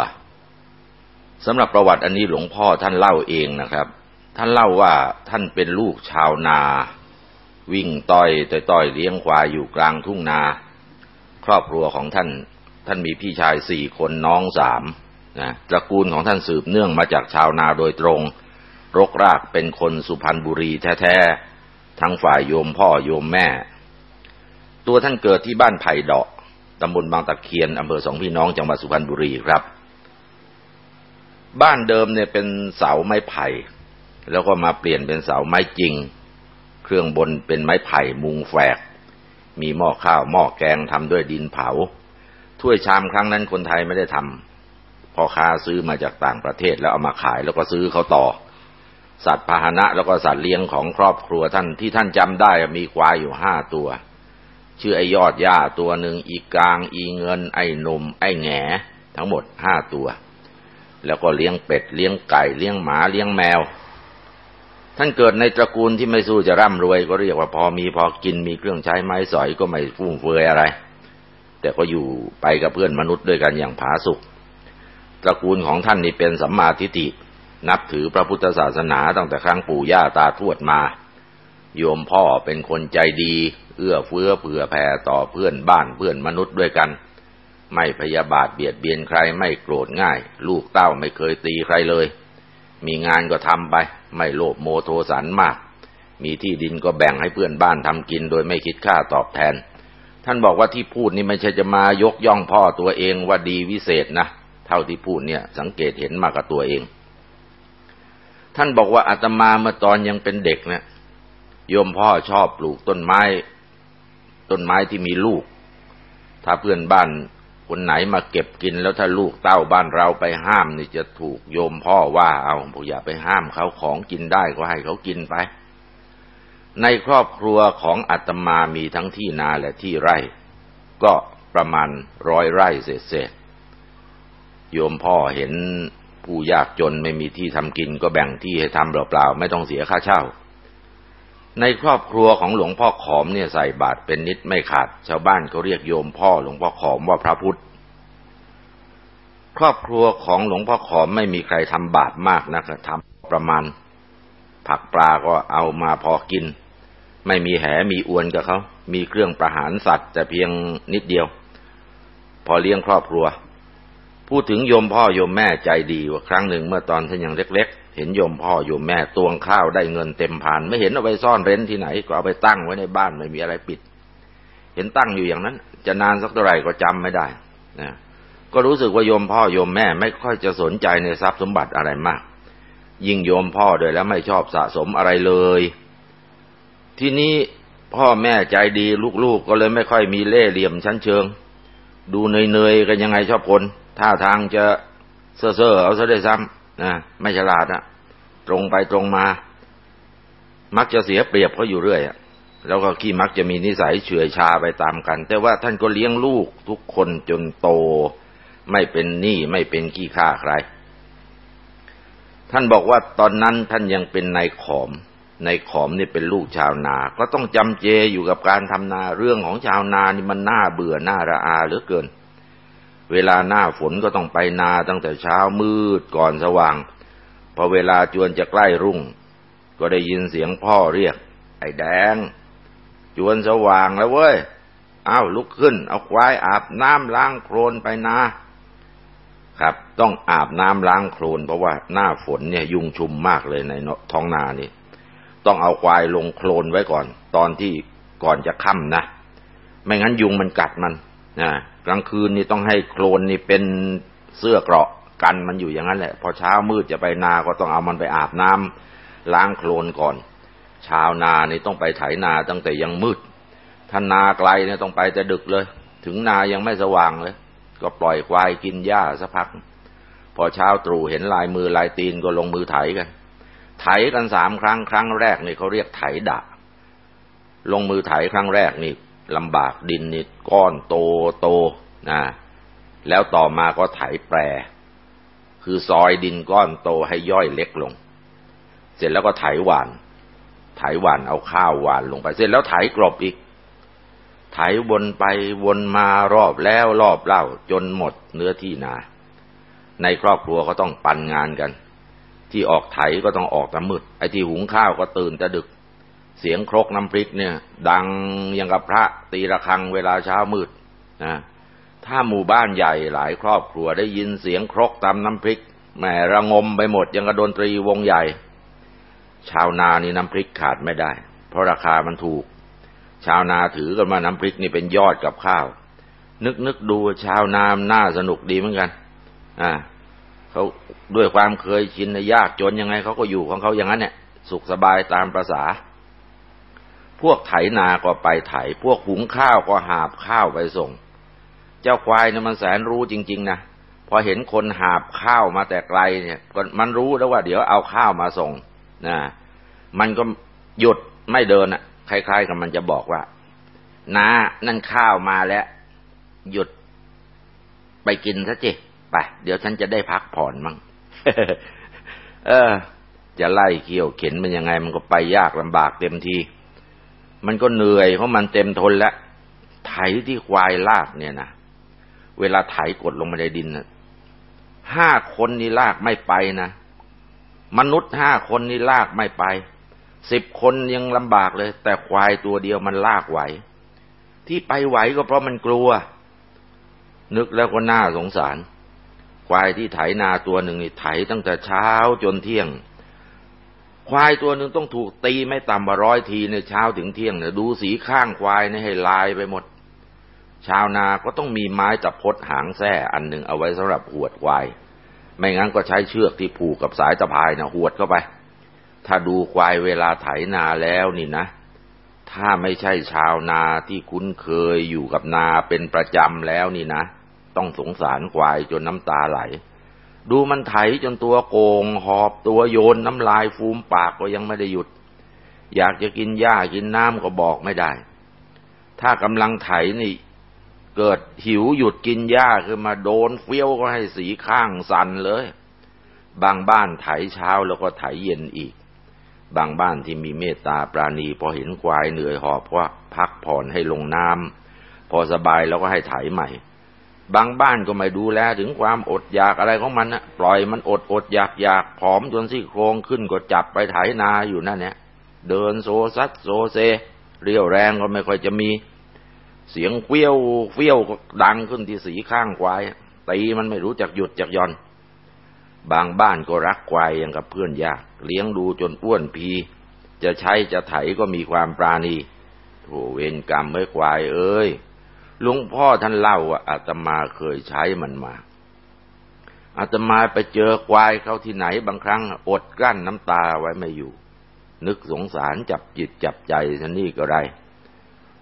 Speaker 2: สำหรับประวัติอันนี้หลวงพ่อท่านเล่าเองนะครับ ท่านเล่าว่าท่านเป็นลูกชาวนา วิ่งต้อยต่อยต้อยเลี้ยงควายอยู่กลางทุ่งนา ครอบครัวของท่าน ท่านมีพี่ชายสี่คนน้องสามนะตระกูลของท่านสืบเนื่องมาจากชาวนาโดยตรง รกรากเป็นคนสุพรรณบุรีแท้ๆทั้งฝ่ายโยมพ่อโยมแม่ ตัวท่านเกิดที่บ้านไผ่ดอก ตำบลบางตะเคียนอำเภอสองพี่น้องจังหวัดสุพรรณบุรีครับ บ้านเดิมเนี่ยเป็นเสาไม้ไผ่ แล้วก็มาเปลี่ยนเป็นเสาไม้จริง เครื่องบนเป็นไม้ไผ่มุงแฝก มีหม้อข้าวหม้อแกงทำด้วยดินเผา ถ้วยชามครั้งนั้นคนไทยไม่ได้ทำพ่อค้าซื้อมาจากต่างประเทศแล้วเอามาขายแล้วก็ซื้อเขาต่อ สัตว์พาหนะแล้วก็สัตว์เลี้ยงของครอบครัวท่านที่ท่านจำได้มีควายอยู่ห้าตัว ชื่อไอ้ยอดหญ้าตัวหนึ่งอีกลาง อีเงิน ไอ้นม ไอ้แงทั้งหมดห้าตัว แล้วก็เลี้ยงเป็ดเลี้ยงไก่เลี้ยงหมาเลี้ยงแมว ท่านเกิดในตระกูลที่ไม่สู้จะร่ำรวย ก็เรียกว่าพอมีพอกินมีเครื่องใช้ไม้สอยก็ไม่ฟุ่มเฟือยอะไร แต่ก็อยู่ไปกับเพื่อนมนุษย์ด้วยกันอย่างผาสุกตระกูลของท่านนี่เป็นสัมมาทิฏฐินับถือพระพุทธศาสนาตั้งแต่ครั้งปู่ย่าตาทวดมา โยมพ่อเป็นคนใจดี เอื้อเฟื้อเผื่อแผ่ต่อเพื่อนบ้านเพื่อนมนุษย์ด้วยกัน ไม่พยาบาทเบียดเบียนใครไม่โกรธง่าย ลูกเต้าไม่เคยตีใครเลย มีงานก็ทำไป ไม่โลภโมโทสันมาก มีที่ดินก็แบ่งให้เพื่อนบ้านทำกินโดยไม่คิดค่าตอบแทน ท่านบอกว่าที่พูดนี่ไม่ใช่จะมายกย่องพ่อตัวเองว่าดีวิเศษนะ เท่าที่พูดเนี่ยสังเกตเห็นมากับตัวเองท่านบอกว่าอาตมาเมื่อตอนยังเป็นเด็กเนะ โยมพ่อชอบปลูกต้นไม้ ต้นไม้ที่มีลูก ถ้าเพื่อนบ้านคนไหนมาเก็บกินแล้วถ้าลูกเต้าบ้านเราไปห้ามนี่จะถูกโยมพ่อว่าเอาผมอย่าไปห้ามเขาของกินได้ก็ให้เขากินไป ในครอบครัวของอาตมามีทั้งที่นาและที่ไร่ ก็ประมาณร้อยไร่เศษโยมพ่อเห็นผู้ยากจนไม่มีที่ทำกินก็แบ่งที่ให้ทำเปล่าๆไม่ต้องเสียค่าเช่า ในครอบครัวของหลวงพ่อขอมเนี่ยใส่บาตรเป็นนิดไม่ขาด ชาวบ้านเขาเรียกโยมพ่อหลวงพ่อขอมว่าพระพุทธ ครอบครัวของหลวงพ่อขอมไม่มีใครทำบาปมากนะครับทำประมาณ ผักปลาก็เอามาพอกิน ไม่มีแหมีอวนกับเขา มีเครื่องประหารสัตว์แต่เพียงนิดเดียว พอเลี้ยงครอบครัว พูดถึงโยมพ่อโยมแม่ใจดีว่าครั้งหนึ่งเมื่อตอนท่านยังเล็ก เห็นโยมพ่อโยมแม่ตวงข้าวได้เงินเต็มผ่านไม่เห็นเอาไปซ่อนเร้นที่ไหน ก็เอาไปตั้งไว้ในบ้านไม่มีอะไรปิด เห็นตั้งอยู่อย่างนั้น จะนานสักเท่าไหร่ก็จำไม่ได้นะก็รู้สึกว่าโยมพ่อโยมแม่ไม่ค่อยจะสนใจในทรัพย์สมบัติอะไรมาก ยิ่งโยมพ่อโดยแล้วไม่ชอบสะสมอะไรเลย ที่นี้พ่อแม่ใจดีลูกๆก็เลยไม่ค่อยมีเล่ห์เหลี่ยมชั้นเชิง ดูเนยๆกันยังไงชอบคนท่าทางจะเซ่อๆเอาซะได้ซ้ำ นะไม่ฉลาดอะตรงไปตรงมา มักจะเสียเปรียบเขาอยู่เรื่อยอะแล้วก็ขี้มักจะมีนิสัยเฉื่อยชาไปตามกัน แต่ว่าท่านก็เลี้ยงลูกทุกคนจนโต ไม่เป็นหนี้ไม่เป็นขี้ข้าใคร ท่านบอกว่าตอนนั้นท่านยังเป็นนายขอมนายขอมนี่เป็นลูกชาวนา ก็ต้องจำเจอยู่กับการทำนาเรื่องของชาวนานี่มันน่าเบื่อน่าระอาเหลือเกิน เวลาหน้าฝนก็ต้องไปนาตั้งแต่เช้ามืดก่อนสว่าง พอเวลาจวนจะใกล้รุ่ง ก็ได้ยินเสียงพ่อเรียก ไอ้แดง จวนสว่างแล้วเว้ยอ้าวลุกขึ้น เอาควายอาบน้ำล้างโคลนไปนาครับต้องอาบน้ำล้างโคลนเพราะว่าหน้าฝนเนี่ยยุงชุมมากเลยในท้องนานี่ ต้องเอาควายลงโคลนไว้ก่อน ตอนที่ก่อนจะค่ำนะ ไม่งั้นยุงมันกัดมันนะ กลางคืนนี่ต้องให้โคลนนี่เป็นเสื้อเกราะกันมันอยู่อย่างนั้นแหละ พอเช้ามืดจะไปนาก็ต้องเอามันไปอาบน้ำล้างโคลนก่อน ชาวนานี่ต้องไปไถนาตั้งแต่ยังมืดถ้านาไกลเนี่ยต้องไปแต่ดึกเลย ถึงนายังไม่สว่างเลย ก็ปล่อยควายกินหญ้าสักพัก พอเช้าตรู่เห็นลายมือลายตีนก็ลงมือไถกัน ไถกันสามครั้งครั้งแรกนี่เขาเรียกไถดะลงมือไถครั้งแรกนี่ ลำบากดินนี่ก้อนโตโตนะแล้วต่อมาก็ไถแปร คือซอยดินก้อนโตให้ย่อยเล็กลง เสร็จแล้วก็ไถหวานไถหวานเอาข้าวหวานลงไป เสร็จแล้วไถกรบอีก ไถวนไปวนมารอบแล้วรอบเล่าจนหมดเนื้อที่นา ในครอบครัวก็ต้องปันงานกัน ที่ออกไถก็ต้องออกตะมืดไอ้ที่หุงข้าวก็ตื่นแต่ดึก เสียงครกน้ำพริกเนี่ย ดังยังกับพระตีระฆังเวลาเช้ามืดนะถ้าหมู่บ้านใหญ่หลายครอบครัวได้ยินเสียงครกตำน้ำพริกแหมระงมไปหมดยังกระดนตรีวงใหญ่ ชาวนานี่น้ำพริกขาดไม่ได้ เพราะราคามันถูก ชาวนาถือกันมาน้ำพริกนี่เป็นยอดกับข้าว นึกนึกดูชาวนาน่าสนุกดีเหมือนกัน อ่าเขาด้วยความเคยชินยากจนยังไงเขาก็อยู่ของเขาอย่างนั้นเนี่ยสุขสบายตามประษา พวกไถนาก็ไปไถ พวกหุงข้าวก็หาบข้าวไปส่ง เจ้าควายเนี่ยมันแสนรู้จริง ๆ นะ พอเห็นคนหาบข้าวมาแต่ไกลเนี่ย มันรู้แล้วว่าเดี๋ยวเอาข้าวมาส่งนะมันก็หยุดไม่เดินอะคล้ายๆกับมันจะบอกว่านานั่นข้าวมาแล้ว หยุดไปกินซะจิไปเดี๋ยวฉันจะได้พักผ่อนมั่งเออ จะไล่เขี่ยวเข็นมันยังไง มันก็ไปยากลำบากเต็มที มันก็เหนื่อยเพราะมันเต็มทนแล้วไถที่ควายลากเนี่ยนะเวลาไถกดลงมาในดินนะห้าคนนี่ลากไม่ไปนะมนุษย์ห้าคนนี่ลากไม่ไปสิบคนยังลำบากเลย แต่ควายตัวเดียวมันลากไหว ที่ไปไหวก็เพราะมันกลัว นึกแล้วก็น่าสงสาร ควายที่ไถนาตัวหนึ่งนี่ไถตั้งแต่เช้าจนเที่ยง ควายตัวหนึ่งต้องถูกตีไม่ต่ำกว่าร้อยทีในเช้าถึงเที่ยงเนี่ยดูสีข้างควายนี่ให้ลายไปหมด ชาวนาก็ต้องมีไม้ตะพดหางแส้อันหนึ่งเอาไว้สำหรับหวดควาย ไม่งั้นก็ใช้เชือกที่ผูกกับสายตะพายนะหวดเข้าไป ถ้าดูควายเวลาไถนาแล้วนี่นะ ถ้าไม่ใช่ชาวนาที่คุ้นเคยอยู่กับนาเป็นประจำแล้วนี่นะ ต้องสงสารควายจนน้ำตาไหล ดูมันไถจนตัวโกง หอบตัวโยนน้ำลายฟูมปากก็ยังไม่ได้หยุด อยากจะกินหญ้ากินน้ำก็บอกไม่ได้ ถ้ากำลังไถนี่ เกิดหิวหยุดกินหญ้าคือมาโดนเฟี้ยวก็ให้สีข้างสั่นเลย บางบ้านไถเช้าแล้วก็ไถเย็นอีก บางบ้านที่มีเมตตาปราณีพอเห็นควายเหนื่อยหอบว่าพักผ่อนให้ลงน้ำพอสบายแล้วก็ให้ไถใหม่ บางบ้านก็ไม่ดูแลถึงความอดอยากอะไรของมันนะปล่อยมันอดอดอยากอยากผอมจนซี่โครงขึ้นก็จับไปไถนาอยู่นั่นเนี่ยเดินโซซัดโซเซ เรียวแรงก็ไม่ค่อยจะมี เสียงเฟี้ยวเฟี้ยวก็ดังขึ้นที่สีข้างควายตีมันไม่รู้จักหยุดจักย่อน บางบ้านก็รักควายอย่างกับเพื่อนยาก เลี้ยงดูจนอ้วนพี จะใช้จะไถก็มีความปราณีโถเวรกรรมเมื่อควายเอ้ย ลุงพ่อท่านเล่าว่าอาตมาเคยใช้มันมา อาตมาไปเจอควายเขาที่ไหนบางครั้งอดกลั้นน้ำตาไว้ไม่อยู่ นึกสงสารจับจิตจับใจท่านนี่ก็ไร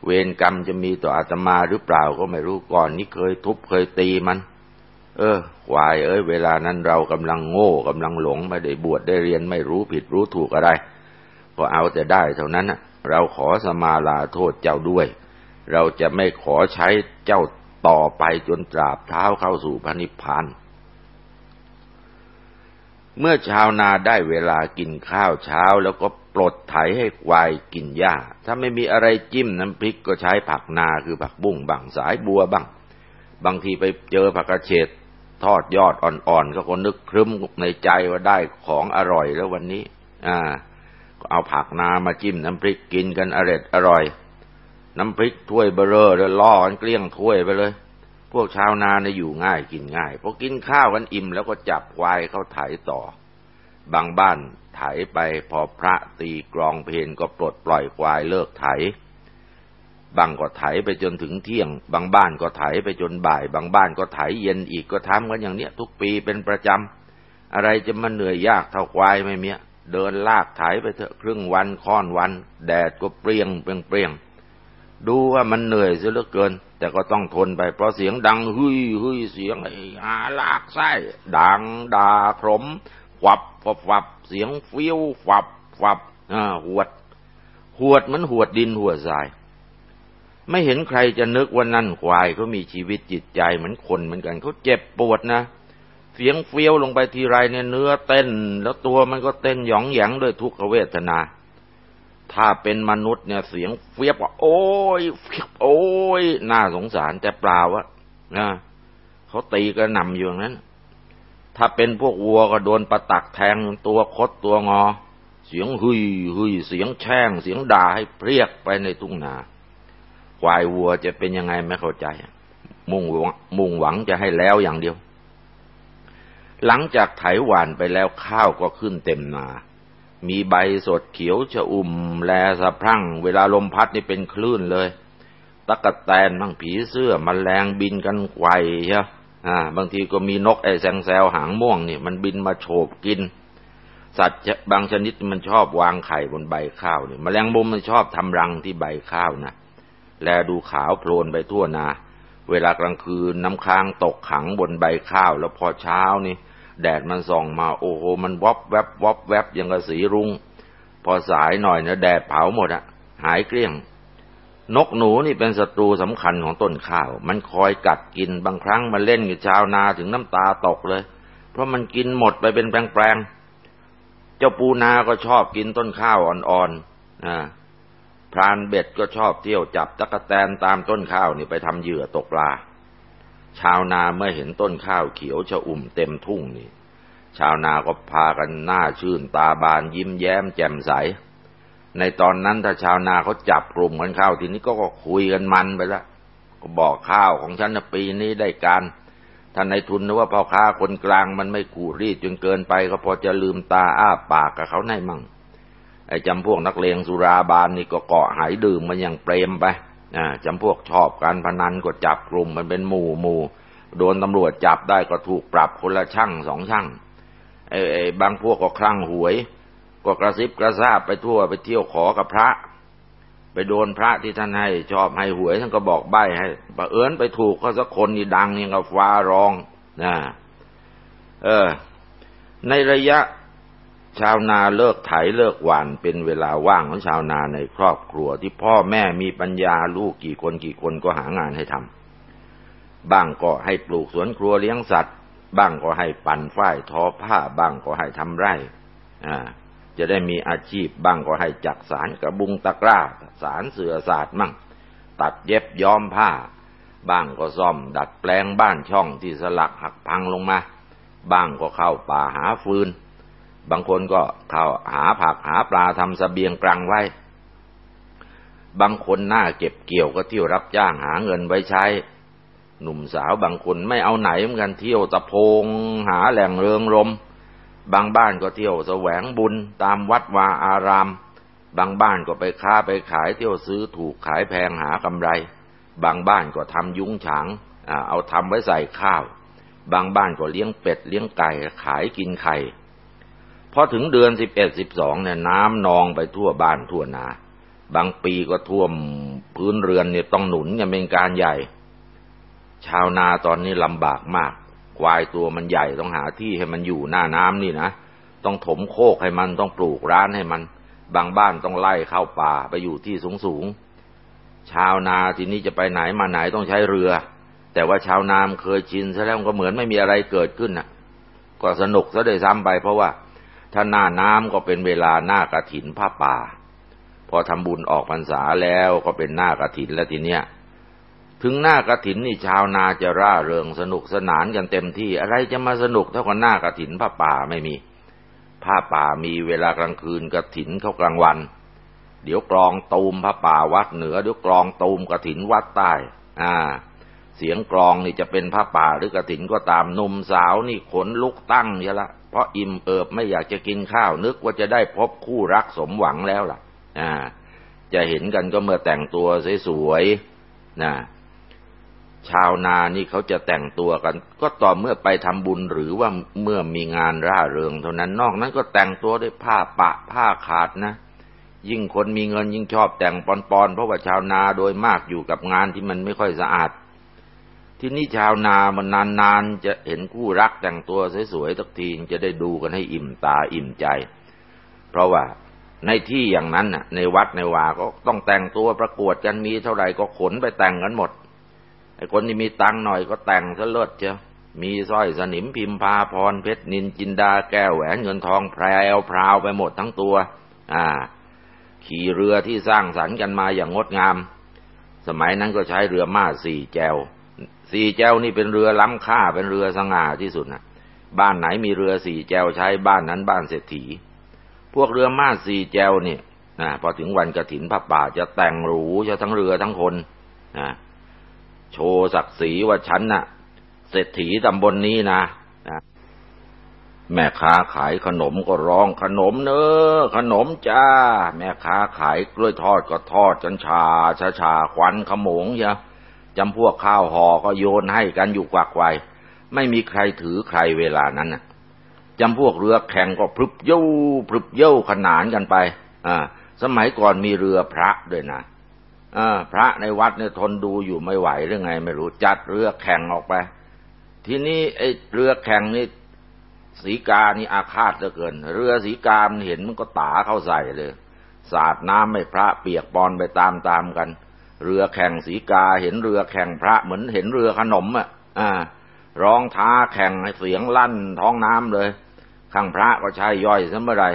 Speaker 2: เวรกรรมจะมีต่ออาตมาหรือเปล่าก็ไม่รู้ก่อนนี้เคยทุบเคยตีมัน เออควายเอ้ยเวลานั้นเรากำลังโง่กำลังหลงไม่ได้บวชได้เรียนไม่รู้ผิดรู้ถูกอะไร ก็เอาแต่ได้เท่านั้นเราขอสมาลาโทษเจ้าด้วย เราจะไม่ขอใช้เจ้าต่อไปจนตราบเท้าเข้าสู่พระนิพพานเมื่อชาวนาได้เวลากินข้าวเช้าแล้วก็ปลดไถให้ควายกินหญ้า ถ้าไม่มีอะไรจิ้มน้ำพริกก็ใช้ผักนาคือผักบุ้งบังสายบัวบ้าง บางทีไปเจอผักกระเฉดทอดยอดอ่อนๆ ก็คนนึกครึ้มในใจว่าได้ของอร่อยแล้ววันนี้ อ่า ก็เอาผักนามาจิ้มน้ำพริกกินกันอร่อยอร่อย น้ำพริกถ้วยเบอร์แล้วล่อกันเกลี้ยงถ้วยไปเลย พวกชาวนาเนี่ยอยู่ง่ายกินง่ายพอกินข้าวกันอิ่มแล้วก็จับควายเข้าไถต่อ บางบ้านไถไปพอพระตีกรองเพลงก็ปลดปล่อยควายเลิกไถ บางก็ไถไปจนถึงเที่ยง บางบ้านก็ไถไปจนบ่าย บางบ้านก็ไถเย็นอีกก็ทำกันอย่างเนี้ย ทุกปีเป็นประจำอะไรจะมาเหนื่อยยากเท่าควายไม่เมียเดินลากไถไปเถอะครึ่งวันค่อนวัน แดดก็เปรี้ยงเปรี้ยงเปรี้ยง ดูว่ามันเหนื่อยเสียเหลือเกิน แต่ก็ต้องทนไป เพราะเสียงดังฮึยฮึยเสียงไอ้อาลากไส้ดังด่าขมวับวับวับเสียงเฟี้ยววับวับอ่าหวด หวดมันหวดดินหัวทราย ไม่เห็นใครจะนึกว่านั่นควายเขามีชีวิตจิตใจเหมือนคนเหมือนกันเขาเจ็บปวดนะเสียงเฟี้ยวลงไปทีไรเนี่ยเนื้อเต้น แล้วตัวมันก็เต้นหยองหยงด้วยทุกขเวทนา ถ้าเป็นมนุษย์เนี่ยเสียงเฟียบว่าโอ้ยเฟียบโอ้ยน่าสงสารแต่เปล่าวะนะเขาตีกระหน่ำอยู่อย่างนั้น ถ้าเป็นพวกวัวก็โดนประตักแทงตัวคดตัวงอ เสียงหุยหุยเสียงแช่ง เสียงด่าให้เพรียกไปในทุ่งนาควายวัวจะเป็นยังไงไม่เข้าใจ มุ่งหวังมุ่งหวังจะให้แล้วอย่างเดียว หลังจากไถหวานไปแล้วข้าวก็ขึ้นเต็มนา มีใบสดเขียวชะอุ่ม แลสะพรั่ง เวลาลมพัดนี่เป็นคลื่นเลย ตะกะแตนบ้างผีเสื้อมแมลงบินกันไกวใช่อ่า บางทีก็มีนกไอแซงแซวหางม่วงนี่มันบินมาโฉบกิน สัตว์บางชนิดมันชอบวางไข่บนใบข้าวนี่มแมลงมุมมันชอบทำรังที่ใบข้าวนะแลดูขาวโพลนไปทั่วนา เวลากลางคืนน้ำค้างตกขังบนใบข้าว แล้วพอเช้านี่ แดดมันส่องมาโอ้โห มันวอบแวบวอบแวบยังกระสีรุง้งพอสายหน่อยเนี่ยแดดเผาหมดอะหายเกลี้ยง นกหนูนี่เป็นศัตรูสำคัญของต้นข้าว มันคอยกัดกินบางครั้งมันเล่นกับชาวนาถึงน้ำตาตกเลย เพราะมันกินหมดไปเป็นแปลงๆเจ้าปูนาก็ชอบกินต้นข้าวอ่อนๆนะพรานเบ็ดก็ชอบเที่ยวจับตะกะแตนตามต้นข้าวนี่ไปทำเหยื่อตกปลา ชาวนาเมื่อเห็นต้นข้าวเขียวชะอุ่มเต็มทุ่งนี่ ชาวนาก็พากันหน้าชื่นตาบานยิ้มแย้มแจ่มใส ในตอนนั้นถ้าชาวนาเขาจับกลุ่มกันเข้าทีนี้ก็คุยกันมันไปล้วก็บอกข้าวของฉันปีนี้ได้การท่านในทุนนึกว่าพ่อค้าคนกลางมันไม่ขู่รีดจนเกินไปก็พอจะลืมตาอ้าปากกับเขาได้มั่งไอ้จำพวกนักเลงสุราบานนี่ก็เกาะหายดื่มมันอย่างเปรมไป จำพวกชอบการพนันก็จับกลุ่มมันเป็นหมู่หมู่โดนตำรวจจับได้ก็ถูกปรับคนละช่างสองช่างไอ้บางพวกก็คลั่งหวย ก็กระซิบกระซาบไปทั่วไปเที่ยวขอกับพระ ไปโดนพระที่ท่านให้ชอบให้หวยท่านก็บอกใบ้ให้ประเอิญไปถูกเขาสักคนนี่ดังนี่กับฟ้าร้องนะเออ ในระยะ ชาวนาเลิกไถเลิกหวานเป็นเวลาว่างของชาวนาในครอบครัว ที่พ่อแม่มีปัญญาลูกกี่คนกี่คนก็หางานให้ทำบ้างก็ให้ปลูกสวนครัวเลี้ยงสัตว์ บ้างก็ให้ปั่นฝ้ายทอผ้า บ้างก็ให้ทำไร่ อ่า จะได้มีอาชีพ บ้างก็ให้จักสารกระบุงตะกร้า สารเสือศาสตร์มั่ง ตัดเย็บย้อมผ้า บ้างก็ซ่อม ดัดแปลงบ้านช่องที่สลักหักพังลงมา บ้างก็เข้าป่าหาฟืน บางคนก็เข้าหาผักหาปลาทำสเสบียงกลางไว้ บางคนหน้าเก็บเกี่ยวก็เที่ยวรับจ้างหาเงินไว้ใช้ หนุ่มสาวบางคนไม่เอาไหนเหมือนกันเที่ยวตะโพง หาแหล่งเริงรม บางบ้านก็เที่ยวแสวงบุญตามวัดวาอาราม บางบ้านก็ไปค้าไปขายเที่ยวซื้อถูกขายแพงหากำไร บางบ้านก็ทำยุ้งฉางเอาทำไว้ใส่ข้าว บางบ้านก็เลี้ยงเป็ดเลี้ยงไก่ขายกินไข่ พอถึงเดือนสิบเอ็ดสิบสองเนี่ยน้ำนองไปทั่วบ้านทั่วนา บางปีก็ท่วมพื้นเรือนเนี่ยต้องหนุนกันเป็นการใหญ่ ชาวนาตอนนี้ลำบากมาก ควายตัวมันใหญ่ต้องหาที่ให้มันอยู่หน้าน้ำนี่นะ ต้องถมโคกให้มันต้องปลูกร้านให้มัน บางบ้านต้องไล่เข้าป่าไปอยู่ที่สูงสูงชาวนาทีนี้จะไปไหนมาไหนต้องใช้เรือ แต่ว่าชาวนามเคยชินซะแล้วก็เหมือนไม่มีอะไรเกิดขึ้นน่ะ ก็สนุกซะด้วยซ้ำไปเพราะว่า ถ้าหน้าน้ำก็เป็นเวลาหน้ากระถินผ้าป่า พอทำบุญออกพรรษาแล้วก็เป็นหน้ากระถินแล้วทีเนี้ยถึงหน้ากระถินนี่ชาวนาจะร่าเริงสนุกสนานกันเต็มที่ อะไรจะมาสนุกเท่ากับหน้ากระถินผ้าป่าไม่มี ผ้าป่ามีเวลากลางคืนกระถินเข้ากลางวัน เดี๋ยวกลองตูมผ้าป่าวัดเหนือเดี๋ยวกลองตูมกระถินวัดใต้ อ่า เสียงกลองนี่จะเป็นผ้าป่าหรือกระถินก็ตามหนุ่มสาวนี่ขนลุกตั้งเยอะละ เพราะอิ่มเอิบไม่อยากจะกินข้าวนึกว่าจะได้พบคู่รักสมหวังแล้วล่ะอ่าจะเห็นกันก็เมื่อแต่งตัวสวยๆนะชาวนานี่เขาจะแต่งตัวกัน ก็ต่อเมื่อไปทำบุญหรือว่าเมื่อมีงานร่าเริงเท่านั้นนอกนั้นก็แต่งตัวด้วยผ้าปะผ้าขาดนะ ยิ่งคนมีเงินยิ่งชอบแต่งปอนๆเพราะว่าชาวนาโดยมากอยู่กับงานที่มันไม่ค่อยสะอาด ที่นี่ชาวนามันนานๆจะเห็นคู่รักแต่งตัวสวยๆสักทีจะได้ดูกันให้อิ่มตาอิ่มใจ เพราะว่าในที่อย่างนั้นน่ะ ในวัดในวาก็ต้องแต่งตัวประกวดกันมีเท่าไหร่ก็ขนไปแต่งกันหมดไอ้คนที่มีตังหน่อยก็แต่งซะเลิศเจ้ามีสร้อยสนิมพิมพาพรเพชรนินจินดาแก้วแหวนเงินทองแพรวพราวไปหมดทั้งตัว อ่า ขี่เรือที่สร้างสรรค์กันมาอย่างงดงาม สมัยนั้นก็ใช้เรือม้าสี่แจว สี่แจวนี่เป็นเรือล้ำค่าเป็นเรือสง่าที่สุดนะบ้านไหนมีเรือสี่แจวใช้บ้านนั้นบ้านเศรษฐี พวกเรือมาสี่แจวนี่นะพอถึงวันกระถินพระป่าจะแต่งหรูจะทั้งเรือทั้งคนนะโชว์ศักดิ์ศรีว่าฉันนะ่ะ เศรษฐีตำบลนนี้นะนะแม่ค้าขายขนมก็ร้องขนมเนอขนมจ้า แม่ค้าขายกล้วยทอดก็ทอดจนชาชาชาควันขโมงเชีย จำพวกข้าวห่อก็โยนให้กันอยู่กวักไวไม่มีใครถือใครเวลานั้นน่ะจำพวกเรือแข่งก็พรึบเย้าพรึบเย้าขนานกันไป อ่า สมัยก่อนมีเรือพระด้วยนะอ่าพระในวัดเนี่ยทนดูอยู่ไม่ไหวหรือไง ไม่รู้จัดเรือแข่งออกไป ทีนี้ไอ้เรือแข่งนี่สีกานี่อาฆาตเหลือเกิน เรือสีกามเห็นมันก็ตาเข้าใส่เลย สาดน้ำไม่พระเปียกปอนไปตามๆกัน เรือแข่งสีกา เห็นเรือแข่งพระเหมือนเห็นเรือขนมอะ อ่า ร้องท้าแข่งเสียงลั่นท้องน้ำเลย ข้างพระก็ใช่ย่อยซะเมื่อไร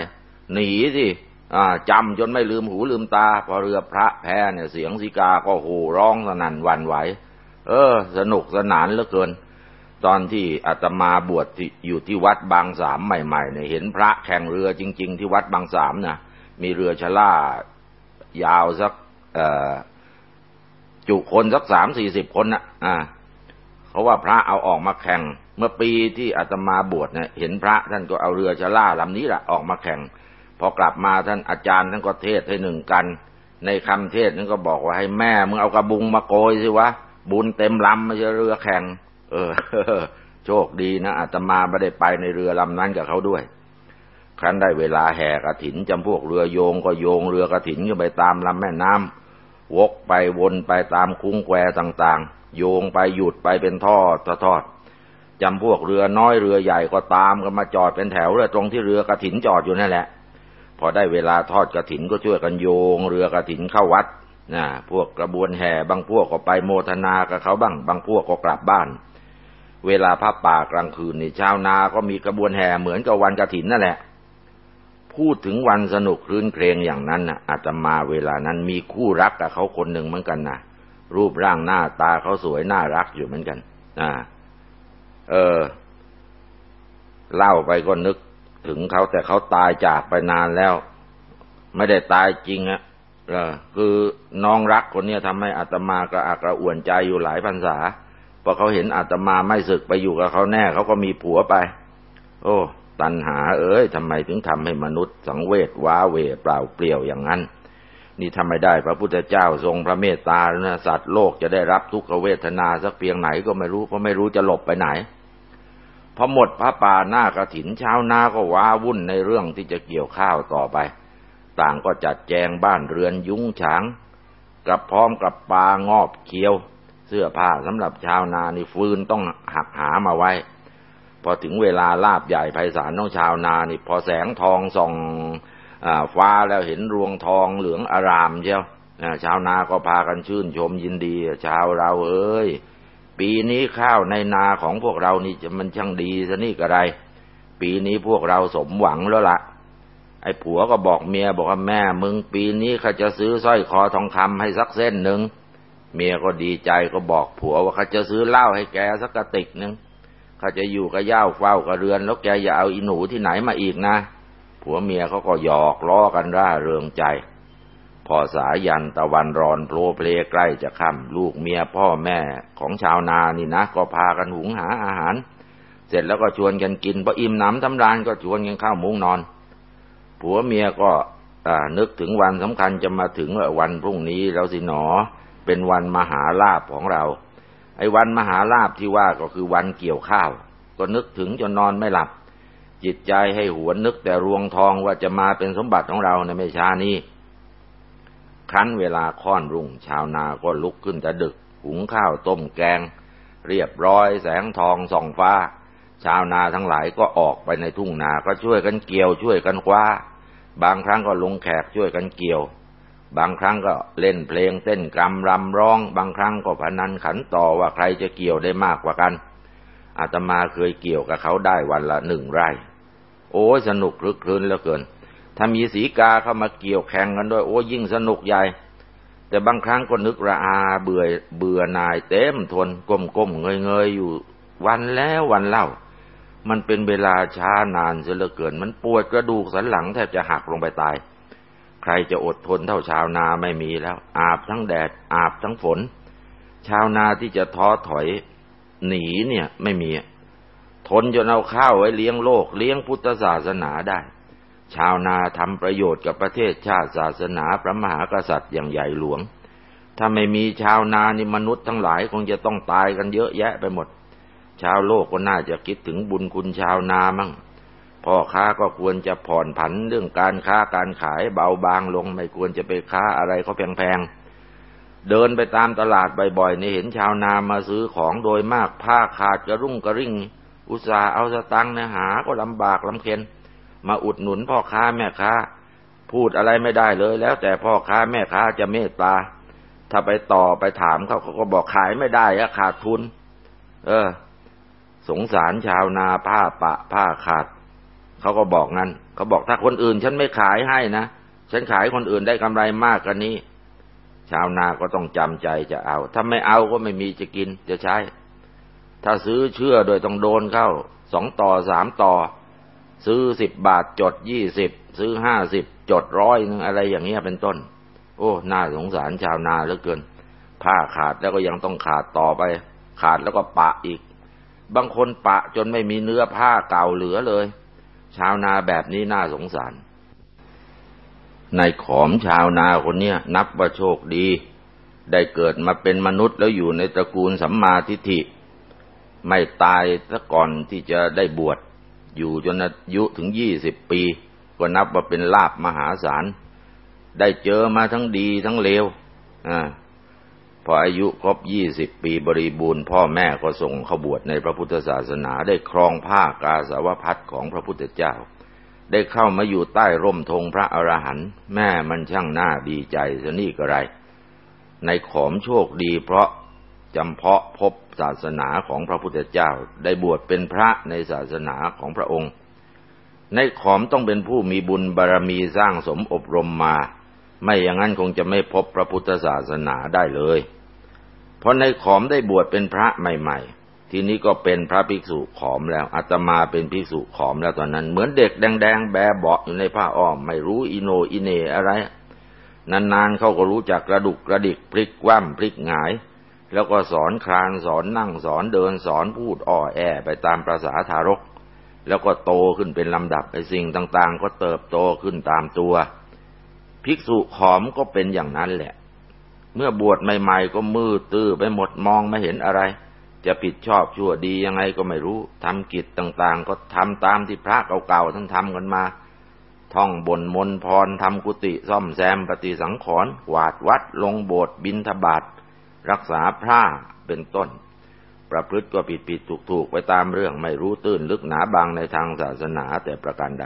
Speaker 2: หนีสิอ่าจำจนไม่ลืมหูลืมตา พอเรือพระแพ้เนี่ยเสียงสีกาก็โห่ร้องสนั่นวันไหว เออ สนุกสนานเหลือเกิน ตอนที่อาตมาบวชอยู่ที่วัดบางสามใหม่ๆเนี่ยเห็นพระแข่งเรือจริง ๆ ที่วัดบางสามนะมีเรือชล่ายาวสัก เอ่อ จุคนสักสามสี่สิบคนนะอ่าเขาว่าพระเอาออกมาแข่ง เมื่อปีที่อาตมาบวชเนี่ยเห็นพระท่านก็เอาเรือชะล่าลำนี้แหละออกมาแข่ง พอกลับมาท่านอาจารย์ท่านก็เทศให้หนึ่งกัน ในคำเทศนั้นก็บอกว่าให้แม่มึงเอากระบุงมาโกยสิวะบุญเต็มลำไม่ใช่เรือแข่ง เออ โชคดีนะอาตมาไม่ได้ไปในเรือลำนั้นกับเขาด้วยครั้นได้เวลาแห่กระถินจำพวกเรือโยงก็โยงเรือกระถินขึ้นไปตามลำแม่น้ำ วกไปวนไปตามคุ้งแควต่างๆ โยงไปหยุดไปเป็นทอดทอดจำพวกเรือน้อยเรือใหญ่ก็ตามกันมาจอดเป็นแถวเลยตรงที่เรือกระถินจอดอยู่นั่นแหละ พอได้เวลาทอดกระถินก็ช่วยกันโยง เรือกระถินเข้าวัดนะพวกกระบวนแห่บางพวกก็ไปโมทนากับเขาบ้าง บางพวกก็กลับบ้าน เวลาพระป่ากลางคืนนี่ชาวนาก็มีกระบวนแห่เหมือนกับวันกระถินนั่นแหละ พูดถึงวันสนุกคลื่นเครงอย่างนั้นนะอาตมาเวลานั้นมีคู่รักกับเขาคนหนึ่งเหมือนกันนะรูปร่างหน้าตาเขาสวยน่ารักอยู่เหมือนกันอ่าเออ เล่าไปก็นึกถึงเขาแต่เขาตายจากไปนานแล้ว ไม่ได้ตายจริงอะเออ คือน้องรักคนนี้ทำให้อาตมาก็อักระอ่วนใจอยู่หลายพรรษาพอเขาเห็นอาตมาไม่ศึกไปอยู่กับเขาแน่เขาก็มีผัวไป โอ้ ตันหาเอ้ยทำไมถึงทำให้มนุษย์สังเวชว้าเวเปล่าเปลี่ยวอย่างนั้น นี่ทำไม่ได้พระพุทธเจ้าทรงพระเมตตานะสัตว์โลกจะได้รับทุกขเวทนาสักเพียงไหนก็ไม่รู้เพราะไม่รู้จะหลบไปไหนพอหมดพระป่าหน้ากระถินเช้านาก็ว้าวุ่นในเรื่องที่จะเกี่ยวข้าวต่อไป ต่างก็จัดแจงบ้านเรือนยุ้งฉางกับพร้อมกับปลางอบเคียว เสื้อผ้าสำหรับชาวนานี่ฟืนต้องหักหามาไว้ พอถึงเวลาลาบใหญ่ไพศาลน้องชาวนานี่ พอแสงทองส่องอฟ้าแล้วเห็นรวงทองเหลืองอารามเชียวชาวนาก็พากันชื่นชมยินดี ชาวเราเอ้ย ปีนี้ข้าวในนาของพวกเรานี่จะมันช่างดีซะนี่ก็ไร ปีนี้พวกเราสมหวังแล้วละ่ะ ไอ้ผัวก็บอกเมียบอกว่าแม่มึงปีนี้เขาจะซื้อสร้อยคอทองคำให้สักเส้นหนึ่งเมียก็ดีใจก็บอกผัวว่าเขาจะซื้อเหล้าให้แกสักกระติกหนึ่ง ขาจะอยู่กับย่าเฝ้ากับเรือน แล้วแกอย่าเอาอีหนูที่ไหนมาอีกนะผัวเมียเขาก็หยอกล้อกันร่าเริงใจ พอสายันตะวันรอนโผล่เพลใกล้จะค่ำลูกเมียพ่อแม่ของชาวนานี่นะ ก็พากันหุงหาอาหาร เสร็จแล้วก็ชวนกันกินพออิ่มหนำทำรานก็ชวนกันเข้ามุ้งนอน ผัวเมียก็นึกถึงวันสำคัญจะมาถึงวันพรุ่งนี้เราสิหนอ เป็นวันมหาลาภของเรา ไอ้วันมหาลาภที่ว่าก็คือวันเกี่ยวข้าว ก็นึกถึงจนนอนไม่หลับ จิตใจให้หวนนึกแต่รวงทองว่าจะมาเป็นสมบัติของเราในไม่ช้านี้ครั้นเวลาค่อนรุ่ง ชาวนาก็ลุกขึ้นแต่ดึก หุงข้าวต้มแกง เรียบร้อยแสงทองส่องฟ้า ชาวนาทั้งหลายก็ออกไปในทุ่งนาก็ช่วยกันเกี่ยวช่วยกันคว้า บางครั้งก็ลงแขกช่วยกันเกี่ยว บางครั้งก็เล่นเพลงเต้นกรำรำร้อง บางครั้งก็พนันขันต่อว่าใครจะเกี่ยวได้มากกว่ากัน อาตมาเคยเกี่ยวกับเขาได้วันละหนึ่งไร่ โอ้สนุกคลึกคลื้นเหลือเกิน ถ้ามีสีกาเข้ามาเกี่ยวแข่งกันด้วย โอ้ยิ่งสนุกใหญ่ แต่บางครั้งก็นึกระอาเบื่อเบื่อนายเต็มทนก้มก้มเงยเงยอยู่วันแล้ววันเล่า มันเป็นเวลาช้านานเสียเหลือเกิน มันปวดกระดูกสันหลังแทบจะหักลงไปตาย ใครจะอดทนเท่าชาวนาไม่มีแล้ว อาบทั้งแดด อาบทั้งฝน ชาวนาที่จะท้อถอยหนีเนี่ยไม่มี ทนจนเอาข้าวไว้เลี้ยงโลก เลี้ยงพุทธศาสนาได้ ชาวนาทำประโยชน์กับประเทศชาติศาสนาพระมหากษัตริย์อย่างใหญ่หลวง ถ้าไม่มีชาวนานี่มนุษย์ทั้งหลายคงจะต้องตายกันเยอะแยะไปหมด ชาวโลกก็น่าจะคิดถึงบุญคุณชาวนามั่ง พ่อค้าก็ควรจะผ่อนผันเรื่องการค้าการขายเบาบางลง ไม่ควรจะไปค้าอะไรเขาแพงๆ เดินไปตามตลาดบ่อยๆนี่เห็นชาวนามาซื้อของโดยมากผ้าขาดกระรุ่งกระริ่ง อุตส่าห์เอาสตังค์เนี่ยหาก็ลำบากลำเค็นมาอุดหนุนพ่อค้าแม่ค้า พูดอะไรไม่ได้เลย แล้วแต่พ่อค้าแม่ค้าจะเมตตา ถ้าไปต่อไปถามเขาเขาก็บอกขายไม่ได้อะขาดทุน เออ สงสารชาวนาผ้าปะผ้าขาด เขาก็บอกงั้นเขาบอกถ้าคนอื่น ฉันไม่ขายให้นะ ฉันขายคนอื่นได้กำไรมากกว่านี้ ชาวนาก็ต้องจำใจจะเอา ถ้าไม่เอาก็ไม่มีจะกินจะใช้ ถ้าซื้อเชื่อโดยต้องโดนเข้าสองต่อสามต่อ ซื้อสิบบาทจดยี่สิบซื้อห้าสิบจดร้อยนึงอะไรอย่างเงี้ยเป็นต้น โอ้น่าสงสารชาวนาเหลือเกิน ผ้าขาดแล้วก็ยังต้องขาดต่อไป ขาดแล้วก็ปะอีก บางคนปะจนไม่มีเนื้อผ้าเก่าเหลือเลย ชาวนาแบบนี้น่าสงสารในขอมชาวนาคนเนี้ยนับว่าโชคดี ได้เกิดมาเป็นมนุษย์แล้วอยู่ในตระกูลสัมมาทิฏฐิ ไม่ตายซะก่อนที่จะได้บวช อยู่จนอายุถึงยี่สิบปี ก็นับว่าเป็นลาบมหาศาล ได้เจอมาทั้งดีทั้งเลว อ่า พออายุครบยี่สิบปีบริบูรณ์ พ่อแม่ก็ส่งขบวชในพระพุทธศาสนาได้ครองผ้ากาสาวพัดของพระพุทธเจ้า ได้เข้ามาอยู่ใต้ร่มธงพระอรหันต์แม่มันช่างหน่าดีใจสนี่กระไร ในขอมโชคดีเพราะจำเพาะพบศาสนาของพระพุทธเจ้า ได้บวชเป็นพระในศาสนาของพระองค์ ในขอมต้องเป็นผู้มีบุญบารรมีสร้างสมอบรมมา ไม่อย่างนั้นคงจะไม่พบพระพุทธศาสนาได้เลย เพราะในขอมได้บวชเป็นพระใหม่ ๆ ทีนี้ก็เป็นพระภิกษุขอมแล้วอาตมาเป็นภิกษุขอมแล้วตอนนั้น เหมือนเด็กแดงๆ แบเบาอยู่ในผ้าอ้อม ไม่รู้อิโนอิเนอะไร นานๆเขาก็รู้จักกระดุกกระดิกพลิกคว่ำพลิกหงาย แล้วก็สอนคลานสอนนั่งสอนเดินสอนพูดอ้อแอไปตามประษาทารก แล้วก็โตขึ้นเป็นลำดับไอ้สิ่งต่างๆ ก็เติบโตขึ้นตามตัว ภิกษุขอมก็เป็นอย่างนั้นแหละ เมื่อบวชใหม่ๆก็มืดตื้อไปหมดมองไม่เห็นอะไร จะผิดชอบชั่วดียังไงก็ไม่รู้ทำกิจต่างๆ ก็ทำตามที่พระเก่าๆท่านทำกันมา ท่องบนมนพรทำกุฏิซ่อมแซมปฏิสังขรณ์วาดวัดลงโบสถ์บินทบาทรักษาพระเป็นต้น ประพฤติก็ผิดผิดถูกถูกไปตามเรื่องไม่รู้ตื้นลึกหนาบางในทางศาสนาแต่ประการใด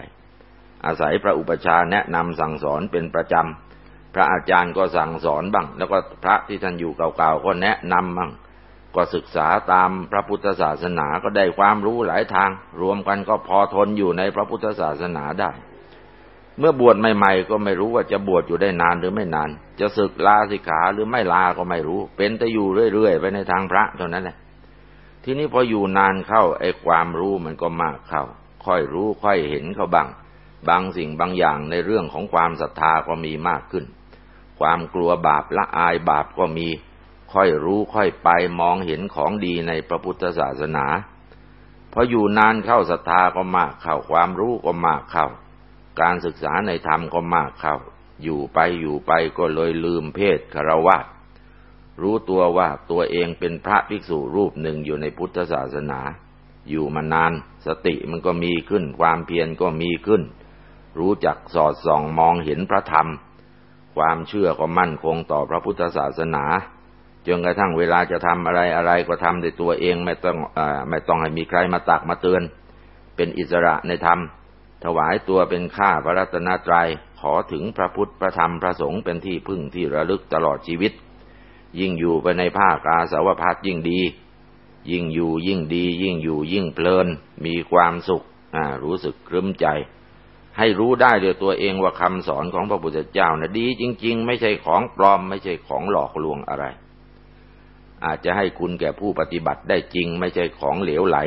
Speaker 2: อาศัยพระอุปชาแนะนำสั่งสอนเป็นประจำ พระอาจารย์ก็สั่งสอนบ้าง แล้วก็พระที่ท่านอยู่เก่าๆก็แนะนำบ้างก็ศึกษาตามพระพุทธศาสนาก็ได้ความรู้หลายทาง รวมกันก็พอทนอยู่ในพระพุทธศาสนาได้ เมื่อบวชใหม่ๆ ก็ไม่รู้ว่าจะบวชอยู่ได้นานหรือไม่นาน จะศึกลาสิกขาหรือไม่ลาก็ไม่รู้ เป็นแต่อยู่เรื่อยๆไปในทางพระเท่านั้นแหละทีนี้พออยู่นานเข้าไอ้ความรู้มันก็มากเข้า ค่อยรู้ค่อยเห็นเขาบ้าง บางสิ่งบางอย่างในเรื่องของความศรัทธาก็มีมากขึ้น ความกลัวบาปละอายบาปก็มี ค่อยรู้ค่อยไปมองเห็นของดีในพระพุทธศาสนาพออยู่นานเข้าศรัทธาก็มากเข้าความรู้ก็มากเข้า การศึกษาในธรรมก็มากเข้า อยู่ไปอยู่ไปก็เลยลืมเพศคารวะรู้ตัวว่าตัวเองเป็นพระภิกษุรูปหนึ่งอยู่ในพุทธศาสนา อยู่มานาน สติมันก็มีขึ้น ความเพียรก็มีขึ้น รู้จักสอดส่องมองเห็นพระธรรม ความเชื่อก็มั่นคงต่อพระพุทธศาสนาจนกระทั่งเวลาจะทำอะไรอะไรก็ทำด้วยตัวเองไม่ต้องอไม่ต้องให้มีใครมาตักมาเตือน เป็นอิสระในธรรม ถวายตัวเป็นข้าพระรัตนตรยัยขอถึงพระพุทธพระธรรมพระสงฆ์เป็นที่พึ่งที่ระลึกตลอดชีวิต ยิ่งอยู่ไปในภาคกาสาวพัดยิ่งดี ยิ่งอยู่ยิ่งดี ยิ่งอยู่ยิ่งเพลิน มีความสุขรู้สึกครึ้มใจ ให้รู้ได้ด้วยตัวเองว่าคำสอนของพระพุทธเจ้านะ่ะดีจริง ๆ ไม่ใช่ของปลอม ไม่ใช่ของหลอกลวงอะไร อาจจะให้คุณแก่ผู้ปฏิบัติได้จริง ไม่ใช่ของเหลวไหล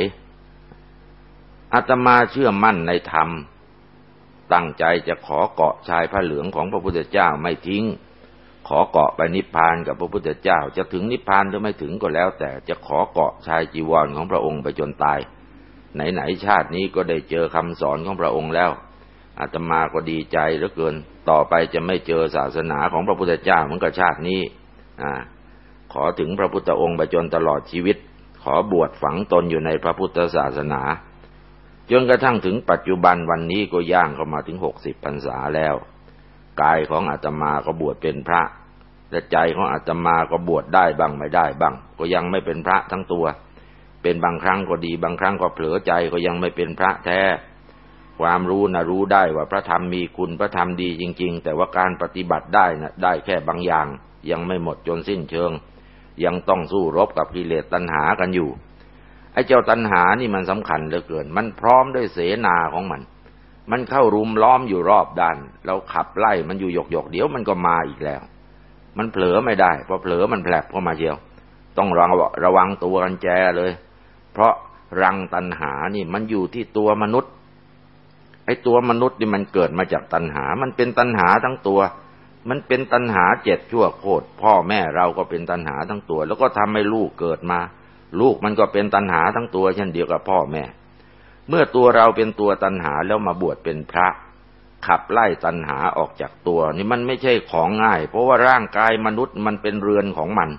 Speaker 2: อาตมาเชื่อมั่นในธรรม ตั้งใจจะขอเกาะชายผ้าเหลืองของพระพุทธเจ้าไม่ทิ้ง ขอเกาะไปนิพพานกับพระพุทธเจ้า จะถึงนิพพานหรือไม่ถึงก็แล้ว แต่จะขอเกาะชายจีวรของพระองค์ไปจนตาย ไหนๆชาตินี้ก็ได้เจอคำสอนของพระองค์แล้ว อาตมาก็ดีใจเหลือเกิน ต่อไปจะไม่เจอศาสนาของพระพุทธเจ้าเหมือนกับชาตินี้อ่าขอถึงพระพุทธองค์ไปจนตลอดชีวิต ขอบวชฝังตนอยู่ในพระพุทธศาสนา จนกระทั่งถึงปัจจุบันวันนี้ก็ย่างเข้ามาถึงหกสิบพรรษาแล้ว กายของอาตมาก็บวชเป็นพระแต่ใจของอาตมาก็บวชได้บ้างไม่ได้บ้าง ก็ยังไม่เป็นพระทั้งตัว เป็นบางครั้งก็ดีบางครั้งก็เผลอใจก็ยังไม่เป็นพระแท้ ความรู้นะรู้ได้ว่าพระธรรมมีคุณพระธรรมดีจริง ๆ แต่ว่าการปฏิบัติได้นะได้แค่บางอย่าง ยังไม่หมดจนสิ้นเชิง ยังต้องสู้รบกับกิเลสตัณหากันอยู่ไอ้เจ้าตัณหานี่มันสำคัญเหลือเกิน มันพร้อมด้วยเสนาของมัน มันเข้ารุมล้อมอยู่รอบด้าน เราขับไล่มันอยู่หยกหยกเดี๋ยวมันก็มาอีกแล้ว มันเผลอไม่ได้พอเผลอมันแผลบเข้ามาเชียว ต้องระวังระวังตัวกันแจเลย เพราะรังตัณหานี่มันอยู่ที่ตัวมนุษย์ ไอ้ตัวมนุษย์นี่มันเกิดมาจากตัณหา มันเป็นตัณหาทั้งตัว มันเป็นตัณหาเจ็ดชั่วโคตร พ่อแม่เราก็เป็นตัณหาทั้งตัว แล้วก็ทำให้ลูกเกิดมา ลูกมันก็เป็นตัณหาทั้งตัว เช่นเดียวกับพ่อแม่ เมื่อตัวเราเป็นตัวตัณหาแล้วมาบวชเป็นพระ ขับไล่ตัณหาออกจากตัว นี่มันไม่ใช่ของง่าย เพราะว่าร่างกายมนุษย์มันเป็นเรือนของมัน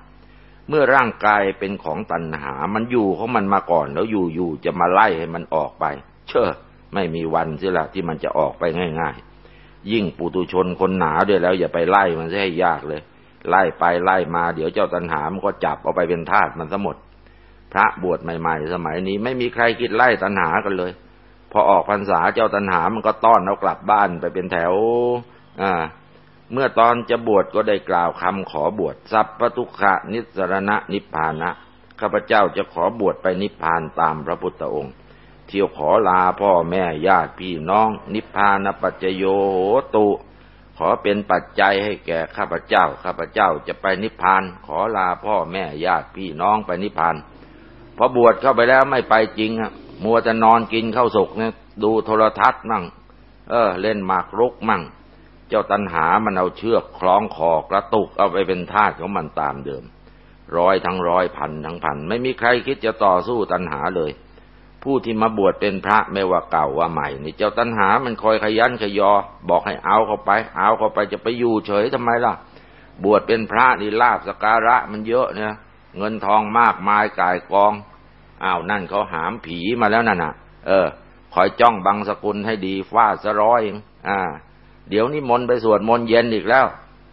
Speaker 2: เมื่อร่างกายเป็นของตัณหา มันอยู่ของมันมาก่อนแล้วอยู่ๆจะมาไล่ให้มันออกไป เชื่อ ไม่มีวันเสียละที่มันจะออกไปง่ายๆ ยิ่งปุตุชนคนหนาด้วยแล้วอย่าไปไล่มันจะให้ยากเลย ไล่ไปไล่มาเดี๋ยวเจ้าตันหามันก็จับเอาไปเป็นทาสมันซะหมด พระบวชใหม่ๆ สมัยนี้ไม่มีใครคิดไล่ตันหากันเลย พอออกพรรษาเจ้าตันหามันก็ต้อนเอากลับบ้านไปเป็นแถว อ่าเมื่อตอนจะบวชก็ได้กล่าวคำขอบวชสัพพทุขะนิสรณะนิพพานะข้าพเจ้าจะขอบวชไปนิพพานตามพระพุทธองค์ ที่ยวขอลาพ่อแม่ญาติพี่น้อง นิพพานปัจจโยโหตุ ขอเป็นปัจจัยให้แก่ข้าพเจ้า ข้าพเจ้าจะไปนิพพาน ขอลาพ่อแม่ญาติพี่น้องไปนิพพานพอบวชเข้าไปแล้วไม่ไปจริงอะมัวจะนอนกินข้าวสุกเนี่ยดูโทรทัศน์มั่ง เออ เล่นหมากรุกมั่ง เจ้าตันหามันเอาเชือกคล้องคอกระตุกเอาไปเป็นทาสของมันตามเดิม ร้อยทั้งร้อยพันทั้งพัน ไม่มีใครคิดจะต่อสู้ตัณหาเลย ผู้ที่มาบวชเป็นพระไม่ว่าเก่าว่าใหม่นี่เจ้าตัณหามันคอยขยันขยอ บอกให้เอาเข้าไป เอาเข้าไปจะไปอยู่เฉยทำไมล่ะ บวชเป็นพระนี่ลาบสการะมันเยอะเนี่ยเงินทองมากมายกายกองอ้าวนั่นเขาหามผีมาแล้วนั่นน่ะ เออ คอยจ้องบังสกุลให้ดีฟาดซะร้อยอ่า เดี๋ยวนี้มนไปสวดมนเย็นอีกแล้ว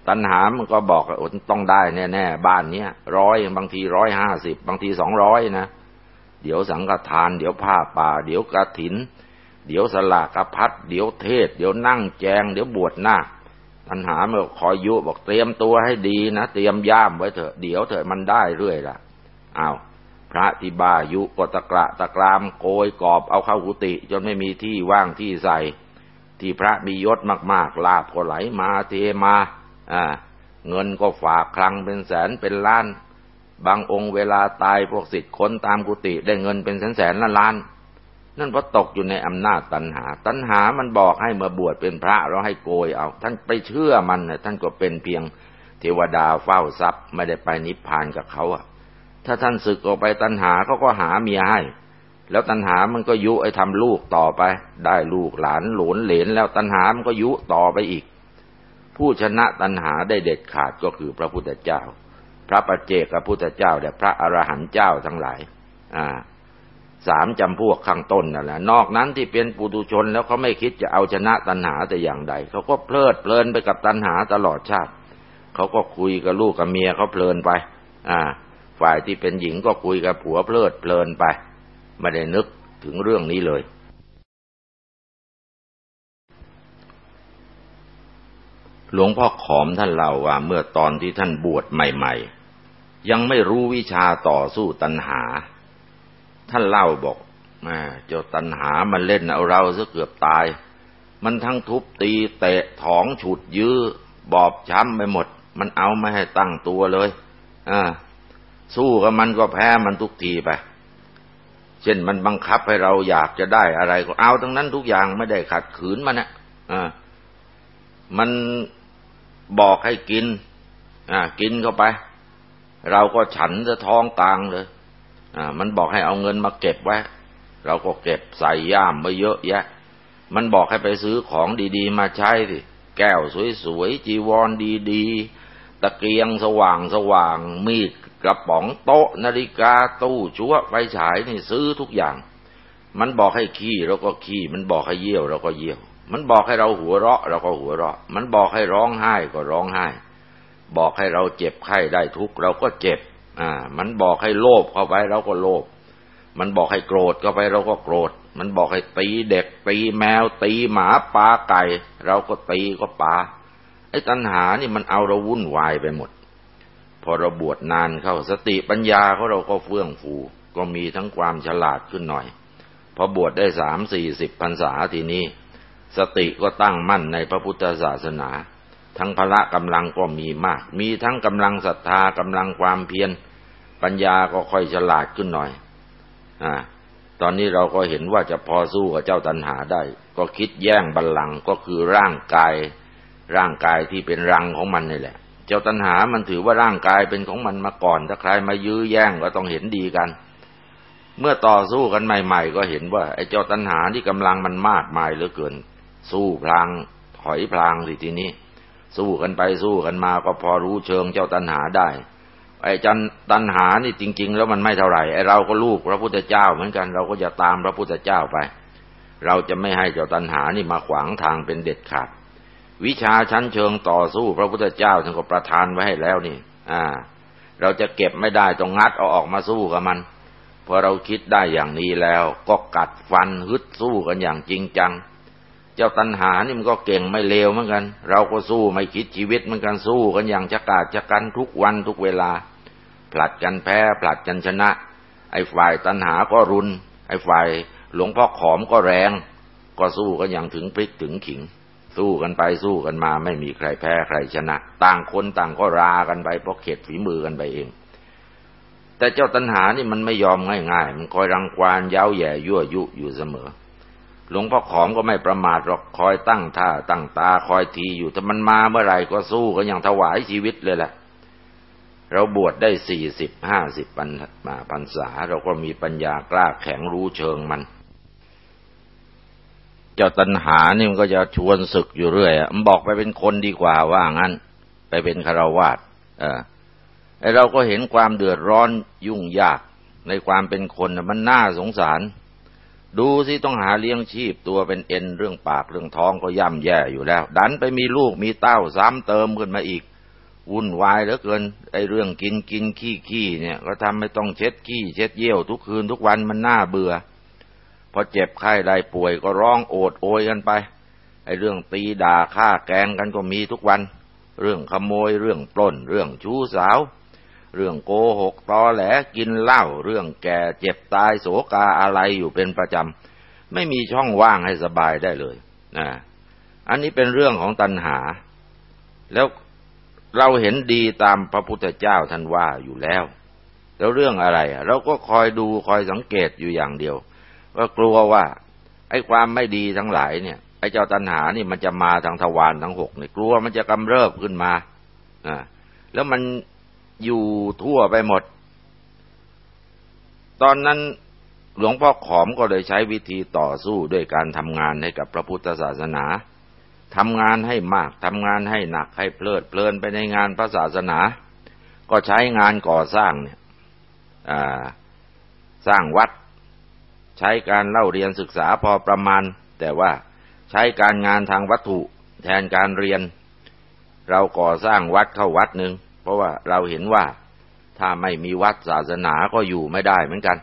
Speaker 2: ตัณหามันก็บอกต้องได้แน่ๆบ้านเนี้ยร้อยบางทีร้อยห้าสิบบางทีสองร้อยนะ เดี๋ยวสังฆทาน เดี๋ยวผ้าป่า เดี๋ยวกระถิน เดี๋ยวสลากระพัดเดี๋ยวเทศ เดี๋ยวนั่งแจง เดี๋ยวบวชหน้าตัณหาเมื่อคอยยุบอกเตรียมตัวให้ดีนะ เตรียมย่ามไว้เถอะเดี๋ยวเถอะมันได้เรื่อยละอ้าวพระที่บายุก็ตะกระตะกรามโกยกอบเอาเข้ากุฏิจนไม่มีที่ว่างที่ใส่ ที่พระมียศมากๆลาบก็ไหลมาเทมา อ่า เงินก็ฝากคลังเป็นแสนเป็นล้าน บางองค์เวลาตายพวกสิทธิ์คนตามกุฏิได้เงินเป็นแสนแสนล้านล้านนั่นเพราะตกอยู่ในอำนาจตัณหา ตัณหามันบอกให้มาบวชเป็นพระเราให้โกยเอา ท่านไปเชื่อมันนะท่านก็เป็นเพียงเทวดาเฝ้าทรัพย์ ไม่ได้ไปนิพพานกับเขาอะถ้าท่านศึกออกไปตัณหาเขาก็หาเมียให้ แล้วตัณหามันก็ยุไอ้ทำลูกต่อไป ได้ลูกหลานหลนเหลนแล้วตัณหามันก็ยุต่อไปอีก ผู้ชนะตัณหาได้เด็ดขาดก็คือพระพุทธเจ้า พระปัจเจกพระพุทธเจ้าและพระอรหันต์เจ้าทั้งหลาย อ่าสามจำพวกข้างต้นนั่นแหละนอกนั้นที่เป็นปุถุชนแล้วเขาไม่คิดจะเอาชนะตัณหาแต่อย่างใดเขาก็เพลิดเพลินไปกับตัณหาตลอดชาติเขาก็คุยกับลูกกับเมียเขาเพลินไป อ่า ฝ่ายที่เป็นหญิงก็คุยกับผัวเพลิดเพลินไปไม่ได้นึกถึงเรื่องนี้เลย หลวงพ่อขอมท่านเล่าว่าเมื่อตอนที่ท่านบวชใหม่ ๆ ยังไม่รู้วิชาต่อสู้ตัณหา ท่านเล่าบอกเจ้าตัณหามันเล่นเอาเราซะเกือบตาย มันทั้งทุบตีเตะถองฉุดยื้อ บอบช้ำไปหมด มันเอาไม่ให้ตั้งตัวเลยอสู้กับมันก็แพ้มันทุกทีไป เช่นมันบังคับให้เราอยากจะได้อะไรก็เอาทั้งนั้นทุกอย่างไม่ได้ขัดขืนมันนะอ่ามันบอกให้กิน อ่า กินเข้าไป เราก็ฉันจะท้องกลางเลย อ่า มันบอกให้เอาเงินมาเก็บไว้ เราก็เก็บใส่ย่ามไว้เยอะแยะ มันบอกให้ไปซื้อของดีๆ มาใช้สิ แก้วสวยๆ จีวรดีๆ ตะเกียงสว่างสว่าง มีดกระป๋องโต๊ะ นาฬิกาตู้ชัวไฟฉายนี่ซื้อทุกอย่าง มันบอกให้ขี้เราก็ขี้ มันบอกให้เยี่ยวเราก็เยี่ยว มันบอกให้เราหัวเราะเราก็หัวเราะ มันบอกให้ร้องไห้ก็ร้องไห้ บอกให้เราเจ็บไข้ได้ทุกเราก็เจ็บ อ่า มันบอกให้โลภเข้าไปเราก็โลภ มันบอกให้โกรธเข้าไปเราก็โกรธ มันบอกให้ตีเด็กตีแมว ตีหมาปลาไก่ เราก็ตีก็ปาไอ้ตัณหานี่มันเอาเราวุ่นวายไปหมด พอเราบวชนานเข้าสติปัญญาของเราก็เฟื่องฟู ก็มีทั้งความฉลาดขึ้นหน่อย พอบวชได้สามสี่สิบพรรษาทีนี้ สติก็ตั้งมั่นในพระพุทธศาสนา ทั้งพละกำลังก็มีมาก มีทั้งกำลังศรัทธากำลังความเพียรปัญญาก็ค่อยฉลาดขึ้นหน่อย อ่า ตอนนี้เราก็เห็นว่าจะพอสู้กับเจ้าตันหาได้ ก็คิดแย่งบัลลังก์ก็คือร่างกาย ร่างกายที่เป็นรังของมันนี่แหละ เจ้าตันหามันถือว่าร่างกายเป็นของมันมาก่อน ถ้าใครมายื้อแย่งก็ต้องเห็นดีกัน เมื่อต่อสู้กันใหม่ ๆ ก็เห็นว่าไอ้เจ้าตันหาที่กำลังมันมากมายเหลือเกิน สู้พลางถอยพลางสิทีนี้ สู้กันไปสู้กันมาก็พอรู้เชิงเจ้าตันหาได้ ไอ้จันตันหานี่จริง ๆ แล้วมันไม่เท่าไหร่ไอ้เราก็ลูกพระพุทธเจ้าเหมือนกันเราก็จะตามพระพุทธเจ้าไป เราจะไม่ให้เจ้าตัณหานี่มาขวางทางเป็นเด็ดขาดวิชาชั้นเชิงต่อสู้พระพุทธเจ้าท่านก็ประทานไว้ให้แล้วนี่ อ่า เราจะเก็บไม่ได้ต้องงัดเอาออกมาสู้กับมันพอเราคิดได้อย่างนี้แล้ว ก็กัดฟันฮึดสู้กันอย่างจริงจัง จ้าตัณหานี่มันก็เก่งไม่เลวเหมือนกัน เราก็สู้ไม่คิดชีวิตเหมือนกันสู้กันอย่างจะกาดจะกันทุกวันทุกเวลา ผลัดกันแพ้ผลัดกันชนะ ไอ้ฝ่ายตัณหาก็รุน ไอ้ฝ่ายหลวงพ่อขอมก็แรง ก็สู้กันอย่างถึงพริกถึงขิง สู้กันไปสู้กันมา ไม่มีใครแพ้ใครชนะ ต่างคนต่างก็รากันไปเพราะเข็ดฝีมือกันไปเองแต่เจ้าตัณหานี่มันไม่ยอมง่ายๆ มันคอยรังควานเย้าแย่ยั่วยุอยู่เสมอ หลวงพ่อขอมก็ไม่ประมาทหรอกคอยตั้งท่าตั้งตาคอยทีอยู่ถ้ามันมาเมื่อไหร่ก็สู้ก็อย่างถวายชีวิตเลยแหละเราบวชได้สี่สิบห้าสิบปันมาพรรษา เราก็มีปัญญากล้าแข็งรู้เชิงมัน เจ้าตัณหานี่มันก็จะชวนศึกอยู่เรื่อยมันบอกไปเป็นคนดีกว่าว่างั้น ไปเป็นคารวาสเออไอเราก็เห็นความเดือดร้อนยุ่งยากในความเป็นคนมันน่าสงสาร ดูสิต้องหาเลี้ยงชีพตัวเป็นเอ็นเรื่องปากเรื่องท้องก็ย่ำแย่อยู่แล้ว ดันไปมีลูกมีเต้าซ้ำเติมขึ้นมาอีก วุ่นวายเหลือเกินไอเรื่องกินกินขี้ขี้เนี่ย ก็ทำให้ต้องเช็ดขี้เช็ดเยี่ยวทุกคืนทุกวันมันน่าเบื่อพอเจ็บไข้ได้ป่วยก็ร้องโอดโอยกันไปไอเรื่องตีด่าฆ่าแกงกันก็มีทุกวัน เรื่องขโมยเรื่องปล้นเรื่องชู้สาว เรื่องโกหกตอแหลกินเหล้าเรื่องแก่เจ็บตายโศกาอะไรอยู่เป็นประจำ ไม่มีช่องว่างให้สบายได้เลยนะอันนี้เป็นเรื่องของตัณหา แล้วเราเห็นดีตามพระพุทธเจ้าท่านว่าอยู่แล้ว แล้วเรื่องอะไรเราก็คอยดูคอยสังเกตอยู่อย่างเดียว ว่ากลัวว่า ไอ้ความไม่ดีทั้งหลายเนี่ยไอ้เจ้าตัณหานี่มันจะมาทางทวารทั้งหกเนี่ยกลัวมันจะกำเริบขึ้นมาอ่าแล้วมัน อยู่ทั่วไปหมด ตอนนั้นหลวงพ่อขอมก็เลยใช้วิธีต่อสู้ด้วยการทำงานให้กับพระพุทธศาสนาทำงานให้มากทำงานให้หนักให้เพลิดเพลินไปในงานพระศาสนา ก็ใช้งานก่อสร้างเนี่ยสร้างวัด ใช้การเล่าเรียนศึกษาพอประมาณ แต่ว่าใช้การงานทางวัตถุแทนการเรียน เราก่อสร้างวัดเข้าวัดหนึ่ง เพราะว่าเราเห็นว่าถ้าไม่มีวัดศาสนาก็อยู่ไม่ได้เหมือนกัน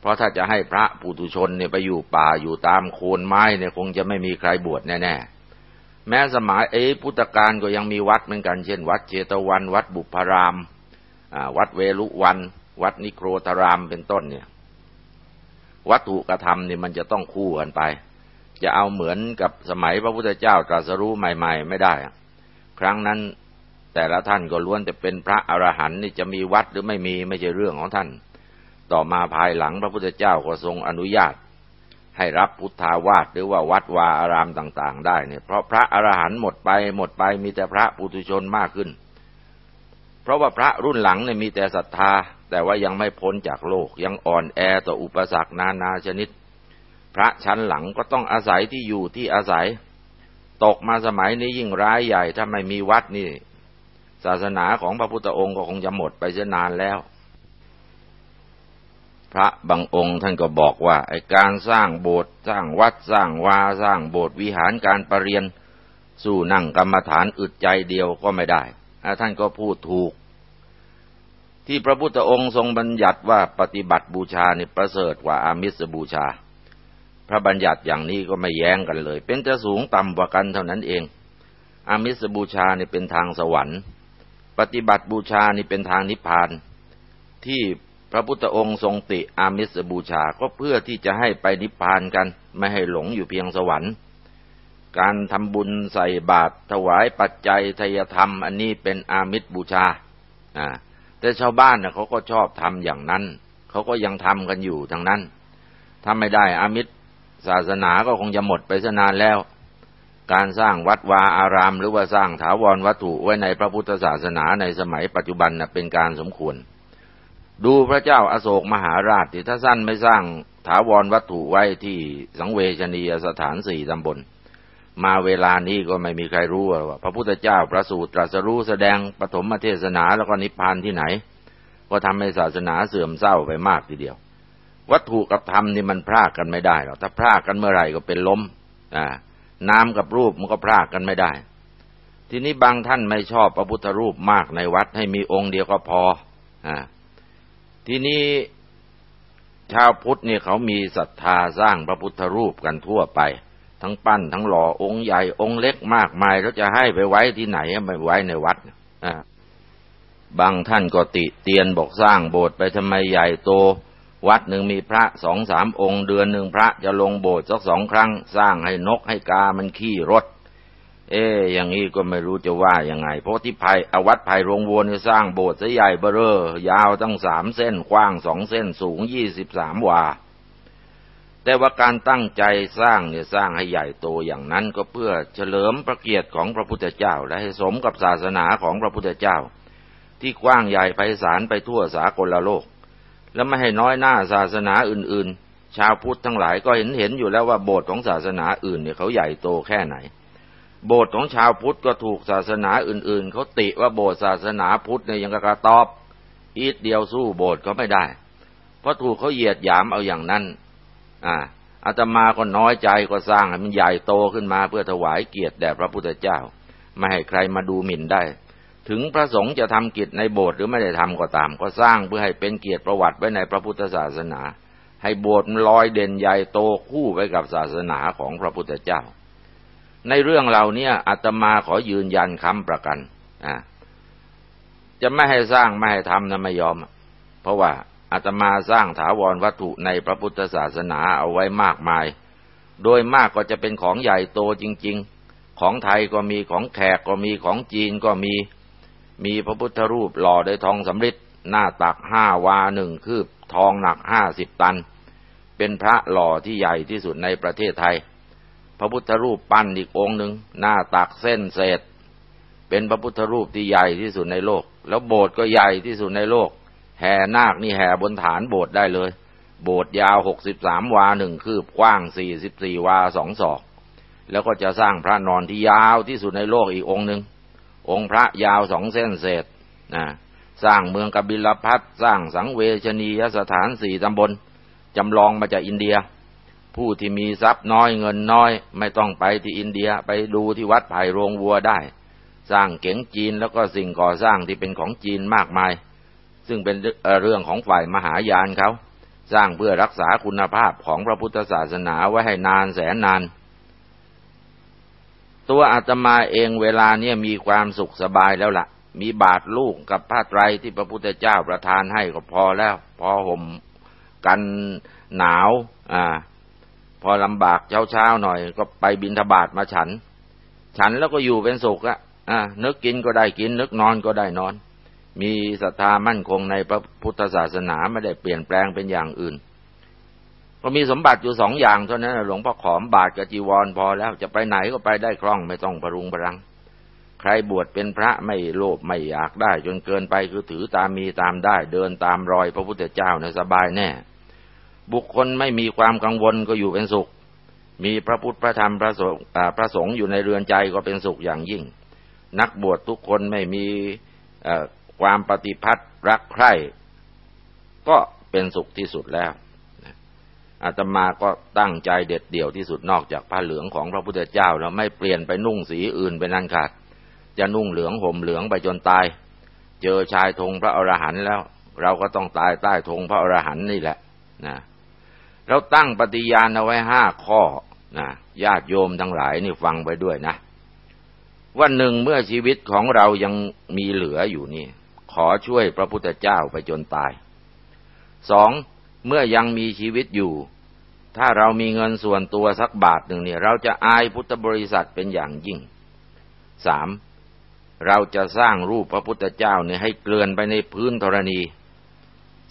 Speaker 2: เพราะถ้าจะให้พระปุถุชนเนี่ยไปอยู่ป่าอยู่ตามโคนไม้เนี่ยคงจะไม่มีใครบวชแน่ๆ แม้สมัยเอพุทธกาลก็ยังมีวัดเหมือนกัน เช่น วัดเจตวัน วัดบุพารามวัดเวลุวัน วัดนิโครธารามเป็นต้นเนี่ย วัตถุกระทำเนี่ยมันจะต้องคู่กันไป จะเอาเหมือนกับสมัยพระพุทธเจ้าตรัสรู้ใหม่ ๆ ไม่ได้ ครั้งนั้น แต่ละท่านก็ล้วนแต่เป็นพระอรหันต์นี่จะมีวัดหรือไม่มีไม่ใช่เรื่องของท่าน ต่อมาภายหลังพระพุทธเจ้าก็ทรงอนุญาต ให้รับพุทธาวาสหรือว่าวัดวาอารามต่างๆ ได้เนี่ยเพราะพระอรหันต์หมดไปหมดไปมีแต่พระปุถุชนมากขึ้น เพราะว่าพระรุ่นหลังเนี่ยมีแต่ศรัทธา แต่ว่ายังไม่พ้นจากโลกยังอ่อนแอต่ออุปสรรคนานาชนิด พระชั้นหลังก็ต้องอาศัยที่อยู่ที่อาศัยตกมาสมัยนี้ยิ่งร้ายใหญ่ถ้าไม่มีวัดนี่ ศาสนาของพระพุทธองค์ก็คงจะหมดไปเสียนานแล้ว พระบางองค์ท่านก็บอกว่าไอการสร้างโบสถ์สร้างวัดสร้างวาสร้างโบสถ์วิหารการประเรียน สู้นั่งกรรมฐานอึดใจเดียวก็ไม่ได้ท่านก็พูดถูก ที่พระพุทธองค์ทรงบัญญัติว่าปฏิบัติบูชานี่ประเสริฐกว่าอามิสบูชา พระบัญญัติอย่างนี้ก็ไม่แย้งกันเลย เป็นจะสูงต่ำกว่ากันเท่านั้นเองอามิสบูชานี่เป็นทางสวรรค์ ปฏิบัติบูชานี่เป็นทางนิพพาน ที่พระพุทธองค์ทรงติอามิสบูชาก็เพื่อที่จะให้ไปนิพพานกัน ไม่ให้หลงอยู่เพียงสวรรค์ การทำบุญใส่บาตรถวายปัจจัยทยธรรม อันนี้เป็นอามิสบูชาแต่ชาวบ้านเขาก็ชอบทำอย่างนั้น เขาก็ยังทำกันอยู่ทั้งนั้นถ้าไม่ได้อามิสศาสนาก็คงจะหมดไปซะนานแล้ว การสร้างวัดวาอาราม หรือว่าสร้างถาวรวัตถุไว้ในพระพุทธศาสนาในสมัยปัจจุบันนะเป็นการสมควร ดูพระเจ้าอาโศกมหาราชที่ถ้าสั้นไม่สร้างถาวรวัตถุไว้ที่สังเวชนียสถานสี่ตำบล มาเวลานี้ก็ไม่มีใครรู้ว่า พระพุทธเจ้าประสูติตรัสรู้แสดงปฐมเทศนาแล้วก็นิพพานที่ไหน ก็ทำให้ศาสนาเสื่อมเศร้าไปมากทีเดียว วัตถุกับธรรมนี่มันพรากกันไม่ได้หรอกถ้าพรากกันเมื่อไหร่ก็เป็นล้มอ่า น้ำกับรูปมันก็พรากกันไม่ได้ ทีนี้บางท่านไม่ชอบพระพุทธรูปมากในวัดให้มีองค์เดียวก็พออ่าทีนี้ชาวพุทธเนี่ยเขามีศรัทธาสร้างพระพุทธรูปกันทั่วไป ทั้งปั้นทั้งหล่อองค์ใหญ่องค์เล็กมากมายแล้วจะให้ไปไว้ที่ไหนไม่ไว้ในวัดอ่าบางท่านก็ติเตียนบอกสร้างโบสถ์ไปทำไมใหญ่โต วัดหนึ่งมีพระสองสามองค์ เดือนหนึ่งพระจะลงโบสถ์สักสองครั้ง สร้างให้นกให้กามันขี้รถ เอ๊อย่างนี้ก็ไม่รู้จะว่ายังไง เพราะที่ภัยอวัดภัยโรงวัวเนี่ยสร้างโบสถ์ซะใหญ่เบ้อเร่อยาวตั้งสามเส้นกว้างสองเส้นสูงยี่สิบสามวาแต่ว่าการตั้งใจสร้างเนี่ยสร้างให้ใหญ่โตอย่างนั้นก็เพื่อเฉลิมพระเกียรติของพระพุทธเจ้า และให้สมกับศาสนาของพระพุทธเจ้า ที่กว้างใหญ่ไพศาลไปทั่วสากลโลก และไม่ให้น้อยหน้าศาสนาอื่น ๆ ชาวพุทธทั้งหลายก็เห็นเห็นอยู่แล้วว่าโบสถ์ของศาสนาอื่นเนี่ยเขาใหญ่โตแค่ไหน โบสถ์ของชาวพุทธก็ถูกศาสนาอื่น ๆเขาติว่าโบสถ์ศาสนาพุทธเนี่ยยังกระตอบ อีดเดียวสู้โบสถ์เขาไม่ได้ เพราะถูกเขาเหยียดหยามเอาอย่างนั้น อ่าอาตมาก็น้อยใจก็สร้างให้มันใหญ่โตขึ้นมาเพื่อถวายเกียรติแด่พระพุทธเจ้า ไม่ให้ใครมาดูหมิ่นได้ ถึงพระสงฆ์จะทำกิจในโบสถ์หรือไม่ได้ทำก็ตาม ก็สร้างเพื่อให้เป็นเกียรติประวัติไว้ในพระพุทธศาสนา ให้โบสถ์ลอยเด่นใหญ่โตคู่ไปกับศาสนาของพระพุทธเจ้า ในเรื่องเหล่านี้อาตมาขอยืนยันคำประกันอ่าจะไม่ให้สร้างไม่ให้ทำนะไม่ยอม เพราะว่าอาตมาสร้างถาวรวัตถุในพระพุทธศาสนาเอาไว้มากมาย โดยมากก็จะเป็นของใหญ่โตจริง ๆ ของไทยก็มีของแขกก็มีของจีนก็มี มีพระพุทธรูปหล่อด้วยทองสำริดหน้าตักห้าวาหนึ่งคืบ ทองหนักห้าสิบตัน เป็นพระหล่อที่ใหญ่ที่สุดในประเทศไทย พระพุทธรูปปั้นอีกองค์หนึ่งหน้าตักเส้นเศษ เป็นพระพุทธรูปที่ใหญ่ที่สุดในโลก แล้วโบสถ์ก็ใหญ่ที่สุดในโลก แห่นาคนี่แห่บนฐานโบสถ์ได้เลย โบสถ์ยาวหกสิบสามวาหนึ่งคืบกว้างสี่สิบสี่วาสองศอก แล้วก็จะสร้างพระนอนที่ยาวที่สุดในโลกอีกองค์หนึ่ง องค์พระยาวสองเส้นเศษนะสร้างเมืองกบิลพัทสร้างสังเวชนียสถานสี่ตำบลจำลองมาจากอินเดีย ผู้ที่มีทรัพย์น้อยเงินน้อย ไม่ต้องไปที่อินเดียไปดูที่วัดไผ่โรงวัวได้ สร้างเก๋งจีนแล้วก็สิ่งก่อสร้างที่เป็นของจีนมากมาย ซึ่งเป็นเรื่องของฝ่ายมหายานเขา สร้างเพื่อรักษาคุณภาพของพระพุทธศาสนาไว้ให้นานแสนนาน ตัวอาตมาเองเวลาเนี่ยมีความสุขสบายแล้วละ่ะ มีบาทลูกกับผ้าไตรที่พระพุทธเจ้าประทานให้ก็พอแล้ว พอห่มกันหนาว อ่า พอลำบากเช้าเช้าหน่อย ก็ไปบินทบาทมาฉัน ฉันแล้วก็อยู่เป็นสุขอะอ่านึกกินก็ได้กิน นึกนอนก็ได้นอน มีศรัทธามั่นคงในพระพุทธศาสนาไม่ได้เปลี่ยนแปลงเป็นอย่างอื่น ก็มีสมบัติอยู่สองอย่างเท่านั้นหลวงพ่อขอมบาทกับจีวรพอแล้วจะไปไหนก็ไปได้คล่องไม่ต้องประรุงประรัง ใครบวชเป็นพระไม่โลภไม่อยากได้ จนเกินไปคือถือตามมีตามได้ เดินตามรอยพระพุทธเจ้าในสบายแน่ บุคคลไม่มีความกังวลก็อยู่เป็นสุข มีพระพุทธพระธรรมพระสงฆ์พระสงฆ์อยู่ในเรือนใจก็เป็นสุขอย่างยิ่ง นักบวชทุกคนไม่มีความปฏิพัติรักใคร่ก็เป็นสุขที่สุดแล้ว อาตมาก็ตั้งใจเด็ดเดี่ยวที่สุดนอกจากผ้าเหลืองของพระพุทธเจ้าแล้วไม่เปลี่ยนไปนุ่งสีอื่นเป็นนันขาด จะนุ่งเหลืองห่มเหลืองไปจนตาย เจอชายธงพระอรหันต์แล้ว เราก็ต้องตายใต้ธงพระอรหันต์นี่แหละนะเราตั้งปฏิญาณเอาไว้ห้าข้อนะญาติโยมทั้งหลายนี่ฟังไปด้วยนะ ว่าหนึ่งเมื่อชีวิตของเรายังมีเหลืออยู่นี่ ขอช่วยพระพุทธเจ้าไปจนตายสอง เมื่อยังมีชีวิตอยู่ ถ้าเรามีเงินส่วนตัวสักบาทหนึ่งเนี่ย เราจะอายพุทธบริษัทเป็นอย่างยิ่งสามเราจะสร้างรูปพระพุทธเจ้าเนี่ยให้เกลื่อนไปในพื้นธรณี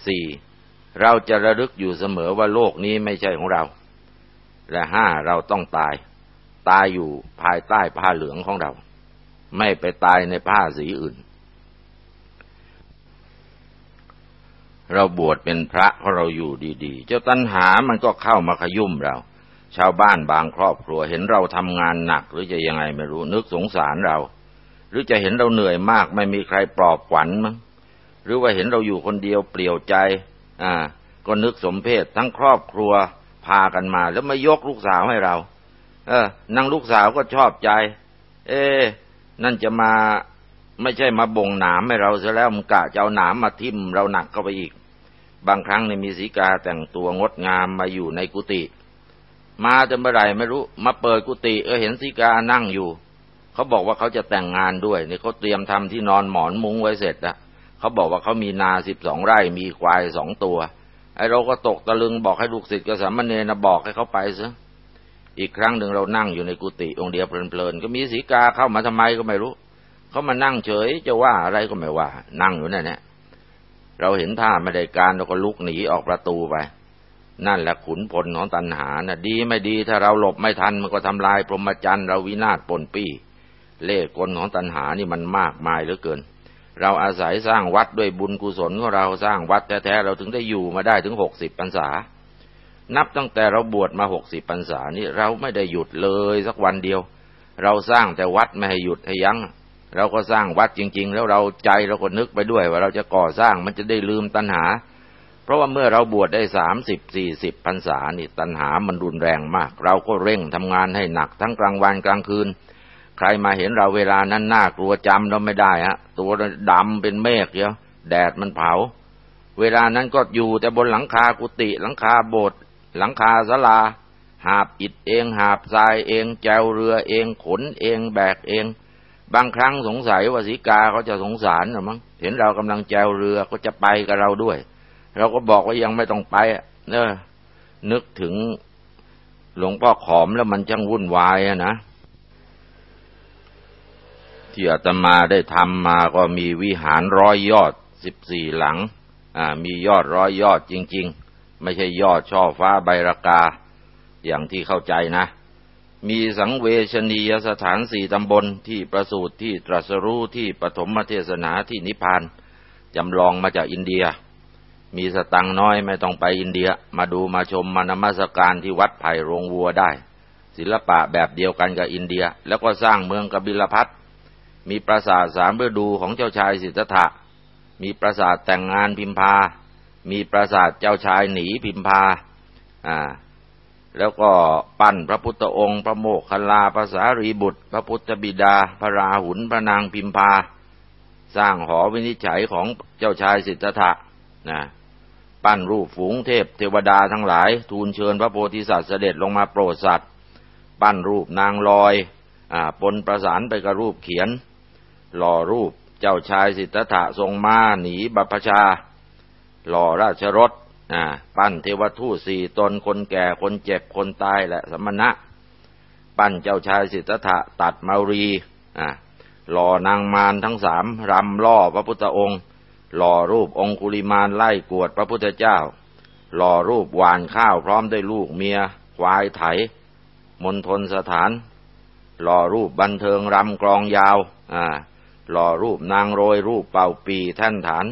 Speaker 2: สี่เราจะระลึกอยู่เสมอว่าโลกนี้ไม่ใช่ของเรา และห้าเราต้องตาย ตายอยู่ภายใต้ผ้าเหลืองของเรา ไม่ไปตายในผ้าสีอื่น เราบวชเป็นพระเพราะเราอยู่ดีๆ เจ้าตัณหามันก็เข้ามาขยุ่มเรา ชาวบ้านบางครอบครัวเห็นเราทำงานหนัก หรือจะยังไงไม่รู้นึกสงสารเรา หรือจะเห็นเราเหนื่อยมาก ไม่มีใครปลอบขวัญมั้งหรือว่าเห็นเราอยู่คนเดียวเปลี่ยวใจ อ่า ก็นึกสมเพศทั้งครอบครัวพากันมา แล้วมายกลูกสาวให้เรา เออนางลูกสาวก็ชอบใจ เอ๊นั่นจะมา ไม่ใช่มาบ่งหนามให้เราซะแล้วมึงกะจะเอาหนามมาทิ่มเราหนักเข้าไปอีก บางครั้งเนี่ยมีสีกาแต่งตัวงดงามมาอยู่ในกุฏิมาจนเมื่อไรไม่รู้ มาเปิดกุฏิเออเห็นสีกานั่งอยู่ เขาบอกว่าเขาจะแต่งงานด้วยเนี่ยเขาเตรียมทำที่นอนหมอนมุ้งไว้เสร็จแล้วเขาบอกว่าเขามีนาสิบสองไร่มีควายสองตัวไอ้เราก็ตกตะลึงบอกให้ลูกศิษย์กับสามเณรนะบอกให้เขาไปซะอีกครั้งหนึ่งเรานั่งอยู่ในกุฏิองค์เดียวเพลินๆก็มีสีกาเข้ามาทำไมก็ไม่รู้ เขามานั่งเฉยจะว่าอะไรก็ไม่ว่า นั่งอยู่นั่นแหละเราเห็นท่าไม่ได้การเราก็ลุกหนีออกประตูไป นั่นแหละขุนพลของตัณหานะ่ะ ดีไม่ดีถ้าเราหลบไม่ทันมันก็ทำลายพรหมจรรย์เราวินาศปนปี้ เล่กลของตัณหานี่มันมากมายเหลือเกิน เราอาศัยสร้างวัดด้วยบุญกุศลของเราสร้างวัดแท้ๆเราถึงได้อยู่มาได้ถึงหกสิบพรรษา นับตั้งแต่เราบวชมาหกสิบพรรษานี่เราไม่ได้หยุดเลยสักวันเดียว เราสร้างแต่วัดไม่ให้หยุดให้ยัง้ง เราก็สร้างวัดจริง ๆ แล้วเราใจเราก็นึกไปด้วย ว่าเราจะก่อสร้างมันจะได้ลืมตัณหา เพราะว่าเมื่อเราบวชได้สามสิบสี่สิบพรรษานี่ตัณหามันรุนแรงมาก เราก็เร่งทำงานให้หนักทั้งกลางวันกลางคืน ใครมาเห็นเราเวลานั้นน่ากลัวจำเราไม่ได้ฮะตัวดำเป็นเมฆเดียวแดดมันเผา เวลานั้นก็อยู่แต่บนหลังคากุฏิหลังคาโบสถ์หลังคาศาลาหาบอิฐเองหาบทรายเองแจวเรือเองขนเองแบกเอง บางครั้งสงสัยว่าสีกาเขาจะสงสารหรือมั้งเห็นเรากำลังแจวเรือก็จะไปกับเราด้วย เราก็บอกว่ายังไม่ต้องไปเนอนึกถึงหลวงพ่อขอมแล้วมันช่างวุ่นวายอะนะที่อาตมาได้ทำมาก็มีวิหารร้อยยอดสิบสี่หลัง อ่า มียอดร้อยยอดจริง ๆ ไม่ใช่ยอดช่อฟ้าใบรากา อย่างที่เข้าใจนะ มีสังเวชนียสถานสี่ตำบลที่ประสูติที่ตรัสรู้ที่ปฐมเทศนาที่นิพพานจำลองมาจากอินเดีย มีสตังน้อยไม่ต้องไปอินเดียมาดูมาชมมานมัสการที่วัดไผ่โรงวัวได้ ศิลปะแบบเดียวกันกับอินเดีย แล้วก็สร้างเมืองกบิลพัทมีปราสาทสามฤดูของเจ้าชายสิทธัตถะมีปราสาทแต่งงานพิมพา มีปราสาทเจ้าชายหนีพิมพาอ่า แล้วก็ปั้นพระพุทธองค์ พระโมกขลาภาษารีบุตร พระพุทธบิดา พระราหุลพระนางพิมพา สร้างหอวินิจฉัยของเจ้าชายสิทธัตถะนะปั้นรูปฝูงเทพเทวดาทั้งหลาย ทูลเชิญพระโพธิสัตว์เสด็จลงมาโปรดสัตว์ ปั้นรูปนางลอยอ่าปนประสานไปกับรูปเขียน หล่อรูปเจ้าชายสิทธัตถะทรงมาหนีบัพชา หล่อราชรถ ปั้นเทวทูตสี่ตนคนแก่คนเจ็บคนตายและสมณะ ปั้นเจ้าชายสิทธัตถะตัดมารีหล่อนางมารทั้งสามรำล่อพระพุทธองค์ หล่อรูปองคุลิมานไล่กวดพระพุทธเจ้า หล่อรูปหวานข้าวพร้อมด้วยลูกเมียควายไถ มณฑลสถาน หล่อรูปบันเทิงรำกรองยาว อ่า หล่อรูปนางโรยรูปเป่าปีแท่นฐาน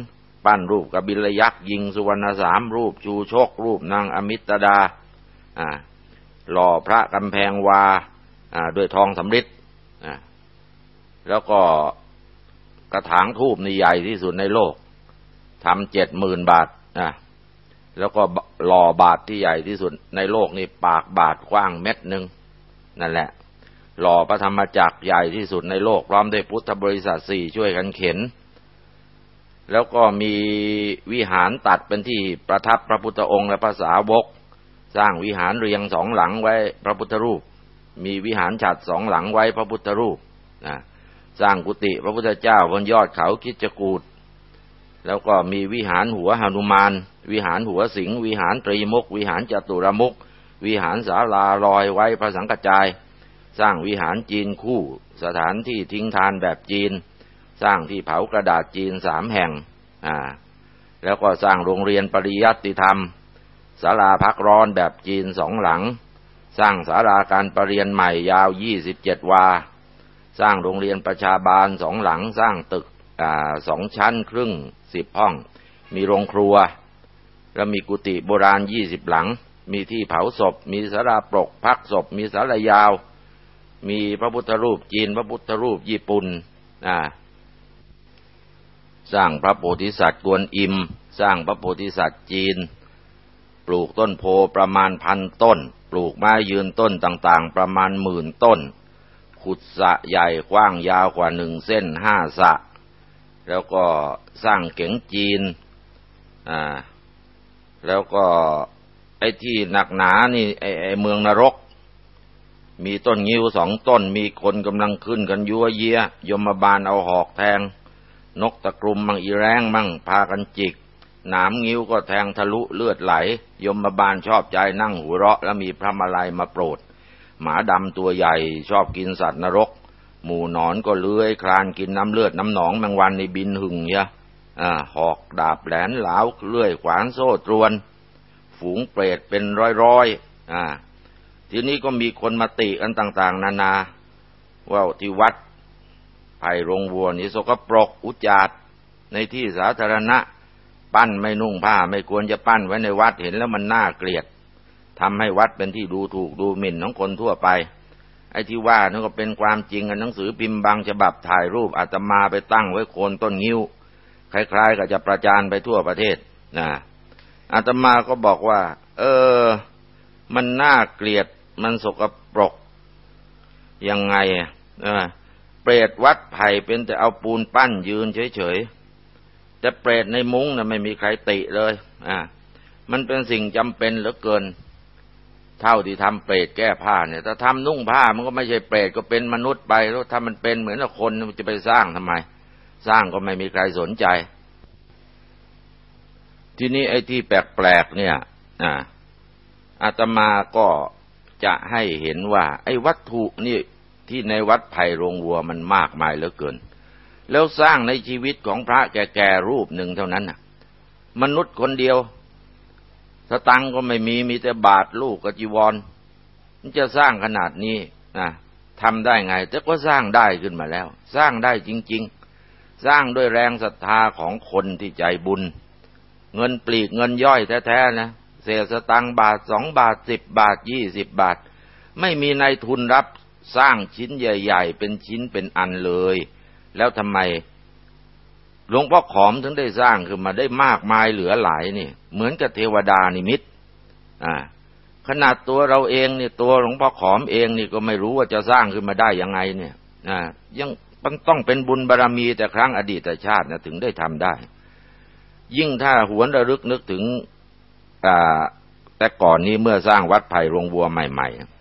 Speaker 2: ปั้นรูปกบิลยักษ์ยิงสุวรรณสามรูปชูชกรูปนางอมิตดาอ่าหล่อพระกำแพงวาอ่าด้วยทองสำริดอ่าแล้วก็กระถางทูบนี่ใหญ่ที่สุดในโลกทำเจ็ดหมื่นบาทนะแล้วก็หล่อบาทที่ใหญ่ที่สุดในโลกนี่ปากบาทกว้างเม็ดหนึ่งนั่นแหละ หล่อพระธรรมจักรใหญ่ที่สุดในโลกพร้อมด้วยพุทธบริษัทสี่ช่วยกันเข็น แล้วก็มีวิหารตัดเป็นที่ประทับพระพุทธองค์และภาษาวก สร้างวิหารเรียงสองหลังไว้พระพุทธรูป มีวิหารฉัดสองหลังไว้พระพุทธรูปนะสร้างกุฏิพระพุทธเจ้าบนยอดเขาคิจกูดแล้วก็มีวิหารหัวหนุมาน วิหารหัวสิงห์วิหารตรีมุก วิหารจตุรมุก วิหารสาลาลอยไว้พระสังกจาย สร้างวิหารจีนคู่ สถานที่ทิ้งทานแบบจีน สร้างที่เผากระดาษจีนสามแห่งอ่าแล้วก็สร้างโรงเรียนปริยัติธรรมศาลาพักร้อนแบบจีนสองหลัง สร้างศาลาการประเรียนใหม่ยาวยี่สิบเจ็ดวา สร้างโรงเรียนประชาบาลสองหลัง สร้างตึกอสองชั้นครึ่งสิบห้อง มีโรงครัว แล้วมีกุฏิโบราณยี่สิบหลัง มีที่เผาศพ มีศาลาปรกพักศพ มีศาลายาว มีพระพุทธรูปจีน พระพุทธรูปญี่ปุ่นนะ สร้างพระโพธิสัตว์กวนอิม สร้างพระโพธิสัตว์จีน ปลูกต้นโพประมาณพันต้น ปลูกไม้ยืนต้นต่างๆ ประมาณหมื่นต้น ขุดสะใหญ่กว้างยาวกว่าหนึ่งเส้นห้าสะ แล้วก็สร้างเก๋งจีน อ่า แล้วก็ไอ้ที่หนักหนานี่ไอ้ไอ้เมืองนรก มีต้นงิ้วสองต้น มีคนกำลังขึ้นกันยัวเยียยมบาลเอาหอกแทง นกตะกรุมมั่งอีแรงมั่งพากันจิก หนามงิ้วก็แทงทะลุเลือดไหล ยมบาลชอบใจนั่งหัวเราะ แล้วมีพระมาลัยมาโปรด หมาดำตัวใหญ่ชอบกินสัตว์นรก หมูนอนก็เลื้อยคลานกินน้ำเลือดน้ำหนองแมงวันในบินหึงเยะอ่าหอกดาบแหลนเหลาเลื่อยขวานโซ่ตรวน ฝูงเปรตเป็นร้อยๆอ่าทีนี้ก็มีคนมาติกันต่าง ๆ นานาว่าที่วัด ไผ่โรงวัวนี่สกปรกอุจจาดในที่สาธารณะ ปั้นไม่นุ่งผ้าไม่ควรจะปั้นไว้ในวัดเห็นแล้วมันน่าเกลียดทำให้วัดเป็นที่ดูถูกดูหมิ่นของคนทั่วไป ไอ้ที่ว่านั่นก็เป็นความจริงกันหนังสือพิมพ์บางฉบับถ่ายรูปอาตมาไปตั้งไว้โคนต้นงิ้ว คล้ายๆกับจะประจานไปทั่วประเทศนะอาตมาก็บอกว่า เออ มันน่าเกลียดมันสกปรกยังไงเออ เปรตวัดไผ่เป็นแต่เอาปูนปั้นยืนเฉยๆแต่เปรตในมุ้งนะ่ะไม่มีใครติเลยอ่ามันเป็นสิ่งจำเป็นเหลือเกิน เท่าที่ทำเปรตแก้ผ้าเนี่ย ถ้าทำนุ่งผ้ามันก็ไม่ใช่เปรตก็เป็นมนุษย์ไปแล้วถ้ามันเป็นเหมือนคนมันจะไปสร้างทำไม สร้างก็ไม่มีใครสนใจ ทีนี้ไอ้ที่แปลกๆเนี่ยอ่าอาตมาก็จะให้เห็นว่า ไอ้วัตถุนี่ ที่ในวัดไผ่โรงวัวมันมากมายเหลือเกิน แล้วสร้างในชีวิตของพระแก่ๆรูปหนึ่งเท่านั้นน่ะ มนุษย์คนเดียว สตังก็ไม่มีมีแต่บาทลูกกจีวร มันจะสร้างขนาดนี้นะทำได้ไง แต่ก็สร้างได้ขึ้นมาแล้ว สร้างได้จริง ๆ สร้างด้วยแรงศรัทธาของคนที่ใจบุญ เงินปลีกเงินย่อยแท้ๆนะเศษสตังบาทสองบาทสิบบาทยี่สิบบาท ไม่มีนายทุนรับ สร้างชิ้นใหญ่ ๆ เป็นชิ้นเป็นอันเลย แล้วทำไมหลวงพ่อขอมถึงได้สร้างขึ้นมาได้มากมายเหลือหลายนี่ เหมือนกับเทวดานิมิตอ่าขนาดตัวเราเองเนี่ยตัวหลวงพ่อขอมเองนี่ก็ไม่รู้ว่าจะสร้างขึ้นมาได้ยังไงเนี่ยอ่ายังมันต้องเป็นบุญบารรมีแต่ครั้งอดีตชาตินะถึงได้ทำได้ ยิ่งถ้าหวนระลึกนึกถึงอ่าแต่ก่อนนี้เมื่อสร้างวัดไผ่โรงบัวใหม่ ๆ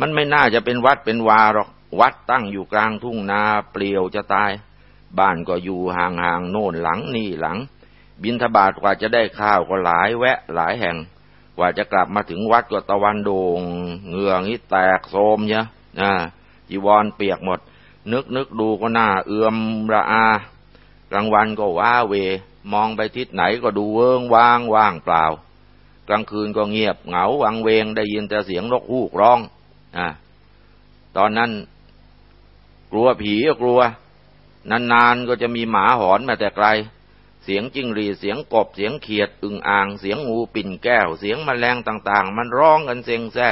Speaker 2: มันไม่น่าจะเป็นวัดเป็นวาหรอก วัดตั้งอยู่กลางทุ่งนาเปลี่ยวจะตาย บ้านก็อยู่ห่างๆโน่นหลังนี่หลัง บินทบาทกว่าจะได้ข้าวก็หลายแวะหลายแห่ง กว่าจะกลับมาถึงวัดก็ตะวันโดงเหงื่อนี่แตกโซมเนะนะจีวรเปียกหมด นึกนึกดูก็น่าเอื้อมระอา กลางวันก็ว้าเว มองไปทิศไหนก็ดูเวิงว่างว่างเปล่า กลางคืนก็เงียบเหงาวังเวงได้ยินแต่เสียงนกฮูกร้อง อ่าตอนนั้นกลัวผีก็กลัว นานๆก็จะมีหมาหอนมาแต่ไกล เสียงจิ้งหรีเสียงกบเสียงเขียด อึ่งอ่าง เสียงงูปิ่นแก้ว เสียงมแมลงต่าง ๆ มันร้องกันเซ็งแซ่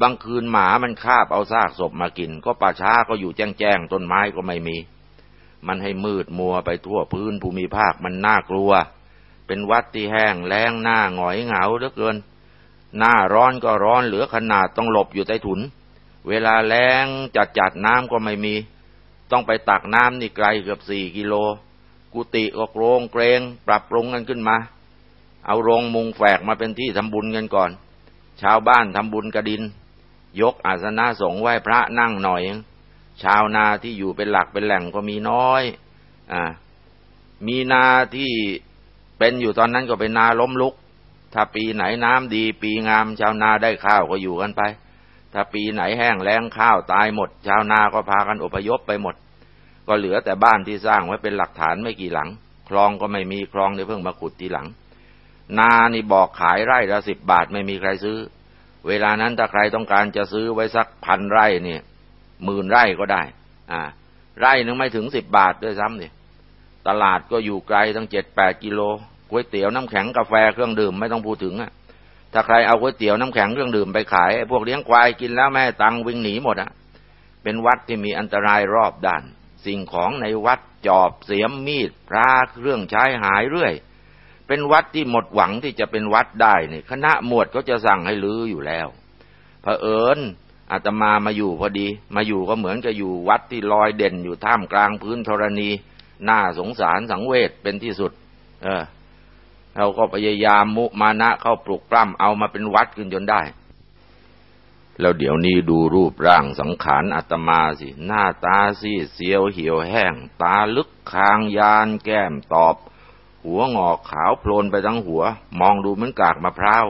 Speaker 2: บางคืนหมามันคาบเอาซากศพมากิน ก็ป่าช้าก็อยู่แจ้งๆต้นไม้ก็ไม่มี มันให้มืดมัวไปทั่วพื้นภูมิภาคมันน่ากลัว เป็นวัดที่แห้งแล้งหน้าหงอยเหงาเหลือเกิน หน้าร้อนก็ร้อนเหลือขนาดต้องหลบอยู่ใต้ถุน เวลาแล้งจัดจัดน้ำก็ไม่มี ต้องไปตักน้ำนี่ไกลเกือบสี่กิโล กุฏิก็โรงเกรงปรับปรุงกันขึ้นมา เอาโรงมุงแฝกมาเป็นที่ทำบุญกันก่อน ชาวบ้านทำบุญกระดิน ยกอาสนะสงไหว้พระนั่งหน่อย ชาวนาที่อยู่เป็นหลักเป็นแหล่งก็มีน้อย อ่า มีนาที่เป็นอยู่ตอนนั้นก็เป็นนาล้มลุก ถ้าปีไหนน้ำดี ปีงามชาวนาได้ข้าวก็อยู่กันไป ถ้าปีไหนแห้งแล้งข้าวตายหมด ชาวนาก็พากันอพยพไปหมด ก็เหลือแต่บ้านที่สร้างไว้เป็นหลักฐานไม่กี่หลัง คลองก็ไม่มีคลองที่เพิ่งมาขุดทีหลัง นานี่บอกขายไร่ละสิบบาทไม่มีใครซื้อ เวลานั้นถ้าใครต้องการจะซื้อไว้สักพันไร่เนี่ยหมื่นไร่ก็ได้ อ่า ไร่นึงไม่ถึงสิบบาทด้วยซ้ำเนี่ยตลาดก็อยู่ไกลตั้งเจ็ดแปดกิโล ก๋วยเตี๋ยวน้ำแข็งกาแฟเครื่องดื่มไม่ต้องพูดถึงอะถ้าใครเอาก๋วยเตี๋ยวน้ำแข็งเครื่องดื่มไปขายพวกเลี้ยงควายกินแล้วแม่ตังวิ่งหนีหมดอะเป็นวัดที่มีอันตรายรอบด้าน สิ่งของในวัดจอบเสียมมีดพระเครื่องใช้หายเรื่อย เป็นวัดที่หมดหวังที่จะเป็นวัดได้เนี่ยคณะหมวดก็จะสั่งให้ลื้ออยู่แล้วเผอิญอาตมามาอยู่พอดี มาอยู่ก็เหมือนกับอยู่วัดที่ลอยเด่นอยู่ท่ามกลางพื้นธรณี น่าสงสารสังเวชเป็นที่สุด เออ เราก็พยายามมุมานะเข้าปลุกปล้ำเอามาเป็นวัดขึ้นจนได้ แล้วเดี๋ยวนี้ดูรูปร่างสังขารอาตมาสิ หน้าตาซีเสียวเหี่ยวแห้ง ตาลึกคางยานแก้มตอบ หัวงอกขาวโพลนไปทั้งหัว มองดูเหมือนกากมะพร้าว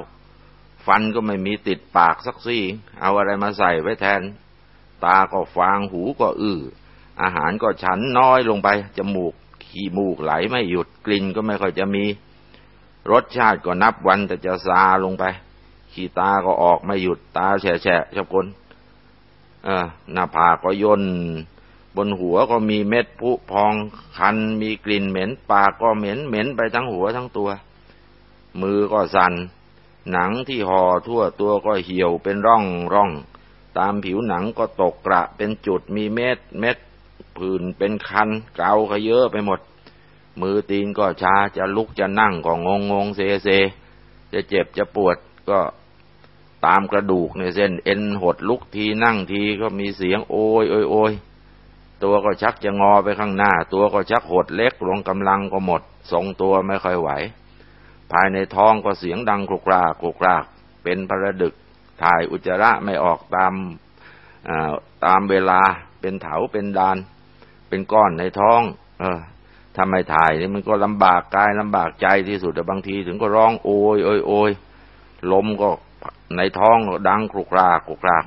Speaker 2: ฟันก็ไม่มีติดปากสักซี่ เอาอะไรมาใส่ไว้แทน ตาก็ฟางหูก็อื้อ อาหารก็ฉันน้อยลงไป จมูก ขี้มูกไหลไม่หยุดกลิ่นก็ไม่ค่อยจะมี รสชาติก็นับวันแต่จะซาลงไป ขี้ตาก็ออกไม่หยุดตาแฉะแฉะชอบคนเออหน้าผากก็ย่นบนหัวก็มีเม็ดผุพองคันมีกลิ่นเหม็น ปากก็เหม็นเหม็นไปทั้งหัวทั้งตัว มือก็สัน่นหนังที่ห่อทั่วตัวก็เหี่ยวเป็นร่องร่อง ตามผิวหนังก็ตกกระเป็นจุดมีเม็ดเม็ดผื่นเป็นคันเกาขยเยอะไปหมด มือตีนก็ช้าจะลุกจะนั่งก็งงงงเซเซ จะเจ็บจะปวดก็ตามกระดูกในเส้นเอ็นหดลุกทีนั่งทีก็มีเสียงโอยโอยโอยตัวก็ชักจะงอไปข้างหน้า ตัวก็ชักหดเล็กลงกำลังก็หมด ทรงตัวไม่ค่อยไหว ภายในท้องก็เสียงดังกรุกรากกรุกราก เป็นประดึก ถ่ายอุจจาระไม่ออกตามตามเวลาเป็นเถาเป็นดาน เป็นก้อนในท้อง เออ ทำไมถ่ายนี่มันก็ลำบากกายลำบากใจที่สุดแต่บางที ถึงก็ร้องโอยโอยโอยลมก็ในท้องดังกรุกรากกรุกราก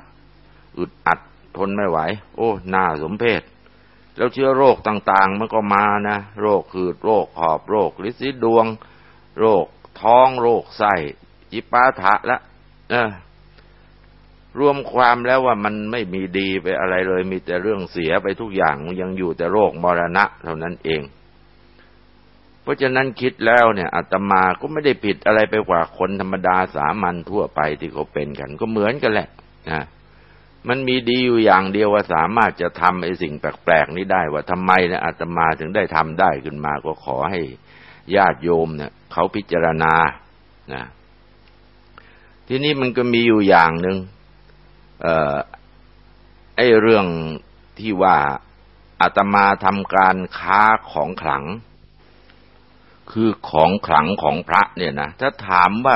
Speaker 2: อึดอัดทนไม่ไหว โอ้หน้าสมเพศแล้วเชื้อโรคต่าง ๆ มันก็มานะ โรคคือโรคหอบโรคลิซิดวง โรคท้องโรคไส้จิปาถะละเออรวมความแล้วว่ามันไม่มีดีไปอะไรเลย มีแต่เรื่องเสียไปทุกอย่างยังอยู่แต่โรคมรณะเท่านั้นเอง ราะฉะนั้นคิดแล้วเนี่ยอาตมาก็ไม่ได้ผิดอะไรไปกว่าคนธรรมดาสามัญทั่วไปที่เขาเป็นกัน ก็เหมือนกันแหละนะมันมีดีอยู่อย่างเดียวว่าสามารถจะทำไอ้สิ่งแปลกๆนี้ได้ว่าทำไมเนี่ยอาตมาถึงได้ทำได้ขึ้นมาก็ขอให้ญาติโยมเนี่ยเขาพิจารณานะทีนี้มันก็มีอยู่อย่างหนึ่งเอ่อไอ้เรื่องที่ว่าอาตมาทำการค้าของขลัง คือของขลังของพระเนี่ยนะถ้าถามว่า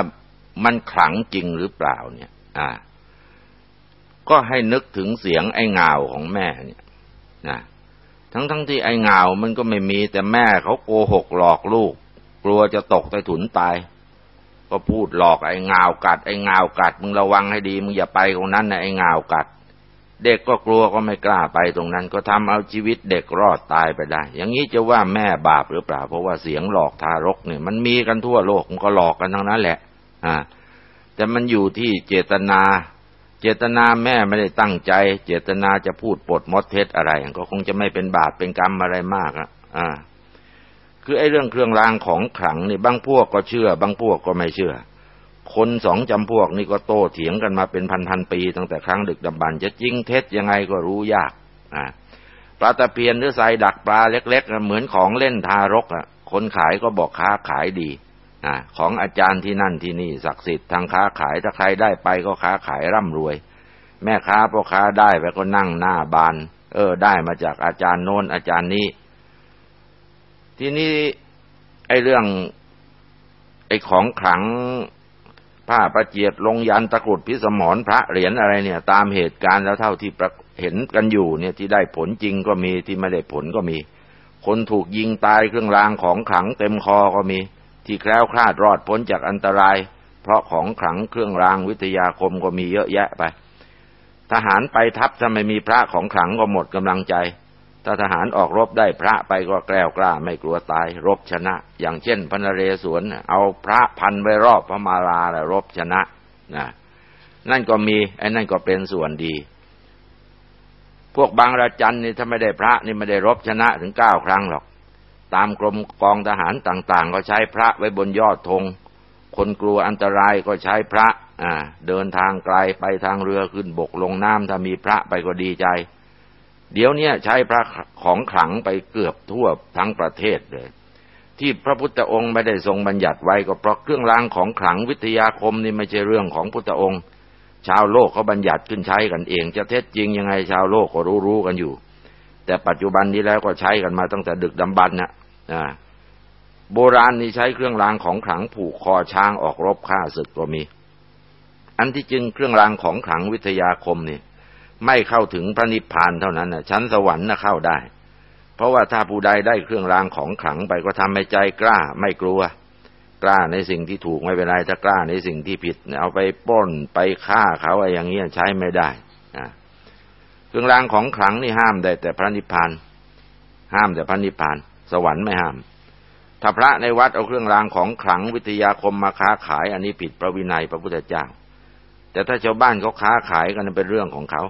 Speaker 2: มันขลังจริงหรือเปล่าเนี่ย อ่า ก็ให้นึกถึงเสียงไอ้เงาของแม่เนี่ยนะทั้งทั้งที่ไอ้เงามันก็ไม่มีแต่แม่เขาโกหกหลอกลูก กลัวจะตกใต้ถุนตาย ก็พูดหลอกไอ้เงากัดไอ้เงากัด มึงระวังให้ดีมึงอย่าไปตรงนั้นนะไอ้เงากัด เด็กก็กลัวก็ไม่กล้าไปตรงนั้น ก็ทำเอาชีวิตเด็กรอดตายไปได้ อย่างนี้จะว่าแม่บาปหรือเปล่า เพราะว่าเสียงหลอกทารกเนี่ย มันมีกันทั่วโลกมันก็หลอกกันทั้งนั้นแหละ อ่า แต่มันอยู่ที่เจตนา เจตนาแม่ไม่ได้ตั้งใจ เจตนาจะพูดปดมดเท็จอะไร ก็คงจะไม่เป็นบาปเป็นกรรมอะไรมากอะ อ่า คือไอ้เรื่องเครื่องรางของขลังนี่บางพวกก็เชื่อ บางพวกก็ไม่เชื่อ คนสองจำพวกนี่ก็โต้เถียงกันมาเป็นพันๆปี ตั้งแต่ครั้งดึกดำบรรจะจริงเท็จยังไงก็รู้ยากอ่าปลาตะเพียนหรือใส่ดักปลาเล็กๆเหมือนของเล่นทารกอะ คนขายก็บอกค้าขายดีอ่าของอาจารย์ที่นั่นที่นี่ศักดิ์สิทธิ์ทางค้าขายถ้าใครได้ไปก็ค้าขายร่ำรวย แม่ค้าพ่อค้าได้ไปก็นั่งหน้าบาน เออ ได้มาจากอาจารย์โน้นอาจารย์นี้ ทีนี้ไอ้เรื่อง ไอ้ของขลัง ผ้าประเจียดลงยันตะกรุดพิสมรพระเหรียญอะไรเนี่ย ตามเหตุการณ์แล้วเท่าที่เห็นกันอยู่เนี่ยที่ได้ผลจริงก็มีที่ไม่ได้ผลก็มี คนถูกยิงตายเครื่องรางของขลังเต็มคอก็มี ที่แคล้วคลาดรอดพ้นจากอันตราย เพราะของขลังเครื่องรางวิทยาคมก็มีเยอะแยะไป ทหารไปทัพถ้าไม่มีพระของขลังก็หมดกำลังใจ ถ้าทหารออกรบได้พระไปก็แกล้วกล้าไม่กลัวตาย รบชนะ อย่างเช่นพนเรศวรเอาพระพันไว้รอบพระมาลาแล้วรบชนะนะนั่นก็มีไอ้นั่นก็เป็นส่วนดี พวกบางระจันนี่ถ้าไม่ได้พระนี่ไม่ได้รบชนะถึงเก้าครั้งหรอก ตามกรมกองทหารต่างๆ ก็ใช้พระไว้บนยอดธงคนกลัวอันตรายก็ใช้พระ อ่า เดินทางไกลไปทางเรือขึ้นบกลงน้ำถ้ามีพระไปก็ดีใจ เดี๋ยวนี้ใช้พระของขลังไปเกือบทั่วทั้งประเทศเลย ที่พระพุทธองค์ไม่ได้ทรงบัญญัติไว้ก็เพราะเครื่องรางของขลังวิทยาคมนี่ไม่ใช่เรื่องของพุทธองค์ ชาวโลกเขาบัญญัติขึ้นใช้กันเอง จะเท็จจริงยังไงชาวโลกก็รู้รู้กันอยู่ แต่ปัจจุบันนี้แล้วก็ใช้กันมาตั้งแต่ดึกดำบรรพ์นะโบราณนี่ใช้เครื่องรางของขลังผูกคอช้างออกรบฆ่าศึกก็มี อันที่จริงเครื่องรางของขลังวิทยาคมนี่ ไม่เข้าถึงพระนิพพานเท่านั้นนะชั้นสวรรค์น่ะเข้าได้ เพราะว่าถ้าผู้ใดได้เครื่องรางของขลังไปก็ทำให้ใจกล้าไม่กลัว กล้าในสิ่งที่ถูกไม่เป็นไรถ้ากล้าในสิ่งที่ผิดเอาไปป้นไปฆ่าเขาอะไรอย่างเงี้ยใช้ไม่ได้เครื่องรางของขลังนี่ห้ามได้ แต่พระนิพพาน ห้ามแต่พระนิพพาน สวรรค์ไม่ห้าม ถ้าพระในวัดเอาเครื่องรางของขลังวิทยาคมมาค้าขาย อันนี้ผิดพระวินัยพระพุทธเจ้า แต่ถ้าชาวบ้านเขาค้าขายกันเป็นเรื่องของเขา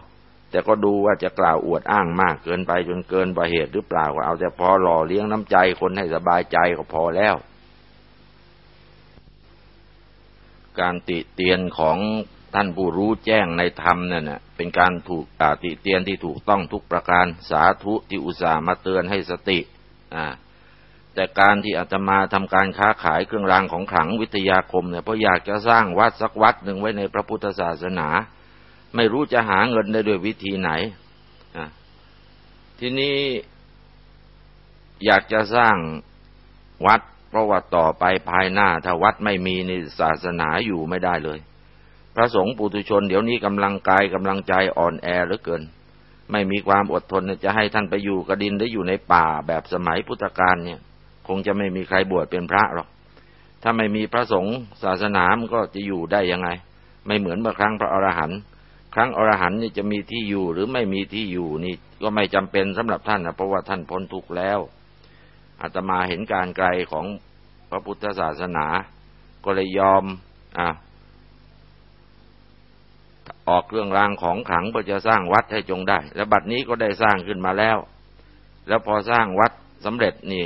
Speaker 2: แต่ก็ดูว่าจะกล่าวอวดอ้างมากเกินไปจนเกินประเหตุหรือเปล่าก็เอาแต่พอหล่อเลี้ยงน้ำใจคนให้สบายใจก็พอแล้ว การติเตียนของท่านผู้รู้แจ้งในธรรมนั่นน่ะเป็นการถูกติเตียนที่ถูกต้องทุกประการสาธุที่อุตส่าห์มาเตือนให้สติอ่าแต่การที่อาตมาทำการค้าขายเครื่องรางของขลังวิทยาคมเนี่ยเพราะอยากจะสร้างวัดสักวัดหนึ่งไว้ในพระพุทธศาสนา ไม่รู้จะหาเงินได้ด้วยวิธีไหน ทีนี้อยากจะสร้างวัดเพราะว่าต่อไปภายหน้า ถ้าวัดไม่มีในศาสนาอยู่ไม่ได้เลย พระสงฆ์ปุถุชน เดี๋ยวนี้กำลังกายกำลังใจอ่อนแอเหลือเกิน ไม่มีความอดทนจะให้ท่านไปอยู่กระดินหรืออยู่ในป่าแบบสมัยพุทธกาลเนี่ย คงจะไม่มีใครบวชเป็นพระหรอก ถ้าไม่มีพระสงฆ์ศาสนามันก็จะอยู่ได้ยังไง ไม่เหมือนเมื่อครั้งพระอรหันต์ ครั้งอรหันต์นี่จะมีที่อยู่หรือไม่มีที่อยู่นี่ก็ไม่จำเป็นสำหรับท่านนะเพราะว่าท่านพ้นทุกข์แล้วอาตมาเห็นการไกลของพระพุทธศาสนา ก็เลยยอมอะออกเครื่องรางของขลังเพื่อจะสร้างวัดให้จงได้ และบัดนี้ก็ได้สร้างขึ้นมาแล้ว แล้วพอสร้างวัดสำเร็จนี่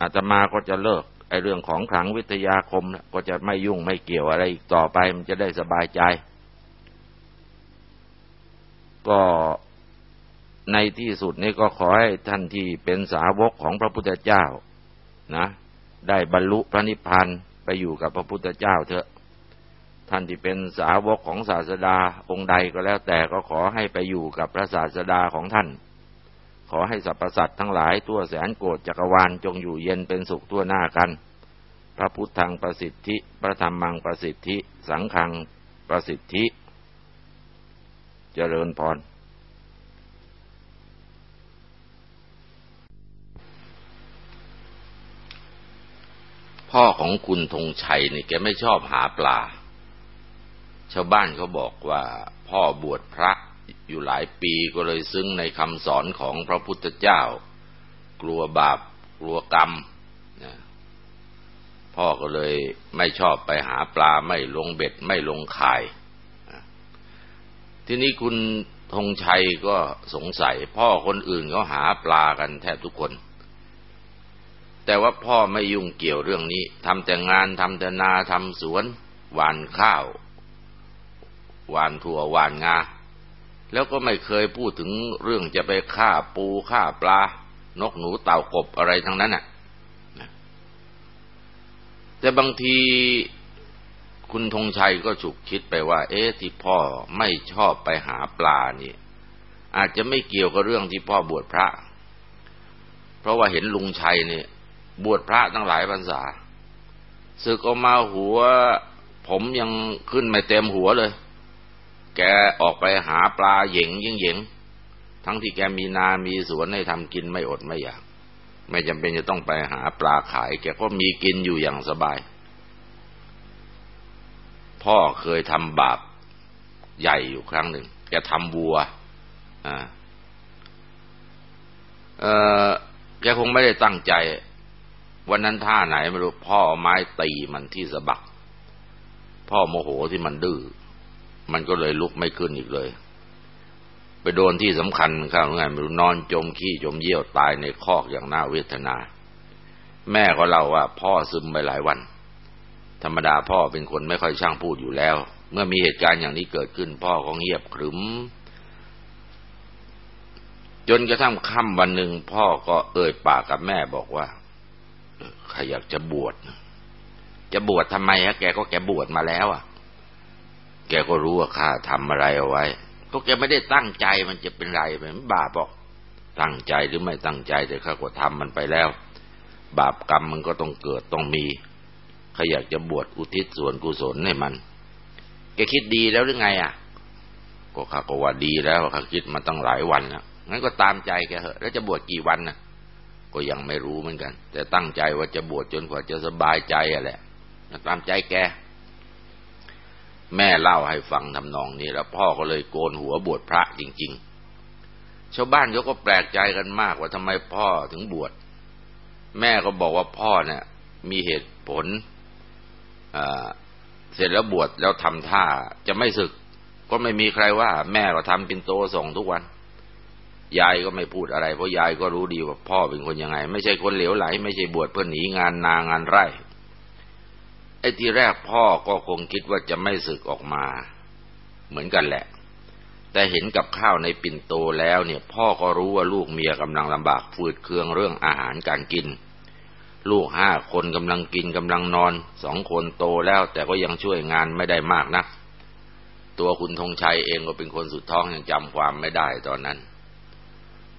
Speaker 2: อาตมาก็จะเลิกไอ้เรื่องของขลังวิทยาคม ก็จะไม่ยุ่งไม่เกี่ยวอะไรอีกต่อไปมันจะได้สบายใจ ก็ในที่สุดนี้ก็ขอให้ท่านที่เป็นสาวกของพระพุทธเจ้านะ ได้บรรลุพระนิพพานไปอยู่กับพระพุทธเจ้าเถอะ ท่านที่เป็นสาวกของศาสดาองค์ใดก็แล้วแต่ก็ขอให้ไปอยู่กับพระศาสดาของท่าน ขอให้สรรพสัตว์ทั้งหลายทั่วแสนโกรธจักรวาลจงอยู่เย็นเป็นสุขทั่วหน้ากัน พระพุทธังประสิทธิ พระธรรมังประสิทธิ สังฆังประสิทธิ เจริญพรพ่อของคุณธงชัยนี่แกไม่ชอบหาปลา ชาวบ้านเขาบอกว่าพ่อบวชพระอยู่หลายปีก็เลยซึ้งในคำสอนของพระพุทธเจ้า กลัวบาปกลัวกรรมพ่อก็เลยไม่ชอบไปหาปลาไม่ลงเบ็ดไม่ลงข่าย ทีนี้คุณธงชัยก็สงสัย พ่อคนอื่นเขาหาปลากันแทบทุกคน แต่ว่าพ่อไม่ยุ่งเกี่ยวเรื่องนี้ทำแต่งานทำแต่นาทำสวนหวานข้าวหวานถั่วหวานงา แล้วก็ไม่เคยพูดถึงเรื่องจะไปฆ่าปูฆ่าปลา นกหนูเต่ากบอะไรทั้งนั้นน่ะแต่บางที คุณธงชัยก็ฉุกคิดไปว่า เอ๊ะที่พ่อไม่ชอบไปหาปลานี่ อาจจะไม่เกี่ยวกับเรื่องที่พ่อบวชพระ เพราะว่าเห็นลุงชัยเนี่ยบวชพระตั้งหลายพรรษาสึกออกมาหัว ผมยังขึ้นไม่เต็มหัวเลย แกออกไปหาปลาเหย่งยิ่งเหย่งทั้งที่แกมีนา มีสวนให้ทำกินไม่อดไม่อยาก ไม่จำเป็นจะต้องไปหาปลาขาย แกก็มีกินอยู่อย่างสบาย พ่อเคยทำบาปใหญ่อยู่ครั้งหนึ่งแกทำวัวอ่าเออแกคงไม่ได้ตั้งใจ วันนั้นท่าไหนไม่รู้พ่อไม้ตีมันที่สะบัก พ่อโมโหที่มันดื้อมันก็เลยลุกไม่ขึ้นอีกเลย ไปโดนที่สำคัญข้างไงไม่รู้นอนจมขี้จมเยี่ยวตายในคอกอย่างน่าเวทนา แม่ก็เล่าว่า พ่อซึมไปหลายวัน ธรรมดาพ่อเป็นคนไม่ค่อยช่างพูดอยู่แล้ว เมื่อมีเหตุการณ์อย่างนี้เกิดขึ้น พ่อก็เงียบขรึม จนกระทั่งค่ำวันหนึ่งพ่อก็เอ่ยปากกับแม่บอกว่าใครอยากจะบวชจะบวชทำไมฮะแกก็แกบวชมาแล้วอะ แกก็รู้ว่าข้าทำอะไรเอาไว้ ก็แกไม่ได้ตั้งใจมันจะเป็นไรไปบาปบอกตั้งใจหรือไม่ตั้งใจแต่ข้าก็ทำมันไปแล้ว บาปกรรมมันก็ต้องเกิดต้องมี ข้าอยากจะบวชอุทิศส่วนกุศลให้มัน แกคิดดีแล้วหรือไงอะ ก็ข้าก็ว่าดีแล้วข้าคิดมาตั้งหลายวันแล้วงั้นก็ตามใจแกเหอะ แล้วจะบวชกี่วันนะก็ยังไม่รู้เหมือนกัน แต่ตั้งใจว่าจะบวชจนกว่าจะสบายใจอะแหละตามใจแก แม่เล่าให้ฟังทำนองนี้ แล้วพ่อก็เลยโกนหัวบวชพระจริง ๆ ชาวบ้านเขาก็แปลกใจกันมากว่าทำไมพ่อถึงบวช แม่ก็บอกว่าพ่อเนี่ยมีเหตุผล เสร็จแล้วบวชแล้วทำท่าจะไม่ศึก ก็ไม่มีใครว่า แม่ก็ทำปินโตส่งทุกวัน ยายก็ไม่พูดอะไร เพราะยายก็รู้ดีว่าพ่อเป็นคนยังไง ไม่ใช่คนเหลวไหล ไม่ใช่บวชเพื่อหนีงานนางานไร่ไอ้ที่แรกพ่อก็คงคิดว่าจะไม่สึกออกมา เหมือนกันแหละ แต่เห็นกับข้าวในปิ่นโตแล้วเนี่ย พ่อก็รู้ว่าลูกเมียกำลังลำบากฟืดเคืองเรื่องอาหารการกิน ลูกห้าคนกำลังกินกำลังนอนสองคนโตแล้วแต่ก็ยังช่วยงานไม่ได้มากนัก ตัวคุณธงชัยเองก็เป็นคนสุดท้องยังจำความไม่ได้ตอนนั้น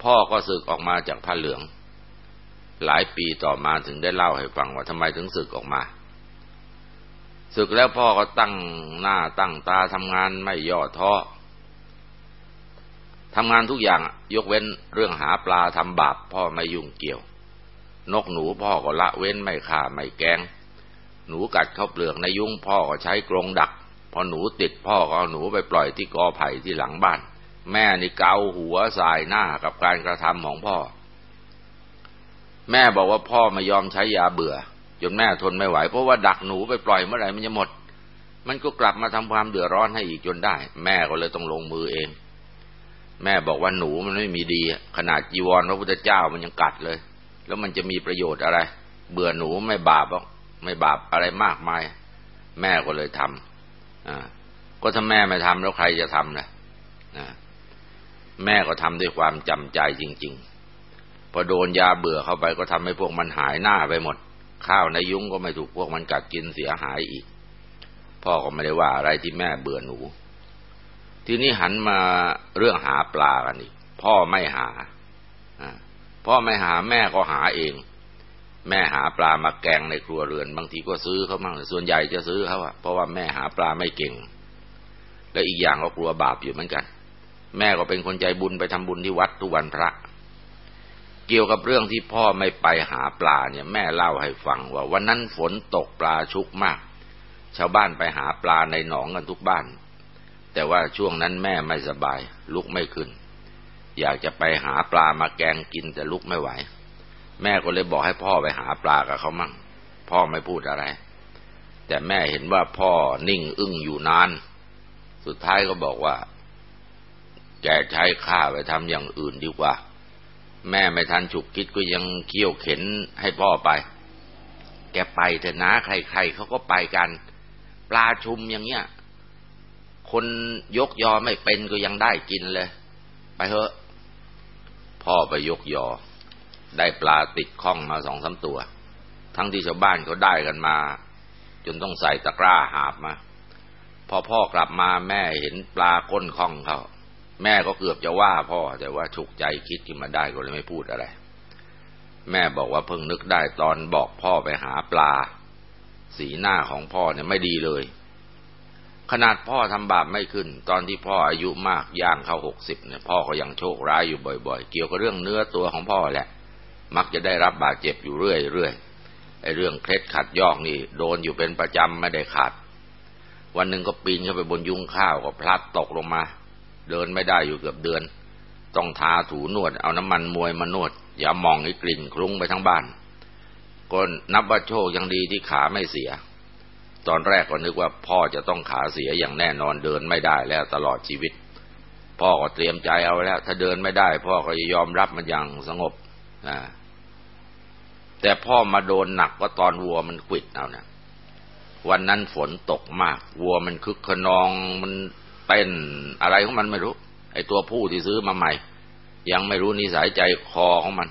Speaker 2: พ่อก็สึกออกมาจากผ้าเหลือง หลายปีต่อมาถึงได้เล่าให้ฟังว่าทำไมถึงสึกออกมาศึกแล้วพ่อก็ตั้งหน้าตั้งตาทำงานไม่ย่อท้อทำงานทุกอย่างยกเว้นเรื่องหาปลาทำบาปพ่อไม่ยุ่งเกี่ยว นกหนูพ่อก็ละเว้นไม่ฆ่าไม่แกง หนูกัดเข้าเปลือกในยุ้งพ่อก็ใช้กรงดัก พอหนูติดพ่อก็เอาหนูไปปล่อยที่กอไผ่ที่หลังบ้าน แม่นี่เกาหัวสายหน้ากับการกระทำของพ่อ แม่บอกว่าพ่อไม่ยอมใช้ยาเบื่อ จนแม่ทนไม่ไหว เพราะว่าดักหนูไปปล่อยเมื่อไหร่มันจะหมด มันก็กลับมาทำความเดือดร้อนให้อีกจนได้ แม่ก็เลยต้องลงมือเอง แม่บอกว่าหนูมันไม่มีดี ขนาดจีวรพระพุทธเจ้ามันยังกัดเลย แล้วมันจะมีประโยชน์อะไร เบื่อหนูไม่บาปหรอกไม่บาปอะไรมากมาย แม่ก็เลยทำอ่าก็ถ้าแม่ไม่ทำแล้วใครจะทำล่ะแม่ก็ทำด้วยความจำใจจริง ๆ พอโดนยาเบื่อเข้าไปก็ทำให้พวกมันหายหน้าไปหมด ข้าวในยุ้งก็ไม่ถูกพวกมันกัดกินเสียหายอีก พ่อก็ไม่ได้ว่าอะไรที่แม่เบื่อหนู ทีนี้หันมาเรื่องหาปลากันอีกพ่อไม่หา พ่อไม่หาแม่ก็หาเอง แม่หาปลามาแกงในครัวเรือน บางทีก็ซื้อเขาบ้างส่วนใหญ่จะซื้อเขาอะเพราะว่าแม่หาปลาไม่เก่ง และอีกอย่างก็กลัวบาปอยู่เหมือนกัน แม่ก็เป็นคนใจบุญไปทำบุญที่วัดทุกวันพระ เกี่ยวกับเรื่องที่พ่อไม่ไปหาปลาเนี่ย แม่เล่าให้ฟังว่าวันนั้นฝนตกปลาชุกมาก ชาวบ้านไปหาปลาในหนองกันทุกบ้าน แต่ว่าช่วงนั้นแม่ไม่สบายลุกไม่ขึ้น อยากจะไปหาปลามาแกงกินแต่ลุกไม่ไหว แม่ก็เลยบอกให้พ่อไปหาปลากับเขามั่ง พ่อไม่พูดอะไร แต่แม่เห็นว่าพ่อนิ่งอึ้งอยู่นาน สุดท้ายก็บอกว่าแกใช้ข้าไปทำอย่างอื่นดีกว่า แม่ไม่ทันฉุกคิดก็ยังเคี่ยวเข็นให้พ่อไป แกไปเถอะนะใครๆเขาก็ไปกัน ปลาชุมอย่างเงี้ยคนยกยอไม่เป็นก็ยังได้กินเลย ไปเถอะ พ่อไปยกยอ ได้ปลาติดข้องมาสองสาตัว ทั้งที่ชาวบ้านเขาได้กันมา จนต้องใส่ตะกร้าหาบมา พอพ่อกลับมาแม่เห็นปลาก้นข้องเขาแม่ก็เกือบจะว่าพ่อแต่ว่าฉุกใจคิดขึ้นมาได้ก็เลยไม่พูดอะไร แม่บอกว่าเพิ่งนึกได้ตอนบอกพ่อไปหาปลา สีหน้าของพ่อเนี่ยไม่ดีเลย ขนาดพ่อทำบาปไม่ขึ้น ตอนที่พ่ออายุมากย่างเข้าหกสิบเนี่ยพ่อก็ยังโชคร้ายอยู่บ่อย ๆ เกี่ยวกับเรื่องเนื้อตัวของพ่อแหละ มักจะได้รับบาดเจ็บอยู่เรื่อยๆไอ้เรื่องเคล็ดขัดยอกนี่โดนอยู่เป็นประจำไม่ได้ขาด วันหนึ่งก็ปีนเข้าไปบนยุงข้าวก็พลัดตกลงมา เดินไม่ได้อยู่เกือบเดือน ต้องทาถูนวด เอาน้ำมันมวยมานวดอย่ามองให้กลิ่นคลุ้งไปทั้งบ้านก็นับว่าโชคยังดีที่ขาไม่เสีย ตอนแรกก็นึกว่าพ่อจะต้องขาเสียอย่างแน่นอนเดินไม่ได้แล้วตลอดชีวิต พ่อก็เตรียมใจเอาแล้ว ถ้าเดินไม่ได้ พ่อก็จะยอมรับมันอย่างสงบนะแต่พ่อมาโดนหนักก็ตอนวัวมันขิดเอานะวันนั้นฝนตกมาก วัวมันคึกขนองมันเต้นอะไรของมันไม่รู้ ไอตัวผู้ที่ซื้อมาใหม่ ยังไม่รู้นิสัยใจคอของมัน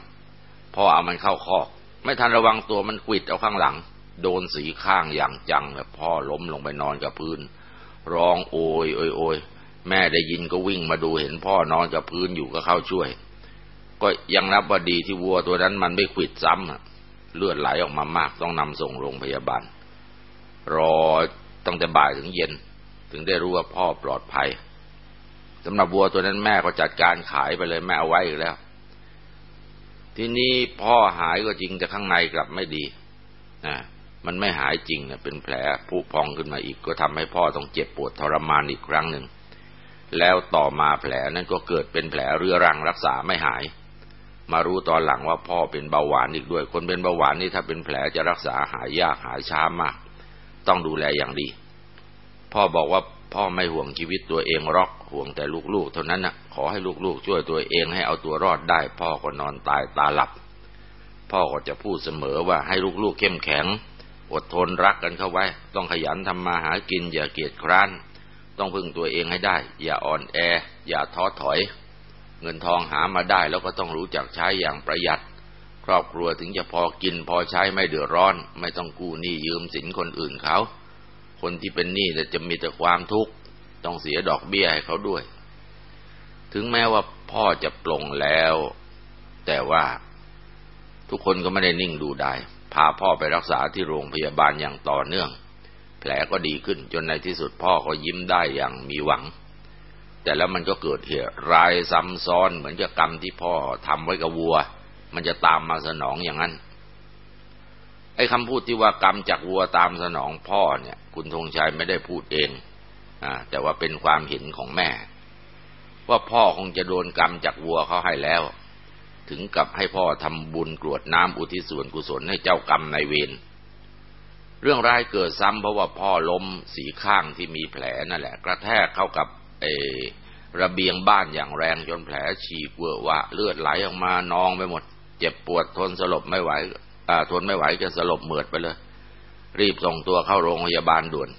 Speaker 2: พ่อเอามันเข้าคอก ไม่ทันระวังตัวมันขิดเอาข้างหลัง โดนสีข้างอย่างจังแบบพ่อล้มลงไปนอนกับพื้น ร้องโอยโอยโอยแม่ได้ยินก็วิ่งมาดูเห็นพ่อนอนกับพื้นอยู่ก็เข้าช่วย ก็ยังนับว่าดีที่วัวตัวนั้นมันไม่ขวิดซ้ำเลือดไหลออกมามากต้องนำส่งโรงพยาบาล รอตั้งแต่บ่ายถึงเย็น ถึงได้รู้ว่าพ่อปลอดภัยสำหรับวัวตัวนั้นแม่ก็จัดการขายไปเลยแม่เอาไว้อีกแล้ว ทีนี้พ่อหายก็จริงแต่ข้างในกลับไม่ดีนะ มันไม่หายจริงนะเป็นแผลผุพองขึ้นมาอีก ก็ทำให้พ่อต้องเจ็บปวดทรมานอีกครั้งหนึ่ง แล้วต่อมาแผลนั้นก็เกิดเป็นแผลเรื้อรังรักษาไม่หาย มารู้ตอนหลังว่าพ่อเป็นเบาหวานอีกด้วย คนเป็นเบาหวานนี่ถ้าเป็นแผลจะรักษาหายยากหายช้ามาก ต้องดูแลอย่างดี พ่อบอกว่าพ่อไม่ห่วงชีวิตตัวเองรอกห่วงแต่ลูกๆ เท่านั้นนะขอให้ลูกๆ ช่วยตัวเองให้เอาตัวรอดได้ พ่อก็นอนตายตาหลับ พ่อก็จะพูดเสมอว่าให้ลูกๆเข้มแข็ง อดทนรักกันเข้าไว้ ต้องขยันทำมาหากิน อย่าเกียจคร้าน ต้องพึ่งตัวเองให้ได้ อย่าอ่อนแอ อย่าท้อถอย เงินทองหามาได้แล้วก็ต้องรู้จักใช้อย่างประหยัด ครอบครัวถึงจะพอกินพอใช้ไม่เดือดร้อน ไม่ต้องกู้หนี้ยืมสินคนอื่นเขา คนที่เป็นหนี้จะมีแต่ความทุกข์ ต้องเสียดอกเบี้ยให้เขาด้วย ถึงแม้ว่าพ่อจะปลงแล้ว แต่ว่าทุกคนก็ไม่ได้นิ่งดูได้ พาพ่อไปรักษาที่โรงพยาบาลอย่างต่อเนื่อง แผลก็ดีขึ้นจนในที่สุดพ่อก็ยิ้มได้อย่างมีหวัง แต่แล้วมันก็เกิดเหตุรายซ้ำซ้อนเหมือนกับกรรมที่พ่อทำไว้กับวัว มันจะตามมาสนองอย่างนั้นไอ้คำพูดที่ว่ากรรมจากวัวตามสนองพ่อเนี่ย คุณธงชัยไม่ได้พูดเองอแต่ว่าเป็นความเห็นของแม่ ว่าพ่อคงจะโดนกรรมจากวัวเขาให้แล้ว ถึงกับให้พ่อทำบุญกรวดน้ำอุทิศส่วนกุศลให้เจ้ากรรมในเวรเรื่องร้ายเกิดซ้ำเพราะว่าพ่อล้มสีข้างที่มีแผลนั่นแหละ กระแทกเข้ากับเอระเบียงบ้านอย่างแรงจนแผลฉีกเวอะวะเลือดไหลออกมานองไปหมด เจ็บปวดทนสลบไม่ไหวทนไม่ไหวจะสลบเหมือดไปเลย รีบส่งตัวเข้าโรงพยาบาลด่วน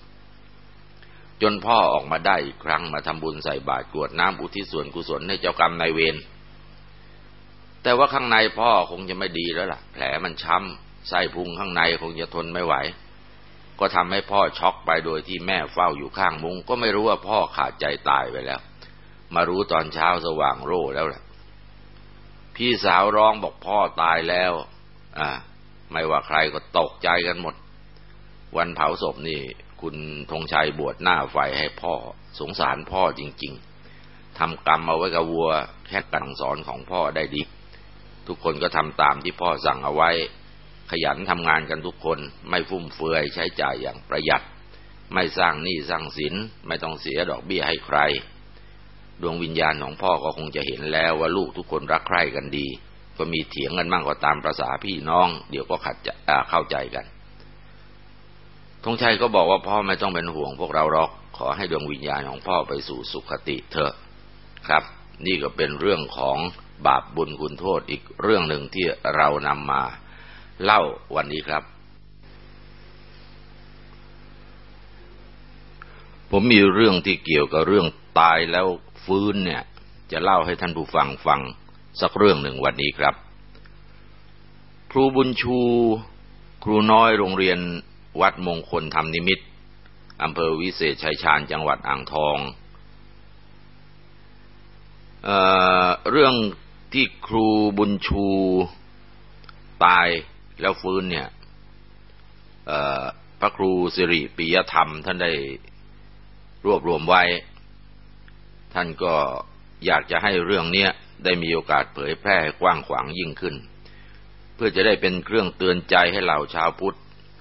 Speaker 2: จนพ่อออกมาได้อีกครั้งมาทำบุญใส่บาตรกวดน้ำอุทิศส่วนกุศลให้เจ้ากรรมนายเวร แต่ว่าข้างในพ่อคงจะไม่ดีแล้วล่ะ แผลมันช้ำไส้พุงข้างในคงจะทนไม่ไหว ก็ทำให้พ่อช็อกไปโดยที่แม่เฝ้าอยู่ข้างมุงก็ไม่รู้ว่าพ่อขาดใจตายไปแล้ว มารู้ตอนเช้าสว่างโร่แล้วแหละพี่สาวร้องบอกพ่อตายแล้ว อ่า ไม่ว่าใครก็ตกใจกันหมด วันเผาศพนี่ คุณธงชัยบวชหน้าไฟให้พ่อ สงสารพ่อจริง ๆทำกรรมเอาไว้กับวัวแค่กังสอนของพ่อได้ดี ทุกคนก็ทำตามที่พ่อสั่งเอาไว้ ขยันทำงานกันทุกคนไม่ฟุ่มเฟือยใช้จ่ายอย่างประหยัด ไม่สร้างหนี้สร้างสินไม่ต้องเสียดอกเบี้ยให้ใคร ดวงวิญญาณของพ่อก็คงจะเห็นแล้วว่าลูกทุกคนรักใคร่กันดี ก็มีเถียงกันบ้างก็ตามประษาพี่น้อง เดี๋ยวก็ขัดเข้าใจกันธงชัยก็บอกว่าพ่อไม่ต้องเป็นห่วงพวกเราหรอก ขอให้ดวงวิญญาณของพ่อไปสู่สุขติเถอะครับ นี่ก็เป็นเรื่องของ บาปบุญคุณโทษอีกเรื่องหนึ่งที่เรานำมาเล่าวันนี้ครับ ผมมีเรื่องที่เกี่ยวกับเรื่องตายแล้วฟื้นเนี่ย จะเล่าให้ท่านผู้ฟังฟังสักเรื่องหนึ่งวันนี้ครับ ครูบุญชู ครูน้อยโรงเรียนวัดมงคลธรรมนิมิตอำเภอวิเศษชัยชาญจังหวัดอ่างทองเออเรื่อง ที่ครูบุญชูตายแล้วฟื้นเนี่ยพระครูสิริปิยธรรม ท่านได้รวบรวมไว้ ท่านก็อยากจะให้เรื่องเนี้ยได้มีโอกาสเผยแพร่กว้างขวางยิ่งขึ้น เพื่อจะได้เป็นเครื่องเตือนใจให้เหล่าชาวพุทธ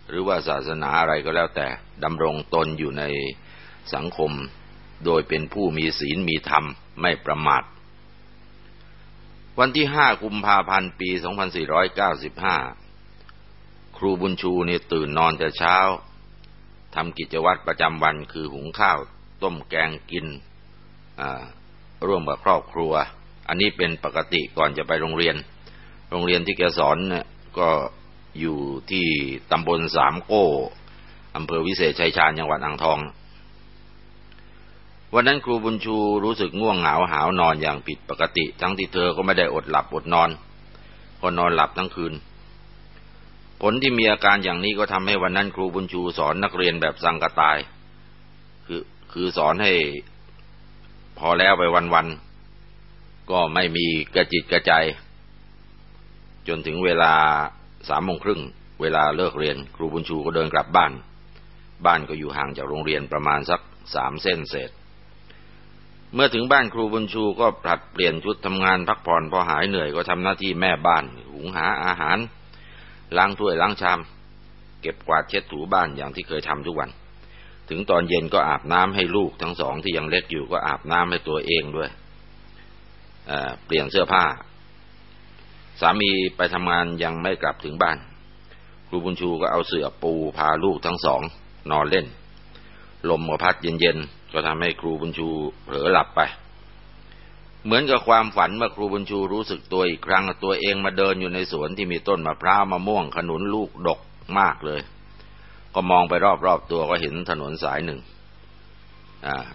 Speaker 2: หรือว่าศาสนาอะไรก็แล้วแต่ดำรงตนอยู่ในสังคม โดยเป็นผู้มีศีลมีธรรมไม่ประมาท วันที่ห้ากุมภาพันธ์ปี 2495 ครูบุญชูเนี่ตื่นนอนแต่เช้าทำกิจวัตรประจำวันคือหุงข้าว ต้มแกงกิน ร่วมกับครอบครัว อันนี้เป็นปกติก่อนจะไปโรงเรียน โรงเรียนที่แกสอนเนี่ยก็อยู่ที่ตำบลสามโก้อำเภอวิเศษชัยชาญจังหวัดอ่างทอง วันนั้นครูบุญชูรู้สึกง่วงเหงาหาวนอนอย่างผิดปกติ ทั้งที่เธอก็ไม่ได้อดหลับอดนอนก็นอนหลับทั้งคืน ผลที่มีอาการอย่างนี้ก็ทำให้วันนั้นครูบุญชูสอนนักเรียนแบบสังกตาย คือคือสอนให้พอแล้วไปวันๆก็ไม่มีกระจิตกระใจ จนถึงเวลาสามโมงครึ่งเวลาเลิกเรียน ครูบุญชูก็เดินกลับบ้าน บ้านก็อยู่ห่างจากโรงเรียนประมาณสักสามเส้นเศษ เมื่อถึงบ้านครูบุญชูก็ผลัดเปลี่ยนชุดทำงานพักผ่อนพอหายเหนื่อยก็ทำหน้าที่แม่บ้านหุงหาอาหาร ล้างถ้วยล้างชาม เก็บกวาดเช็ดถูบ้านอย่างที่เคยทำทุกวัน ถึงตอนเย็นก็อาบน้ำให้ลูกทั้งสองที่ยังเล็กอยู่ก็อาบน้ำให้ตัวเองด้วยเเปลี่ยนเสื้อผ้า สามีไปทำงานยังไม่กลับถึงบ้าน ครูบุญชูก็เอาเสื่อปูพาลูกทั้งสอง นอนเล่น ลมก็พัดเย็นๆ ก็ทำให้ครูบุญชูเผลอหลับไป เหมือนกับความฝันเมื่อครูบุญชูรู้สึกตัวอีกครั้งตัวเองมาเดินอยู่ในสวนที่มีต้นมะพร้าวมะม่วงขนุนลูกดกมากเลย ก็มองไปรอบๆตัวก็เห็นถนนสายหนึ่ง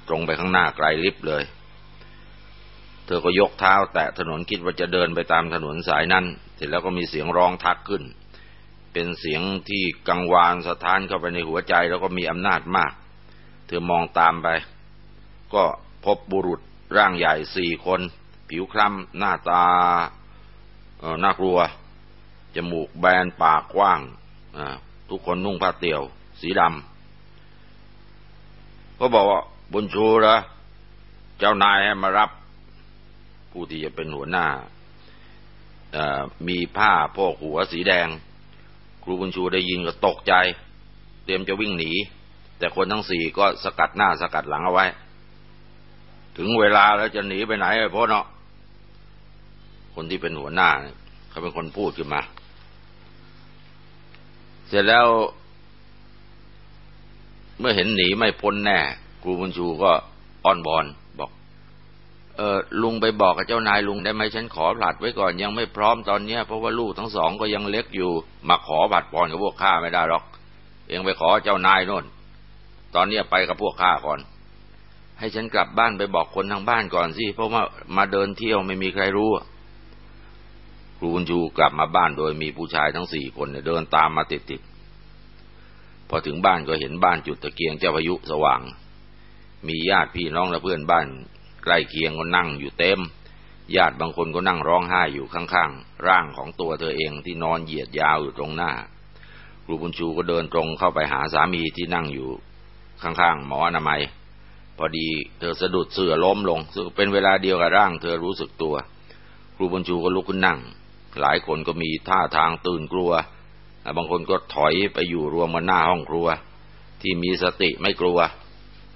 Speaker 2: ตรงไปข้างหน้าไกลลิบเลย เธอก็ยกเท้าแตะถนนคิดว่าจะเดินไปตามถนนสายนั้น เสร็จแล้วก็มีเสียงร้องทักขึ้น เป็นเสียงที่กังวานสะท้านเข้าไปในหัวใจแล้วก็มีอำนาจมาก เธอมองตามไป ก็พบบุรุษร่างใหญ่สี่คน ผิวคล้ำหน้าตาเออน่ากลัว จมูกแบนปากกว้าง ทุกคนนุ่งผ้าเตี่ยว สีดำก็บอกว่าบุญชูเหรอเจ้านายให้มารับ ผู้ที่จะเป็นหัวหน้ามีผ้าพวกหัวสีแดง ครูบุญชูได้ยินก็ตกใจ เตรียมจะวิ่งหนี แต่คนทั้งสี่ก็สกัดหน้าสกัดหลังเอาไว้ ถึงเวลาแล้วจะหนีไปไหนไอ้พ่อเนาะคนที่เป็นหัวหน้าเขาเป็นคนพูดขึ้นมา เสร็จแล้ว เมื่อเห็นหนีไม่พ้นแน่ครูบุญชูก็อ้อนบอนบอก เออลุงไปบอกกับเจ้านายลุงได้ไหมฉันขอผลัดไว้ก่อนยังไม่พร้อมตอนเนี้ยเพราะว่าลูกทั้งสองก็ยังเล็กอยู่ มาขอผัดปอนกับพวกข้าไม่ได้หรอก เองไปขอเจ้านายโน่น ตอนนี้ไปกับพวกข้าก่อน ให้ฉันกลับบ้านไปบอกคนทางบ้านก่อนสิ เพราะว่ามาเดินเที่ยวไม่มีใครรู้ครูบุญชูกลับมาบ้านโดยมีผู้ชายทั้งสี่คนเดินตามมาติดๆพอถึงบ้านก็เห็นบ้านจุดตะเกียงเจ้าพายุสว่าง มีญาติพี่น้องและเพื่อนบ้าน ใกล้เคียงก็นั่งอยู่เต็ม ญาติบางคนก็นั่งร้องไห้อยู่ข้างๆ ร่างของตัวเธอเองที่นอนเหยียดยาวอยู่ตรงหน้าครูบุญชูก็เดินตรงเข้าไปหาสามีที่นั่งอยู่ ข้างๆ หมออนามัย พอดีเธอสะดุดเสื่อล้มลง ซึ่งเป็นเวลาเดียวกับร่างเธอรู้สึกตัว ครูบุญชูก็ลุกขึ้นนั่ง หลายคนก็มีท่าทางตื่นกลัว บางคนก็ถอยไปอยู่รวมกันหน้าห้องครัว ที่มีสติไม่กลัว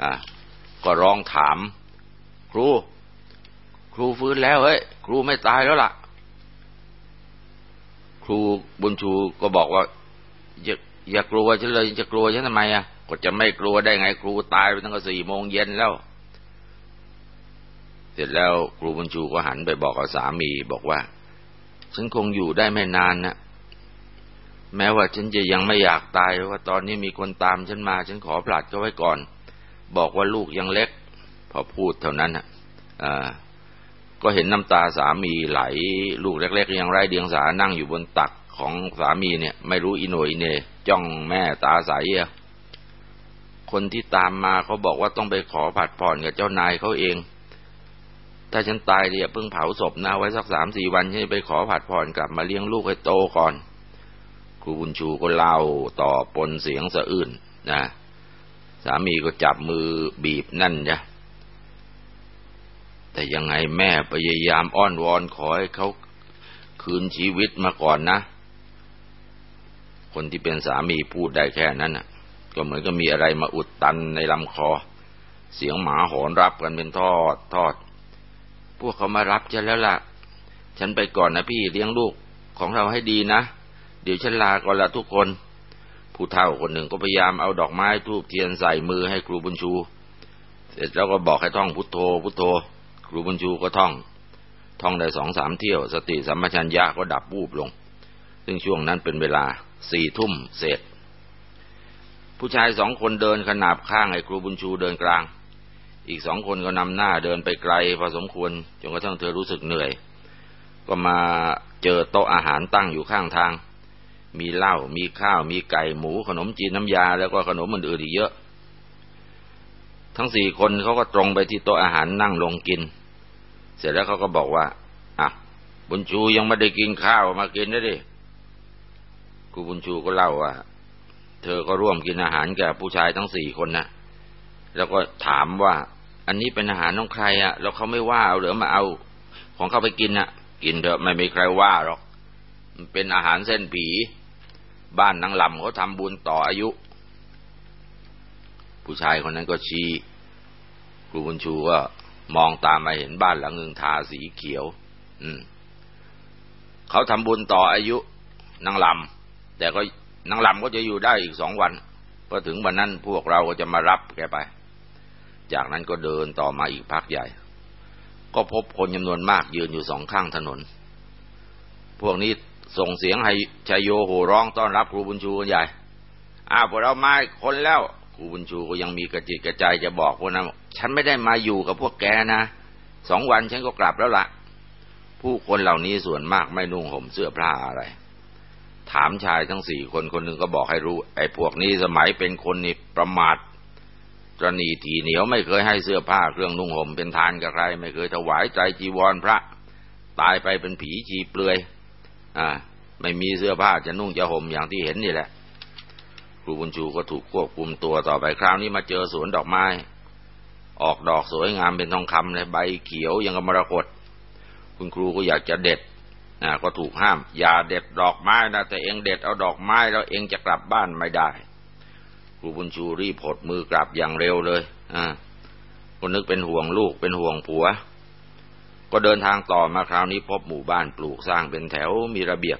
Speaker 2: อะก็ร้องถาม ครู ครูฟื้นแล้วเฮ้ย ครูไม่ตายแล้วล่ะ ครูบุญชูก็บอกว่าอย่าอย่ากลัวฉันเลยจะกลัวฉันทำไมอะ ก็จะไม่กลัวได้ไงครูตายไปตั้งแต่สี่โมงเย็นแล้ว เสร็จแล้วครูบุญชูก็หันไปบอกกับสามีบอกว่า ฉันคงอยู่ได้ไม่นานนะแม้ว่าฉันจะยังไม่อยากตายว่าตอนนี้มีคนตามฉันมา ฉันขอผลัดเขาไว้ก่อน บอกว่าลูกยังเล็ก พอพูดเท่านั้นอ่าก็เห็นน้ำตาสามีไหล ลูกเล็ก ๆ ยังไร้เดียงสานั่งอยู่บนตักของสามีเนี่ย ไม่รู้อิโนอินเนจ้องแม่ตาใสอะ คนที่ตามมาเขาบอกว่าต้องไปขอผัดผ่อนกับเจ้านายเขาเอง ถ้าฉันตายเดี๋ยวเพิ่งเผาศพนะไว้สักสามสี่วันฉันไปขอผัดผ่อนกลับมาเลี้ยงลูกให้โตก่อน ครูบุญชูก็เล่าต่อปนเสียงสะอื้นนะสามีก็จับมือบีบนั่นจ้ะแต่ยังไงแม่พยายามอ้อนวอนขอให้เขาคืนชีวิตมาก่อนนะ คนที่เป็นสามีพูดได้แค่นั้นน่ะ ก็เหมือนก็มีอะไรมาอุดตันในลำคอ เสียงหมาหอนรับกันเป็นทอดทอด พวกเขามารับฉันแล้วล่ะ ฉันไปก่อนนะพี่เลี้ยงลูกของเราให้ดีนะ เดี๋ยวฉันลาก่อนละทุกคน ผู้เฒ่าคนหนึ่งก็พยายามเอาดอกไม้ทูบเทียนใส่มือให้ครูบุญชู เสร็จแล้วก็บอกให้ท่องพุทโธ พุทโธ ครูบุญชูก็ท่อง ท่องได้สองสามเที่ยว สติสัมปชัญญะก็ดับวูบลง ซึ่งช่วงนั้นเป็นเวลาสี่ทุ่มเศษ ผู้ชายสองคนเดินขนาบข้างไอ้ครูบุญชูเดินกลาง อีกสองคนก็นำหน้าเดินไปไกลพอสมควรจนกระทั่งเธอรู้สึกเหนื่อย ก็มาเจอโต๊ะอาหารตั้งอยู่ข้างทาง มีเหล้ามีข้าวมีไก่หมูขนมจีนน้ำยาแล้วก็ขนมอื่นๆอีกเยอะ ทั้งสี่คนเขาก็ตรงไปที่โต๊ะอาหารนั่งลงกิน เสร็จแล้วเขาก็บอกว่าอะบุญชูยังไม่ได้กินข้าวมากินได้ดิครูบุญชูก็เล่าว่า เธอก็ร่วมกินอาหารกับผู้ชายทั้งสี่คนนะแล้วก็ถามว่า อันนี้เป็นอาหารของใครอะ่ะ แล้วเขาไม่ว่าเอาหรือมาเอา ของเขาไปกินอะ่ะ กินเถอะไม่มีใครว่าหรอก มันเป็นอาหารเส้นผี บ้านนางลำเขาทำบุญต่ออายุ ผู้ชายคนนั้นก็ชี้ครูบุญชูก็มองตามมาเห็นบ้านหลังหนึ่งทาสีเขียว อืมเขาทำบุญต่ออายุนางลำแต่ก็ นางลำก็จะอยู่ได้อีกสองวันพอถึงวันนั้นพวกเราก็จะมารับแกไป จากนั้นก็เดินต่อมาอีกพักใหญ่ ก็พบคนจำนวนมากยืนอยู่สองข้างถนน พวกนี้ส่งเสียงให้ชายโยโห่ร้องต้อนรับครูบุญชูกันใหญ่อ้าวพวกเรามาคนแล้วครูบุญชูก็ยังมีกระจิตกระใจจะบอกพวกนั้นฉันไม่ได้มาอยู่กับพวกแกนะสองวันฉันก็กลับแล้วละ่ะ ผู้คนเหล่านี้ส่วนมากไม่นุ่งห่มเสื้อผ้าอะไร ถามชายทั้งสี่คนคนหนึ่งก็บอกให้รู้ ไอ้พวกนี้สมัยเป็นคนนี่ประมาทตรณีทีเหนียวไม่เคยให้เสื้อผ้าเครื่องนุ่งห่มเป็นทานกับใคร ไม่เคยถวายใจจีวรพระ ตายไปเป็นผีชีเปลือย อ่า ไม่มีเสื้อผ้าจะนุ่งจะห่มอย่างที่เห็นนี่แหละ ครูบุญชูก็ถูกควบคุมตัวต่อไปคราวนี้มาเจอสวนดอกไม้ ออกดอกสวยงามเป็นทองคำเลยใบเขียวยังกับมรกตคุณครูก็อยากจะเด็ด นะก็ถูกห้าม อย่าเด็ดดอกไม้นะแต่เองเด็ดเอาดอกไม้แล้วเองจะกลับบ้านไม่ได้ครูบุญชูรีบหดมือกลับอย่างเร็วเลยอ่าคนนึกเป็นห่วงลูกเป็นห่วงผัว ก็เดินทางต่อมาคราวนี้พบหมู่บ้านปลูกสร้างเป็นแถวมีระเบียบ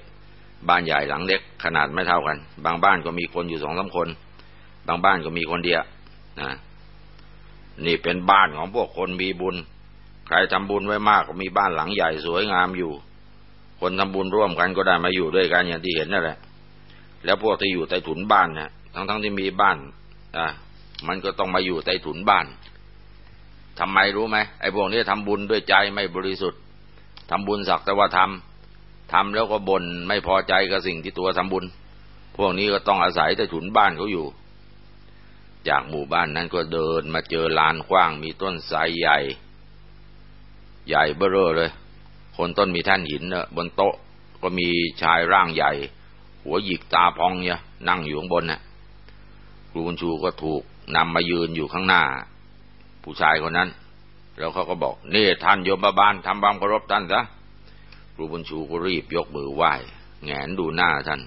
Speaker 2: บ้านใหญ่หลังเล็กขนาดไม่เท่ากัน บางบ้านก็มีคนอยู่สองสาคน บางบ้านก็มีคนเดียวนะนี่เป็นบ้านของพวกคนมีบุญ ใครทำบุญไว้มากก็มีบ้านหลังใหญ่สวยงามอยู่ คนทำบุญร่วมกันก็ได้มาอยู่ด้วยกันอย่างที่เห็นนั่นแหละ แล้วพวกที่อยู่ใต้ถุนบ้านเนี่ยทั้งๆทที่มีบ้านอะมันก็ต้องมาอยู่ใต้ถุนบ้านทำไมรู้ไหมไอ้พวกนี้ทำบุญด้วยใจไม่บริสุทธิ์ทำบุญสักแต่ว่าทำทำแล้วก็บน่นไม่พอใจกับสิ่งที่ตัวทำบุญ พวกนี้ก็ต้องอาศัยใต้ถุนบ้านเขาอยู่ จากหมู่บ้านนั้นก็เดินมาเจอลานกว้างมีต้นไทรใหญ่ ใหญ่เบ้อเร่อเลย คนต้นมีแท่นหินเนะบนโต๊ะก็มีชายร่างใหญ่ หัวหยิกตาพองเนี่ยนั่งอยู่ข้างบนนะ่ะครูบุญชูก็ถูกนำมายืนอยู่ข้างหน้า ผู้ชายคนนั้น แล้วเขาก็บอกนี่ท่านโยมบาลทำบามเคารพท่านซะครูบุญชูก็รีบยกมือไหว้แงนดูหน้าท่าน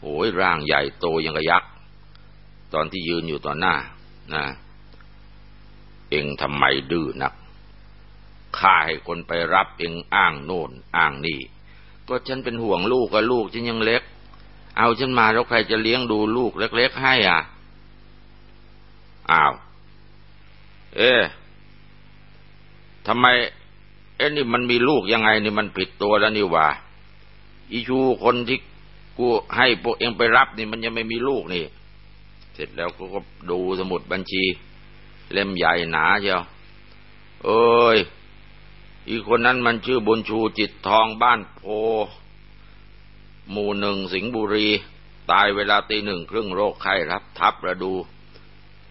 Speaker 2: โอ้ยร่างใหญ่โตยังกระยักษ์ตอนที่ยืนอยู่ต่อหน้านะเองทำไมดื้อนัก ข้าให้คนไปรับเองอ้างโน่นอ้างนี่ ก็ฉันเป็นห่วงลูกกับลูกฉันยังเล็ก เอาฉันมาแล้วใครจะเลี้ยงดูลูกเล็กๆให้อะ อ้าว เอ๊ทำไมเอ๊นี่มันมีลูกยังไงนี่มันผิดตัวแล้วนี่ว่าอีชูคนที่กูให้พวกเองไปรับนี่มันยังไม่มีลูกนี่ เสร็จแล้วก็ดูสมุดบัญชี เล่มใหญ่หนาเชียวเอ้ย อีคนนั้นมันชื่อบุญชูจิตทองบ้านโพ หมู่หนึ่งสิงห์บุรี ตายเวลาตีหนึ่งครึ่งโรคไข้รับทับระดู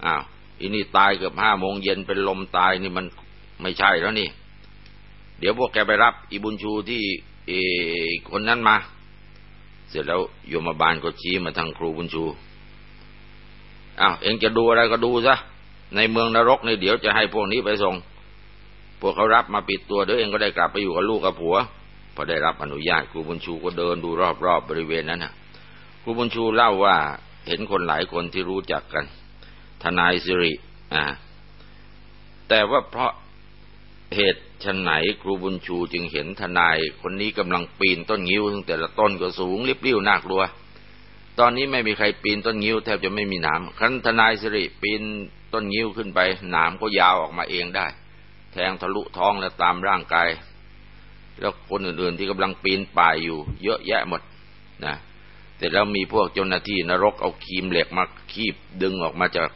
Speaker 2: อ้าวอีนี่ตายเกือบห้าโมงเย็นเป็นลมตายนี่มันไม่ใช่แล้วนี่ เดี๋ยวพวกแกไปรับอีบุญชูที่เอคนนั้นมา เสร็จแล้วโยมบาลก็ชี้มาทางครูบุญชูอ้าวเองจะดูอะไรก็ดูซะในเมืองนรกนี่เดี๋ยวจะให้พวกนี้ไปส่ง พวกเขารับมาปิดตัวเดี๋ยวเองก็ได้กลับไปอยู่กับลูกกับผัว พอได้รับอนุญาตครูบุญชูก็เดินดูรอบๆบบริเวณนั้นนะครูบุญชูเล่าว่าเห็นคนหลายคนที่รู้จักกัน ทนายสิริอ่าแต่ว่าเพราะเหตุชันไหนครูบุญชูจึงเห็นทนายคนนี้กำลังปีนต้นงิ้วซึ่งแต่ละต้นก็สูงริบเรี้ยวน่ากลัว ตอนนี้ไม่มีใครปีนต้นงิ้วแทบจะไม่มีหนามครั้นทนายสิริปีนต้นงิ้วขึ้นไปหนามก็ยาวออกมาเองได้ แทงทะลุท้องและตามร่างกาย แล้วคนอื่นๆที่กำลังปีนป่ายอยู่ เยอะแยะหมดนะแต่แล้วมีพวกเจ้าหน้าที่นรกเอาคีมเหล็กมาคีบดึงออกมาจาก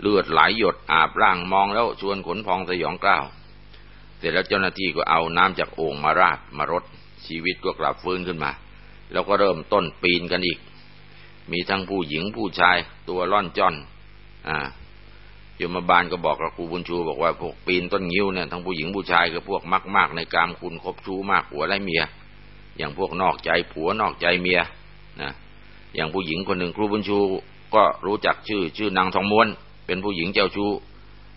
Speaker 2: เลือดไหลหยดอาบร่างมองแล้วชวนขนพองสยองกล้าว เสร็จแล้วเจ้าหน้าที่ก็เอาน้ำจากโอ่งมาราดมารดชีวิตก็กลับฟื้นขึ้นมา แล้วก็เริ่มต้นปีนกันอีก มีทั้งผู้หญิงผู้ชายตัวร่อนจ้อน อ่า ยมบาลก็บอกกับครูบุญชูบอกว่าพวกปีนต้นงิ้วเนี่ยทั้งผู้หญิงผู้ชายคือพวกมากมากในการคุณคบชู้มากผัวไล่เมีย อย่างพวกนอกใจผัวนอกใจเมียนะอย่างผู้หญิงคนหนึ่งครูบุญชูก็รู้จักชื่อชื่อนางทองม้วน เป็นผู้หญิงเจ้าชู้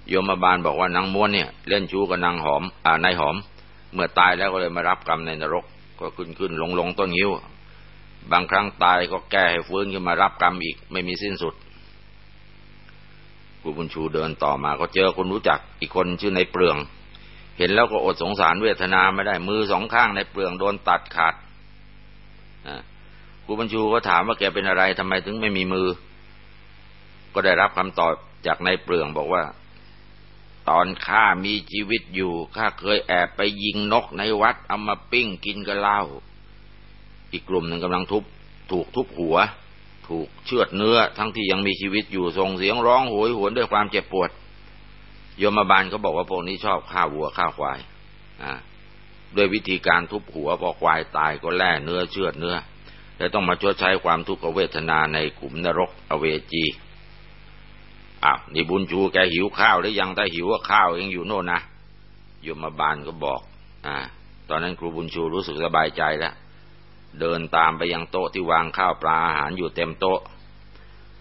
Speaker 2: โยมบาลบอกว่านางม้วนเนี่ย เล่นชู้กับนางหอมอ่านายหอม เมื่อตายแล้วก็เลยมารับกรรมในนรก ก็ขึ้นขึ้นลงลงต้นงิ้ว บางครั้งตายก็แก้ให้ฟื้นขึ้นมารับกรรมอีกไม่มีสิ้นสุด ครูบุญชูเดินต่อมาก็เจอคนรู้จักอีกคนชื่อในเปลือง เห็นแล้วก็อดสงสารเวทนาไม่ได้มือสองข้างในเปลืองโดนตัดขาดครูบุญชูก็ถามว่าแกเป็นอะไรทำไมถึงไม่มีมือ ก็ได้รับคำตอบจากในเปลืองบอกว่า ตอนข้ามีชีวิตอยู่ข้าเคยแอบไปยิงนกในวัดเอามาปิ้งกินกับเหล้าอีกกลุ่มหนึ่งกำลังทุบถูกทุบหัว ถูกเชือดเนื้อทั้งที่ยังมีชีวิตอยู่ส่งเสียงร้องโหยหวนด้วยความเจ็บปวด โยมบาลเขาบอกว่าพวกนี้ชอบฆ่าวัวฆ่าควายด้วยวิธีการทุบหัวพอควายตายก็แล่เนื้อเชือดเนื้อและต้องมาชดใช้ความทุกขเวทนาในขุมนรกอเวจีอ้าวนี่บุญชูแกหิวข้าวหรือยังถ้าหิวว่าข้าวยังอยู่โน่นนะโยมบาลก็บอก อ่า ตอนนั้นครูบุญชูรู้สึกสบายใจแล้ว เดินตามไปยังโต๊ะที่วางข้าวปลาอาหารอยู่เต็มโต๊ะ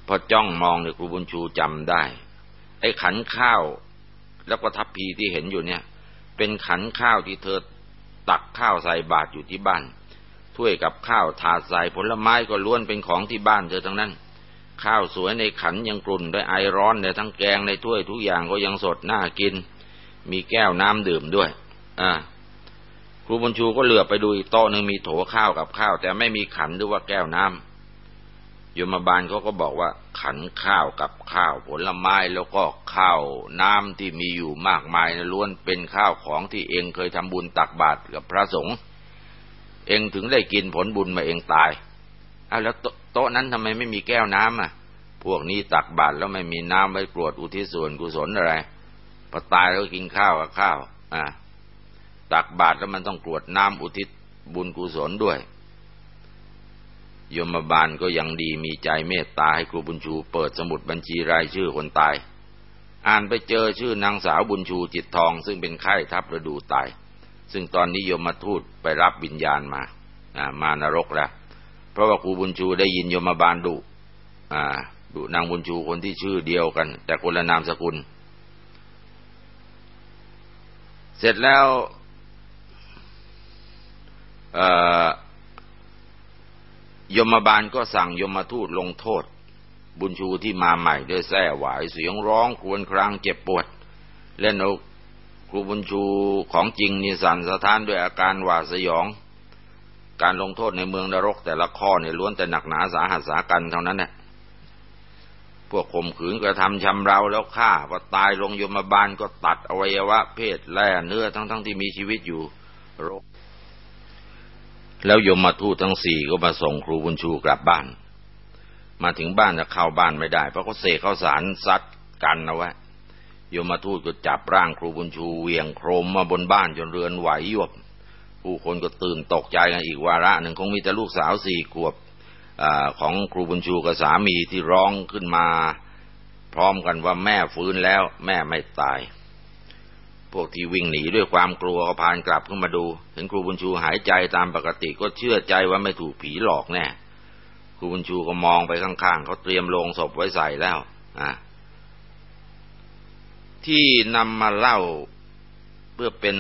Speaker 2: พอจ้องมองเนี่ยครูบุญชูจำได้ ไอ้ขันข้าว แล้วก็ทัพพีที่เห็นอยู่เนี่ย เป็นขันข้าวที่เธอตักข้าวใส่บาตรอยู่ที่บ้านถ้วยกับข้าวถาดใส่ผลไม้ก็ล้วนเป็นของที่บ้านเธอทั้งนั้น ข้าวสวยในขันยังกลุ่นด้วยไอร้อนเนี่ทั้งแกงในถ้วยทุกอย่างก็ยังสดน่ากิน มีแก้วน้ำดื่มด้วย อ่า ครูบุญชูก็เหลือไปดูอีกโต๊ะหนึ่งมีโถข้าวกับข้าว แต่ไม่มีขันหรือว่าแก้วน้ำโยมบาลเขาก็บอกว่า ขันข้าวกับข้าว ผลไม้แล้วก็ข้าวน้ำที่มีอยู่มากมายนะล้วนเป็นข้าวของที่เองเคยทำบุญตักบาตรกับพระสงฆ์เองถึงได้กินผลบุญมาเองตายอ้าวแล้วโต๊ะนั้นทำไมไม่มีแก้วน้ำอะ พวกนี้ตักบาตรแล้วไม่มีน้ำไว้กรวดอุทิศส่วนกุศลอะไรพอตายแล้วกินข้าวกับข้าว อ่า ตักบาตรแล้วมันต้องกรวดน้ำอุทิศบุญกุศลด้วยยมบาลก็ยังดีมีใจเมตตาให้ครูบุญชูเปิดสมุดบัญชีรายชื่อคนตาย อ่านไปเจอชื่อนางสาวบุญชูจิตทอง ซึ่งเป็นไข้ทับฤดูตาย ซึ่งตอนนี้ยมมาทูตไปรับวิญญาณมามานรกแล้ว เพราะว่าครูบุญชูได้ยินยมบาลดุดุนางบุญชูคนที่ชื่อเดียวกัน แต่คนละนามสกุล เสร็จแล้ว ยมบาลก็สั่งยมทูตลงโทษ บุญชูที่มาใหม่ด้วยแส้หวายเสียงร้องครวญครางเจ็บปวด เล่นอกครูบุญชูของจริงนี่สั่นสะท้านด้วยอาการหวาดสยอง การลงโทษในเมืองนรกแต่ละข้อเนี่ยล้วนแต่หนักหนาสาหัสสากันเท่านั้นแหละพวกข่มขืนกระทำชำเราแล้วฆ่าพอตายลงยมบาลก็ตัดอวัยวะเพศแล่เนื้อทั้งๆทที่มีชีวิตอยู่โรค แล้วยมมาทูตทั้งสี่ก็มาส่งครูบุญชูกลับบ้าน มาถึงบ้านจะเข้าบ้านไม่ได้ เพราะเขาเสกข้าวสารซัดกันเอาไว้ยมมาทูตก็จับร่างครูบุญชูเวียงโครมมาบนบ้านจนเรือนไหวยวบ ผู้คนก็ตื่นตกใจกันอีกวาระหนึ่งคงมีแต่ลูกสาวสี่ขวบอของครูบุญชูกับสามีที่ร้องขึ้นมา พร้อมกันว่าแม่ฟื้นแล้ว แม่ไม่ตาย พวกที่วิ่งหนีด้วยความกลัวก็พานกลับขึ้นมาดู เห็นครูบุญชูหายใจตามปกติก็เชื่อใจว่าไม่ถูกผีหลอกแน่ครูบุญชูก็มองไปข้างๆเขาเตรียมโลงศพไว้ใส่แล้วอะที่นำมาเล่าเพื่อเป็น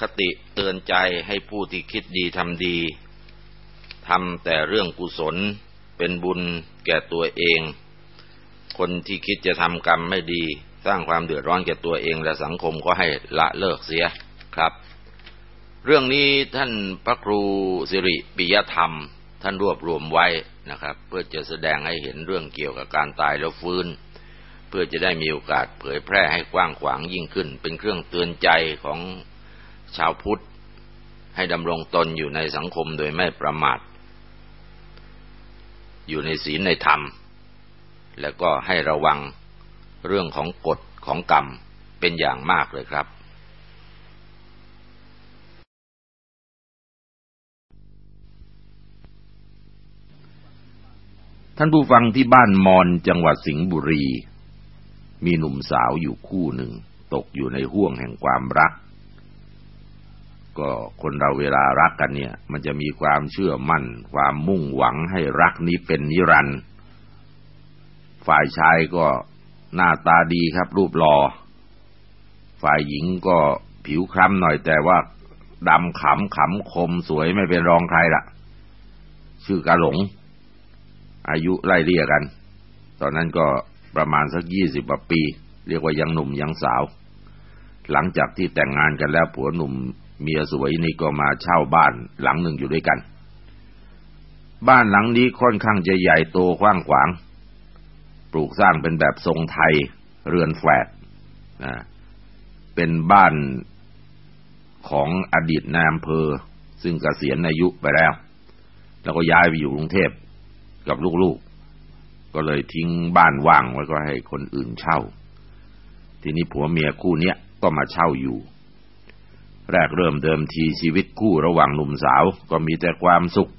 Speaker 2: คติเตือนใจให้ผู้ที่คิดดีทำดีทำแต่เรื่องกุศลเป็นบุญแก่ตัวเอง คนที่คิดจะทำกรรมไม่ดี สร้างความเดือดร้อนแก่ตัวเองและสังคมก็ให้ละเลิกเสียครับ เรื่องนี้ท่านพระครูสิริปิยธรรม ท่านรวบรวมไว้นะครับ เพื่อจะแสดงให้เห็นเรื่องเกี่ยวกับการตายแล้วฟื้น เพื่อจะได้มีโอกาสเผยแพร่ให้กว้างขวางยิ่งขึ้น เป็นเครื่องเตือนใจของชาวพุทธ ให้ดำรงตนอยู่ในสังคมโดยไม่ประมาทอยู่ในศีลในธรรม แล้วก็ให้ระวัง เรื่องของกฎของกรรมเป็นอย่างมากเลยครับ
Speaker 1: ท่านผู้ฟังที่บ้านมอนจังหวัดสิงห์บุรี มีหนุ่มสาวอยู่คู่หนึ่ง ตกอยู่ในห่วงแห่งความรัก ก็คนเราเวลารักกันเนี่ย มันจะมีความเชื่อมั่น ความมุ่งหวังให้รักนี้เป็นนิรันดร์ฝ่ายชายก็ หน้าตาดีครับ รูปหลอ่อฝ่ายหญิงก็ผิวคล้ำหน่อยแต่ว่าดำขำขำคมสวยไม่เป็นรองใครละชื่อกาหลง อายุไล่เรียกัน ตอนนั้นก็ประมาณสักยี่สิบปี เรียกว่ายังหนุ่มยังสาว หลังจากที่แต่งงานกันแล้วผัวหนุ่มเมียสวยนี่ก็มาเช่าบ้านหลังหนึ่งอยู่ด้วยกัน บ้านหลังนี้ค่อนข้างจะใหญ่โตกว้างขวาง ปลูกสร้างเป็นแบบทรงไทยเรือนแฝดนะเป็นบ้านของอดีตนายอำเภอ ซึ่งกเกษียณอายุไปแล้ว แล้วก็ย้ายไปอยู่กรุงเทพกับลูกๆ ก็เลยทิ้งบ้านว่างไว้ก็ให้คนอื่นเช่า ทีนี้ผัวเมียคู่เนี้ยก็มาเช่าอยู่ แรกเริ่มเดิมทีชีวิตคู่ระหว่างหนุ่มสาวก็มีแต่ความสุข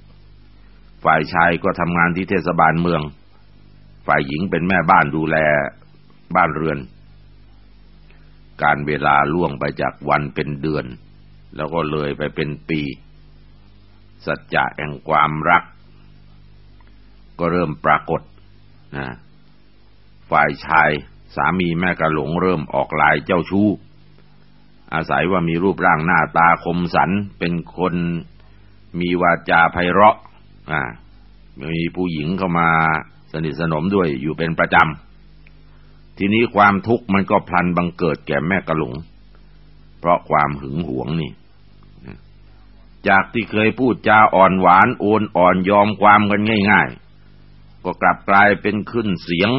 Speaker 1: ฝ่ายชายก็ทำงานที่เทศบาลเมือง ฝ่ายหญิงเป็นแม่บ้านดูแลบ้านเรือน การเวลาล่วงไปจากวันเป็นเดือน แล้วก็เลยไปเป็นปี สัจจะแห่งความรัก ก็เริ่มปรากฏนะฝ่ายชายสามีแม่กะหลงเริ่มออกลายเจ้าชู้ อาศัยว่ามีรูปร่างหน้าตาคมสัน เป็นคนมีวาจาไพเราะ อ่ามีผู้หญิงเข้ามา สนิทสนมด้วยอยู่เป็นประจำ ทีนี้ความทุกข์มันก็พลันบังเกิดแก่แม่กระหลง เพราะความหึงหวงนี่ จากที่เคยพูดจาอ่อนหวานโอนอ่อนยอมความกันง่าย ๆ ก็กลับกลายเป็นขึ้นเสียง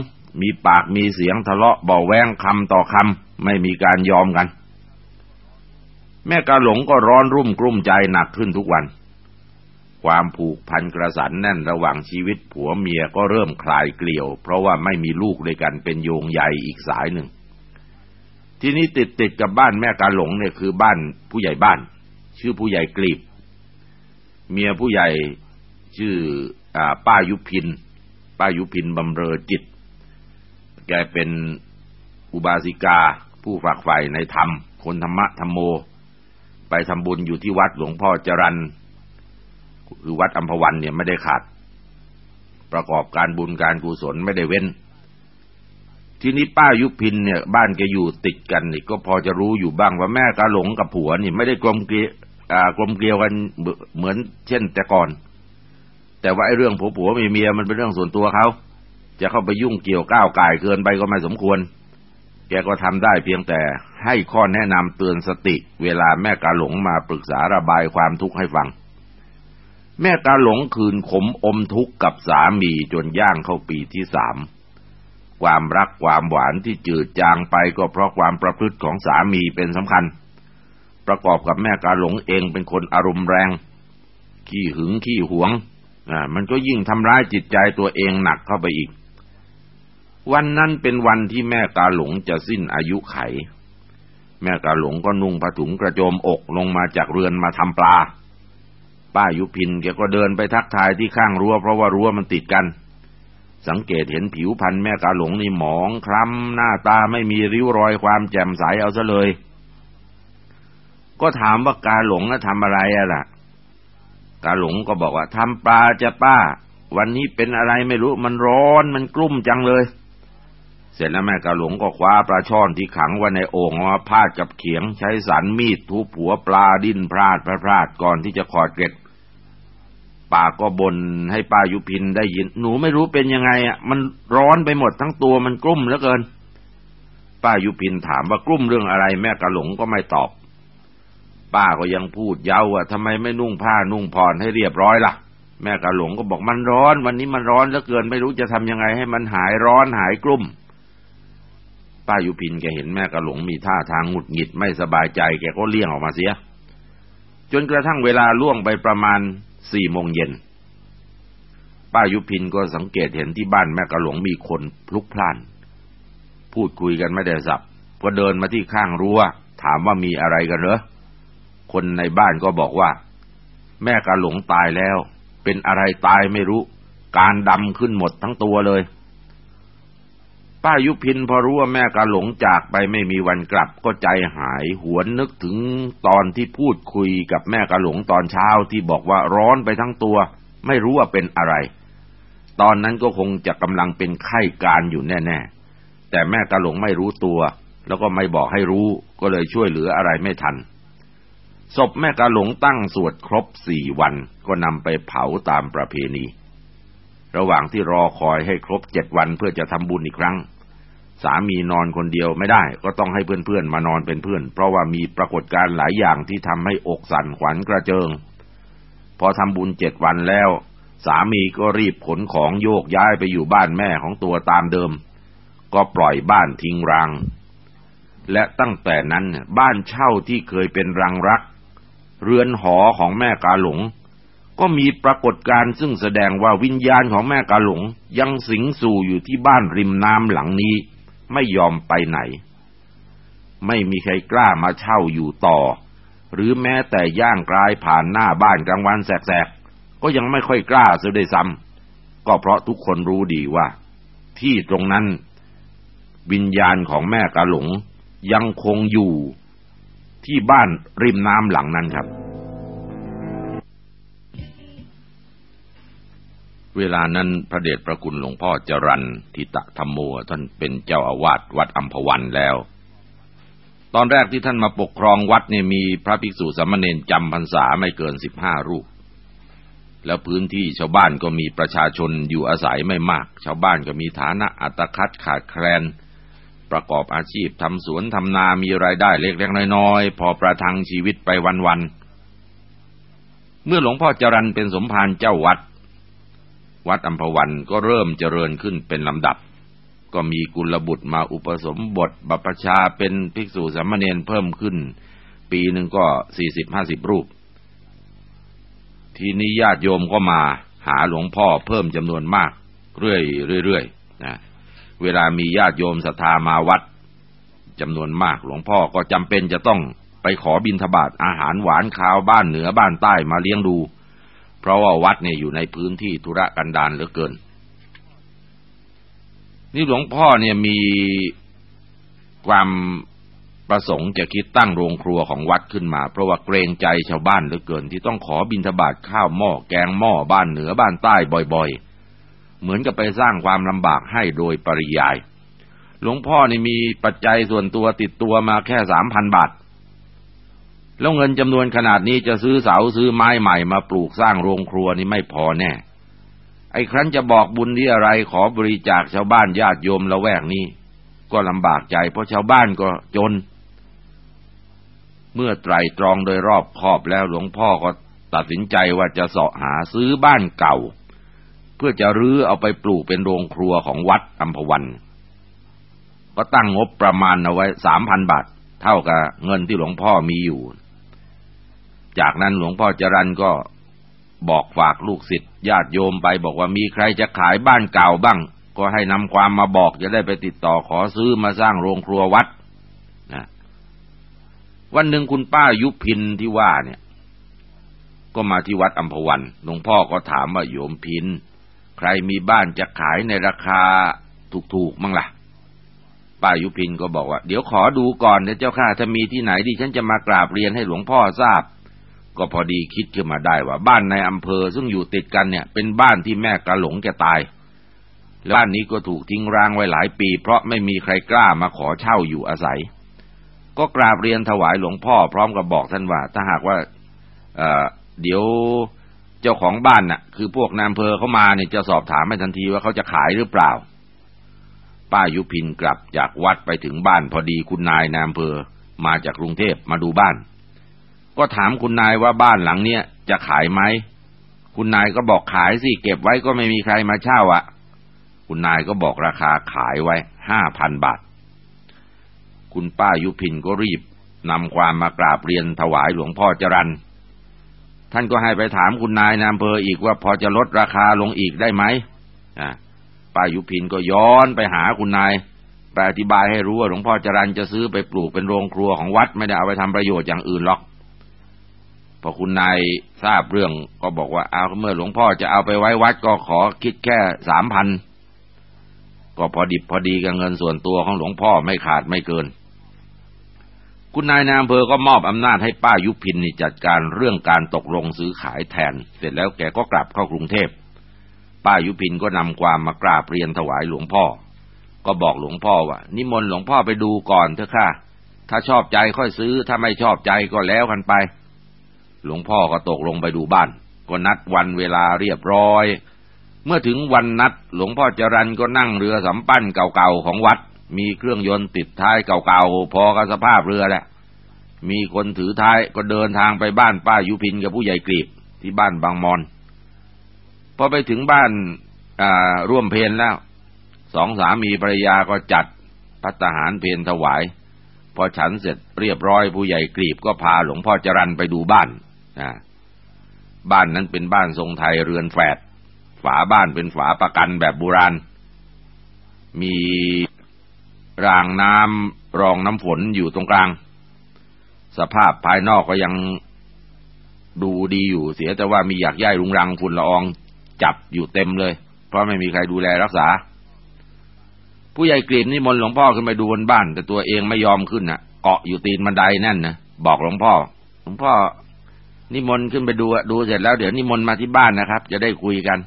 Speaker 1: มีปากมีเสียงทะเลาะเบาแวงคำต่อคำไม่มีการยอมกัน แม่กาหลงก็ร้อนรุ่มกลุ้มใจหนักขึ้นทุกวัน ความผูกพันกระสันแน่นระหว่างชีวิตผัวเมียก็เริ่มคลายเกลียว เพราะว่าไม่มีลูกด้วยกันเป็นโยงใหญ่อีกสายหนึ่ง ที่นี้ติดติดกับบ้านแม่กาหลงเนี่ยคือบ้านผู้ใหญ่บ้าน ชื่อผู้ใหญ่กลีบ เมียผู้ใหญ่ชื่ออป้ายุพิน ป้ายุพินบำเรอจิต แกเป็นอุบาสิกา ผู้ฝากใฝ่ในธรรม คนธรรมะธรรมโม ไปทำบุญอยู่ที่วัดหลวงพ่อจรัน คือวัดอัมพวันเนี่ยไม่ได้ขาด ประกอบการบุญการกุศลไม่ได้เว้น ทีนี้ป้ายุพินเนี่ย บ้านแกอยู่ติดกันนี่ก็พอจะรู้อยู่บ้างว่าแม่กาหลงกับผัวนี่ไม่ได้กลมเกลีกลมเกลียวกันเหมือนเช่นแต่ก่อน แต่ว่าไอ้เรื่องผัวผัวมีเมียมันเป็นเรื่องส่วนตัวเขาจะเข้าไปยุ่งเกี่ยวก้าวไก่เกินไปก็ไม่สมควร แกก็ทำได้เพียงแต่ให้ข้อแนะนำเตือนสติ เวลาแม่กาหลงมาปรึกษาระบายความทุกข์ให้ฟัง แม่กาหลงคืนขมอมทุกข์กับสามีจนย่างเข้าปีที่สามความรักความหวานที่จืดจางไปก็เพราะความประพฤติของสามีเป็นสำคัญ ประกอบกับแม่กาหลงเองเป็นคนอารมณ์แรง ขี้หึงขี้หวงอ่ามันก็ยิ่งทำร้ายจิตใจตัวเองหนักเข้าไปอีก วันนั้นเป็นวันที่แม่กาหลงจะสิ้นอายุไข แม่กาหลงก็นุ่งผ้าถุงกระโจมอกลงมาจากเรือนมาทำปลา ป้ายุพินแกก็เดินไปทักทายที่ข้างรั้วเพราะว่ารั้วมันติดกัน สังเกตเห็นผิวพรรณแม่กาหลงนี่หมองคล้ำหน้าตาไม่มีริ้วรอยความแจ่มใสเอาซะเลย ก็ถามว่ากาหลงนะทำอะไรอะล่ะ กาหลงก็บอกว่าทำปลาจะป้า วันนี้เป็นอะไรไม่รู้มันร้อนมันกลุ้มจังเลยเสร็จแล้วแม่กาหลงก็คว้าปลาช่อนที่ขังไว้ในโอ่งมาพาดกับเขียงใช้สันมีดทุบหัวปลาดิ้นพลาดพลาดก่อนที่จะขอดเกล็ด ป้าก็บ่นให้ป้ายุพินได้ยิน หนูไม่รู้เป็นยังไงอะมันร้อนไปหมดทั้งตัวมันกลุ้มเหลือเกิน ป้ายุพินถามว่ากลุ้มเรื่องอะไร แม่กาหลงก็ไม่ตอบ ป้าก็ยังพูดเย้าว่าทำไมไม่นุ่งผ้านุ่งผ่อนให้เรียบร้อยละ่ะ แม่กะหลงก็บอกมันร้อน วันนี้มันร้อนเหลือเกิน ไม่รู้จะทำยังไงให้มันหายร้อนหายกลุ่มป้ายุพินแกเห็นแม่กะหลงมีท่าทางหงุดหงิดไม่สบายใจ แกก็เลี่ยงออกมาเสีย จนกระทั่งเวลาล่วงไปประมาณ สี่โมงเย็น ป้ายุพินก็สังเกตเห็นที่บ้านแม่กะหลงมีคนพลุกพล่าน พูดคุยกันไม่ได้สับ ก็เดินมาที่ข้างรั้วถามว่ามีอะไรกันเหรอ คนในบ้านก็บอกว่า แม่กะหลงตายแล้ว เป็นอะไรตายไม่รู้ การดำขึ้นหมดทั้งตัวเลย ป้ายุพินพอรู้ว่าแม่กาหลงจากไปไม่มีวันกลับก็ใจหาย หวนนึกถึงตอนที่พูดคุยกับแม่กาหลงตอนเช้าที่บอกว่าร้อนไปทั้งตัว ไม่รู้ว่าเป็นอะไร ตอนนั้นก็คงจะกำลังเป็นไข้การอยู่แน่ ๆ แต่แม่กาหลงไม่รู้ตัว แล้วก็ไม่บอกให้รู้ก็เลยช่วยเหลืออะไรไม่ทันศพแม่กาหลงตั้งสวดครบสี่วันก็นำไปเผาตามประเพณี ระหว่างที่รอคอยให้ครบเจ็ดวันเพื่อจะทำบุญอีกครั้ง สามีนอนคนเดียวไม่ได้ ก็ต้องให้เพื่อนๆมานอนเป็นเพื่อน เพราะว่ามีปรากฏการณ์หลายอย่างที่ทำให้อกสั่นขวัญกระเจิง พอทำบุญเจ็ดวันแล้ว สามีก็รีบขนของโยกย้ายไปอยู่บ้านแม่ของตัวตามเดิม ก็ปล่อยบ้านทิ้งรางและตั้งแต่นั้นบ้านเช่าที่เคยเป็นรังรัก เรือนหอของแม่กาหลง ก็มีปรากฏการณ์ซึ่งแสดงว่าวิญญาณของแม่กาหลงยังสิงสู่อยู่ที่บ้านริมน้ำหลังนี้ ไม่ยอมไปไหน ไม่มีใครกล้ามาเช่าอยู่ต่อ หรือแม้แต่ย่างกลายผ่านหน้าบ้านกลางวันแสกๆ ก็ยังไม่ค่อยกล้าเสียด้วยซ้ำก็เพราะทุกคนรู้ดีว่า ที่ตรงนั้น วิญญาณของแม่กาหลงยังคงอยู่ที่บ้านริมน้ำหลังนั้นครับ เวลานั้นพระเดชพระคุณหลวงพ่อจรันทิตะธรรมโมท่านเป็นเจ้าอาวาสวัดอัมพวันแล้ว ตอนแรกที่ท่านมาปกครองวัดเนี่ยมีพระภิกษุสามเณรจำพรรษาไม่เกินสิบห้ารูป แล้วพื้นที่ชาวบ้านก็มีประชาชนอยู่อาศัยไม่มาก ชาวบ้านก็มีฐานะอัตคัดขาดแคลน ประกอบอาชีพทำสวนทำนามีรายได้เล็กๆน้อยๆพอประทังชีวิตไปวันๆเมื่อหลวงพ่อจรันเป็นสมภารเจ้าวัด วัดอัมพวันก็เริ่มเจริญขึ้นเป็นลำดับ ก็มีกุลบุตรมาอุปสมบทบัพชาเป็นภิกษุสามเณรเพิ่มขึ้น ปีหนึ่งก็สี่สิบห้าสิบรูป ทีนี้ญาติโยมก็มาหาหลวงพ่อเพิ่มจำนวนมาก เรื่อยๆนะเวลามีญาติโยมศรัทธามาวัดจำนวนมาก หลวงพ่อก็จำเป็นจะต้องไปขอบิณฑบาตอาหารหวานคาวบ้านเหนือบ้านใต้มาเลี้ยงดู เพราะว่าวัดเนี่ยอยู่ในพื้นที่ธุระกันดารเหลือเกิน นี่หลวงพ่อเนี่ยมีความประสงค์จะคิดตั้งโรงครัวของวัดขึ้นมา เพราะว่าเกรงใจชาวบ้านเหลือเกิน ที่ต้องขอบิณฑบาตข้าวหม้อแกงหม้อบ้านเหนือบ้านใต้บ่อย ๆ เหมือนกับไปสร้างความลำบากให้โดยปริยาย หลวงพ่อนี่มีปัจจัยส่วนตัวติดตัวมาแค่สามพันบาท แล้วเงินจำนวนขนาดนี้จะซื้อเสาซื้อไม้ใหม่มาปลูกสร้างโรงครัวนี่ไม่พอแน่ ไอ้ครั้นจะบอกบุญที่อะไรขอบริจาคชาวบ้านญาติโยมละแวกนี้ ก็ลำบากใจเพราะชาวบ้านก็จน เมื่อไตรตรองโดยรอบคอบแล้วหลวงพ่อก็ตัดสินใจว่าจะเสาะหาซื้อบ้านเก่า เพื่อจะรื้อเอาไปปลูกเป็นโรงครัวของวัดอัมพวัน ก็ตั้งงบประมาณเอาไว้สามพันบาท เท่ากับเงินที่หลวงพ่อมีอยู่ จากนั้นหลวงพ่อจรันก็บอกฝากลูกศิษย์ญาติโยมไปบอกว่ามีใครจะขายบ้านเก่าบ้าง ก็ให้นำความมาบอกจะได้ไปติดต่อขอซื้อมาสร้างโรงครัววัดนะวันหนึ่งคุณป้ายุพินที่ว่าเนี่ย ก็มาที่วัดอัมพวันหลวงพ่อก็ถามว่าโยมพิน ใครมีบ้านจะขายในราคาถูกๆมั่งละ่ะ ป้ายุพินก็บอกว่า เดี๋ยวขอดูก่อนเดี๋ยวเจ้าข้าถ้ามีที่ไหนดิฉันจะมากราบเรียนให้หลวงพ่อทราบ ก็พอดีคิดขึ้นมาได้ว่าบ้านในอำเภอซึ่งอยู่ติดกันเนี่ย เป็นบ้านที่แม่กระหลงแกตายบ้านนี้ก็ถูกทิ้งร้างไว้หลายปี เพราะไม่มีใครกล้ามาขอเช่าอยู่อาศัย ก็กราบเรียนถวายหลวงพ่อ พร้อมกับบอกท่านว่า ถ้าหากว่าเเดี๋ยวเจ้าของบ้านน่ะ คือพวกนายอำเภอเขามาเนี่ยจะสอบถามให้ทันทีว่าเขาจะขายหรือเปล่า ป้ายุพินกลับจากวัดไปถึงบ้านพอดีคุณนายนายอำเภอมาจากกรุงเทพมาดูบ้าน ก็ถามคุณนายว่าบ้านหลังเนี้ยจะขายไหม คุณนายก็บอกขายสิเก็บไว้ก็ไม่มีใครมาเช่าอะ่ะ คุณนายก็บอกราคาขายไว้ห้าพันบาท คุณป้ายุพินก็รีบนำความมากราบเรียนถวายหลวงพ่อจรันท่านก็ให้ไปถามคุณนายนายอำเภออีกว่าพอจะลดราคาลงอีกได้ไหมอ่าป้ายุพินก็ย้อนไปหาคุณนายไปอธิบายให้รู้ว่าหลวงพ่อจรันจะซื้อไปปลูกเป็นโรงครัวของวัดไม่ได้เอาไปทำประโยชน์อย่างอื่นหรอก
Speaker 2: อคุณนายทราบเรื่องก็บอกว่าเอาเมื่อหลวงพ่อจะเอาไปไว้วัดก็ขอคิดแค่สามพันก็พอดิบพอดีกับเงินส่วนตัวของหลวงพ่อไม่ขาดไม่เกิน คุณนายนายอำเภอก็มอบอำนาจให้ป้ายุพินนี่จัดการเรื่องการตกลงซื้อขายแทน เสร็จแล้วแกก็กลับเข้ากรุงเทพ ป้ายุพินก็นำความมากราบเรียนถวายหลวงพ่อ ก็บอกหลวงพ่อว่า นิมนต์หลวงพ่อไปดูก่อนเถอะค่ะ ถ้าชอบใจค่อยซื้อถ้าไม่ชอบใจก็แล้วกันไป หลวงพ่อก็ตกลงไปดูบ้าน ก็นัดวันเวลาเรียบร้อย เมื่อถึงวันนัดหลวงพ่อจรันก็นั่งเรือสำปั้นเก่าๆของวัด มีเครื่องยนต์ติดท้ายเก่าๆพอกับสภาพเรือแหละ มีคนถือท้ายก็เดินทางไปบ้านป้ายุพินกับผู้ใหญ่กรีบที่บ้านบางมอนพอไปถึงบ้านร่วมเพลแล้วสองสามีภรรยาก็จัดพัตหารเพลถวาย พอฉันเสร็จเรียบร้อยผู้ใหญ่กรีบก็พาหลวงพ่อจรันไปดูบ้าน บ้านนั้นเป็นบ้านทรงไทยเรือนแฝด ฝาบ้านเป็นฝาประกันแบบโบราณ มีรางน้ำรองน้ำฝนอยู่ตรงกลาง สภาพภายนอกก็ยังดูดีอยู่เสียแต่ว่ามีหยักย่ายรุงรังฝุ่นละอองจับอยู่เต็มเลย เพราะไม่มีใครดูแลรักษา ผู้ใหญ่กรีบนี่มนหลวงพ่อขึ้นไปดูบนบ้าน แต่ตัวเองไม่ยอมขึ้นนะเกาะอยู่ตีนบันไดแน่นนะบอกหลวงพ่อ หลวงพ่อ นิมนต์ขึ้นไปดูดูเสร็จแล้วเดี๋ยวนิมนต์มาที่บ้านนะครับ จะได้คุยกัน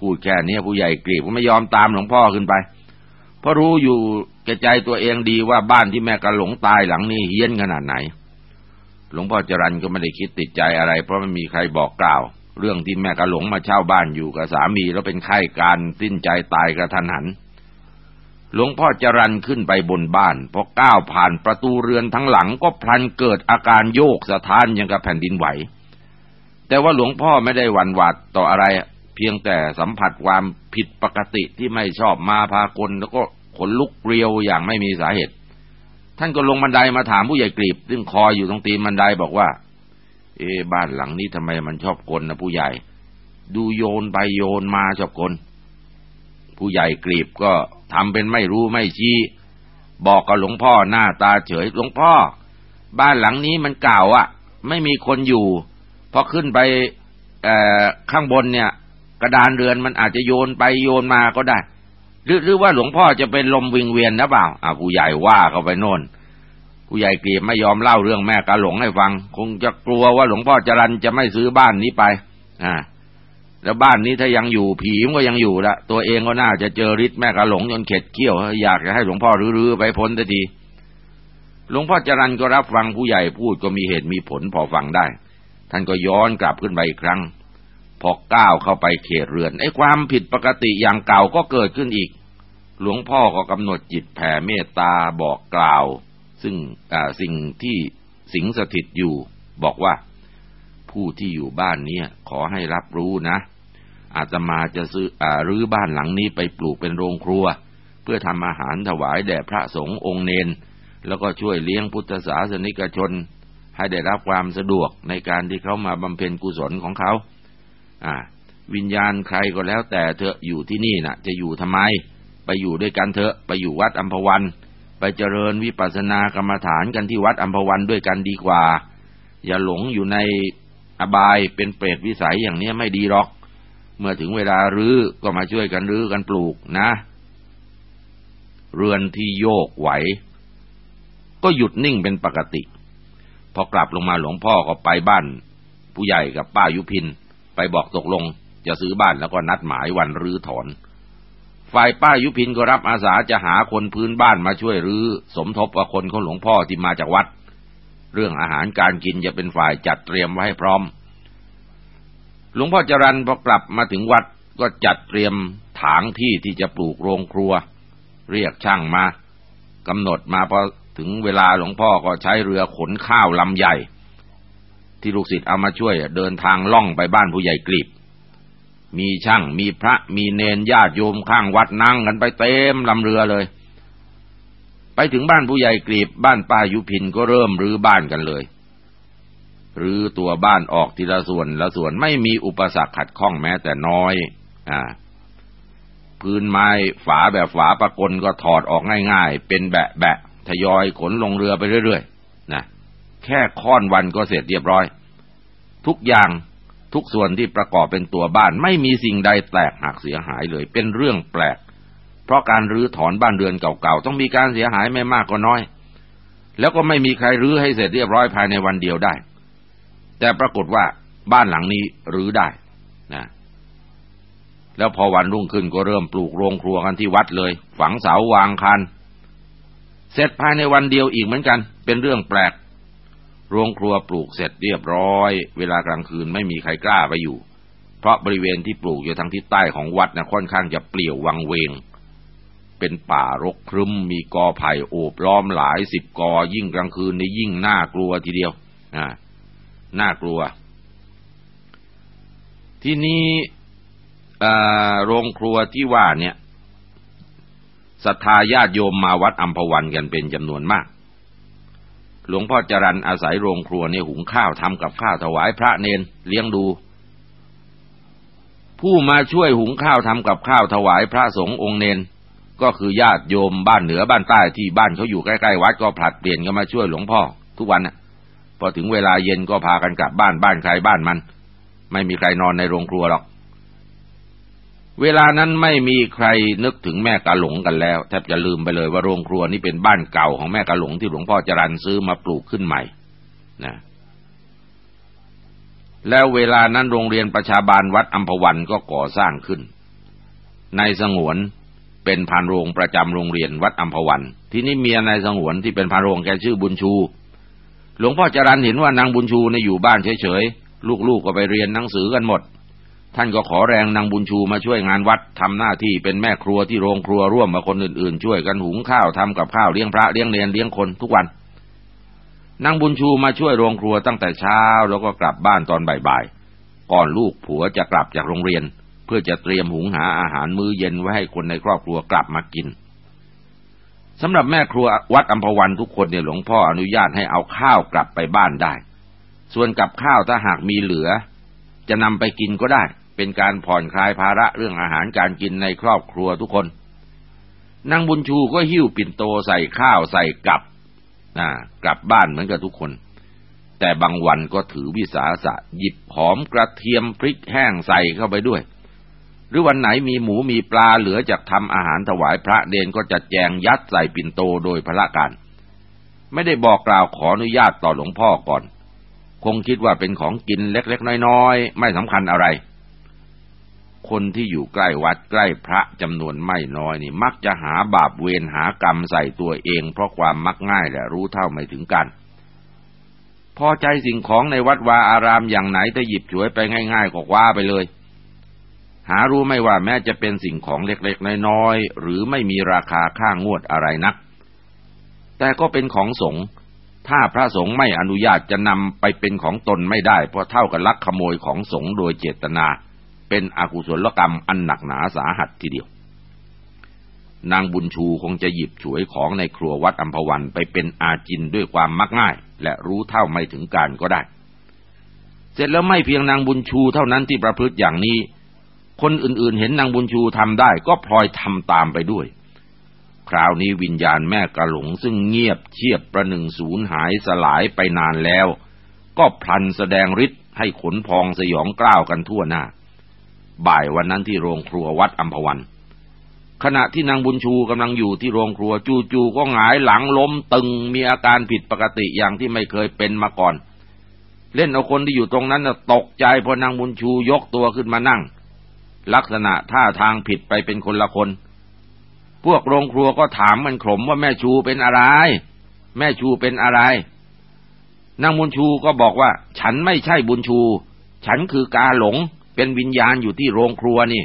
Speaker 2: พูดแค่นี้ผู้ใหญ่กรีบก็ไม่ยอมตามหลวงพ่อขึ้นไปเพราะรู้อยู่แก่ใจตัวเองดีว่าบ้านที่แม่กระหลงตายหลังนี้เฮี้ยนขนาดไหน หลวงพ่อจรันก็ไม่ได้คิดติดใจอะไร เพราะไม่มีใครบอกกล่าว เรื่องที่แม่กระหลงมาเช่าบ้านอยู่กับสามีแล้วเป็นไข้การสิ้นใจตายกระทันหัน หลวงพ่อจรันขึ้นไปบนบ้านพอก้าวผ่านประตูเรือนทั้งหลังก็พลันเกิดอาการโยกสะท้านย่างกับแผ่นดินไหว แต่ว่าหลวงพ่อไม่ได้หวั่นหวาดต่ออะไร เพียงแต่สัมผัสความผิดปกติที่ไม่ชอบมาพากลแล้วก็ขนลุกเรียวอย่างไม่มีสาเหตุ ท่านก็ลงบันไดมาถามผู้ใหญ่กรีบซึ่งคอยอยู่ตรงตีนบันไดบอกว่า เอ๊บ้านหลังนี้ทำไมมันชอบกลนะผู้ใหญ่ ดูโยนไปโยนมาชอบกล ผู้ใหญ่กรีบก็ทำเป็นไม่รู้ไม่ชี้ บอกกับหลวงพ่อหน้าตาเฉยหลวงพ่อ บ้านหลังนี้มันเก่าอะ่ะ ไม่มีคนอยู่พอขึ้นไปข้างบนเนี่ย กระดานเรือนมันอาจจะโยนไปโยนมาก็ได้ หรือหรือว่าหลวงพ่อจะเป็นลมวิงเวียนนะเปล่าอ่าผู้ใหญ่ว่าเขาไปโน่น ผู้ใหญ่กลีบไม่ยอมเล่าเรื่องแม่กะหลงให้ฟัง คงจะกลัวว่าหลวงพ่อจรันจะไม่ซื้อบ้านนี้ไป อ่า แล้วบ้านนี้ถ้ายังอยู่ผีมก็ยังอยู่ละตัวเองก็น่าจะเจอฤทธิ์แม่กะหลงจนเข็ดเขี้ยว อยากจะให้หลวงพ่อรื้อไปพ้นทีหลวงพ่อจรันก็รับฟังผู้ใหญ่พูดก็มีเหตุมีผลพอฟังได้ ท่านก็ย้อนกลับขึ้นไปอีกครั้ง พอก้าวเข้าไปเขตเรือนไอ้ความผิดปกติอย่างเก่าก็เกิดขึ้นอีก หลวงพ่อก็กำหนดจิตแผ่เมตตาบอกกล่าว ซึ่งสิ่งที่สิงสถิตอยู่ บอกว่า ผู้ที่อยู่บ้านนี้ขอให้รับรู้นะ อาตมาจะซื้ออรื้อบ้านหลังนี้ไปปลูกเป็นโรงครัว เพื่อทำอาหารถวายแด่พระสงฆ์องค์เนน แล้วก็ช่วยเลี้ยงพุทธศาสนิกชน ให้ได้รับความสะดวกในการที่เขามาบำเพ็ญกุศลของเขา อ่า วิญญาณใครก็แล้วแต่เธออยู่ที่นี่นะ่ะ จะอยู่ทำไม ไปอยู่ด้วยกันเถอะ ไปอยู่วัดอัมพวัน ไปเจริญวิปัสสนากรรมฐานกันที่วัดอัมพวันด้วยกันดีกว่า อย่าหลงอยู่ในอบายเป็นเปรตวิสัยอย่างนี้ไม่ดีหรอก เมื่อถึงเวลารื้อก็มาช่วยกันรื้อกันปลูกนะ เรือนที่โยกไหว ก็หยุดนิ่งเป็นปกติ พอกลับลงมาหลวงพ่อก็ไปบ้าน ผู้ใหญ่กับป้ายุพิน ไปบอกตกลง จะซื้อบ้านแล้วก็นัดหมายวันรื้อถอน ฝ่ายป้ายุพินก็รับอาสาจะหาคนพื้นบ้านมาช่วยรื้อ สมทบกับคนของหลวงพ่อที่มาจากวัด เรื่องอาหารการกินจะเป็นฝ่ายจัดเตรียมไว้ให้พร้อม หลวงพ่อจรันพอกลับมาถึงวัดก็จัดเตรียมถางที่ที่จะปลูกโรงครัว เรียกช่างมากำหนดมาพอถึงเวลาหลวงพ่อก็ใช้เรือขนข้าวลำใหญ่ ที่ลูกศิษย์เอามาช่วยเดินทางล่องไปบ้านผู้ใหญ่กรีบมีช่างมีพระมีเนนญาติโยมข้างวัดนั่งกันไปเต็มลำเรือเลย ไปถึงบ้านผู้ใหญ่กรีบบ้านป้ายุพินก็เริ่มรื้อบ้านกันเลย หรือตัวบ้านออกทีละส่วนละส่วนไม่มีอุปสรรคขัดข้องแม้แต่น้อย อ่า พื้นไม้ฝาแบบฝาประกลก็ถอดออกง่าย ๆ เป็นแบะแบะทยอยขนลงเรือไปเรื่อยๆนะแค่ค่อนวันก็เสร็จเรียบร้อย
Speaker 1: ทุกอย่างทุกส่วนที่ประกอบเป็นตัวบ้านไม่มีสิ่งใดแตกหักเสียหายเลย เป็นเรื่องแปลก เพราะการรื้อถอนบ้านเรือนเก่าๆต้องมีการเสียหายไม่มากก็น้อย แล้วก็ไม่มีใครรื้อให้เสร็จเรียบร้อยภายในวันเดียวได้ แต่ปรากฏว่าบ้านหลังนี้รื้อได้นะแล้วพอวันรุ่งขึ้นก็เริ่มปลูกโรงครัวกันที่วัดเลย ฝังเสาวางคัน เสร็จภายในวันเดียวอีกเหมือนกัน เป็นเรื่องแปลก โรงครัวปลูกเสร็จเรียบร้อย เวลากลางคืนไม่มีใครกล้าไปอยู่ เพราะบริเวณที่ปลูกอยู่ทางทิศใต้ของวัดนะค่อนข้างจะเปลี่ยววังเวง เป็นป่ารกครึ้ม มีกอไผ่โอบล้อมหลายสิบกอยิ่งกลางคืนนี่ยิ่งน่ากลัวทีเดียวอ่า น่ากลัว ที่นี้โรงครัวที่ว่าเนี่ยศรัทธาญาติโยมมาวัดอัมพวันกันเป็นจำนวนมาก หลวงพ่อจรันอาศัยโรงครัวในหุงข้าวทำกับข้าวถวายพระเนนเลี้ยงดู ผู้มาช่วยหุงข้าวทำกับข้าวถวายพระสงฆ์องค์เนนก็คือญาติโยมบ้านเหนือบ้านใต้ที่บ้านเขาอยู่ใกล้ๆวัดก็ผลัดเปลี่ยนกันมาช่วยหลวงพ่อทุกวันนะพ อถึงเวลาเย็นก็พากันกลับบ้านบ้านใครบ้านมัน ไม่มีใครนอนในโรงครัวหรอก เวลานั้นไม่มีใครนึกถึงแม่กาหลงกันแล้วแทบจะลืมไปเลยว่าโรงครัวนี้เป็นบ้านเก่าของแม่กาหลงที่หลวงพ่อจรันซื้อมาปลูกขึ้นใหม่ นะแล้วเวลานั้นโรงเรียนประชาบาลวัดอัมพวันก็ก่อสร้างขึ้นในสงวนเป็นพานโรงประจำโรงเรียนวัดอัมพวัน ที่นี่เมียนายสงวนที่เป็นพานโรงแกชื่อบุญชู หลวงพ่อจรันเห็นว่านางบุญชูในอยู่บ้านเฉยๆ ลูกๆก็ไปเรียนหนังสือกันหมด ท่านก็ขอแรงนางบุญชูมาช่วยงานวัดทำหน้าที่เป็นแม่ครัวที่โรงครัวร่วมกับคนอื่นๆ ช่วยกันหุงข้าวทำกับข้าวเลี้ยงพระเลี้ยงเนรเลี้ยงคนทุกวัน นางบุญชูมาช่วยโรงครัวตั้งแต่เช้าแล้วก็กลับบ้านตอนบ่ายๆ ก่อนลูกผัวจะกลับจากโรงเรียน เพื่อจะเตรียมหุงหาอาหารมื้อเย็นไว้ให้คนในครอบครัวกลับมากิน สำหรับแม่ครัววัดอัมพวันทุกคนเนี่ยหลวงพ่ออนุญาตให้เอาข้าวกลับไปบ้านได้ ส่วนกับข้าวถ้าหากมีเหลือ จะนำไปกินก็ได้ เป็นการผ่อนคลายภาระเรื่องอาหารการกินในครอบครัวทุกคน นางบุญชูก็หิ้วปิ่นโตใส่ข้าวใส่กับนะกลับบ้านเหมือนกับทุกคน แต่บางวันก็ถือวิสาสะหยิบหอมกระเทียมพริกแห้งใส่เข้าไปด้วย รือวันไหนมีหมูมีปลาเหลือจากทำอาหารถวายพระเดนก็จะแจงยัดใส่ปิ่นโตโดยพระการ ไม่ได้บอกกล่าวขออนุญาตต่อหลวงพ่อก่อน คงคิดว่าเป็นของกินเล็กๆ น้อยๆ ไม่สำคัญอะไร คนที่อยู่ใกล้วัดใกล้พระจำนวนไม่น้อยนี่ มักจะหาบาปเวรหากรรมใส่ตัวเอง เพราะความมักง่ายและรู้เท่าไม่ถึงกันพอใจสิ่งของในวัดวาอารามอย่างไหนถ้าหยิบฉวยไปง่าย ๆก็ว้าไปเลย หารู้ไม่ว่าแม้จะเป็นสิ่งของเล็กๆน้อยๆหรือไม่มีราคาค่างวดอะไรนัก แต่ก็เป็นของสงฆ์ถ้าพระสงฆ์ไม่อนุญาตจะนำไปเป็นของตนไม่ได้ เพราะเท่ากับลักขโมยของสงฆ์โดยเจตนา เป็นอกุศลกรรมอันหนักหนาสาหัสทีเดียว นางบุญชูคงจะหยิบฉวยของในครัววัดอัมพวันไปเป็นอาจินด้วยความมักง่าย และรู้เท่าไม่ถึงการก็ได้ เสร็จแล้วไม่เพียงนางบุญชูเท่านั้นที่ประพฤติอย่างนี้ คนอื่นๆ เห็นนางบุญชูทำได้ ก็พลอยทำตามไปด้วย คราวนี้วิญญาณแม่กระหลงซึ่งเงียบเชียบประหนึ่งสูญหายสลายไปนานแล้ว ก็พลันแสดงฤทธิ์ให้ขนพองสยองกล้าวกันทั่วหน้า บ่ายวันนั้นที่โรงครัววัดอัมพวัน ขณะที่นางบุญชูกำลังอยู่ที่โรงครัวจู่ๆก็หงายหลังล้มตึงมีอาการผิดปกติอย่างที่ไม่เคยเป็นมาก่อน เล่นเอาคนที่อยู่ตรงนั้นตกใจพอนางบุญชูยกตัวขึ้นมานั่ง ลักษณะท่าทางผิดไปเป็นคนละคน พวกโรงครัวก็ถามมันขมว่าแม่ชูเป็นอะไร แม่ชูเป็นอะไร นางบุญชูก็บอกว่า ฉันไม่ใช่บุญชู ฉันคือกาหลง เป็นวิญญาณอยู่ที่โรงครัวนี่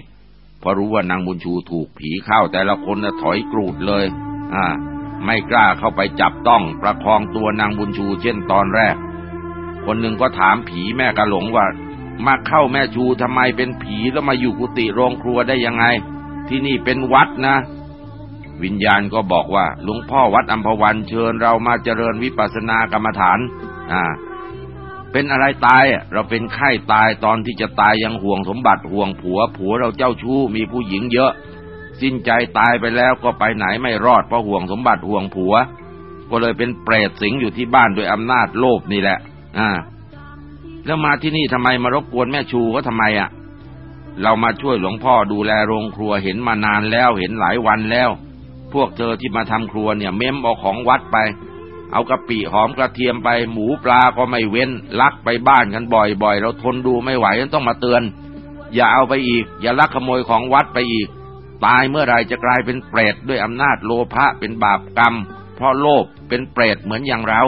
Speaker 1: พอรู้ว่านางบุญชูถูกผีเข้าแต่ละคนนะถอยกรูดเลย อ่า ไม่กล้าเข้าไปจับต้องประคองตัวนางบุญชูเช่นตอนแรก คนหนึ่งก็ถามผีแม่กะหลงว่า มาเข้าแม่ชูทำไมเป็นผีแล้วมาอยู่กุฏิโรงครัวได้ยังไง ที่นี่เป็นวัดนะ วิญญาณก็บอกว่าหลวงพ่อวัดอัมพวันเชิญเรามาเจริญวิปัสสนากรรมฐาน อ่า เป็นอะไรตายเราเป็นไข้ตายตอนที่จะตายยังห่วงสมบัติห่วงผัว ผัวเราเจ้าชู้มีผู้หญิงเยอะ สิ้นใจตายไปแล้วก็ไปไหนไม่รอดเพราะห่วงสมบัติห่วงผัว ก็เลยเป็นเปรตสิงอยู่ที่บ้านโดยอำนาจโลภนี่แหละ อ่า แล้วมาที่นี่ทำไมมารบกวนแม่ชูก็ทำไมอะ เรามาช่วยหลวงพ่อดูแลโรงครัวเห็นมานานแล้วเห็นหลายวันแล้ว พวกเธอที่มาทำครัวเนี่ย เม้มเอาของวัดไป เอากะปิหอมกระเทียมไป หมูปลาก็ไม่เว้น ลักไปบ้านกันบ่อยๆ เราทนดูไม่ไหวต้องมาเตือน อย่าเอาไปอีก อย่าลักขโมยของวัดไปอีก ตายเมื่อไรจะกลายเป็นเปรตด้วยอำนาจโลภะเป็นบาปกรรม เพราะโลภเป็นเปรตเหมือนอย่างเรา